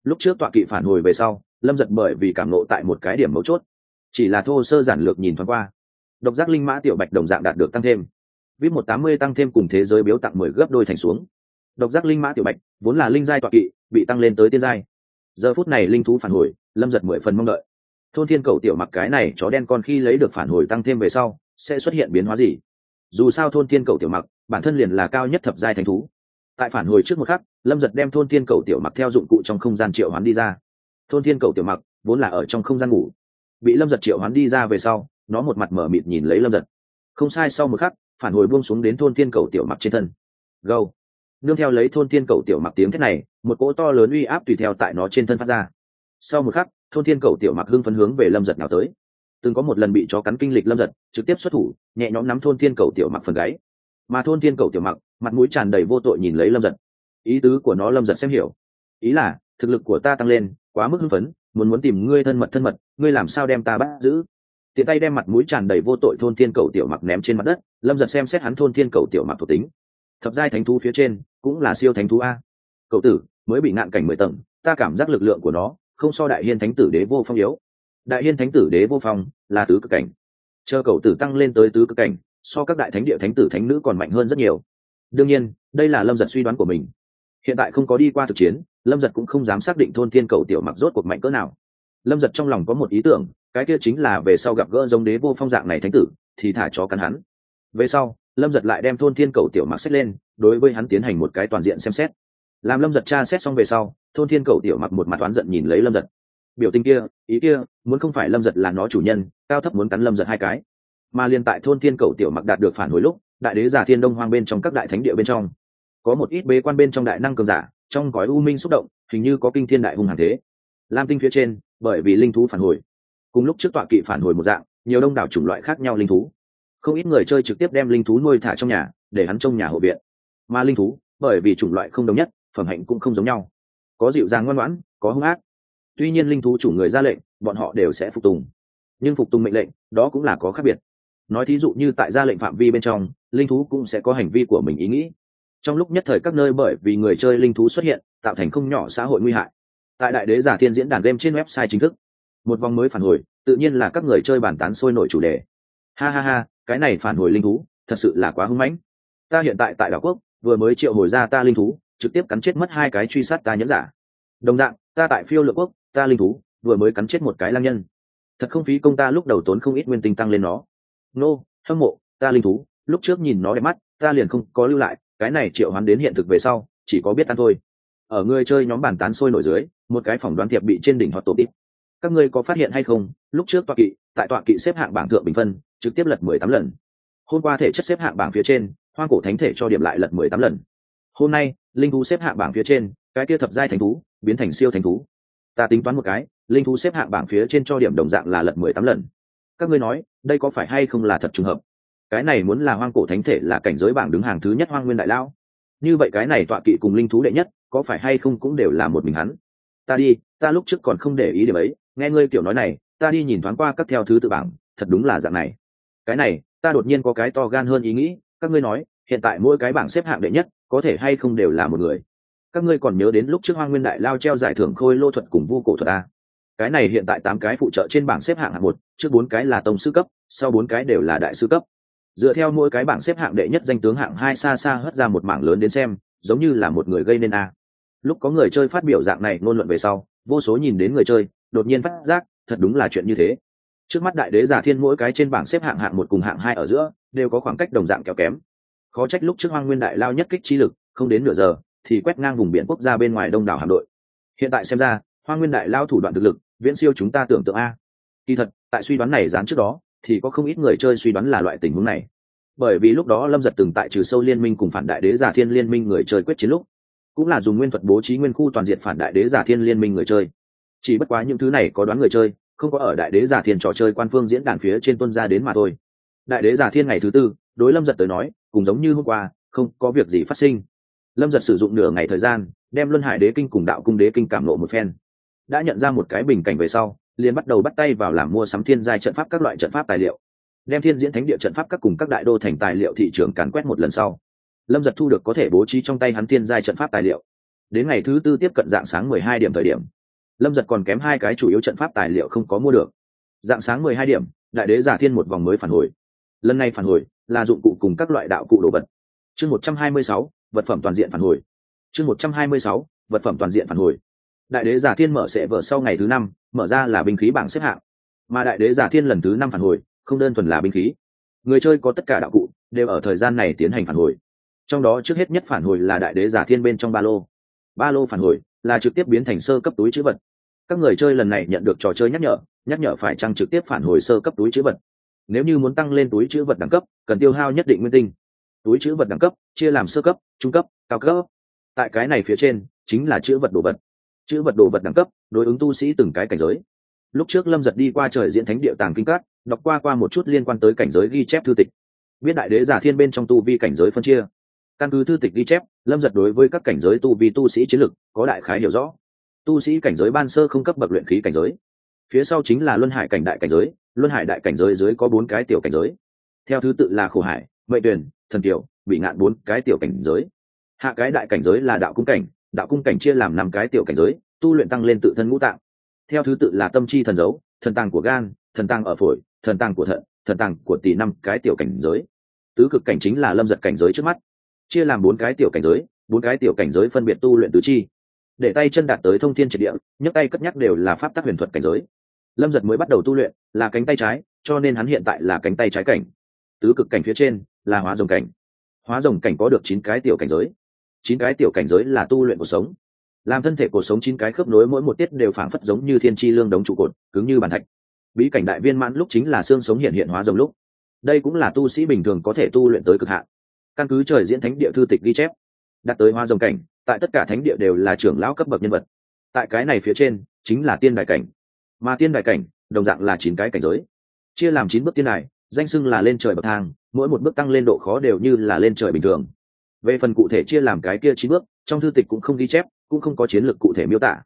Lúc trước tọa kỵ phản hồi về sau, lâm giật bởi vì cảm nộ tại một cái điểm mấu chốt. Chỉ là thô sơ giản lược nhìn thoáng qua, độc giác linh mã tiểu bạch đồng dạng đạt được tăng thêm. Vip một tám mươi tăng thêm cùng thế giới biếu tặng mười gấp đôi thành xuống. Độc giác linh mã tiểu bạch, vốn là linh giai tọa kỵ, bị tăng lên tới tiên giai. Giờ phút này linh thú phản hồi, lâm giật mười phần mong đợi thôn thiên cầu tiểu mặc cái này chó đen con khi lấy được phản hồi tăng thêm về sau, sẽ xuất hiện biến hóa gì? Dù sao thôn thiên cầu tiểu mặc, bản thân liền là cao nhất thập giai thành thú. Tại phản hồi trước một khắc, lâm giật đem thôn thiên cầu tiểu mặc theo dụng cụ trong không gian triệu hoán đi ra. Thôn thiên cầu tiểu mặc vốn là ở trong không gian ngủ. Bị lâm giật triệu hoán đi ra về sau, nó một mặt mở mịt nhìn lấy lâm giật. Không sai, sau một khắc, phản hồi buông xuống đến thôn thiên cầu tiểu mặc trên thân. Gâu. Nương theo lấy thôn thiên cầu tiểu mặc tiếng thế này, một cỗ to lớn uy áp tùy theo tại nó trên thân phát ra. Sau một khắc thôn thiên cầu tiểu mặc hưng phấn hướng về lâm giật nào tới. Từng có một lần bị chó cắn kinh lịch lâm giật, trực tiếp xuất thủ, nhẹ nhõm nắm thôn thiên cầu tiểu mặc phần gáy. Mà thôn thiên cầu tiểu mặc, mặt mũi tràn đầy vô tội nhìn lấy lâm giật. Ý tứ của nó lâm giật xem hiểu. Ý là, thực lực của ta tăng lên, quá mức hưng phấn, muốn muốn tìm ngươi thân mật thân mật, ngươi làm sao đem ta bắt giữ? Tiện tay đem mặt mũi tràn đầy vô tội thôn thiên cầu tiểu mặc ném trên mặt đất, lâm giật xem xét hắn thôn thiên cầu tiểu mặc thuộc tính. Thập giai thánh thú phía trên, cũng là siêu thánh thú a. Cậu tử, mới bị ngạn cảnh mười tầng, ta cảm giác lực lượng của nó không so đại hiên thánh tử đế vô phong yếu. Đại hiên thánh tử đế vô phong là tứ cực cảnh. Chờ cậu tử tăng lên tới tứ cực cảnh, so các đại thánh địa thánh tử thánh nữ còn mạnh hơn rất nhiều. Đương nhiên, đây là lâm giật suy đoán của mình. Hiện tại không có đi qua thực chiến, lâm giật cũng không dám xác định thôn thiên cầu tiểu mặc rốt cuộc mạnh cỡ nào. Lâm giật trong lòng có một ý tưởng, cái kia chính là về sau gặp gỡ giống đế vô phong dạng này thánh tử, thì thả chó cắn hắn. Về sau, lâm giật lại đem thôn thiên cầu tiểu mặc xét lên, đối với hắn tiến hành một cái toàn diện xem xét làm lâm giật cha xét xong về sau, thôn thiên cầu tiểu mặc một mặt oán giận nhìn lấy lâm giật. Biểu tình kia, ý kia, muốn không phải lâm giật là nó chủ nhân, cao thấp muốn cắn lâm giật hai cái. Mà liền tại thôn thiên cầu tiểu mặc đạt được phản hồi lúc, đại đế giả thiên đông hoang bên trong các đại thánh địa bên trong. Có một ít bế quan bên trong đại năng cường giả, trong gói u minh xúc động, hình như có kinh thiên đại hung hàng thế. Lam tinh phía trên, bởi vì linh thú phản hồi. Cùng lúc trước tọa kỵ phản hồi một dạng, nhiều đông đảo chủng loại khác nhau linh thú. Không ít người chơi trực tiếp đem linh thú nuôi thả trong nhà, để hắn trong nhà hộ viện. Mà linh thú, bởi vì chủng loại không đồng nhất phẩm hạnh cũng không giống nhau. Có dịu dàng ngoan ngoãn, có hung ác. Tuy nhiên linh thú chủ người ra lệnh, bọn họ đều sẽ phục tùng. Nhưng phục tùng mệnh lệnh, đó cũng là có khác biệt. Nói thí dụ như tại ra lệnh phạm vi bên trong, linh thú cũng sẽ có hành vi của mình ý nghĩ. Trong lúc nhất thời các nơi bởi vì người chơi linh thú xuất hiện, tạo thành không nhỏ xã hội nguy hại. Tại đại đế giả thiên diễn đàn game trên website chính thức, một vòng mới phản hồi, tự nhiên là các người chơi bàn tán sôi nổi chủ đề. Ha ha ha, cái này phản hồi linh thú, thật sự là quá hưng mãnh. Ta hiện tại tại đảo quốc, vừa mới triệu hồi ra ta linh thú trực tiếp cắn chết mất hai cái truy sát ta nhẫn giả. Đồng dạng, ta tại phiêu lựa quốc, ta linh thú, vừa mới cắn chết một cái lang nhân. Thật không phí công ta lúc đầu tốn không ít nguyên tinh tăng lên nó. Nô, hâm mộ, ta linh thú, lúc trước nhìn nó đẹp mắt, ta liền không có lưu lại, cái này triệu hoán đến hiện thực về sau, chỉ có biết ăn thôi. Ở người chơi nhóm bàn tán sôi nổi dưới, một cái phỏng đoán thiệp bị trên đỉnh họ tổ tiếp các ngươi có phát hiện hay không, lúc trước tọa kỵ, tại tọa kỵ xếp hạng bảng thượng bình phân, trực tiếp lật mười tám lần. Hôm qua thể chất xếp hạng bảng phía trên, hoang cổ thánh thể cho điểm lại lật mười tám lần. Hôm nay linh thú xếp hạng bảng phía trên, cái kia thập giai thành thú biến thành siêu thành thú. Ta tính toán một cái, linh thú xếp hạng bảng phía trên cho điểm đồng dạng là lật mười tám lần. Các ngươi nói, đây có phải hay không là thật trùng hợp? Cái này muốn là hoang cổ thánh thể là cảnh giới bảng đứng hàng thứ nhất hoang nguyên đại lao. Như vậy cái này tọa kỵ cùng linh thú đệ nhất, có phải hay không cũng đều là một mình hắn? Ta đi, ta lúc trước còn không để ý điểm ấy, nghe ngươi kiểu nói này, ta đi nhìn thoáng qua các theo thứ tự bảng, thật đúng là dạng này. Cái này, ta đột nhiên có cái to gan hơn ý nghĩ, các ngươi nói, hiện tại mỗi cái bảng xếp hạng đệ nhất có thể hay không đều là một người. Các ngươi còn nhớ đến lúc trước hoang nguyên đại lao treo giải thưởng khôi lô thuật cùng vu cổ thuật a cái này hiện tại tám cái phụ trợ trên bảng xếp hạng hạng một, trước bốn cái là tổng sư cấp, sau bốn cái đều là đại sư cấp. Dựa theo mỗi cái bảng xếp hạng đệ nhất danh tướng hạng hai xa xa hất ra một mảng lớn đến xem, giống như là một người gây nên a. Lúc có người chơi phát biểu dạng này ngôn luận về sau, vô số nhìn đến người chơi, đột nhiên phát giác, thật đúng là chuyện như thế. Trước mắt đại đế giả thiên mỗi cái trên bảng xếp hạng hạng một cùng hạng hai ở giữa, đều có khoảng cách đồng dạng kéo kém khó trách lúc trước hoang nguyên đại lao nhất kích chi lực, không đến nửa giờ, thì quét ngang vùng biển quốc gia bên ngoài đông đảo hạm đội. Hiện tại xem ra hoa nguyên đại lao thủ đoạn thực lực, viễn siêu chúng ta tưởng tượng a. Kỳ thật, tại suy đoán này dán trước đó, thì có không ít người chơi suy đoán là loại tình huống này. Bởi vì lúc đó lâm giật từng tại trừ sâu liên minh cùng phản đại đế giả thiên liên minh người chơi quyết chiến lúc, cũng là dùng nguyên thuật bố trí nguyên khu toàn diện phản đại đế giả thiên liên minh người chơi. Chỉ bất quá những thứ này có đoán người chơi, không có ở đại đế giả thiên trò chơi quan phương diễn đàn phía trên tuân ra đến mà thôi. Đại đế giả thiên ngày thứ tư, đối lâm giật tới nói cùng giống như hôm qua, không có việc gì phát sinh. Lâm giật sử dụng nửa ngày thời gian, đem luân hải đế kinh cùng đạo cung đế kinh cảm lộ một phen. Đã nhận ra một cái bình cảnh về sau, liền bắt đầu bắt tay vào làm mua sắm thiên giai trận pháp các loại trận pháp tài liệu. Đem thiên diễn thánh địa trận pháp các cùng các đại đô thành tài liệu thị trường càn quét một lần sau, lâm giật thu được có thể bố trí trong tay hắn thiên giai trận pháp tài liệu. Đến ngày thứ tư tiếp cận dạng sáng mười hai điểm thời điểm, lâm giật còn kém hai cái chủ yếu trận pháp tài liệu không có mua được. Dạng sáng mười hai điểm, đại đế giả thiên một vòng mới phản hồi lần này phản hồi là dụng cụ cùng các loại đạo cụ đồ vật. Chương một trăm hai mươi sáu, vật phẩm toàn diện phản hồi. Chương một trăm hai mươi sáu, vật phẩm toàn diện phản hồi. Đại đế giả thiên mở sẽ vở sau ngày thứ năm, mở ra là binh khí bảng xếp hạng. Mà đại đế giả thiên lần thứ năm phản hồi, không đơn thuần là binh khí. Người chơi có tất cả đạo cụ, đều ở thời gian này tiến hành phản hồi. Trong đó trước hết nhất phản hồi là đại đế giả thiên bên trong ba lô. Ba lô phản hồi là trực tiếp biến thành sơ cấp túi chữ vật. Các người chơi lần này nhận được trò chơi nhắc nhở nhắc nhở phải chăng trực tiếp phản hồi sơ cấp túi chữ vật? Nếu như muốn tăng lên túi chữ vật đẳng cấp, cần tiêu hao nhất định nguyên tinh. Túi chữ vật đẳng cấp, chia làm sơ cấp, trung cấp, cao cấp. Tại cái này phía trên, chính là chữ vật đồ vật. Chữ vật đồ vật đẳng cấp, đối ứng tu sĩ từng cái cảnh giới. Lúc trước lâm giật đi qua trời diễn thánh địa tàng kinh cát đọc qua qua một chút liên quan tới cảnh giới ghi chép thư tịch. Biết đại đế giả thiên bên trong tu vi cảnh giới phân chia. Căn cứ thư tịch ghi chép, lâm giật đối với các cảnh giới tu vi tu sĩ chiến lược có đại khái hiểu rõ. Tu sĩ cảnh giới ban sơ không cấp bậc luyện khí cảnh giới phía sau chính là luân hải cảnh đại cảnh giới, luân hải đại cảnh giới dưới có bốn cái tiểu cảnh giới. Theo thứ tự là khổ hải, mệnh tuyển, thần tiểu bị ngạn bốn cái tiểu cảnh giới. Hạ cái đại cảnh giới là đạo cung cảnh, đạo cung cảnh chia làm năm cái tiểu cảnh giới, tu luyện tăng lên tự thân ngũ tạng. Theo thứ tự là tâm chi thần dấu, thần tàng của gan, thần tàng ở phổi, thần tàng của thận, thần tàng của tỷ năm cái tiểu cảnh giới. Tứ cực cảnh chính là lâm giật cảnh giới trước mắt. Chia làm bốn cái tiểu cảnh giới, bốn cái tiểu cảnh giới phân biệt tu luyện tứ chi. Để tay chân đạt tới thông thiên triệt địa, nhấc tay cất nhắc đều là pháp tắc huyền thuật cảnh giới lâm giật mới bắt đầu tu luyện, là cánh tay trái, cho nên hắn hiện tại là cánh tay trái cảnh. Tứ cực cảnh phía trên là hóa rồng cảnh. Hóa rồng cảnh có được chín cái tiểu cảnh giới. Chín cái tiểu cảnh giới là tu luyện cuộc sống. Làm thân thể cuộc sống chín cái khớp nối mỗi một tiết đều phảng phất giống như thiên tri lương đống trụ cột, cứng như bàn thạch. Bí cảnh đại viên mãn lúc chính là xương sống hiện hiện hóa rồng lúc. Đây cũng là tu sĩ bình thường có thể tu luyện tới cực hạn. Căn cứ trời diễn thánh địa thư tịch ghi chép, đặt tới hoa rồng cảnh, tại tất cả thánh địa đều là trưởng lão cấp bậc nhân vật. Tại cái này phía trên, chính là tiên đại cảnh mà tiên đại cảnh, đồng dạng là chín cái cảnh giới. Chia làm chín bước tiên đài, danh xưng là lên trời bậc thang, mỗi một bước tăng lên độ khó đều như là lên trời bình thường. Về phần cụ thể chia làm cái kia chín bước, trong thư tịch cũng không ghi chép, cũng không có chiến lược cụ thể miêu tả.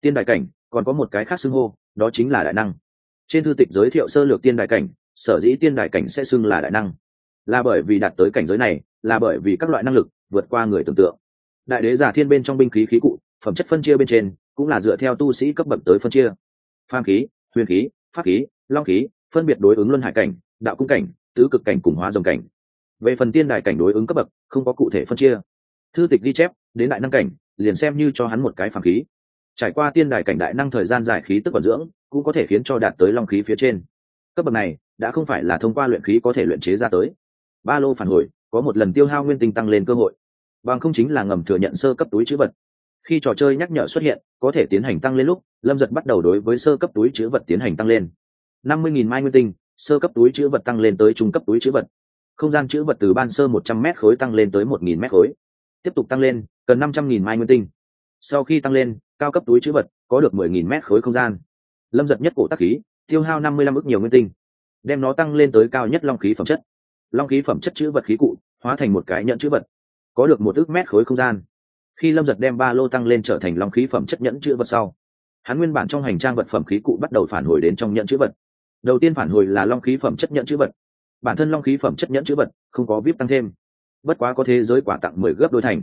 Tiên đại cảnh, còn có một cái khác xưng hô, đó chính là đại năng. Trên thư tịch giới thiệu sơ lược tiên đại cảnh, sở dĩ tiên đại cảnh sẽ xưng là đại năng. Là bởi vì đạt tới cảnh giới này, là bởi vì các loại năng lực vượt qua người tưởng tượng. Đại đế giả thiên bên trong binh khí khí cụ, phẩm chất phân chia bên trên, cũng là dựa theo tu sĩ cấp bậc tới phân chia phàm khí, huyền khí, pháp khí, long khí, phân biệt đối ứng luân hải cảnh, đạo cung cảnh, tứ cực cảnh cùng hóa dòng cảnh. Về phần tiên đại cảnh đối ứng cấp bậc, không có cụ thể phân chia. Thư tịch ghi chép, đến đại năng cảnh, liền xem như cho hắn một cái phàm khí. Trải qua tiên đại cảnh đại năng thời gian dài khí tức vận dưỡng, cũng có thể khiến cho đạt tới long khí phía trên. Cấp bậc này, đã không phải là thông qua luyện khí có thể luyện chế ra tới. Ba lô phản hồi, có một lần tiêu hao nguyên tinh tăng lên cơ hội. Bằng không chính là ngầm thừa nhận sơ cấp túi chữ vật khi trò chơi nhắc nhở xuất hiện, có thể tiến hành tăng lên lúc, lâm giật bắt đầu đối với sơ cấp túi chữ vật tiến hành tăng lên. năm mươi nghìn mai nguyên tinh, sơ cấp túi chữ vật tăng lên tới trung cấp túi chữ vật. Không gian chữ vật từ ban sơ một trăm m khối tăng lên tới một nghìn m khối. Tiếp tục tăng lên, cần năm trăm nghìn mai nguyên tinh. Sau khi tăng lên, cao cấp túi chữ vật có được mười nghìn m khối không gian. Lâm giật nhất cổ tắc khí, tiêu hao năm mươi lăm ước nhiều nguyên tinh, đem nó tăng lên tới cao nhất long khí phẩm chất. Long khí phẩm chất chữ vật khí cụ, hóa thành một cái nhận chữ vật, có được một ước mét khối không gian khi lâm giật đem ba lô tăng lên trở thành long khí phẩm chất nhẫn chữ vật sau, hắn nguyên bản trong hành trang vật phẩm khí cụ bắt đầu phản hồi đến trong nhẫn chữ vật. Đầu tiên phản hồi là long khí phẩm chất nhẫn chữ vật. Bản thân long khí phẩm chất nhẫn chữ vật không có vip tăng thêm. Bất quá có thế giới quả tặng mười gấp đôi thành.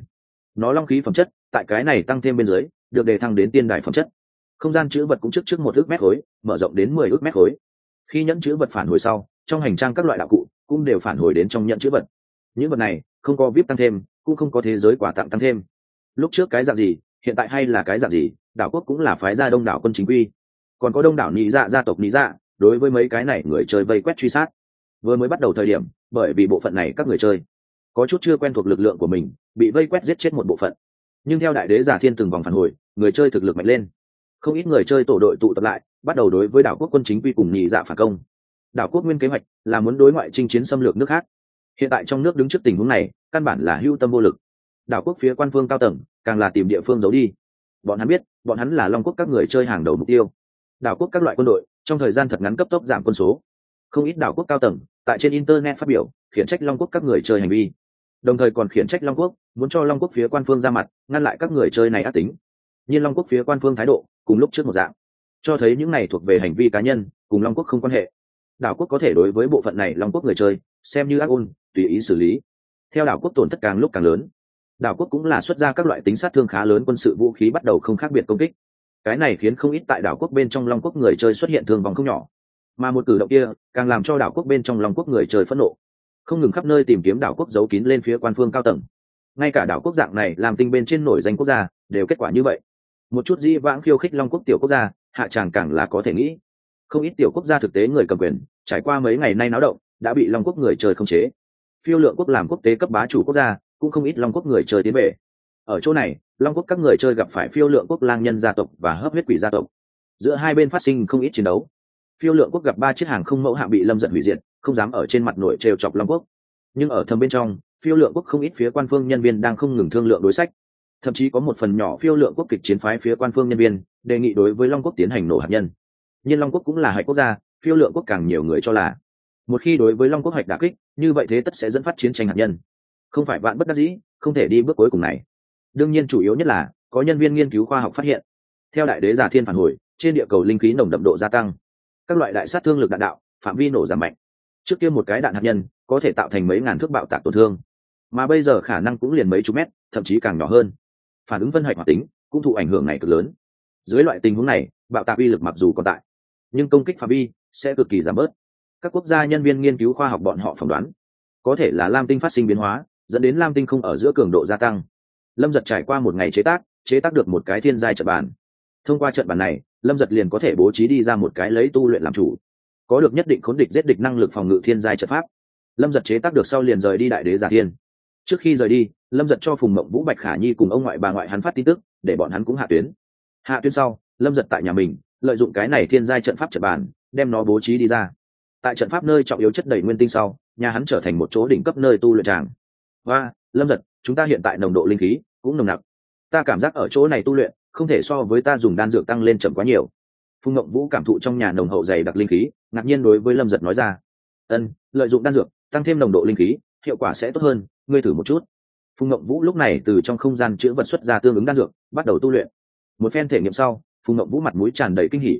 Nó long khí phẩm chất tại cái này tăng thêm bên dưới, được đề thăng đến tiên đài phẩm chất. Không gian chữ vật cũng trước trước một ước mét khối, mở rộng đến mười ước mét khối. Khi nhẫn chữ vật phản hồi sau, trong hành trang các loại đạo cụ cũng đều phản hồi đến trong nhẫn chữ vật. Những vật này không có vip tăng thêm, cũng không có thế giới quả tặng tăng thêm lúc trước cái dạng gì, hiện tại hay là cái dạng gì, đảo quốc cũng là phái gia đông đảo quân chính quy. Còn có đông đảo nị dạ gia tộc nị dạ đối với mấy cái này người chơi vây quét truy sát. Vừa mới bắt đầu thời điểm, bởi vì bộ phận này các người chơi, có chút chưa quen thuộc lực lượng của mình, bị vây quét giết chết một bộ phận. Nhưng theo đại đế giả thiên từng vòng phản hồi, người chơi thực lực mạnh lên. Không ít người chơi tổ đội tụ tập lại, bắt đầu đối với đảo quốc quân chính quy cùng nhị dạ phản công. Đảo quốc nguyên kế hoạch là muốn đối ngoại chinh chiến xâm lược nước khác. Hiện tại trong nước đứng trước tình huống này, căn bản là hưu tâm vô lực đảo quốc phía quan phương cao tầng, càng là tìm địa phương giấu đi. Bọn hắn biết, bọn hắn là long quốc các người chơi hàng đầu mục tiêu. Đảo quốc các loại quân đội, trong thời gian thật ngắn cấp tốc giảm quân số. Không ít đảo quốc cao tầng, tại trên internet phát biểu, khiển trách long quốc các người chơi hành vi. Đồng thời còn khiển trách long quốc, muốn cho long quốc phía quan phương ra mặt, ngăn lại các người chơi này ác tính. Nhưng long quốc phía quan phương thái độ, cùng lúc trước một dạng. Cho thấy những này thuộc về hành vi cá nhân, cùng long quốc không quan hệ. Đảo quốc có thể đối với bộ phận này long quốc người chơi, xem như ác ôn, tùy ý xử lý. Theo đảo quốc tổn thất càng lúc càng lớn đảo quốc cũng là xuất ra các loại tính sát thương khá lớn, quân sự vũ khí bắt đầu không khác biệt công kích. Cái này khiến không ít tại đảo quốc bên trong long quốc người chơi xuất hiện thương vong không nhỏ. Mà một cử động kia càng làm cho đảo quốc bên trong long quốc người chơi phẫn nộ. Không ngừng khắp nơi tìm kiếm đảo quốc giấu kín lên phía quan phương cao tầng. Ngay cả đảo quốc dạng này làm tinh bên trên nổi danh quốc gia, đều kết quả như vậy. Một chút dĩ vãng khiêu khích long quốc tiểu quốc gia, hạ tràng càng là có thể nghĩ. Không ít tiểu quốc gia thực tế người cầm quyền, trải qua mấy ngày nay náo động, đã bị long quốc người chơi không chế. Phiêu lượng quốc làm quốc tế cấp bá chủ quốc gia cũng không ít long quốc người chơi tiến về. Ở chỗ này, long quốc các người chơi gặp phải phiêu lượng quốc lang nhân gia tộc và hấp huyết quỷ gia tộc. Giữa hai bên phát sinh không ít chiến đấu. Phiêu lượng quốc gặp ba chiếc hàng không mẫu hạng bị lâm giận hủy diệt, không dám ở trên mặt nội trêu chọc long quốc. Nhưng ở thầm bên trong, phiêu lượng quốc không ít phía quan phương nhân viên đang không ngừng thương lượng đối sách. Thậm chí có một phần nhỏ phiêu lượng quốc kịch chiến phái phía quan phương nhân viên đề nghị đối với long quốc tiến hành nổ hạt nhân. Nhưng long quốc cũng là hạch quốc gia, phiêu lượng quốc càng nhiều người cho là, một khi đối với long quốc hạch đà kích, như vậy thế tất sẽ dẫn phát chiến tranh hạt nhân không phải bạn bất đắc dĩ, không thể đi bước cuối cùng này. Đương nhiên chủ yếu nhất là, có nhân viên nghiên cứu khoa học phát hiện. Theo đại đế giả thiên phản hồi, trên địa cầu linh khí nồng đậm độ gia tăng. Các loại đại sát thương lực đạn đạo, phạm vi nổ giảm mạnh. Trước kia một cái đạn hạt nhân, có thể tạo thành mấy ngàn thước bạo tạc tổn thương. Mà bây giờ khả năng cũng liền mấy chục mét, thậm chí càng nhỏ hơn. Phản ứng phân hạch hoạt tính, cũng thụ ảnh hưởng này cực lớn. Dưới loại tình huống này, bạo tạc uy lực mặc dù còn tại, nhưng công kích phạm vi sẽ cực kỳ giảm bớt. Các quốc gia nhân viên nghiên cứu khoa học bọn họ phỏng đoán, có thể là lam tinh phát sinh biến hóa dẫn đến lam tinh không ở giữa cường độ gia tăng. Lâm giật trải qua một ngày chế tác chế tác được một cái thiên giai trận bàn. Thông qua trận bàn này, lâm giật liền có thể bố trí đi ra một cái lấy tu luyện làm chủ. Có được nhất định khốn địch giết địch năng lực phòng ngự thiên giai trận pháp. Lâm giật chế tác được sau liền rời đi đại đế giả thiên. Trước khi rời đi, lâm giật cho phùng mộng vũ, bạch khả nhi cùng ông ngoại bà ngoại hắn phát tin tức, để bọn hắn cũng hạ tuyến. Hạ tuyến sau, lâm giật tại nhà mình, lợi dụng cái này thiên giai trận pháp trận bàn, đem nó bố trí đi ra. Tại trận pháp nơi trọng yếu chất đầy nguyên tinh sau, nhà hắn trở thành một chỗ đỉnh cấp nơi tu luyện tràng và lâm giật, chúng ta hiện tại nồng độ linh khí cũng nồng nặc. Ta cảm giác ở chỗ này tu luyện, không thể so với ta dùng đan dược tăng lên chậm quá nhiều. Phùng ngộng vũ cảm thụ trong nhà nồng hậu dày đặc linh khí, ngạc nhiên đối với lâm giật nói ra. Ân, lợi dụng đan dược, tăng thêm nồng độ linh khí, hiệu quả sẽ tốt hơn, ngươi thử một chút. Phùng ngộng vũ lúc này từ trong không gian chữ vật xuất ra tương ứng đan dược, bắt đầu tu luyện. Một phen thể nghiệm sau, phùng ngộng vũ mặt mũi tràn đầy kinh hỉ.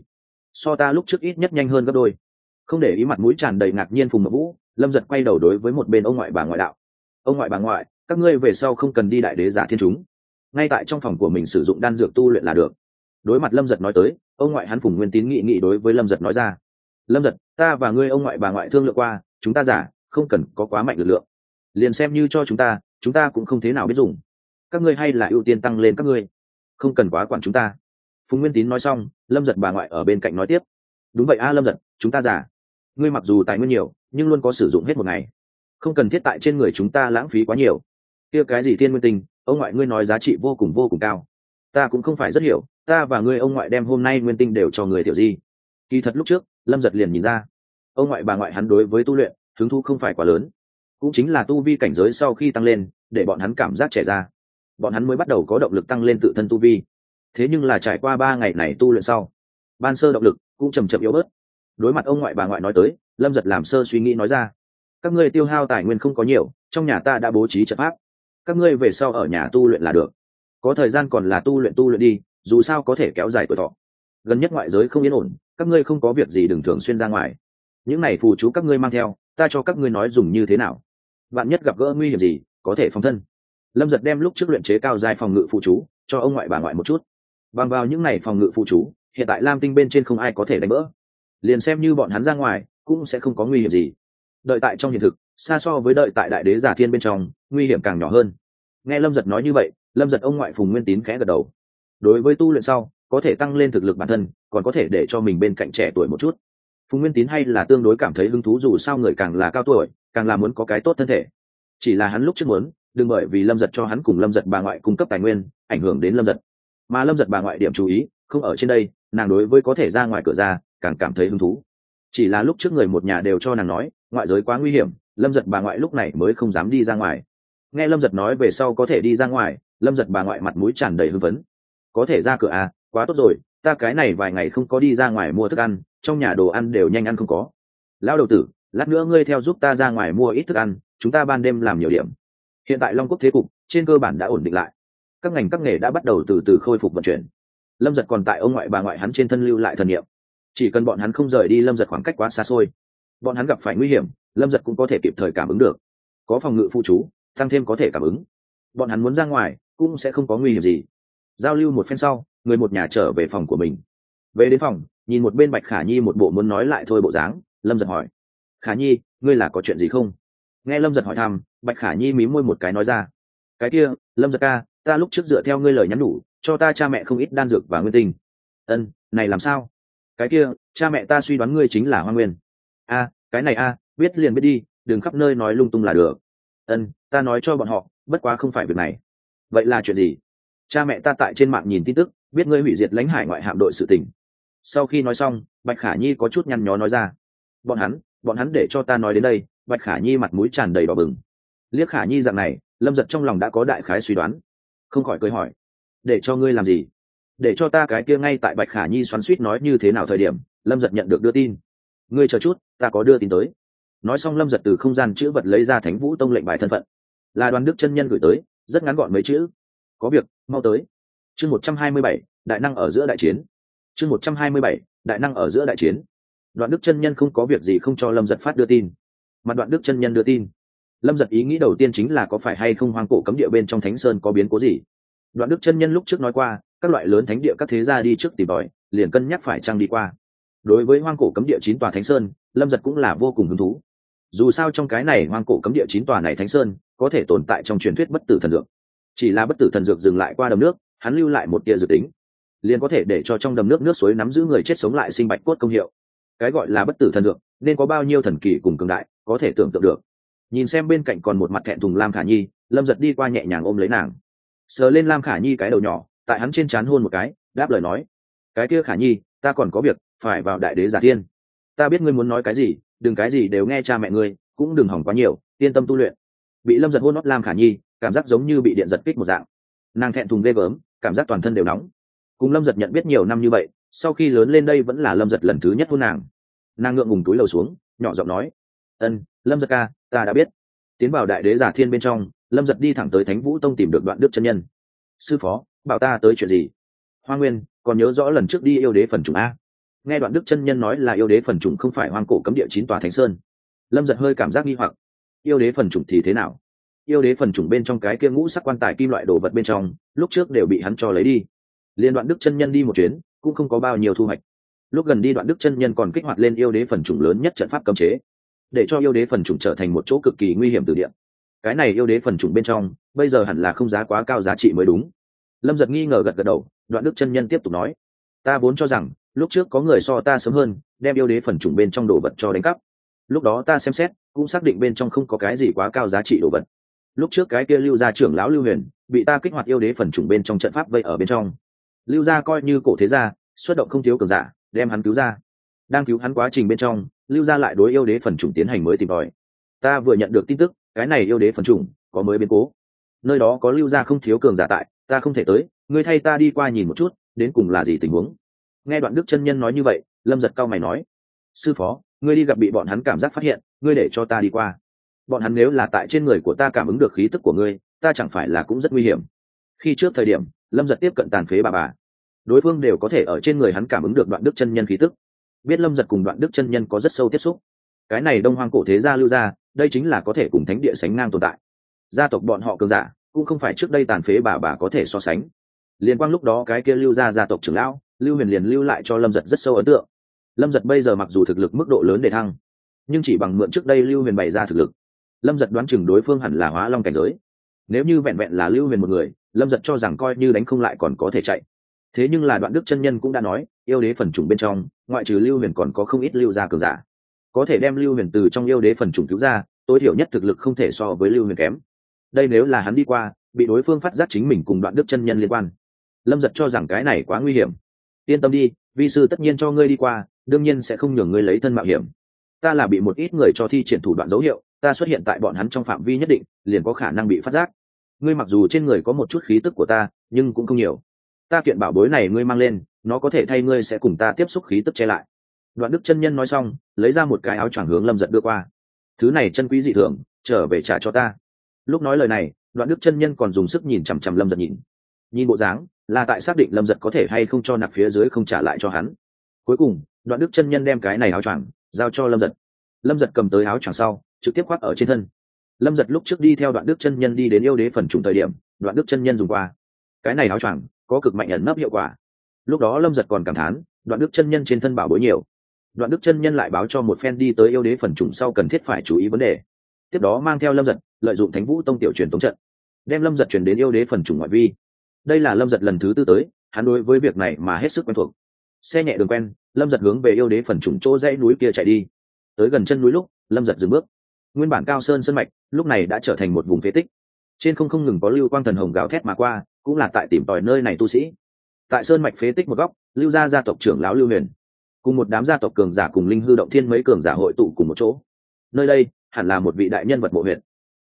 So ta lúc trước ít nhất nhanh hơn gấp đôi. Không để ý mặt mũi tràn đầy ngạc nhiên phùng ngộng vũ, lâm giật quay đầu đối với một bên ông ngoại bà ngoại đạo ông ngoại bà ngoại, các ngươi về sau không cần đi đại đế giả thiên chúng. Ngay tại trong phòng của mình sử dụng đan dược tu luyện là được. Đối mặt lâm giật nói tới, ông ngoại hắn phùng nguyên tín nghị nghị đối với lâm giật nói ra. Lâm giật, ta và ngươi ông ngoại bà ngoại thương lượng qua, chúng ta giả, không cần có quá mạnh lực lượng. Liền xem như cho chúng ta chúng ta cũng không thế nào biết dùng. Các ngươi hay là ưu tiên tăng lên các ngươi. Không cần quá quản chúng ta. Phùng nguyên tín nói xong, lâm giật bà ngoại ở bên cạnh nói tiếp. Đúng vậy a, lâm giật, chúng ta giả. Ngươi mặc dù tài nguyên nhiều, nhưng luôn có sử dụng hết một ngày không cần thiết tại trên người chúng ta lãng phí quá nhiều. Kia cái gì thiên nguyên tinh, ông ngoại ngươi nói giá trị vô cùng vô cùng cao. Ta cũng không phải rất hiểu, ta và ngươi ông ngoại đem hôm nay nguyên tinh đều cho người tiểu di. Kỳ thật lúc trước, lâm giật liền nhìn ra. Ông ngoại bà ngoại hắn đối với tu luyện, hứng thu không phải quá lớn. Cũng chính là tu vi cảnh giới sau khi tăng lên, để bọn hắn cảm giác trẻ ra. Bọn hắn mới bắt đầu có động lực tăng lên tự thân tu vi. Thế nhưng là trải qua ba ngày này tu luyện sau, ban sơ động lực cũng chầm chậm yếu bớt. Đối mặt ông ngoại bà ngoại nói tới, lâm giật làm sơ suy nghĩ nói ra các ngươi tiêu hao tài nguyên không có nhiều, trong nhà ta đã bố trí trận pháp. Các ngươi về sau ở nhà tu luyện là được. Có thời gian còn là tu luyện tu luyện đi, dù sao có thể kéo dài tuổi thọ. Gần nhất ngoại giới không yên ổn, các ngươi không có việc gì đừng thường xuyên ra ngoài. Những này phù chú các ngươi mang theo, ta cho các ngươi nói dùng như thế nào. Bạn nhất gặp gỡ nguy hiểm gì, có thể phòng thân. Lâm giật đem lúc trước luyện chế cao dài phòng ngự phụ chú, cho ông ngoại bà ngoại một chút. Bằng vào những này phòng ngự phụ chú, hiện tại lam tinh bên trên không ai có thể đánh bỡ. Liền xem như bọn hắn ra ngoài, cũng sẽ không có nguy hiểm gì đợi tại trong hiện thực, xa so với đợi tại đại đế giả thiên bên trong, nguy hiểm càng nhỏ hơn. Nghe lâm giật nói như vậy, lâm giật ông ngoại phùng nguyên tín khẽ gật đầu. Đối với tu luyện sau, có thể tăng lên thực lực bản thân, còn có thể để cho mình bên cạnh trẻ tuổi một chút. Phùng nguyên tín hay là tương đối cảm thấy hứng thú dù sao người càng là cao tuổi, càng là muốn có cái tốt thân thể. Chỉ là hắn lúc trước muốn, đừng bởi vì lâm giật cho hắn cùng lâm giật bà ngoại cung cấp tài nguyên, ảnh hưởng đến lâm giật. Mà lâm giật bà ngoại điểm chú ý, không ở trên đây, nàng đối với có thể ra ngoài cửa ra, càng cảm thấy hứng thú. Chỉ là lúc trước người một nhà đều cho nàng nói ngoại giới quá nguy hiểm, lâm giật bà ngoại lúc này mới không dám đi ra ngoài. Nghe lâm giật nói về sau có thể đi ra ngoài, lâm giật bà ngoại mặt mũi tràn đầy hưng phấn. Có thể ra cửa à quá tốt rồi, ta cái này vài ngày không có đi ra ngoài mua thức ăn, trong nhà đồ ăn đều nhanh ăn không có. Lão đầu tử, lát nữa ngươi theo giúp ta ra ngoài mua ít thức ăn, chúng ta ban đêm làm nhiều điểm. Hiện tại long quốc thế cục, trên cơ bản đã ổn định lại. Các ngành các nghề đã bắt đầu từ từ khôi phục vận chuyển. Lâm giật còn tại ông ngoại bà ngoại hắn trên thân lưu lại thần nghiệm chỉ cần bọn hắn không rời đi lâm giật khoảng cách quá xa xôi bọn hắn gặp phải nguy hiểm lâm giật cũng có thể kịp thời cảm ứng được. Có phòng ngự phụ chú tăng thêm có thể cảm ứng. Bọn hắn muốn ra ngoài cũng sẽ không có nguy hiểm gì. Giao lưu một phen sau người một nhà trở về phòng của mình. Về đến phòng nhìn một bên bạch khả nhi một bộ muốn nói lại thôi bộ dáng lâm giật hỏi. Khả nhi ngươi là có chuyện gì không? Nghe lâm giật hỏi thăm bạch khả nhi mí môi một cái nói ra. Cái kia lâm giật ca ta lúc trước dựa theo ngươi lời nhắn đủ, cho ta cha mẹ không ít đan dược và nguyên tinh. Ân này làm sao? Cái kia cha mẹ ta suy đoán ngươi chính là hoa nguyên. A cái này a à, biết liền biết đi, đừng khắp nơi nói lung tung là được. Ân, ta nói cho bọn họ, bất quá không phải việc này. Vậy là chuyện gì? Cha mẹ ta tại trên mạng nhìn tin tức, biết ngươi hủy diệt lãnh hải ngoại hạm đội sự tình. Sau khi nói xong, bạch khả nhi có chút nhăn nhó nói ra. Bọn hắn bọn hắn để cho ta nói đến đây, bạch khả nhi mặt mũi tràn đầy đỏ bừng. Liếc khả nhi dạng này, lâm giật trong lòng đã có đại khái suy đoán. Không khỏi cười hỏi, để cho ngươi làm gì? Để cho ta cái kia ngay tại bạch khả nhi xoắn suýt nói như thế nào thời điểm, lâm giật nhận được đưa tin ngươi chờ chút, ta có đưa tin tới. Nói xong lâm giật từ không gian chữ vật lấy ra thánh vũ tông lệnh bài thân phận. Là đoàn đức chân nhân gửi tới, rất ngắn gọn mấy chữ. Có việc, mau tới. Chương một trăm hai mươi bảy, đại năng ở giữa đại chiến. Chương một trăm hai mươi bảy, đại năng ở giữa đại chiến. Đoạn đức chân nhân không có việc gì không cho lâm giật phát đưa tin. Mặt đoạn đức chân nhân đưa tin. Lâm giật ý nghĩ đầu tiên chính là có phải hay không hoang cổ cấm địa bên trong thánh sơn có biến cố gì. Đoạn đức chân nhân lúc trước nói qua, các loại lớn thánh địa các thế gia đi trước tìm tòi, liền cân nhắc phải trăng đi qua đối với hoang cổ cấm địa chín tòa thánh sơn, lâm giật cũng là vô cùng hứng thú. Dù sao trong cái này hoang cổ cấm địa chín tòa này thánh sơn, có thể tồn tại trong truyền thuyết bất tử thần dược. Chỉ là bất tử thần dược dừng lại qua đầm nước, hắn lưu lại một tia dự tính. Liền có thể để cho trong đầm nước nước suối nắm giữ người chết sống lại sinh bạch cốt công hiệu. Cái gọi là bất tử thần dược, nên có bao nhiêu thần kỳ cùng cường đại, có thể tưởng tượng được. Nhìn xem bên cạnh còn một mặt thẹn thùng lam khả nhi, lâm giật đi qua nhẹ nhàng ôm lấy nàng. Sờ lên lam khả nhi cái đầu nhỏ, tại hắn trên c h á n hôn một cái, đáp lời nói. Cái kia khả nhi, ta còn có việc phải vào đại đế giả thiên. Ta biết ngươi muốn nói cái gì, đừng cái gì đều nghe cha mẹ ngươi, cũng đừng hỏng quá nhiều, yên tâm tu luyện. Bị lâm giật hôn nót lam khả nhi, cảm giác giống như bị điện giật kích một dạng. Nàng thẹn thùng ghê gớm, cảm giác toàn thân đều nóng. Cùng lâm giật nhận biết nhiều năm như vậy, sau khi lớn lên đây vẫn là lâm giật lần thứ nhất hôn nàng. Nàng ngượng ngùng túi lầu xuống, nhỏ giọng nói, ân, lâm giật ca, ta đã biết. Tiến vào đại đế giả thiên bên trong, lâm giật đi thẳng tới thánh vũ tông tìm được đoạn đức chân nhân. Sư phó, bảo ta tới chuyện gì? Hoa nguyên, còn nhớ rõ lần trước đi yêu đế phần trùng a nghe đoạn đức chân nhân nói là yêu đế phần trùng không phải hoang cổ cấm địa chín tòa thánh sơn. Lâm giật hơi cảm giác nghi hoặc. Yêu đế phần trùng thì thế nào? Yêu đế phần trùng bên trong cái kia ngũ sắc quan tài kim loại đồ vật bên trong, lúc trước đều bị hắn cho lấy đi. Liên đoạn đức chân nhân đi một chuyến, cũng không có bao nhiêu thu hoạch. Lúc gần đi đoạn đức chân nhân còn kích hoạt lên yêu đế phần chủng lớn nhất trận pháp cấm chế, để cho yêu đế phần chủng trở thành một chỗ cực kỳ nguy hiểm từ điện cái này yêu đế phần chủng bên trong, bây giờ hẳn là không giá quá cao giá trị mới đúng. Lâm giật nghi ngờ gật gật đầu, đoạn đức chân nhân tiếp tục nói, ta vốn cho rằng lúc trước có người so ta sớm hơn, đem yêu đế phần chủng bên trong đồ vật cho đánh cắp. Lúc đó ta xem xét, cũng xác định bên trong không có cái gì quá cao giá trị đồ vật. Lúc trước cái kia lưu gia trưởng lão lưu huyền, bị ta kích hoạt yêu đế phần chủng bên trong trận pháp vây ở bên trong. Lưu gia coi như cổ thế gia, xuất động không thiếu cường giả, đem hắn cứu ra. Đang cứu hắn quá trình bên trong, lưu gia lại đối yêu đế phần chủng tiến hành mới tìm tòi. Ta vừa nhận được tin tức, cái này yêu đế phần chủng có mới biến cố. Nơi đó có lưu gia không thiếu cường giả tại, ta không thể tới, ngươi thay ta đi qua nhìn một chút, đến cùng là gì tình huống? Nghe đoạn đức chân nhân nói như vậy, lâm giật cao mày nói, sư phó, ngươi đi gặp bị bọn hắn cảm giác phát hiện, ngươi để cho ta đi qua. Bọn hắn nếu là tại trên người của ta cảm ứng được khí tức của ngươi, ta chẳng phải là cũng rất nguy hiểm. Khi trước thời điểm, lâm giật tiếp cận tàn phế bà bà. Đối phương đều có thể ở trên người hắn cảm ứng được đoạn đức chân nhân khí tức. Biết lâm giật cùng đoạn đức chân nhân có rất sâu tiếp xúc. Cái này đông hoang cổ thế gia lưu ra, đây chính là có thể cùng thánh địa sánh ngang tồn tại. Gia tộc bọn họ cường giả, cũng không phải trước đây tàn phế bà bà có thể so sánh. Liên quan lúc đó cái kia lưu ra gia tộc trưởng lão lưu huyền liền lưu lại cho lâm giật rất sâu ấn tượng. Lâm giật bây giờ mặc dù thực lực mức độ lớn để thăng, nhưng chỉ bằng mượn trước đây lưu huyền bày ra thực lực, lâm giật đoán chừng đối phương hẳn là hóa long cảnh giới. Nếu như vẹn vẹn là lưu huyền một người, lâm giật cho rằng coi như đánh không lại còn có thể chạy. Thế nhưng là đoạn đức chân nhân cũng đã nói, yêu đế phần chủng bên trong, ngoại trừ lưu huyền còn có không ít lưu gia cường giả. Có thể đem lưu huyền từ trong yêu đế phần chủng cứu ra, tối thiểu nhất thực lực không thể so với lưu huyền kém. Đây nếu là hắn đi qua, bị đối phương phát giác chính mình cùng đoạn đức chân nhân liên quan. Lâm giật cho rằng cái này quá nguy hiểm yên tâm đi, vi sư tất nhiên cho ngươi đi qua, đương nhiên sẽ không nhường ngươi lấy thân mạo hiểm. Ta là bị một ít người cho thi triển thủ đoạn dấu hiệu, ta xuất hiện tại bọn hắn trong phạm vi nhất định, liền có khả năng bị phát giác. Ngươi mặc dù trên người có một chút khí tức của ta, nhưng cũng không nhiều. Ta kiện bảo bối này ngươi mang lên, nó có thể thay ngươi sẽ cùng ta tiếp xúc khí tức che lại. Đoạn đức chân nhân nói xong, lấy ra một cái áo choàng hướng lâm giật đưa qua. Thứ này chân quý dị thường, trở về trả cho ta. Lúc nói lời này, đoạn đức chân nhân còn dùng sức nhìn chằm chằm lâm giật nhìn. Nhìn bộ dáng là tại xác định lâm giật có thể hay không cho nạp phía dưới không trả lại cho hắn. Cuối cùng, đoạn đức chân nhân đem cái này áo choàng giao cho lâm giật. Lâm giật cầm tới áo choàng sau, trực tiếp khoác ở trên thân. Lâm giật lúc trước đi theo đoạn đức chân nhân đi đến yêu đế phần trùng thời điểm, đoạn đức chân nhân dùng qua. Cái này áo choàng có cực mạnh ẩn nấp hiệu quả. Lúc đó lâm giật còn cảm thán, đoạn đức chân nhân trên thân bảo bối nhiều. Đoạn đức chân nhân lại báo cho một phen đi tới yêu đế phần trùng sau cần thiết phải chú ý vấn đề. Tiếp đó mang theo lâm giật, lợi dụng thánh vũ tông tiểu truyền tống trận, đem lâm giật chuyển đến yêu đế phần trùng ngoại vi đây là lâm giật lần thứ tư tới, hắn đối với việc này mà hết sức quen thuộc. Xe nhẹ đường quen, lâm giật hướng về yêu đế phần trùng chỗ dãy núi kia chạy đi. Tới gần chân núi lúc, lâm giật dừng bước. Nguyên bản cao sơn sân mạch, lúc này đã trở thành một vùng phế tích. Trên không không ngừng có lưu quang thần hồng gào thét mà qua, cũng là tại tìm tòi nơi này tu sĩ. Tại sơn mạch phế tích một góc, lưu gia gia tộc trưởng lão lưu huyền, cùng một đám gia tộc cường giả cùng linh hư động thiên mấy cường giả hội tụ cùng một chỗ. Nơi đây, hẳn là một vị đại nhân vật mộ huyện.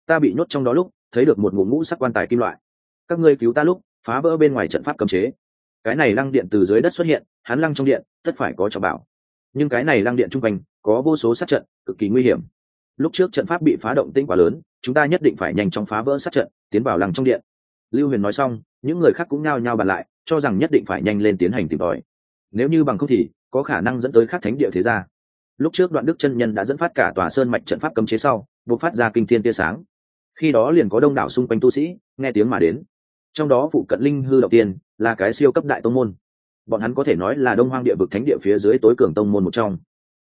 Ta bị nhốt trong đó lúc, thấy được một ngụ ngũ sắc quan tài kim loại. Các ngươi cứu ta lúc phá vỡ bên ngoài trận pháp cấm chế. Cái này lăng điện từ dưới đất xuất hiện, hắn lăng trong điện, tất phải có trọng bảo. Nhưng cái này lăng điện trung quanh, có vô số sát trận, cực kỳ nguy hiểm. Lúc trước trận pháp bị phá động tinh quá lớn, chúng ta nhất định phải nhanh chóng phá vỡ sát trận, tiến vào lăng trong điện. Lưu huyền nói xong, những người khác cũng nhao nhao bàn lại, cho rằng nhất định phải nhanh lên tiến hành tìm tòi. Nếu như bằng không thì, có khả năng dẫn tới khắc thánh địa thế gia. Lúc trước đoạn đức chân nhân đã dẫn phát cả tòa sơn mạch trận pháp cấm chế sau buộc phát ra kinh thiên tia sáng. Khi đó liền có đông đảo xung quanh tu sĩ, nghe tiếng mà đến trong đó phụ cận linh hư đầu tiên là cái siêu cấp đại tông môn. Bọn hắn có thể nói là đông hoang địa vực thánh địa phía dưới tối cường tông môn một trong.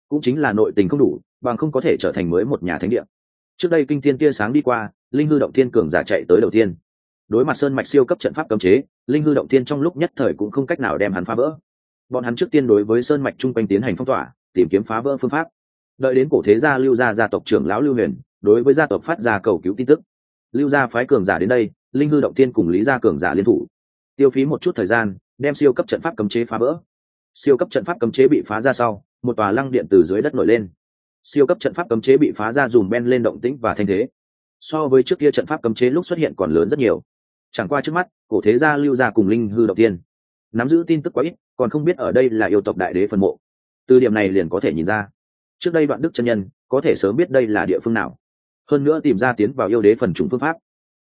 Cũng chính là nội tình không đủ, bằng không có thể trở thành mới một nhà thánh địa. Trước đây kinh tiên tia sáng đi qua, linh hư động thiên cường giả chạy tới đầu tiên. Đối mặt sơn mạch siêu cấp trận pháp cấm chế, linh hư động thiên trong lúc nhất thời cũng không cách nào đem hắn phá vỡ. Bọn hắn trước tiên đối với sơn mạch chung quanh tiến hành phong tỏa, tìm kiếm phá vỡ phương pháp. Đợi đến cổ thế gia lưu gia gia tộc trưởng lão lưu huyền, đối với gia tộc phát ra cầu cứu tin tức. Lưu gia phái cường giả đến đây linh hư động tiên cùng lý gia cường giả liên thủ. Tiêu phí một chút thời gian, đem siêu cấp trận pháp cấm chế phá vỡ. Siêu cấp trận pháp cấm chế bị phá ra sau, một tòa lăng điện từ dưới đất nổi lên. Siêu cấp trận pháp cấm chế bị phá ra dùm ben lên động tĩnh và thanh thế. So với trước kia trận pháp cấm chế lúc xuất hiện còn lớn rất nhiều. Chẳng qua trước mắt, cổ thế gia lưu gia cùng linh hư động tiên nắm giữ tin tức quá ít, còn không biết ở đây là yêu tộc đại đế phân mộ. Từ điểm này liền có thể nhìn ra. Trước đây đoạn đức chân nhân, có thể sớm biết đây là địa phương nào. Hơn nữa tìm ra tiến vào yêu đế phần trùng phương pháp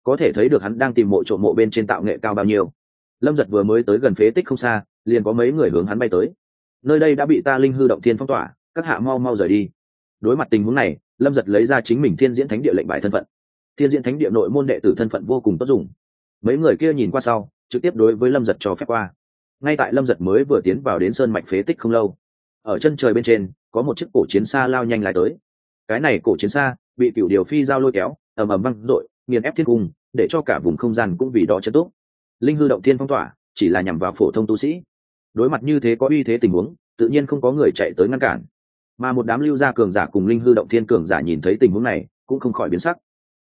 có thể thấy được hắn đang tìm mộ trộm mộ bên trên tạo nghệ cao bao nhiêu. Lâm giật vừa mới tới gần phế tích không xa, liền có mấy người hướng hắn bay tới. Nơi đây đã bị ta linh hư động thiên phong tỏa, các hạ mau mau rời đi. Đối mặt tình huống này, lâm giật lấy ra chính mình thiên diễn thánh địa lệnh bài thân phận. Thiên diễn thánh địa nội môn đệ tử thân phận vô cùng tốt dùng. Mấy người kia nhìn qua sau, trực tiếp đối với lâm giật cho phép qua. Ngay tại lâm giật mới vừa tiến vào đến sơn mạch phế tích không lâu, ở chân trời bên trên, có một chiếc cổ chiến xa lao nhanh lại tới. Cái này cổ chiến xa, bị cựu điều phi giao lôi kéo, ầm ầm văng r nghiền ép thiên cung, để cho cả vùng không gian cũng vì đó chân tốt linh hư động thiên phong tỏa, chỉ là nhằm vào phổ thông tu sĩ. Đối mặt như thế có uy thế tình huống, tự nhiên không có người chạy tới ngăn cản. Mà một đám lưu gia cường giả cùng linh hư động thiên cường giả nhìn thấy tình huống này, cũng không khỏi biến sắc.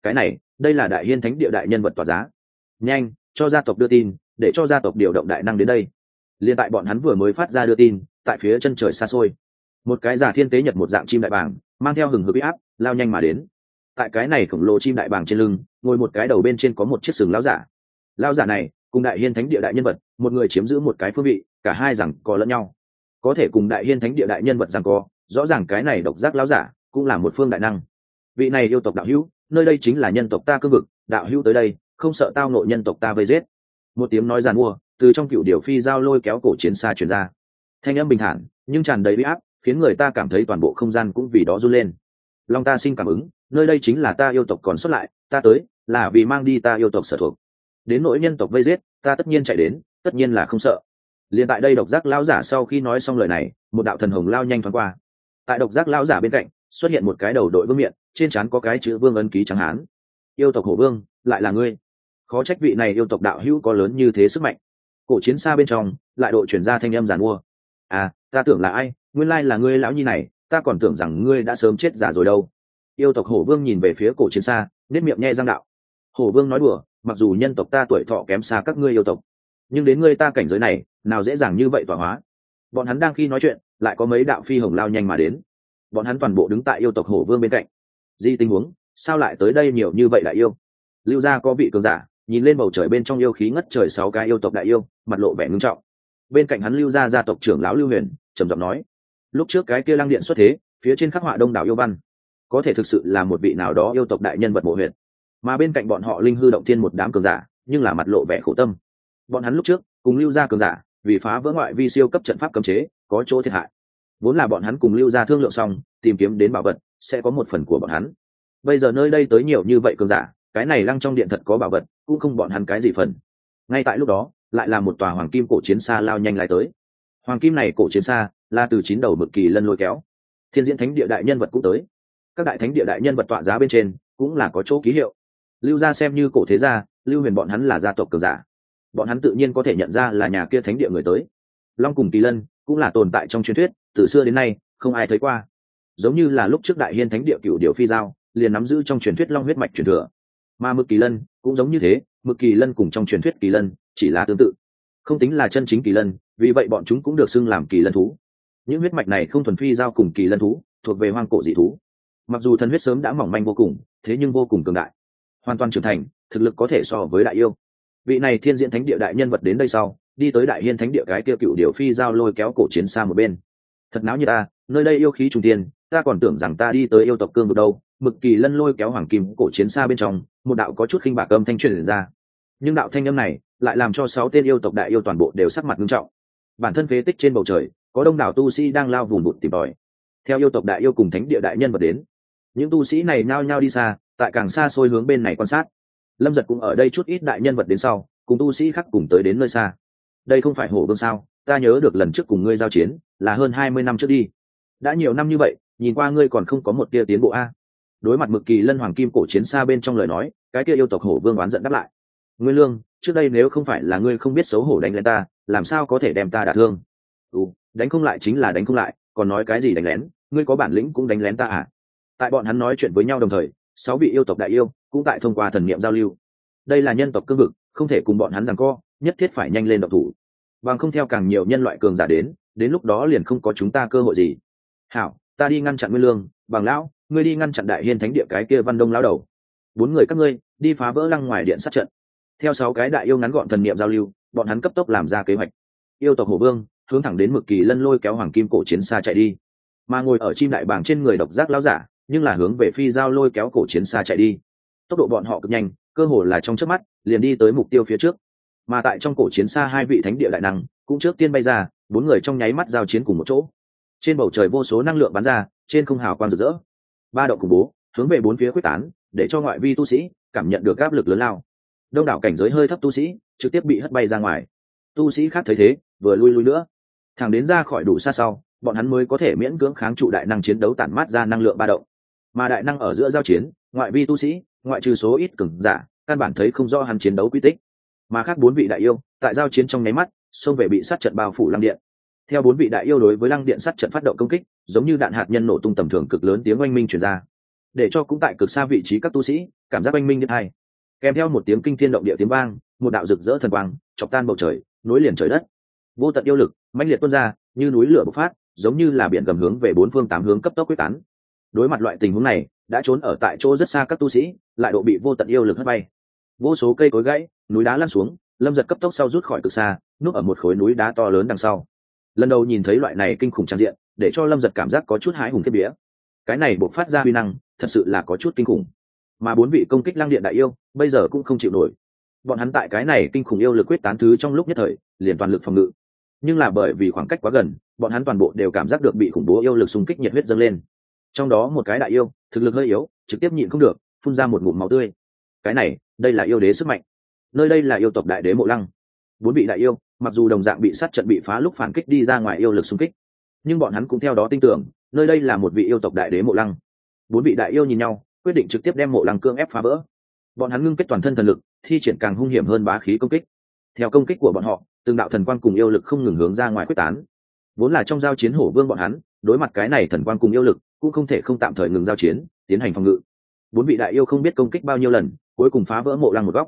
Cái này, đây là đại hiên thánh địa đại nhân vật tỏa giá. Nhanh, cho gia tộc đưa tin, để cho gia tộc điều động đại năng đến đây. Liên tại bọn hắn vừa mới phát ra đưa tin, tại phía chân trời xa xôi. Một cái giả thiên tế nhật một dạng chim đại bàng, mang theo hừng hực áp, lao nhanh mà đến tại cái này khổng lồ chim đại bàng trên lưng, ngồi một cái đầu bên trên có một chiếc sừng lao giả. Lao giả này, cùng đại hiên thánh địa đại nhân vật, một người chiếm giữ một cái phương vị, cả hai rằng có lẫn nhau. Có thể cùng đại hiên thánh địa đại nhân vật rằng co, rõ ràng cái này độc giác lao giả cũng là một phương đại năng. Vị này yêu tộc đạo hữu, nơi đây chính là nhân tộc ta cương vực, đạo hữu tới đây, không sợ tao nội nhân tộc ta vây giết. Một tiếng nói giàn mua, từ trong cựu điều phi giao lôi kéo cổ chiến xa chuyển ra. Thanh âm bình thản, nhưng tràn đầy bị áp, khiến người ta cảm thấy toàn bộ không gian cũng vì đó run lên. Long ta sinh cảm ứng nơi đây chính là ta yêu tộc còn xuất lại, ta tới, là vì mang đi ta yêu tộc sở thuộc. Đến nỗi nhân tộc vây giết, ta tất nhiên chạy đến, tất nhiên là không sợ. Liền tại đây độc giác lão giả sau khi nói xong lời này, một đạo thần hồng lao nhanh thoáng qua. Tại độc giác lão giả bên cạnh, xuất hiện một cái đầu đội vương miệng trên trán có cái chữ vương ấn ký trắng hán. Yêu tộc hổ vương, lại là ngươi. Khó trách vị này yêu tộc đạo hữu có lớn như thế sức mạnh. Cổ chiến xa bên trong, lại đội chuyển ra thanh âm giàn mua. À ta tưởng là ai? Nguyên lai là ngươi lão nhi này, ta còn tưởng rằng ngươi đã sớm chết giả rồi đâu yêu tộc hổ vương nhìn về phía cổ chiến xa nết miệng nhẹ răng đạo. Hổ vương nói đùa, mặc dù nhân tộc ta tuổi thọ kém xa các ngươi yêu tộc, nhưng đến ngươi ta cảnh giới này, nào dễ dàng như vậy tỏa hóa. Bọn hắn đang khi nói chuyện, lại có mấy đạo phi hồng lao nhanh mà đến. Bọn hắn toàn bộ đứng tại yêu tộc hổ vương bên cạnh. Di tình huống, sao lại tới đây nhiều như vậy đại yêu? Lưu gia có vị cường giả, nhìn lên bầu trời bên trong yêu khí ngất trời sáu cái yêu tộc đại yêu, mặt lộ vẻ ngưng trọng. Bên cạnh hắn lưu gia gia tộc trưởng lão lưu huyền, trầm giọng nói, lúc trước cái kia lăng điện xuất thế, phía trên khắc họa đông đảo yêu văn có thể thực sự là một vị nào đó yêu tộc đại nhân vật mộ huyện mà bên cạnh bọn họ linh hư động thiên một đám cường giả, nhưng là mặt lộ vẻ khổ tâm. Bọn hắn lúc trước, cùng lưu gia cường giả, vì phá vỡ ngoại vi siêu cấp trận pháp cấm chế, có chỗ thiệt hại. Vốn là bọn hắn cùng lưu gia thương lượng xong, tìm kiếm đến bảo vật, sẽ có một phần của bọn hắn. Bây giờ nơi đây tới nhiều như vậy cường giả, cái này lăng trong điện thật có bảo vật, cũng không bọn hắn cái gì phần. Ngay tại lúc đó, lại là một tòa hoàng kim cổ chiến xa lao nhanh lại tới. Hoàng kim này cổ chiến xa, là từ chín đầu mực kỳ lân lôi kéo. Thiên diễn thánh địa đại nhân vật cũng tới các đại thánh địa đại nhân vật tọa giá bên trên cũng là có chỗ ký hiệu. Lưu gia xem như cổ thế gia, lưu huyền bọn hắn là gia tộc cường giả. Bọn hắn tự nhiên có thể nhận ra là nhà kia thánh địa người tới. Long cùng kỳ lân cũng là tồn tại trong truyền thuyết, từ xưa đến nay, không ai thấy qua. Giống như là lúc trước đại hiên thánh địa cựu điều phi giao, liền nắm giữ trong truyền thuyết long huyết mạch truyền thừa. Mà mực kỳ lân cũng giống như thế, mực kỳ lân cùng trong truyền thuyết kỳ lân chỉ là tương tự. Không tính là chân chính kỳ lân, vì vậy bọn chúng cũng được xưng làm kỳ lân thú. Những huyết mạch này không thuần phi giao cùng kỳ lân thú, thuộc về hoang cổ dị thú mặc dù thần huyết sớm đã mỏng manh vô cùng, thế nhưng vô cùng cường đại. Hoàn toàn trưởng thành, thực lực có thể so với đại yêu. Vị này thiên diễn thánh địa đại nhân vật đến đây sau, đi tới đại hiên thánh địa cái kia cựu điều phi giao lôi kéo cổ chiến xa một bên. Thật náo như ta, nơi đây yêu khí trung tiên ta còn tưởng rằng ta đi tới yêu tộc cương vực đâu. Mực kỳ lân lôi kéo hoàng kim cổ chiến xa bên trong, một đạo có chút khinh bạc âm thanh truyền ra. Nhưng đạo thanh âm này lại làm cho sáu tên yêu tộc đại yêu toàn bộ đều sắc mặt nghiêm trọng. Bản thân phế tích trên bầu trời, có đông đảo tu sĩ đang lao vùng bụt tìm tòi. Theo yêu tộc đại yêu cùng thánh địa đại nhân vật đến những tu sĩ này nao nhao đi xa, tại càng xa xôi hướng bên này quan sát. Lâm giật cũng ở đây chút ít đại nhân vật đến sau, cùng tu sĩ khác cùng tới đến nơi xa. Đây không phải hổ vương sao? Ta nhớ được lần trước cùng ngươi giao chiến, là hơn hai mươi năm trước đi. Đã nhiều năm như vậy, nhìn qua ngươi còn không có một tia tiến bộ a. Đối mặt mực kỳ lân hoàng kim cổ chiến xa bên trong lời nói, cái kia yêu tộc hổ vương oán giận đáp lại. Ngươi lương, trước đây nếu không phải là ngươi không biết xấu hổ đánh lên ta, làm sao có thể đem ta đả thương? Ừ đánh không lại chính là đánh không lại, còn nói cái gì đánh lén? Ngươi có bản lĩnh cũng đánh lén ta à? Tại bọn hắn nói chuyện với nhau đồng thời, sáu vị yêu tộc đại yêu cũng tại thông qua thần niệm giao lưu. Đây là nhân tộc cương vực, không thể cùng bọn hắn rằng co, nhất thiết phải nhanh lên độc thủ. Bằng không theo càng nhiều nhân loại cường giả đến đến lúc đó liền không có chúng ta cơ hội gì. Hảo, ta đi ngăn chặn nguyên lương, bằng lão, ngươi đi ngăn chặn đại hiên thánh địa cái kia văn đông lão đầu. Bốn người các ngươi, đi phá vỡ lăng ngoài điện sát trận. Theo sáu cái đại yêu ngắn gọn thần niệm giao lưu, bọn hắn cấp tốc làm ra kế hoạch. Yêu tộc hồ vương, hướng thẳng đến mực kỳ lân lôi kéo hoàng kim cổ chiến xa chạy đi. Mà ngồi ở chim đại bảng trên người độc giác lão giả nhưng là hướng về phi giao lôi kéo cổ chiến xa chạy đi. Tốc độ bọn họ cực nhanh, cơ hồ là trong trước mắt, liền đi tới mục tiêu phía trước. Mà tại trong cổ chiến xa hai vị thánh địa đại năng, cũng trước tiên bay ra, bốn người trong nháy mắt giao chiến cùng một chỗ. Trên bầu trời vô số năng lượng bắn ra, trên không hào quang rực rỡ. Ba động khủng bố, hướng về bốn phía quyết tán, để cho ngoại vi tu sĩ cảm nhận được áp lực lớn lao. Đông đảo cảnh giới hơi thấp tu sĩ trực tiếp bị hất bay ra ngoài. Tu sĩ khác thấy thế, vừa lui lui nữa. Thẳng đến ra khỏi đủ xa sau, bọn hắn mới có thể miễn cưỡng kháng trụ đại năng chiến đấu tản mát ra năng lượng ba động mà đại năng ở giữa giao chiến, ngoại vi tu sĩ, ngoại trừ số ít cường giả, căn bản thấy không rõ hắn chiến đấu quy tích. Mà khác bốn vị đại yêu, tại giao chiến trong nháy mắt, xông về bị sát trận bao phủ lăng điện. Theo bốn vị đại yêu đối với lăng điện sát trận phát động công kích, giống như đạn hạt nhân nổ tung tầm thường cực lớn tiếng oanh minh truyền ra. Để cho cũng tại cực xa vị trí các tu sĩ, cảm giác oanh minh điện hai. Kèm theo một tiếng kinh thiên động địa tiếng vang, một đạo rực rỡ thần quang, chọc tan bầu trời, nối liền trời đất. Vô tận yêu lực, mãnh liệt tuôn ra, như núi lửa bộc phát, giống như là biển gầm hướng về bốn phương tám hướng cấp tốc quyết tán đối mặt loại tình huống này, đã trốn ở tại chỗ rất xa các tu sĩ, lại độ bị vô tận yêu lực hất bay. Vô số cây cối gãy, núi đá lăn xuống, lâm giật cấp tốc sau rút khỏi cực xa, núp ở một khối núi đá to lớn đằng sau. Lần đầu nhìn thấy loại này kinh khủng trang diện, để cho lâm giật cảm giác có chút hái hùng kiếp vía. Cái này buộc phát ra huy năng, thật sự là có chút kinh khủng. Mà bốn vị công kích lang điện đại yêu, bây giờ cũng không chịu nổi. Bọn hắn tại cái này kinh khủng yêu lực quyết tán thứ trong lúc nhất thời, liền toàn lực phòng ngự. Nhưng là bởi vì khoảng cách quá gần, bọn hắn toàn bộ đều cảm giác được bị khủng bố yêu lực xung kích nhiệt huyết dâng lên trong đó một cái đại yêu, thực lực hơi yếu, trực tiếp nhịn không được, phun ra một ngụm máu tươi. Cái này, đây là yêu đế sức mạnh. Nơi đây là yêu tộc đại đế mộ lăng. Bốn vị đại yêu, mặc dù đồng dạng bị sát trận bị phá lúc phản kích đi ra ngoài yêu lực xung kích, nhưng bọn hắn cũng theo đó tin tưởng, nơi đây là một vị yêu tộc đại đế mộ lăng. Bốn vị đại yêu nhìn nhau, quyết định trực tiếp đem mộ lăng cương ép phá vỡ. Bọn hắn ngưng kết toàn thân thần lực, thi triển càng hung hiểm hơn bá khí công kích. Theo công kích của bọn họ, từng đạo thần quan cùng yêu lực không ngừng hướng ra ngoài quyết tán. Vốn là trong giao chiến hổ vương bọn hắn, đối mặt cái này thần quan cùng yêu lực cũng không thể không tạm thời ngừng giao chiến, tiến hành phòng ngự. Bốn vị đại yêu không biết công kích bao nhiêu lần, cuối cùng phá vỡ mộ lăng một góc.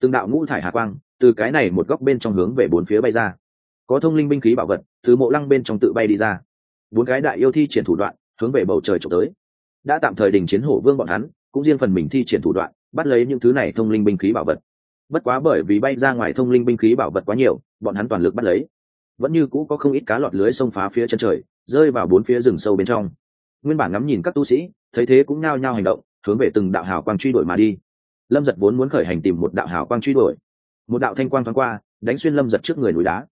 Từng đạo ngũ thải hạ quang, từ cái này một góc bên trong hướng về bốn phía bay ra. Có thông linh binh khí bảo vật, từ mộ lăng bên trong tự bay đi ra. Bốn cái đại yêu thi triển thủ đoạn, hướng về bầu trời trộm tới. Đã tạm thời đình chiến hổ vương bọn hắn, cũng riêng phần mình thi triển thủ đoạn, bắt lấy những thứ này thông linh binh khí bảo vật. Bất quá bởi vì bay ra ngoài thông linh binh khí bảo vật quá nhiều, bọn hắn toàn lực bắt lấy. Vẫn như cũ có không ít cá lọt lưới xông phá phía chân trời, rơi vào bốn phía rừng sâu bên trong nguyên bản ngắm nhìn các tu sĩ, thấy thế cũng nao nhao hành động, hướng về từng đạo hào quang truy đuổi mà đi. Lâm giật vốn muốn khởi hành tìm một đạo hào quang truy đuổi. Một đạo thanh quang thoáng qua, đánh xuyên lâm giật trước người núi đá.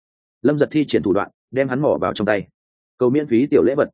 Lâm giật thi triển thủ đoạn, đem hắn mỏ vào trong tay. Cầu miễn phí tiểu lễ vật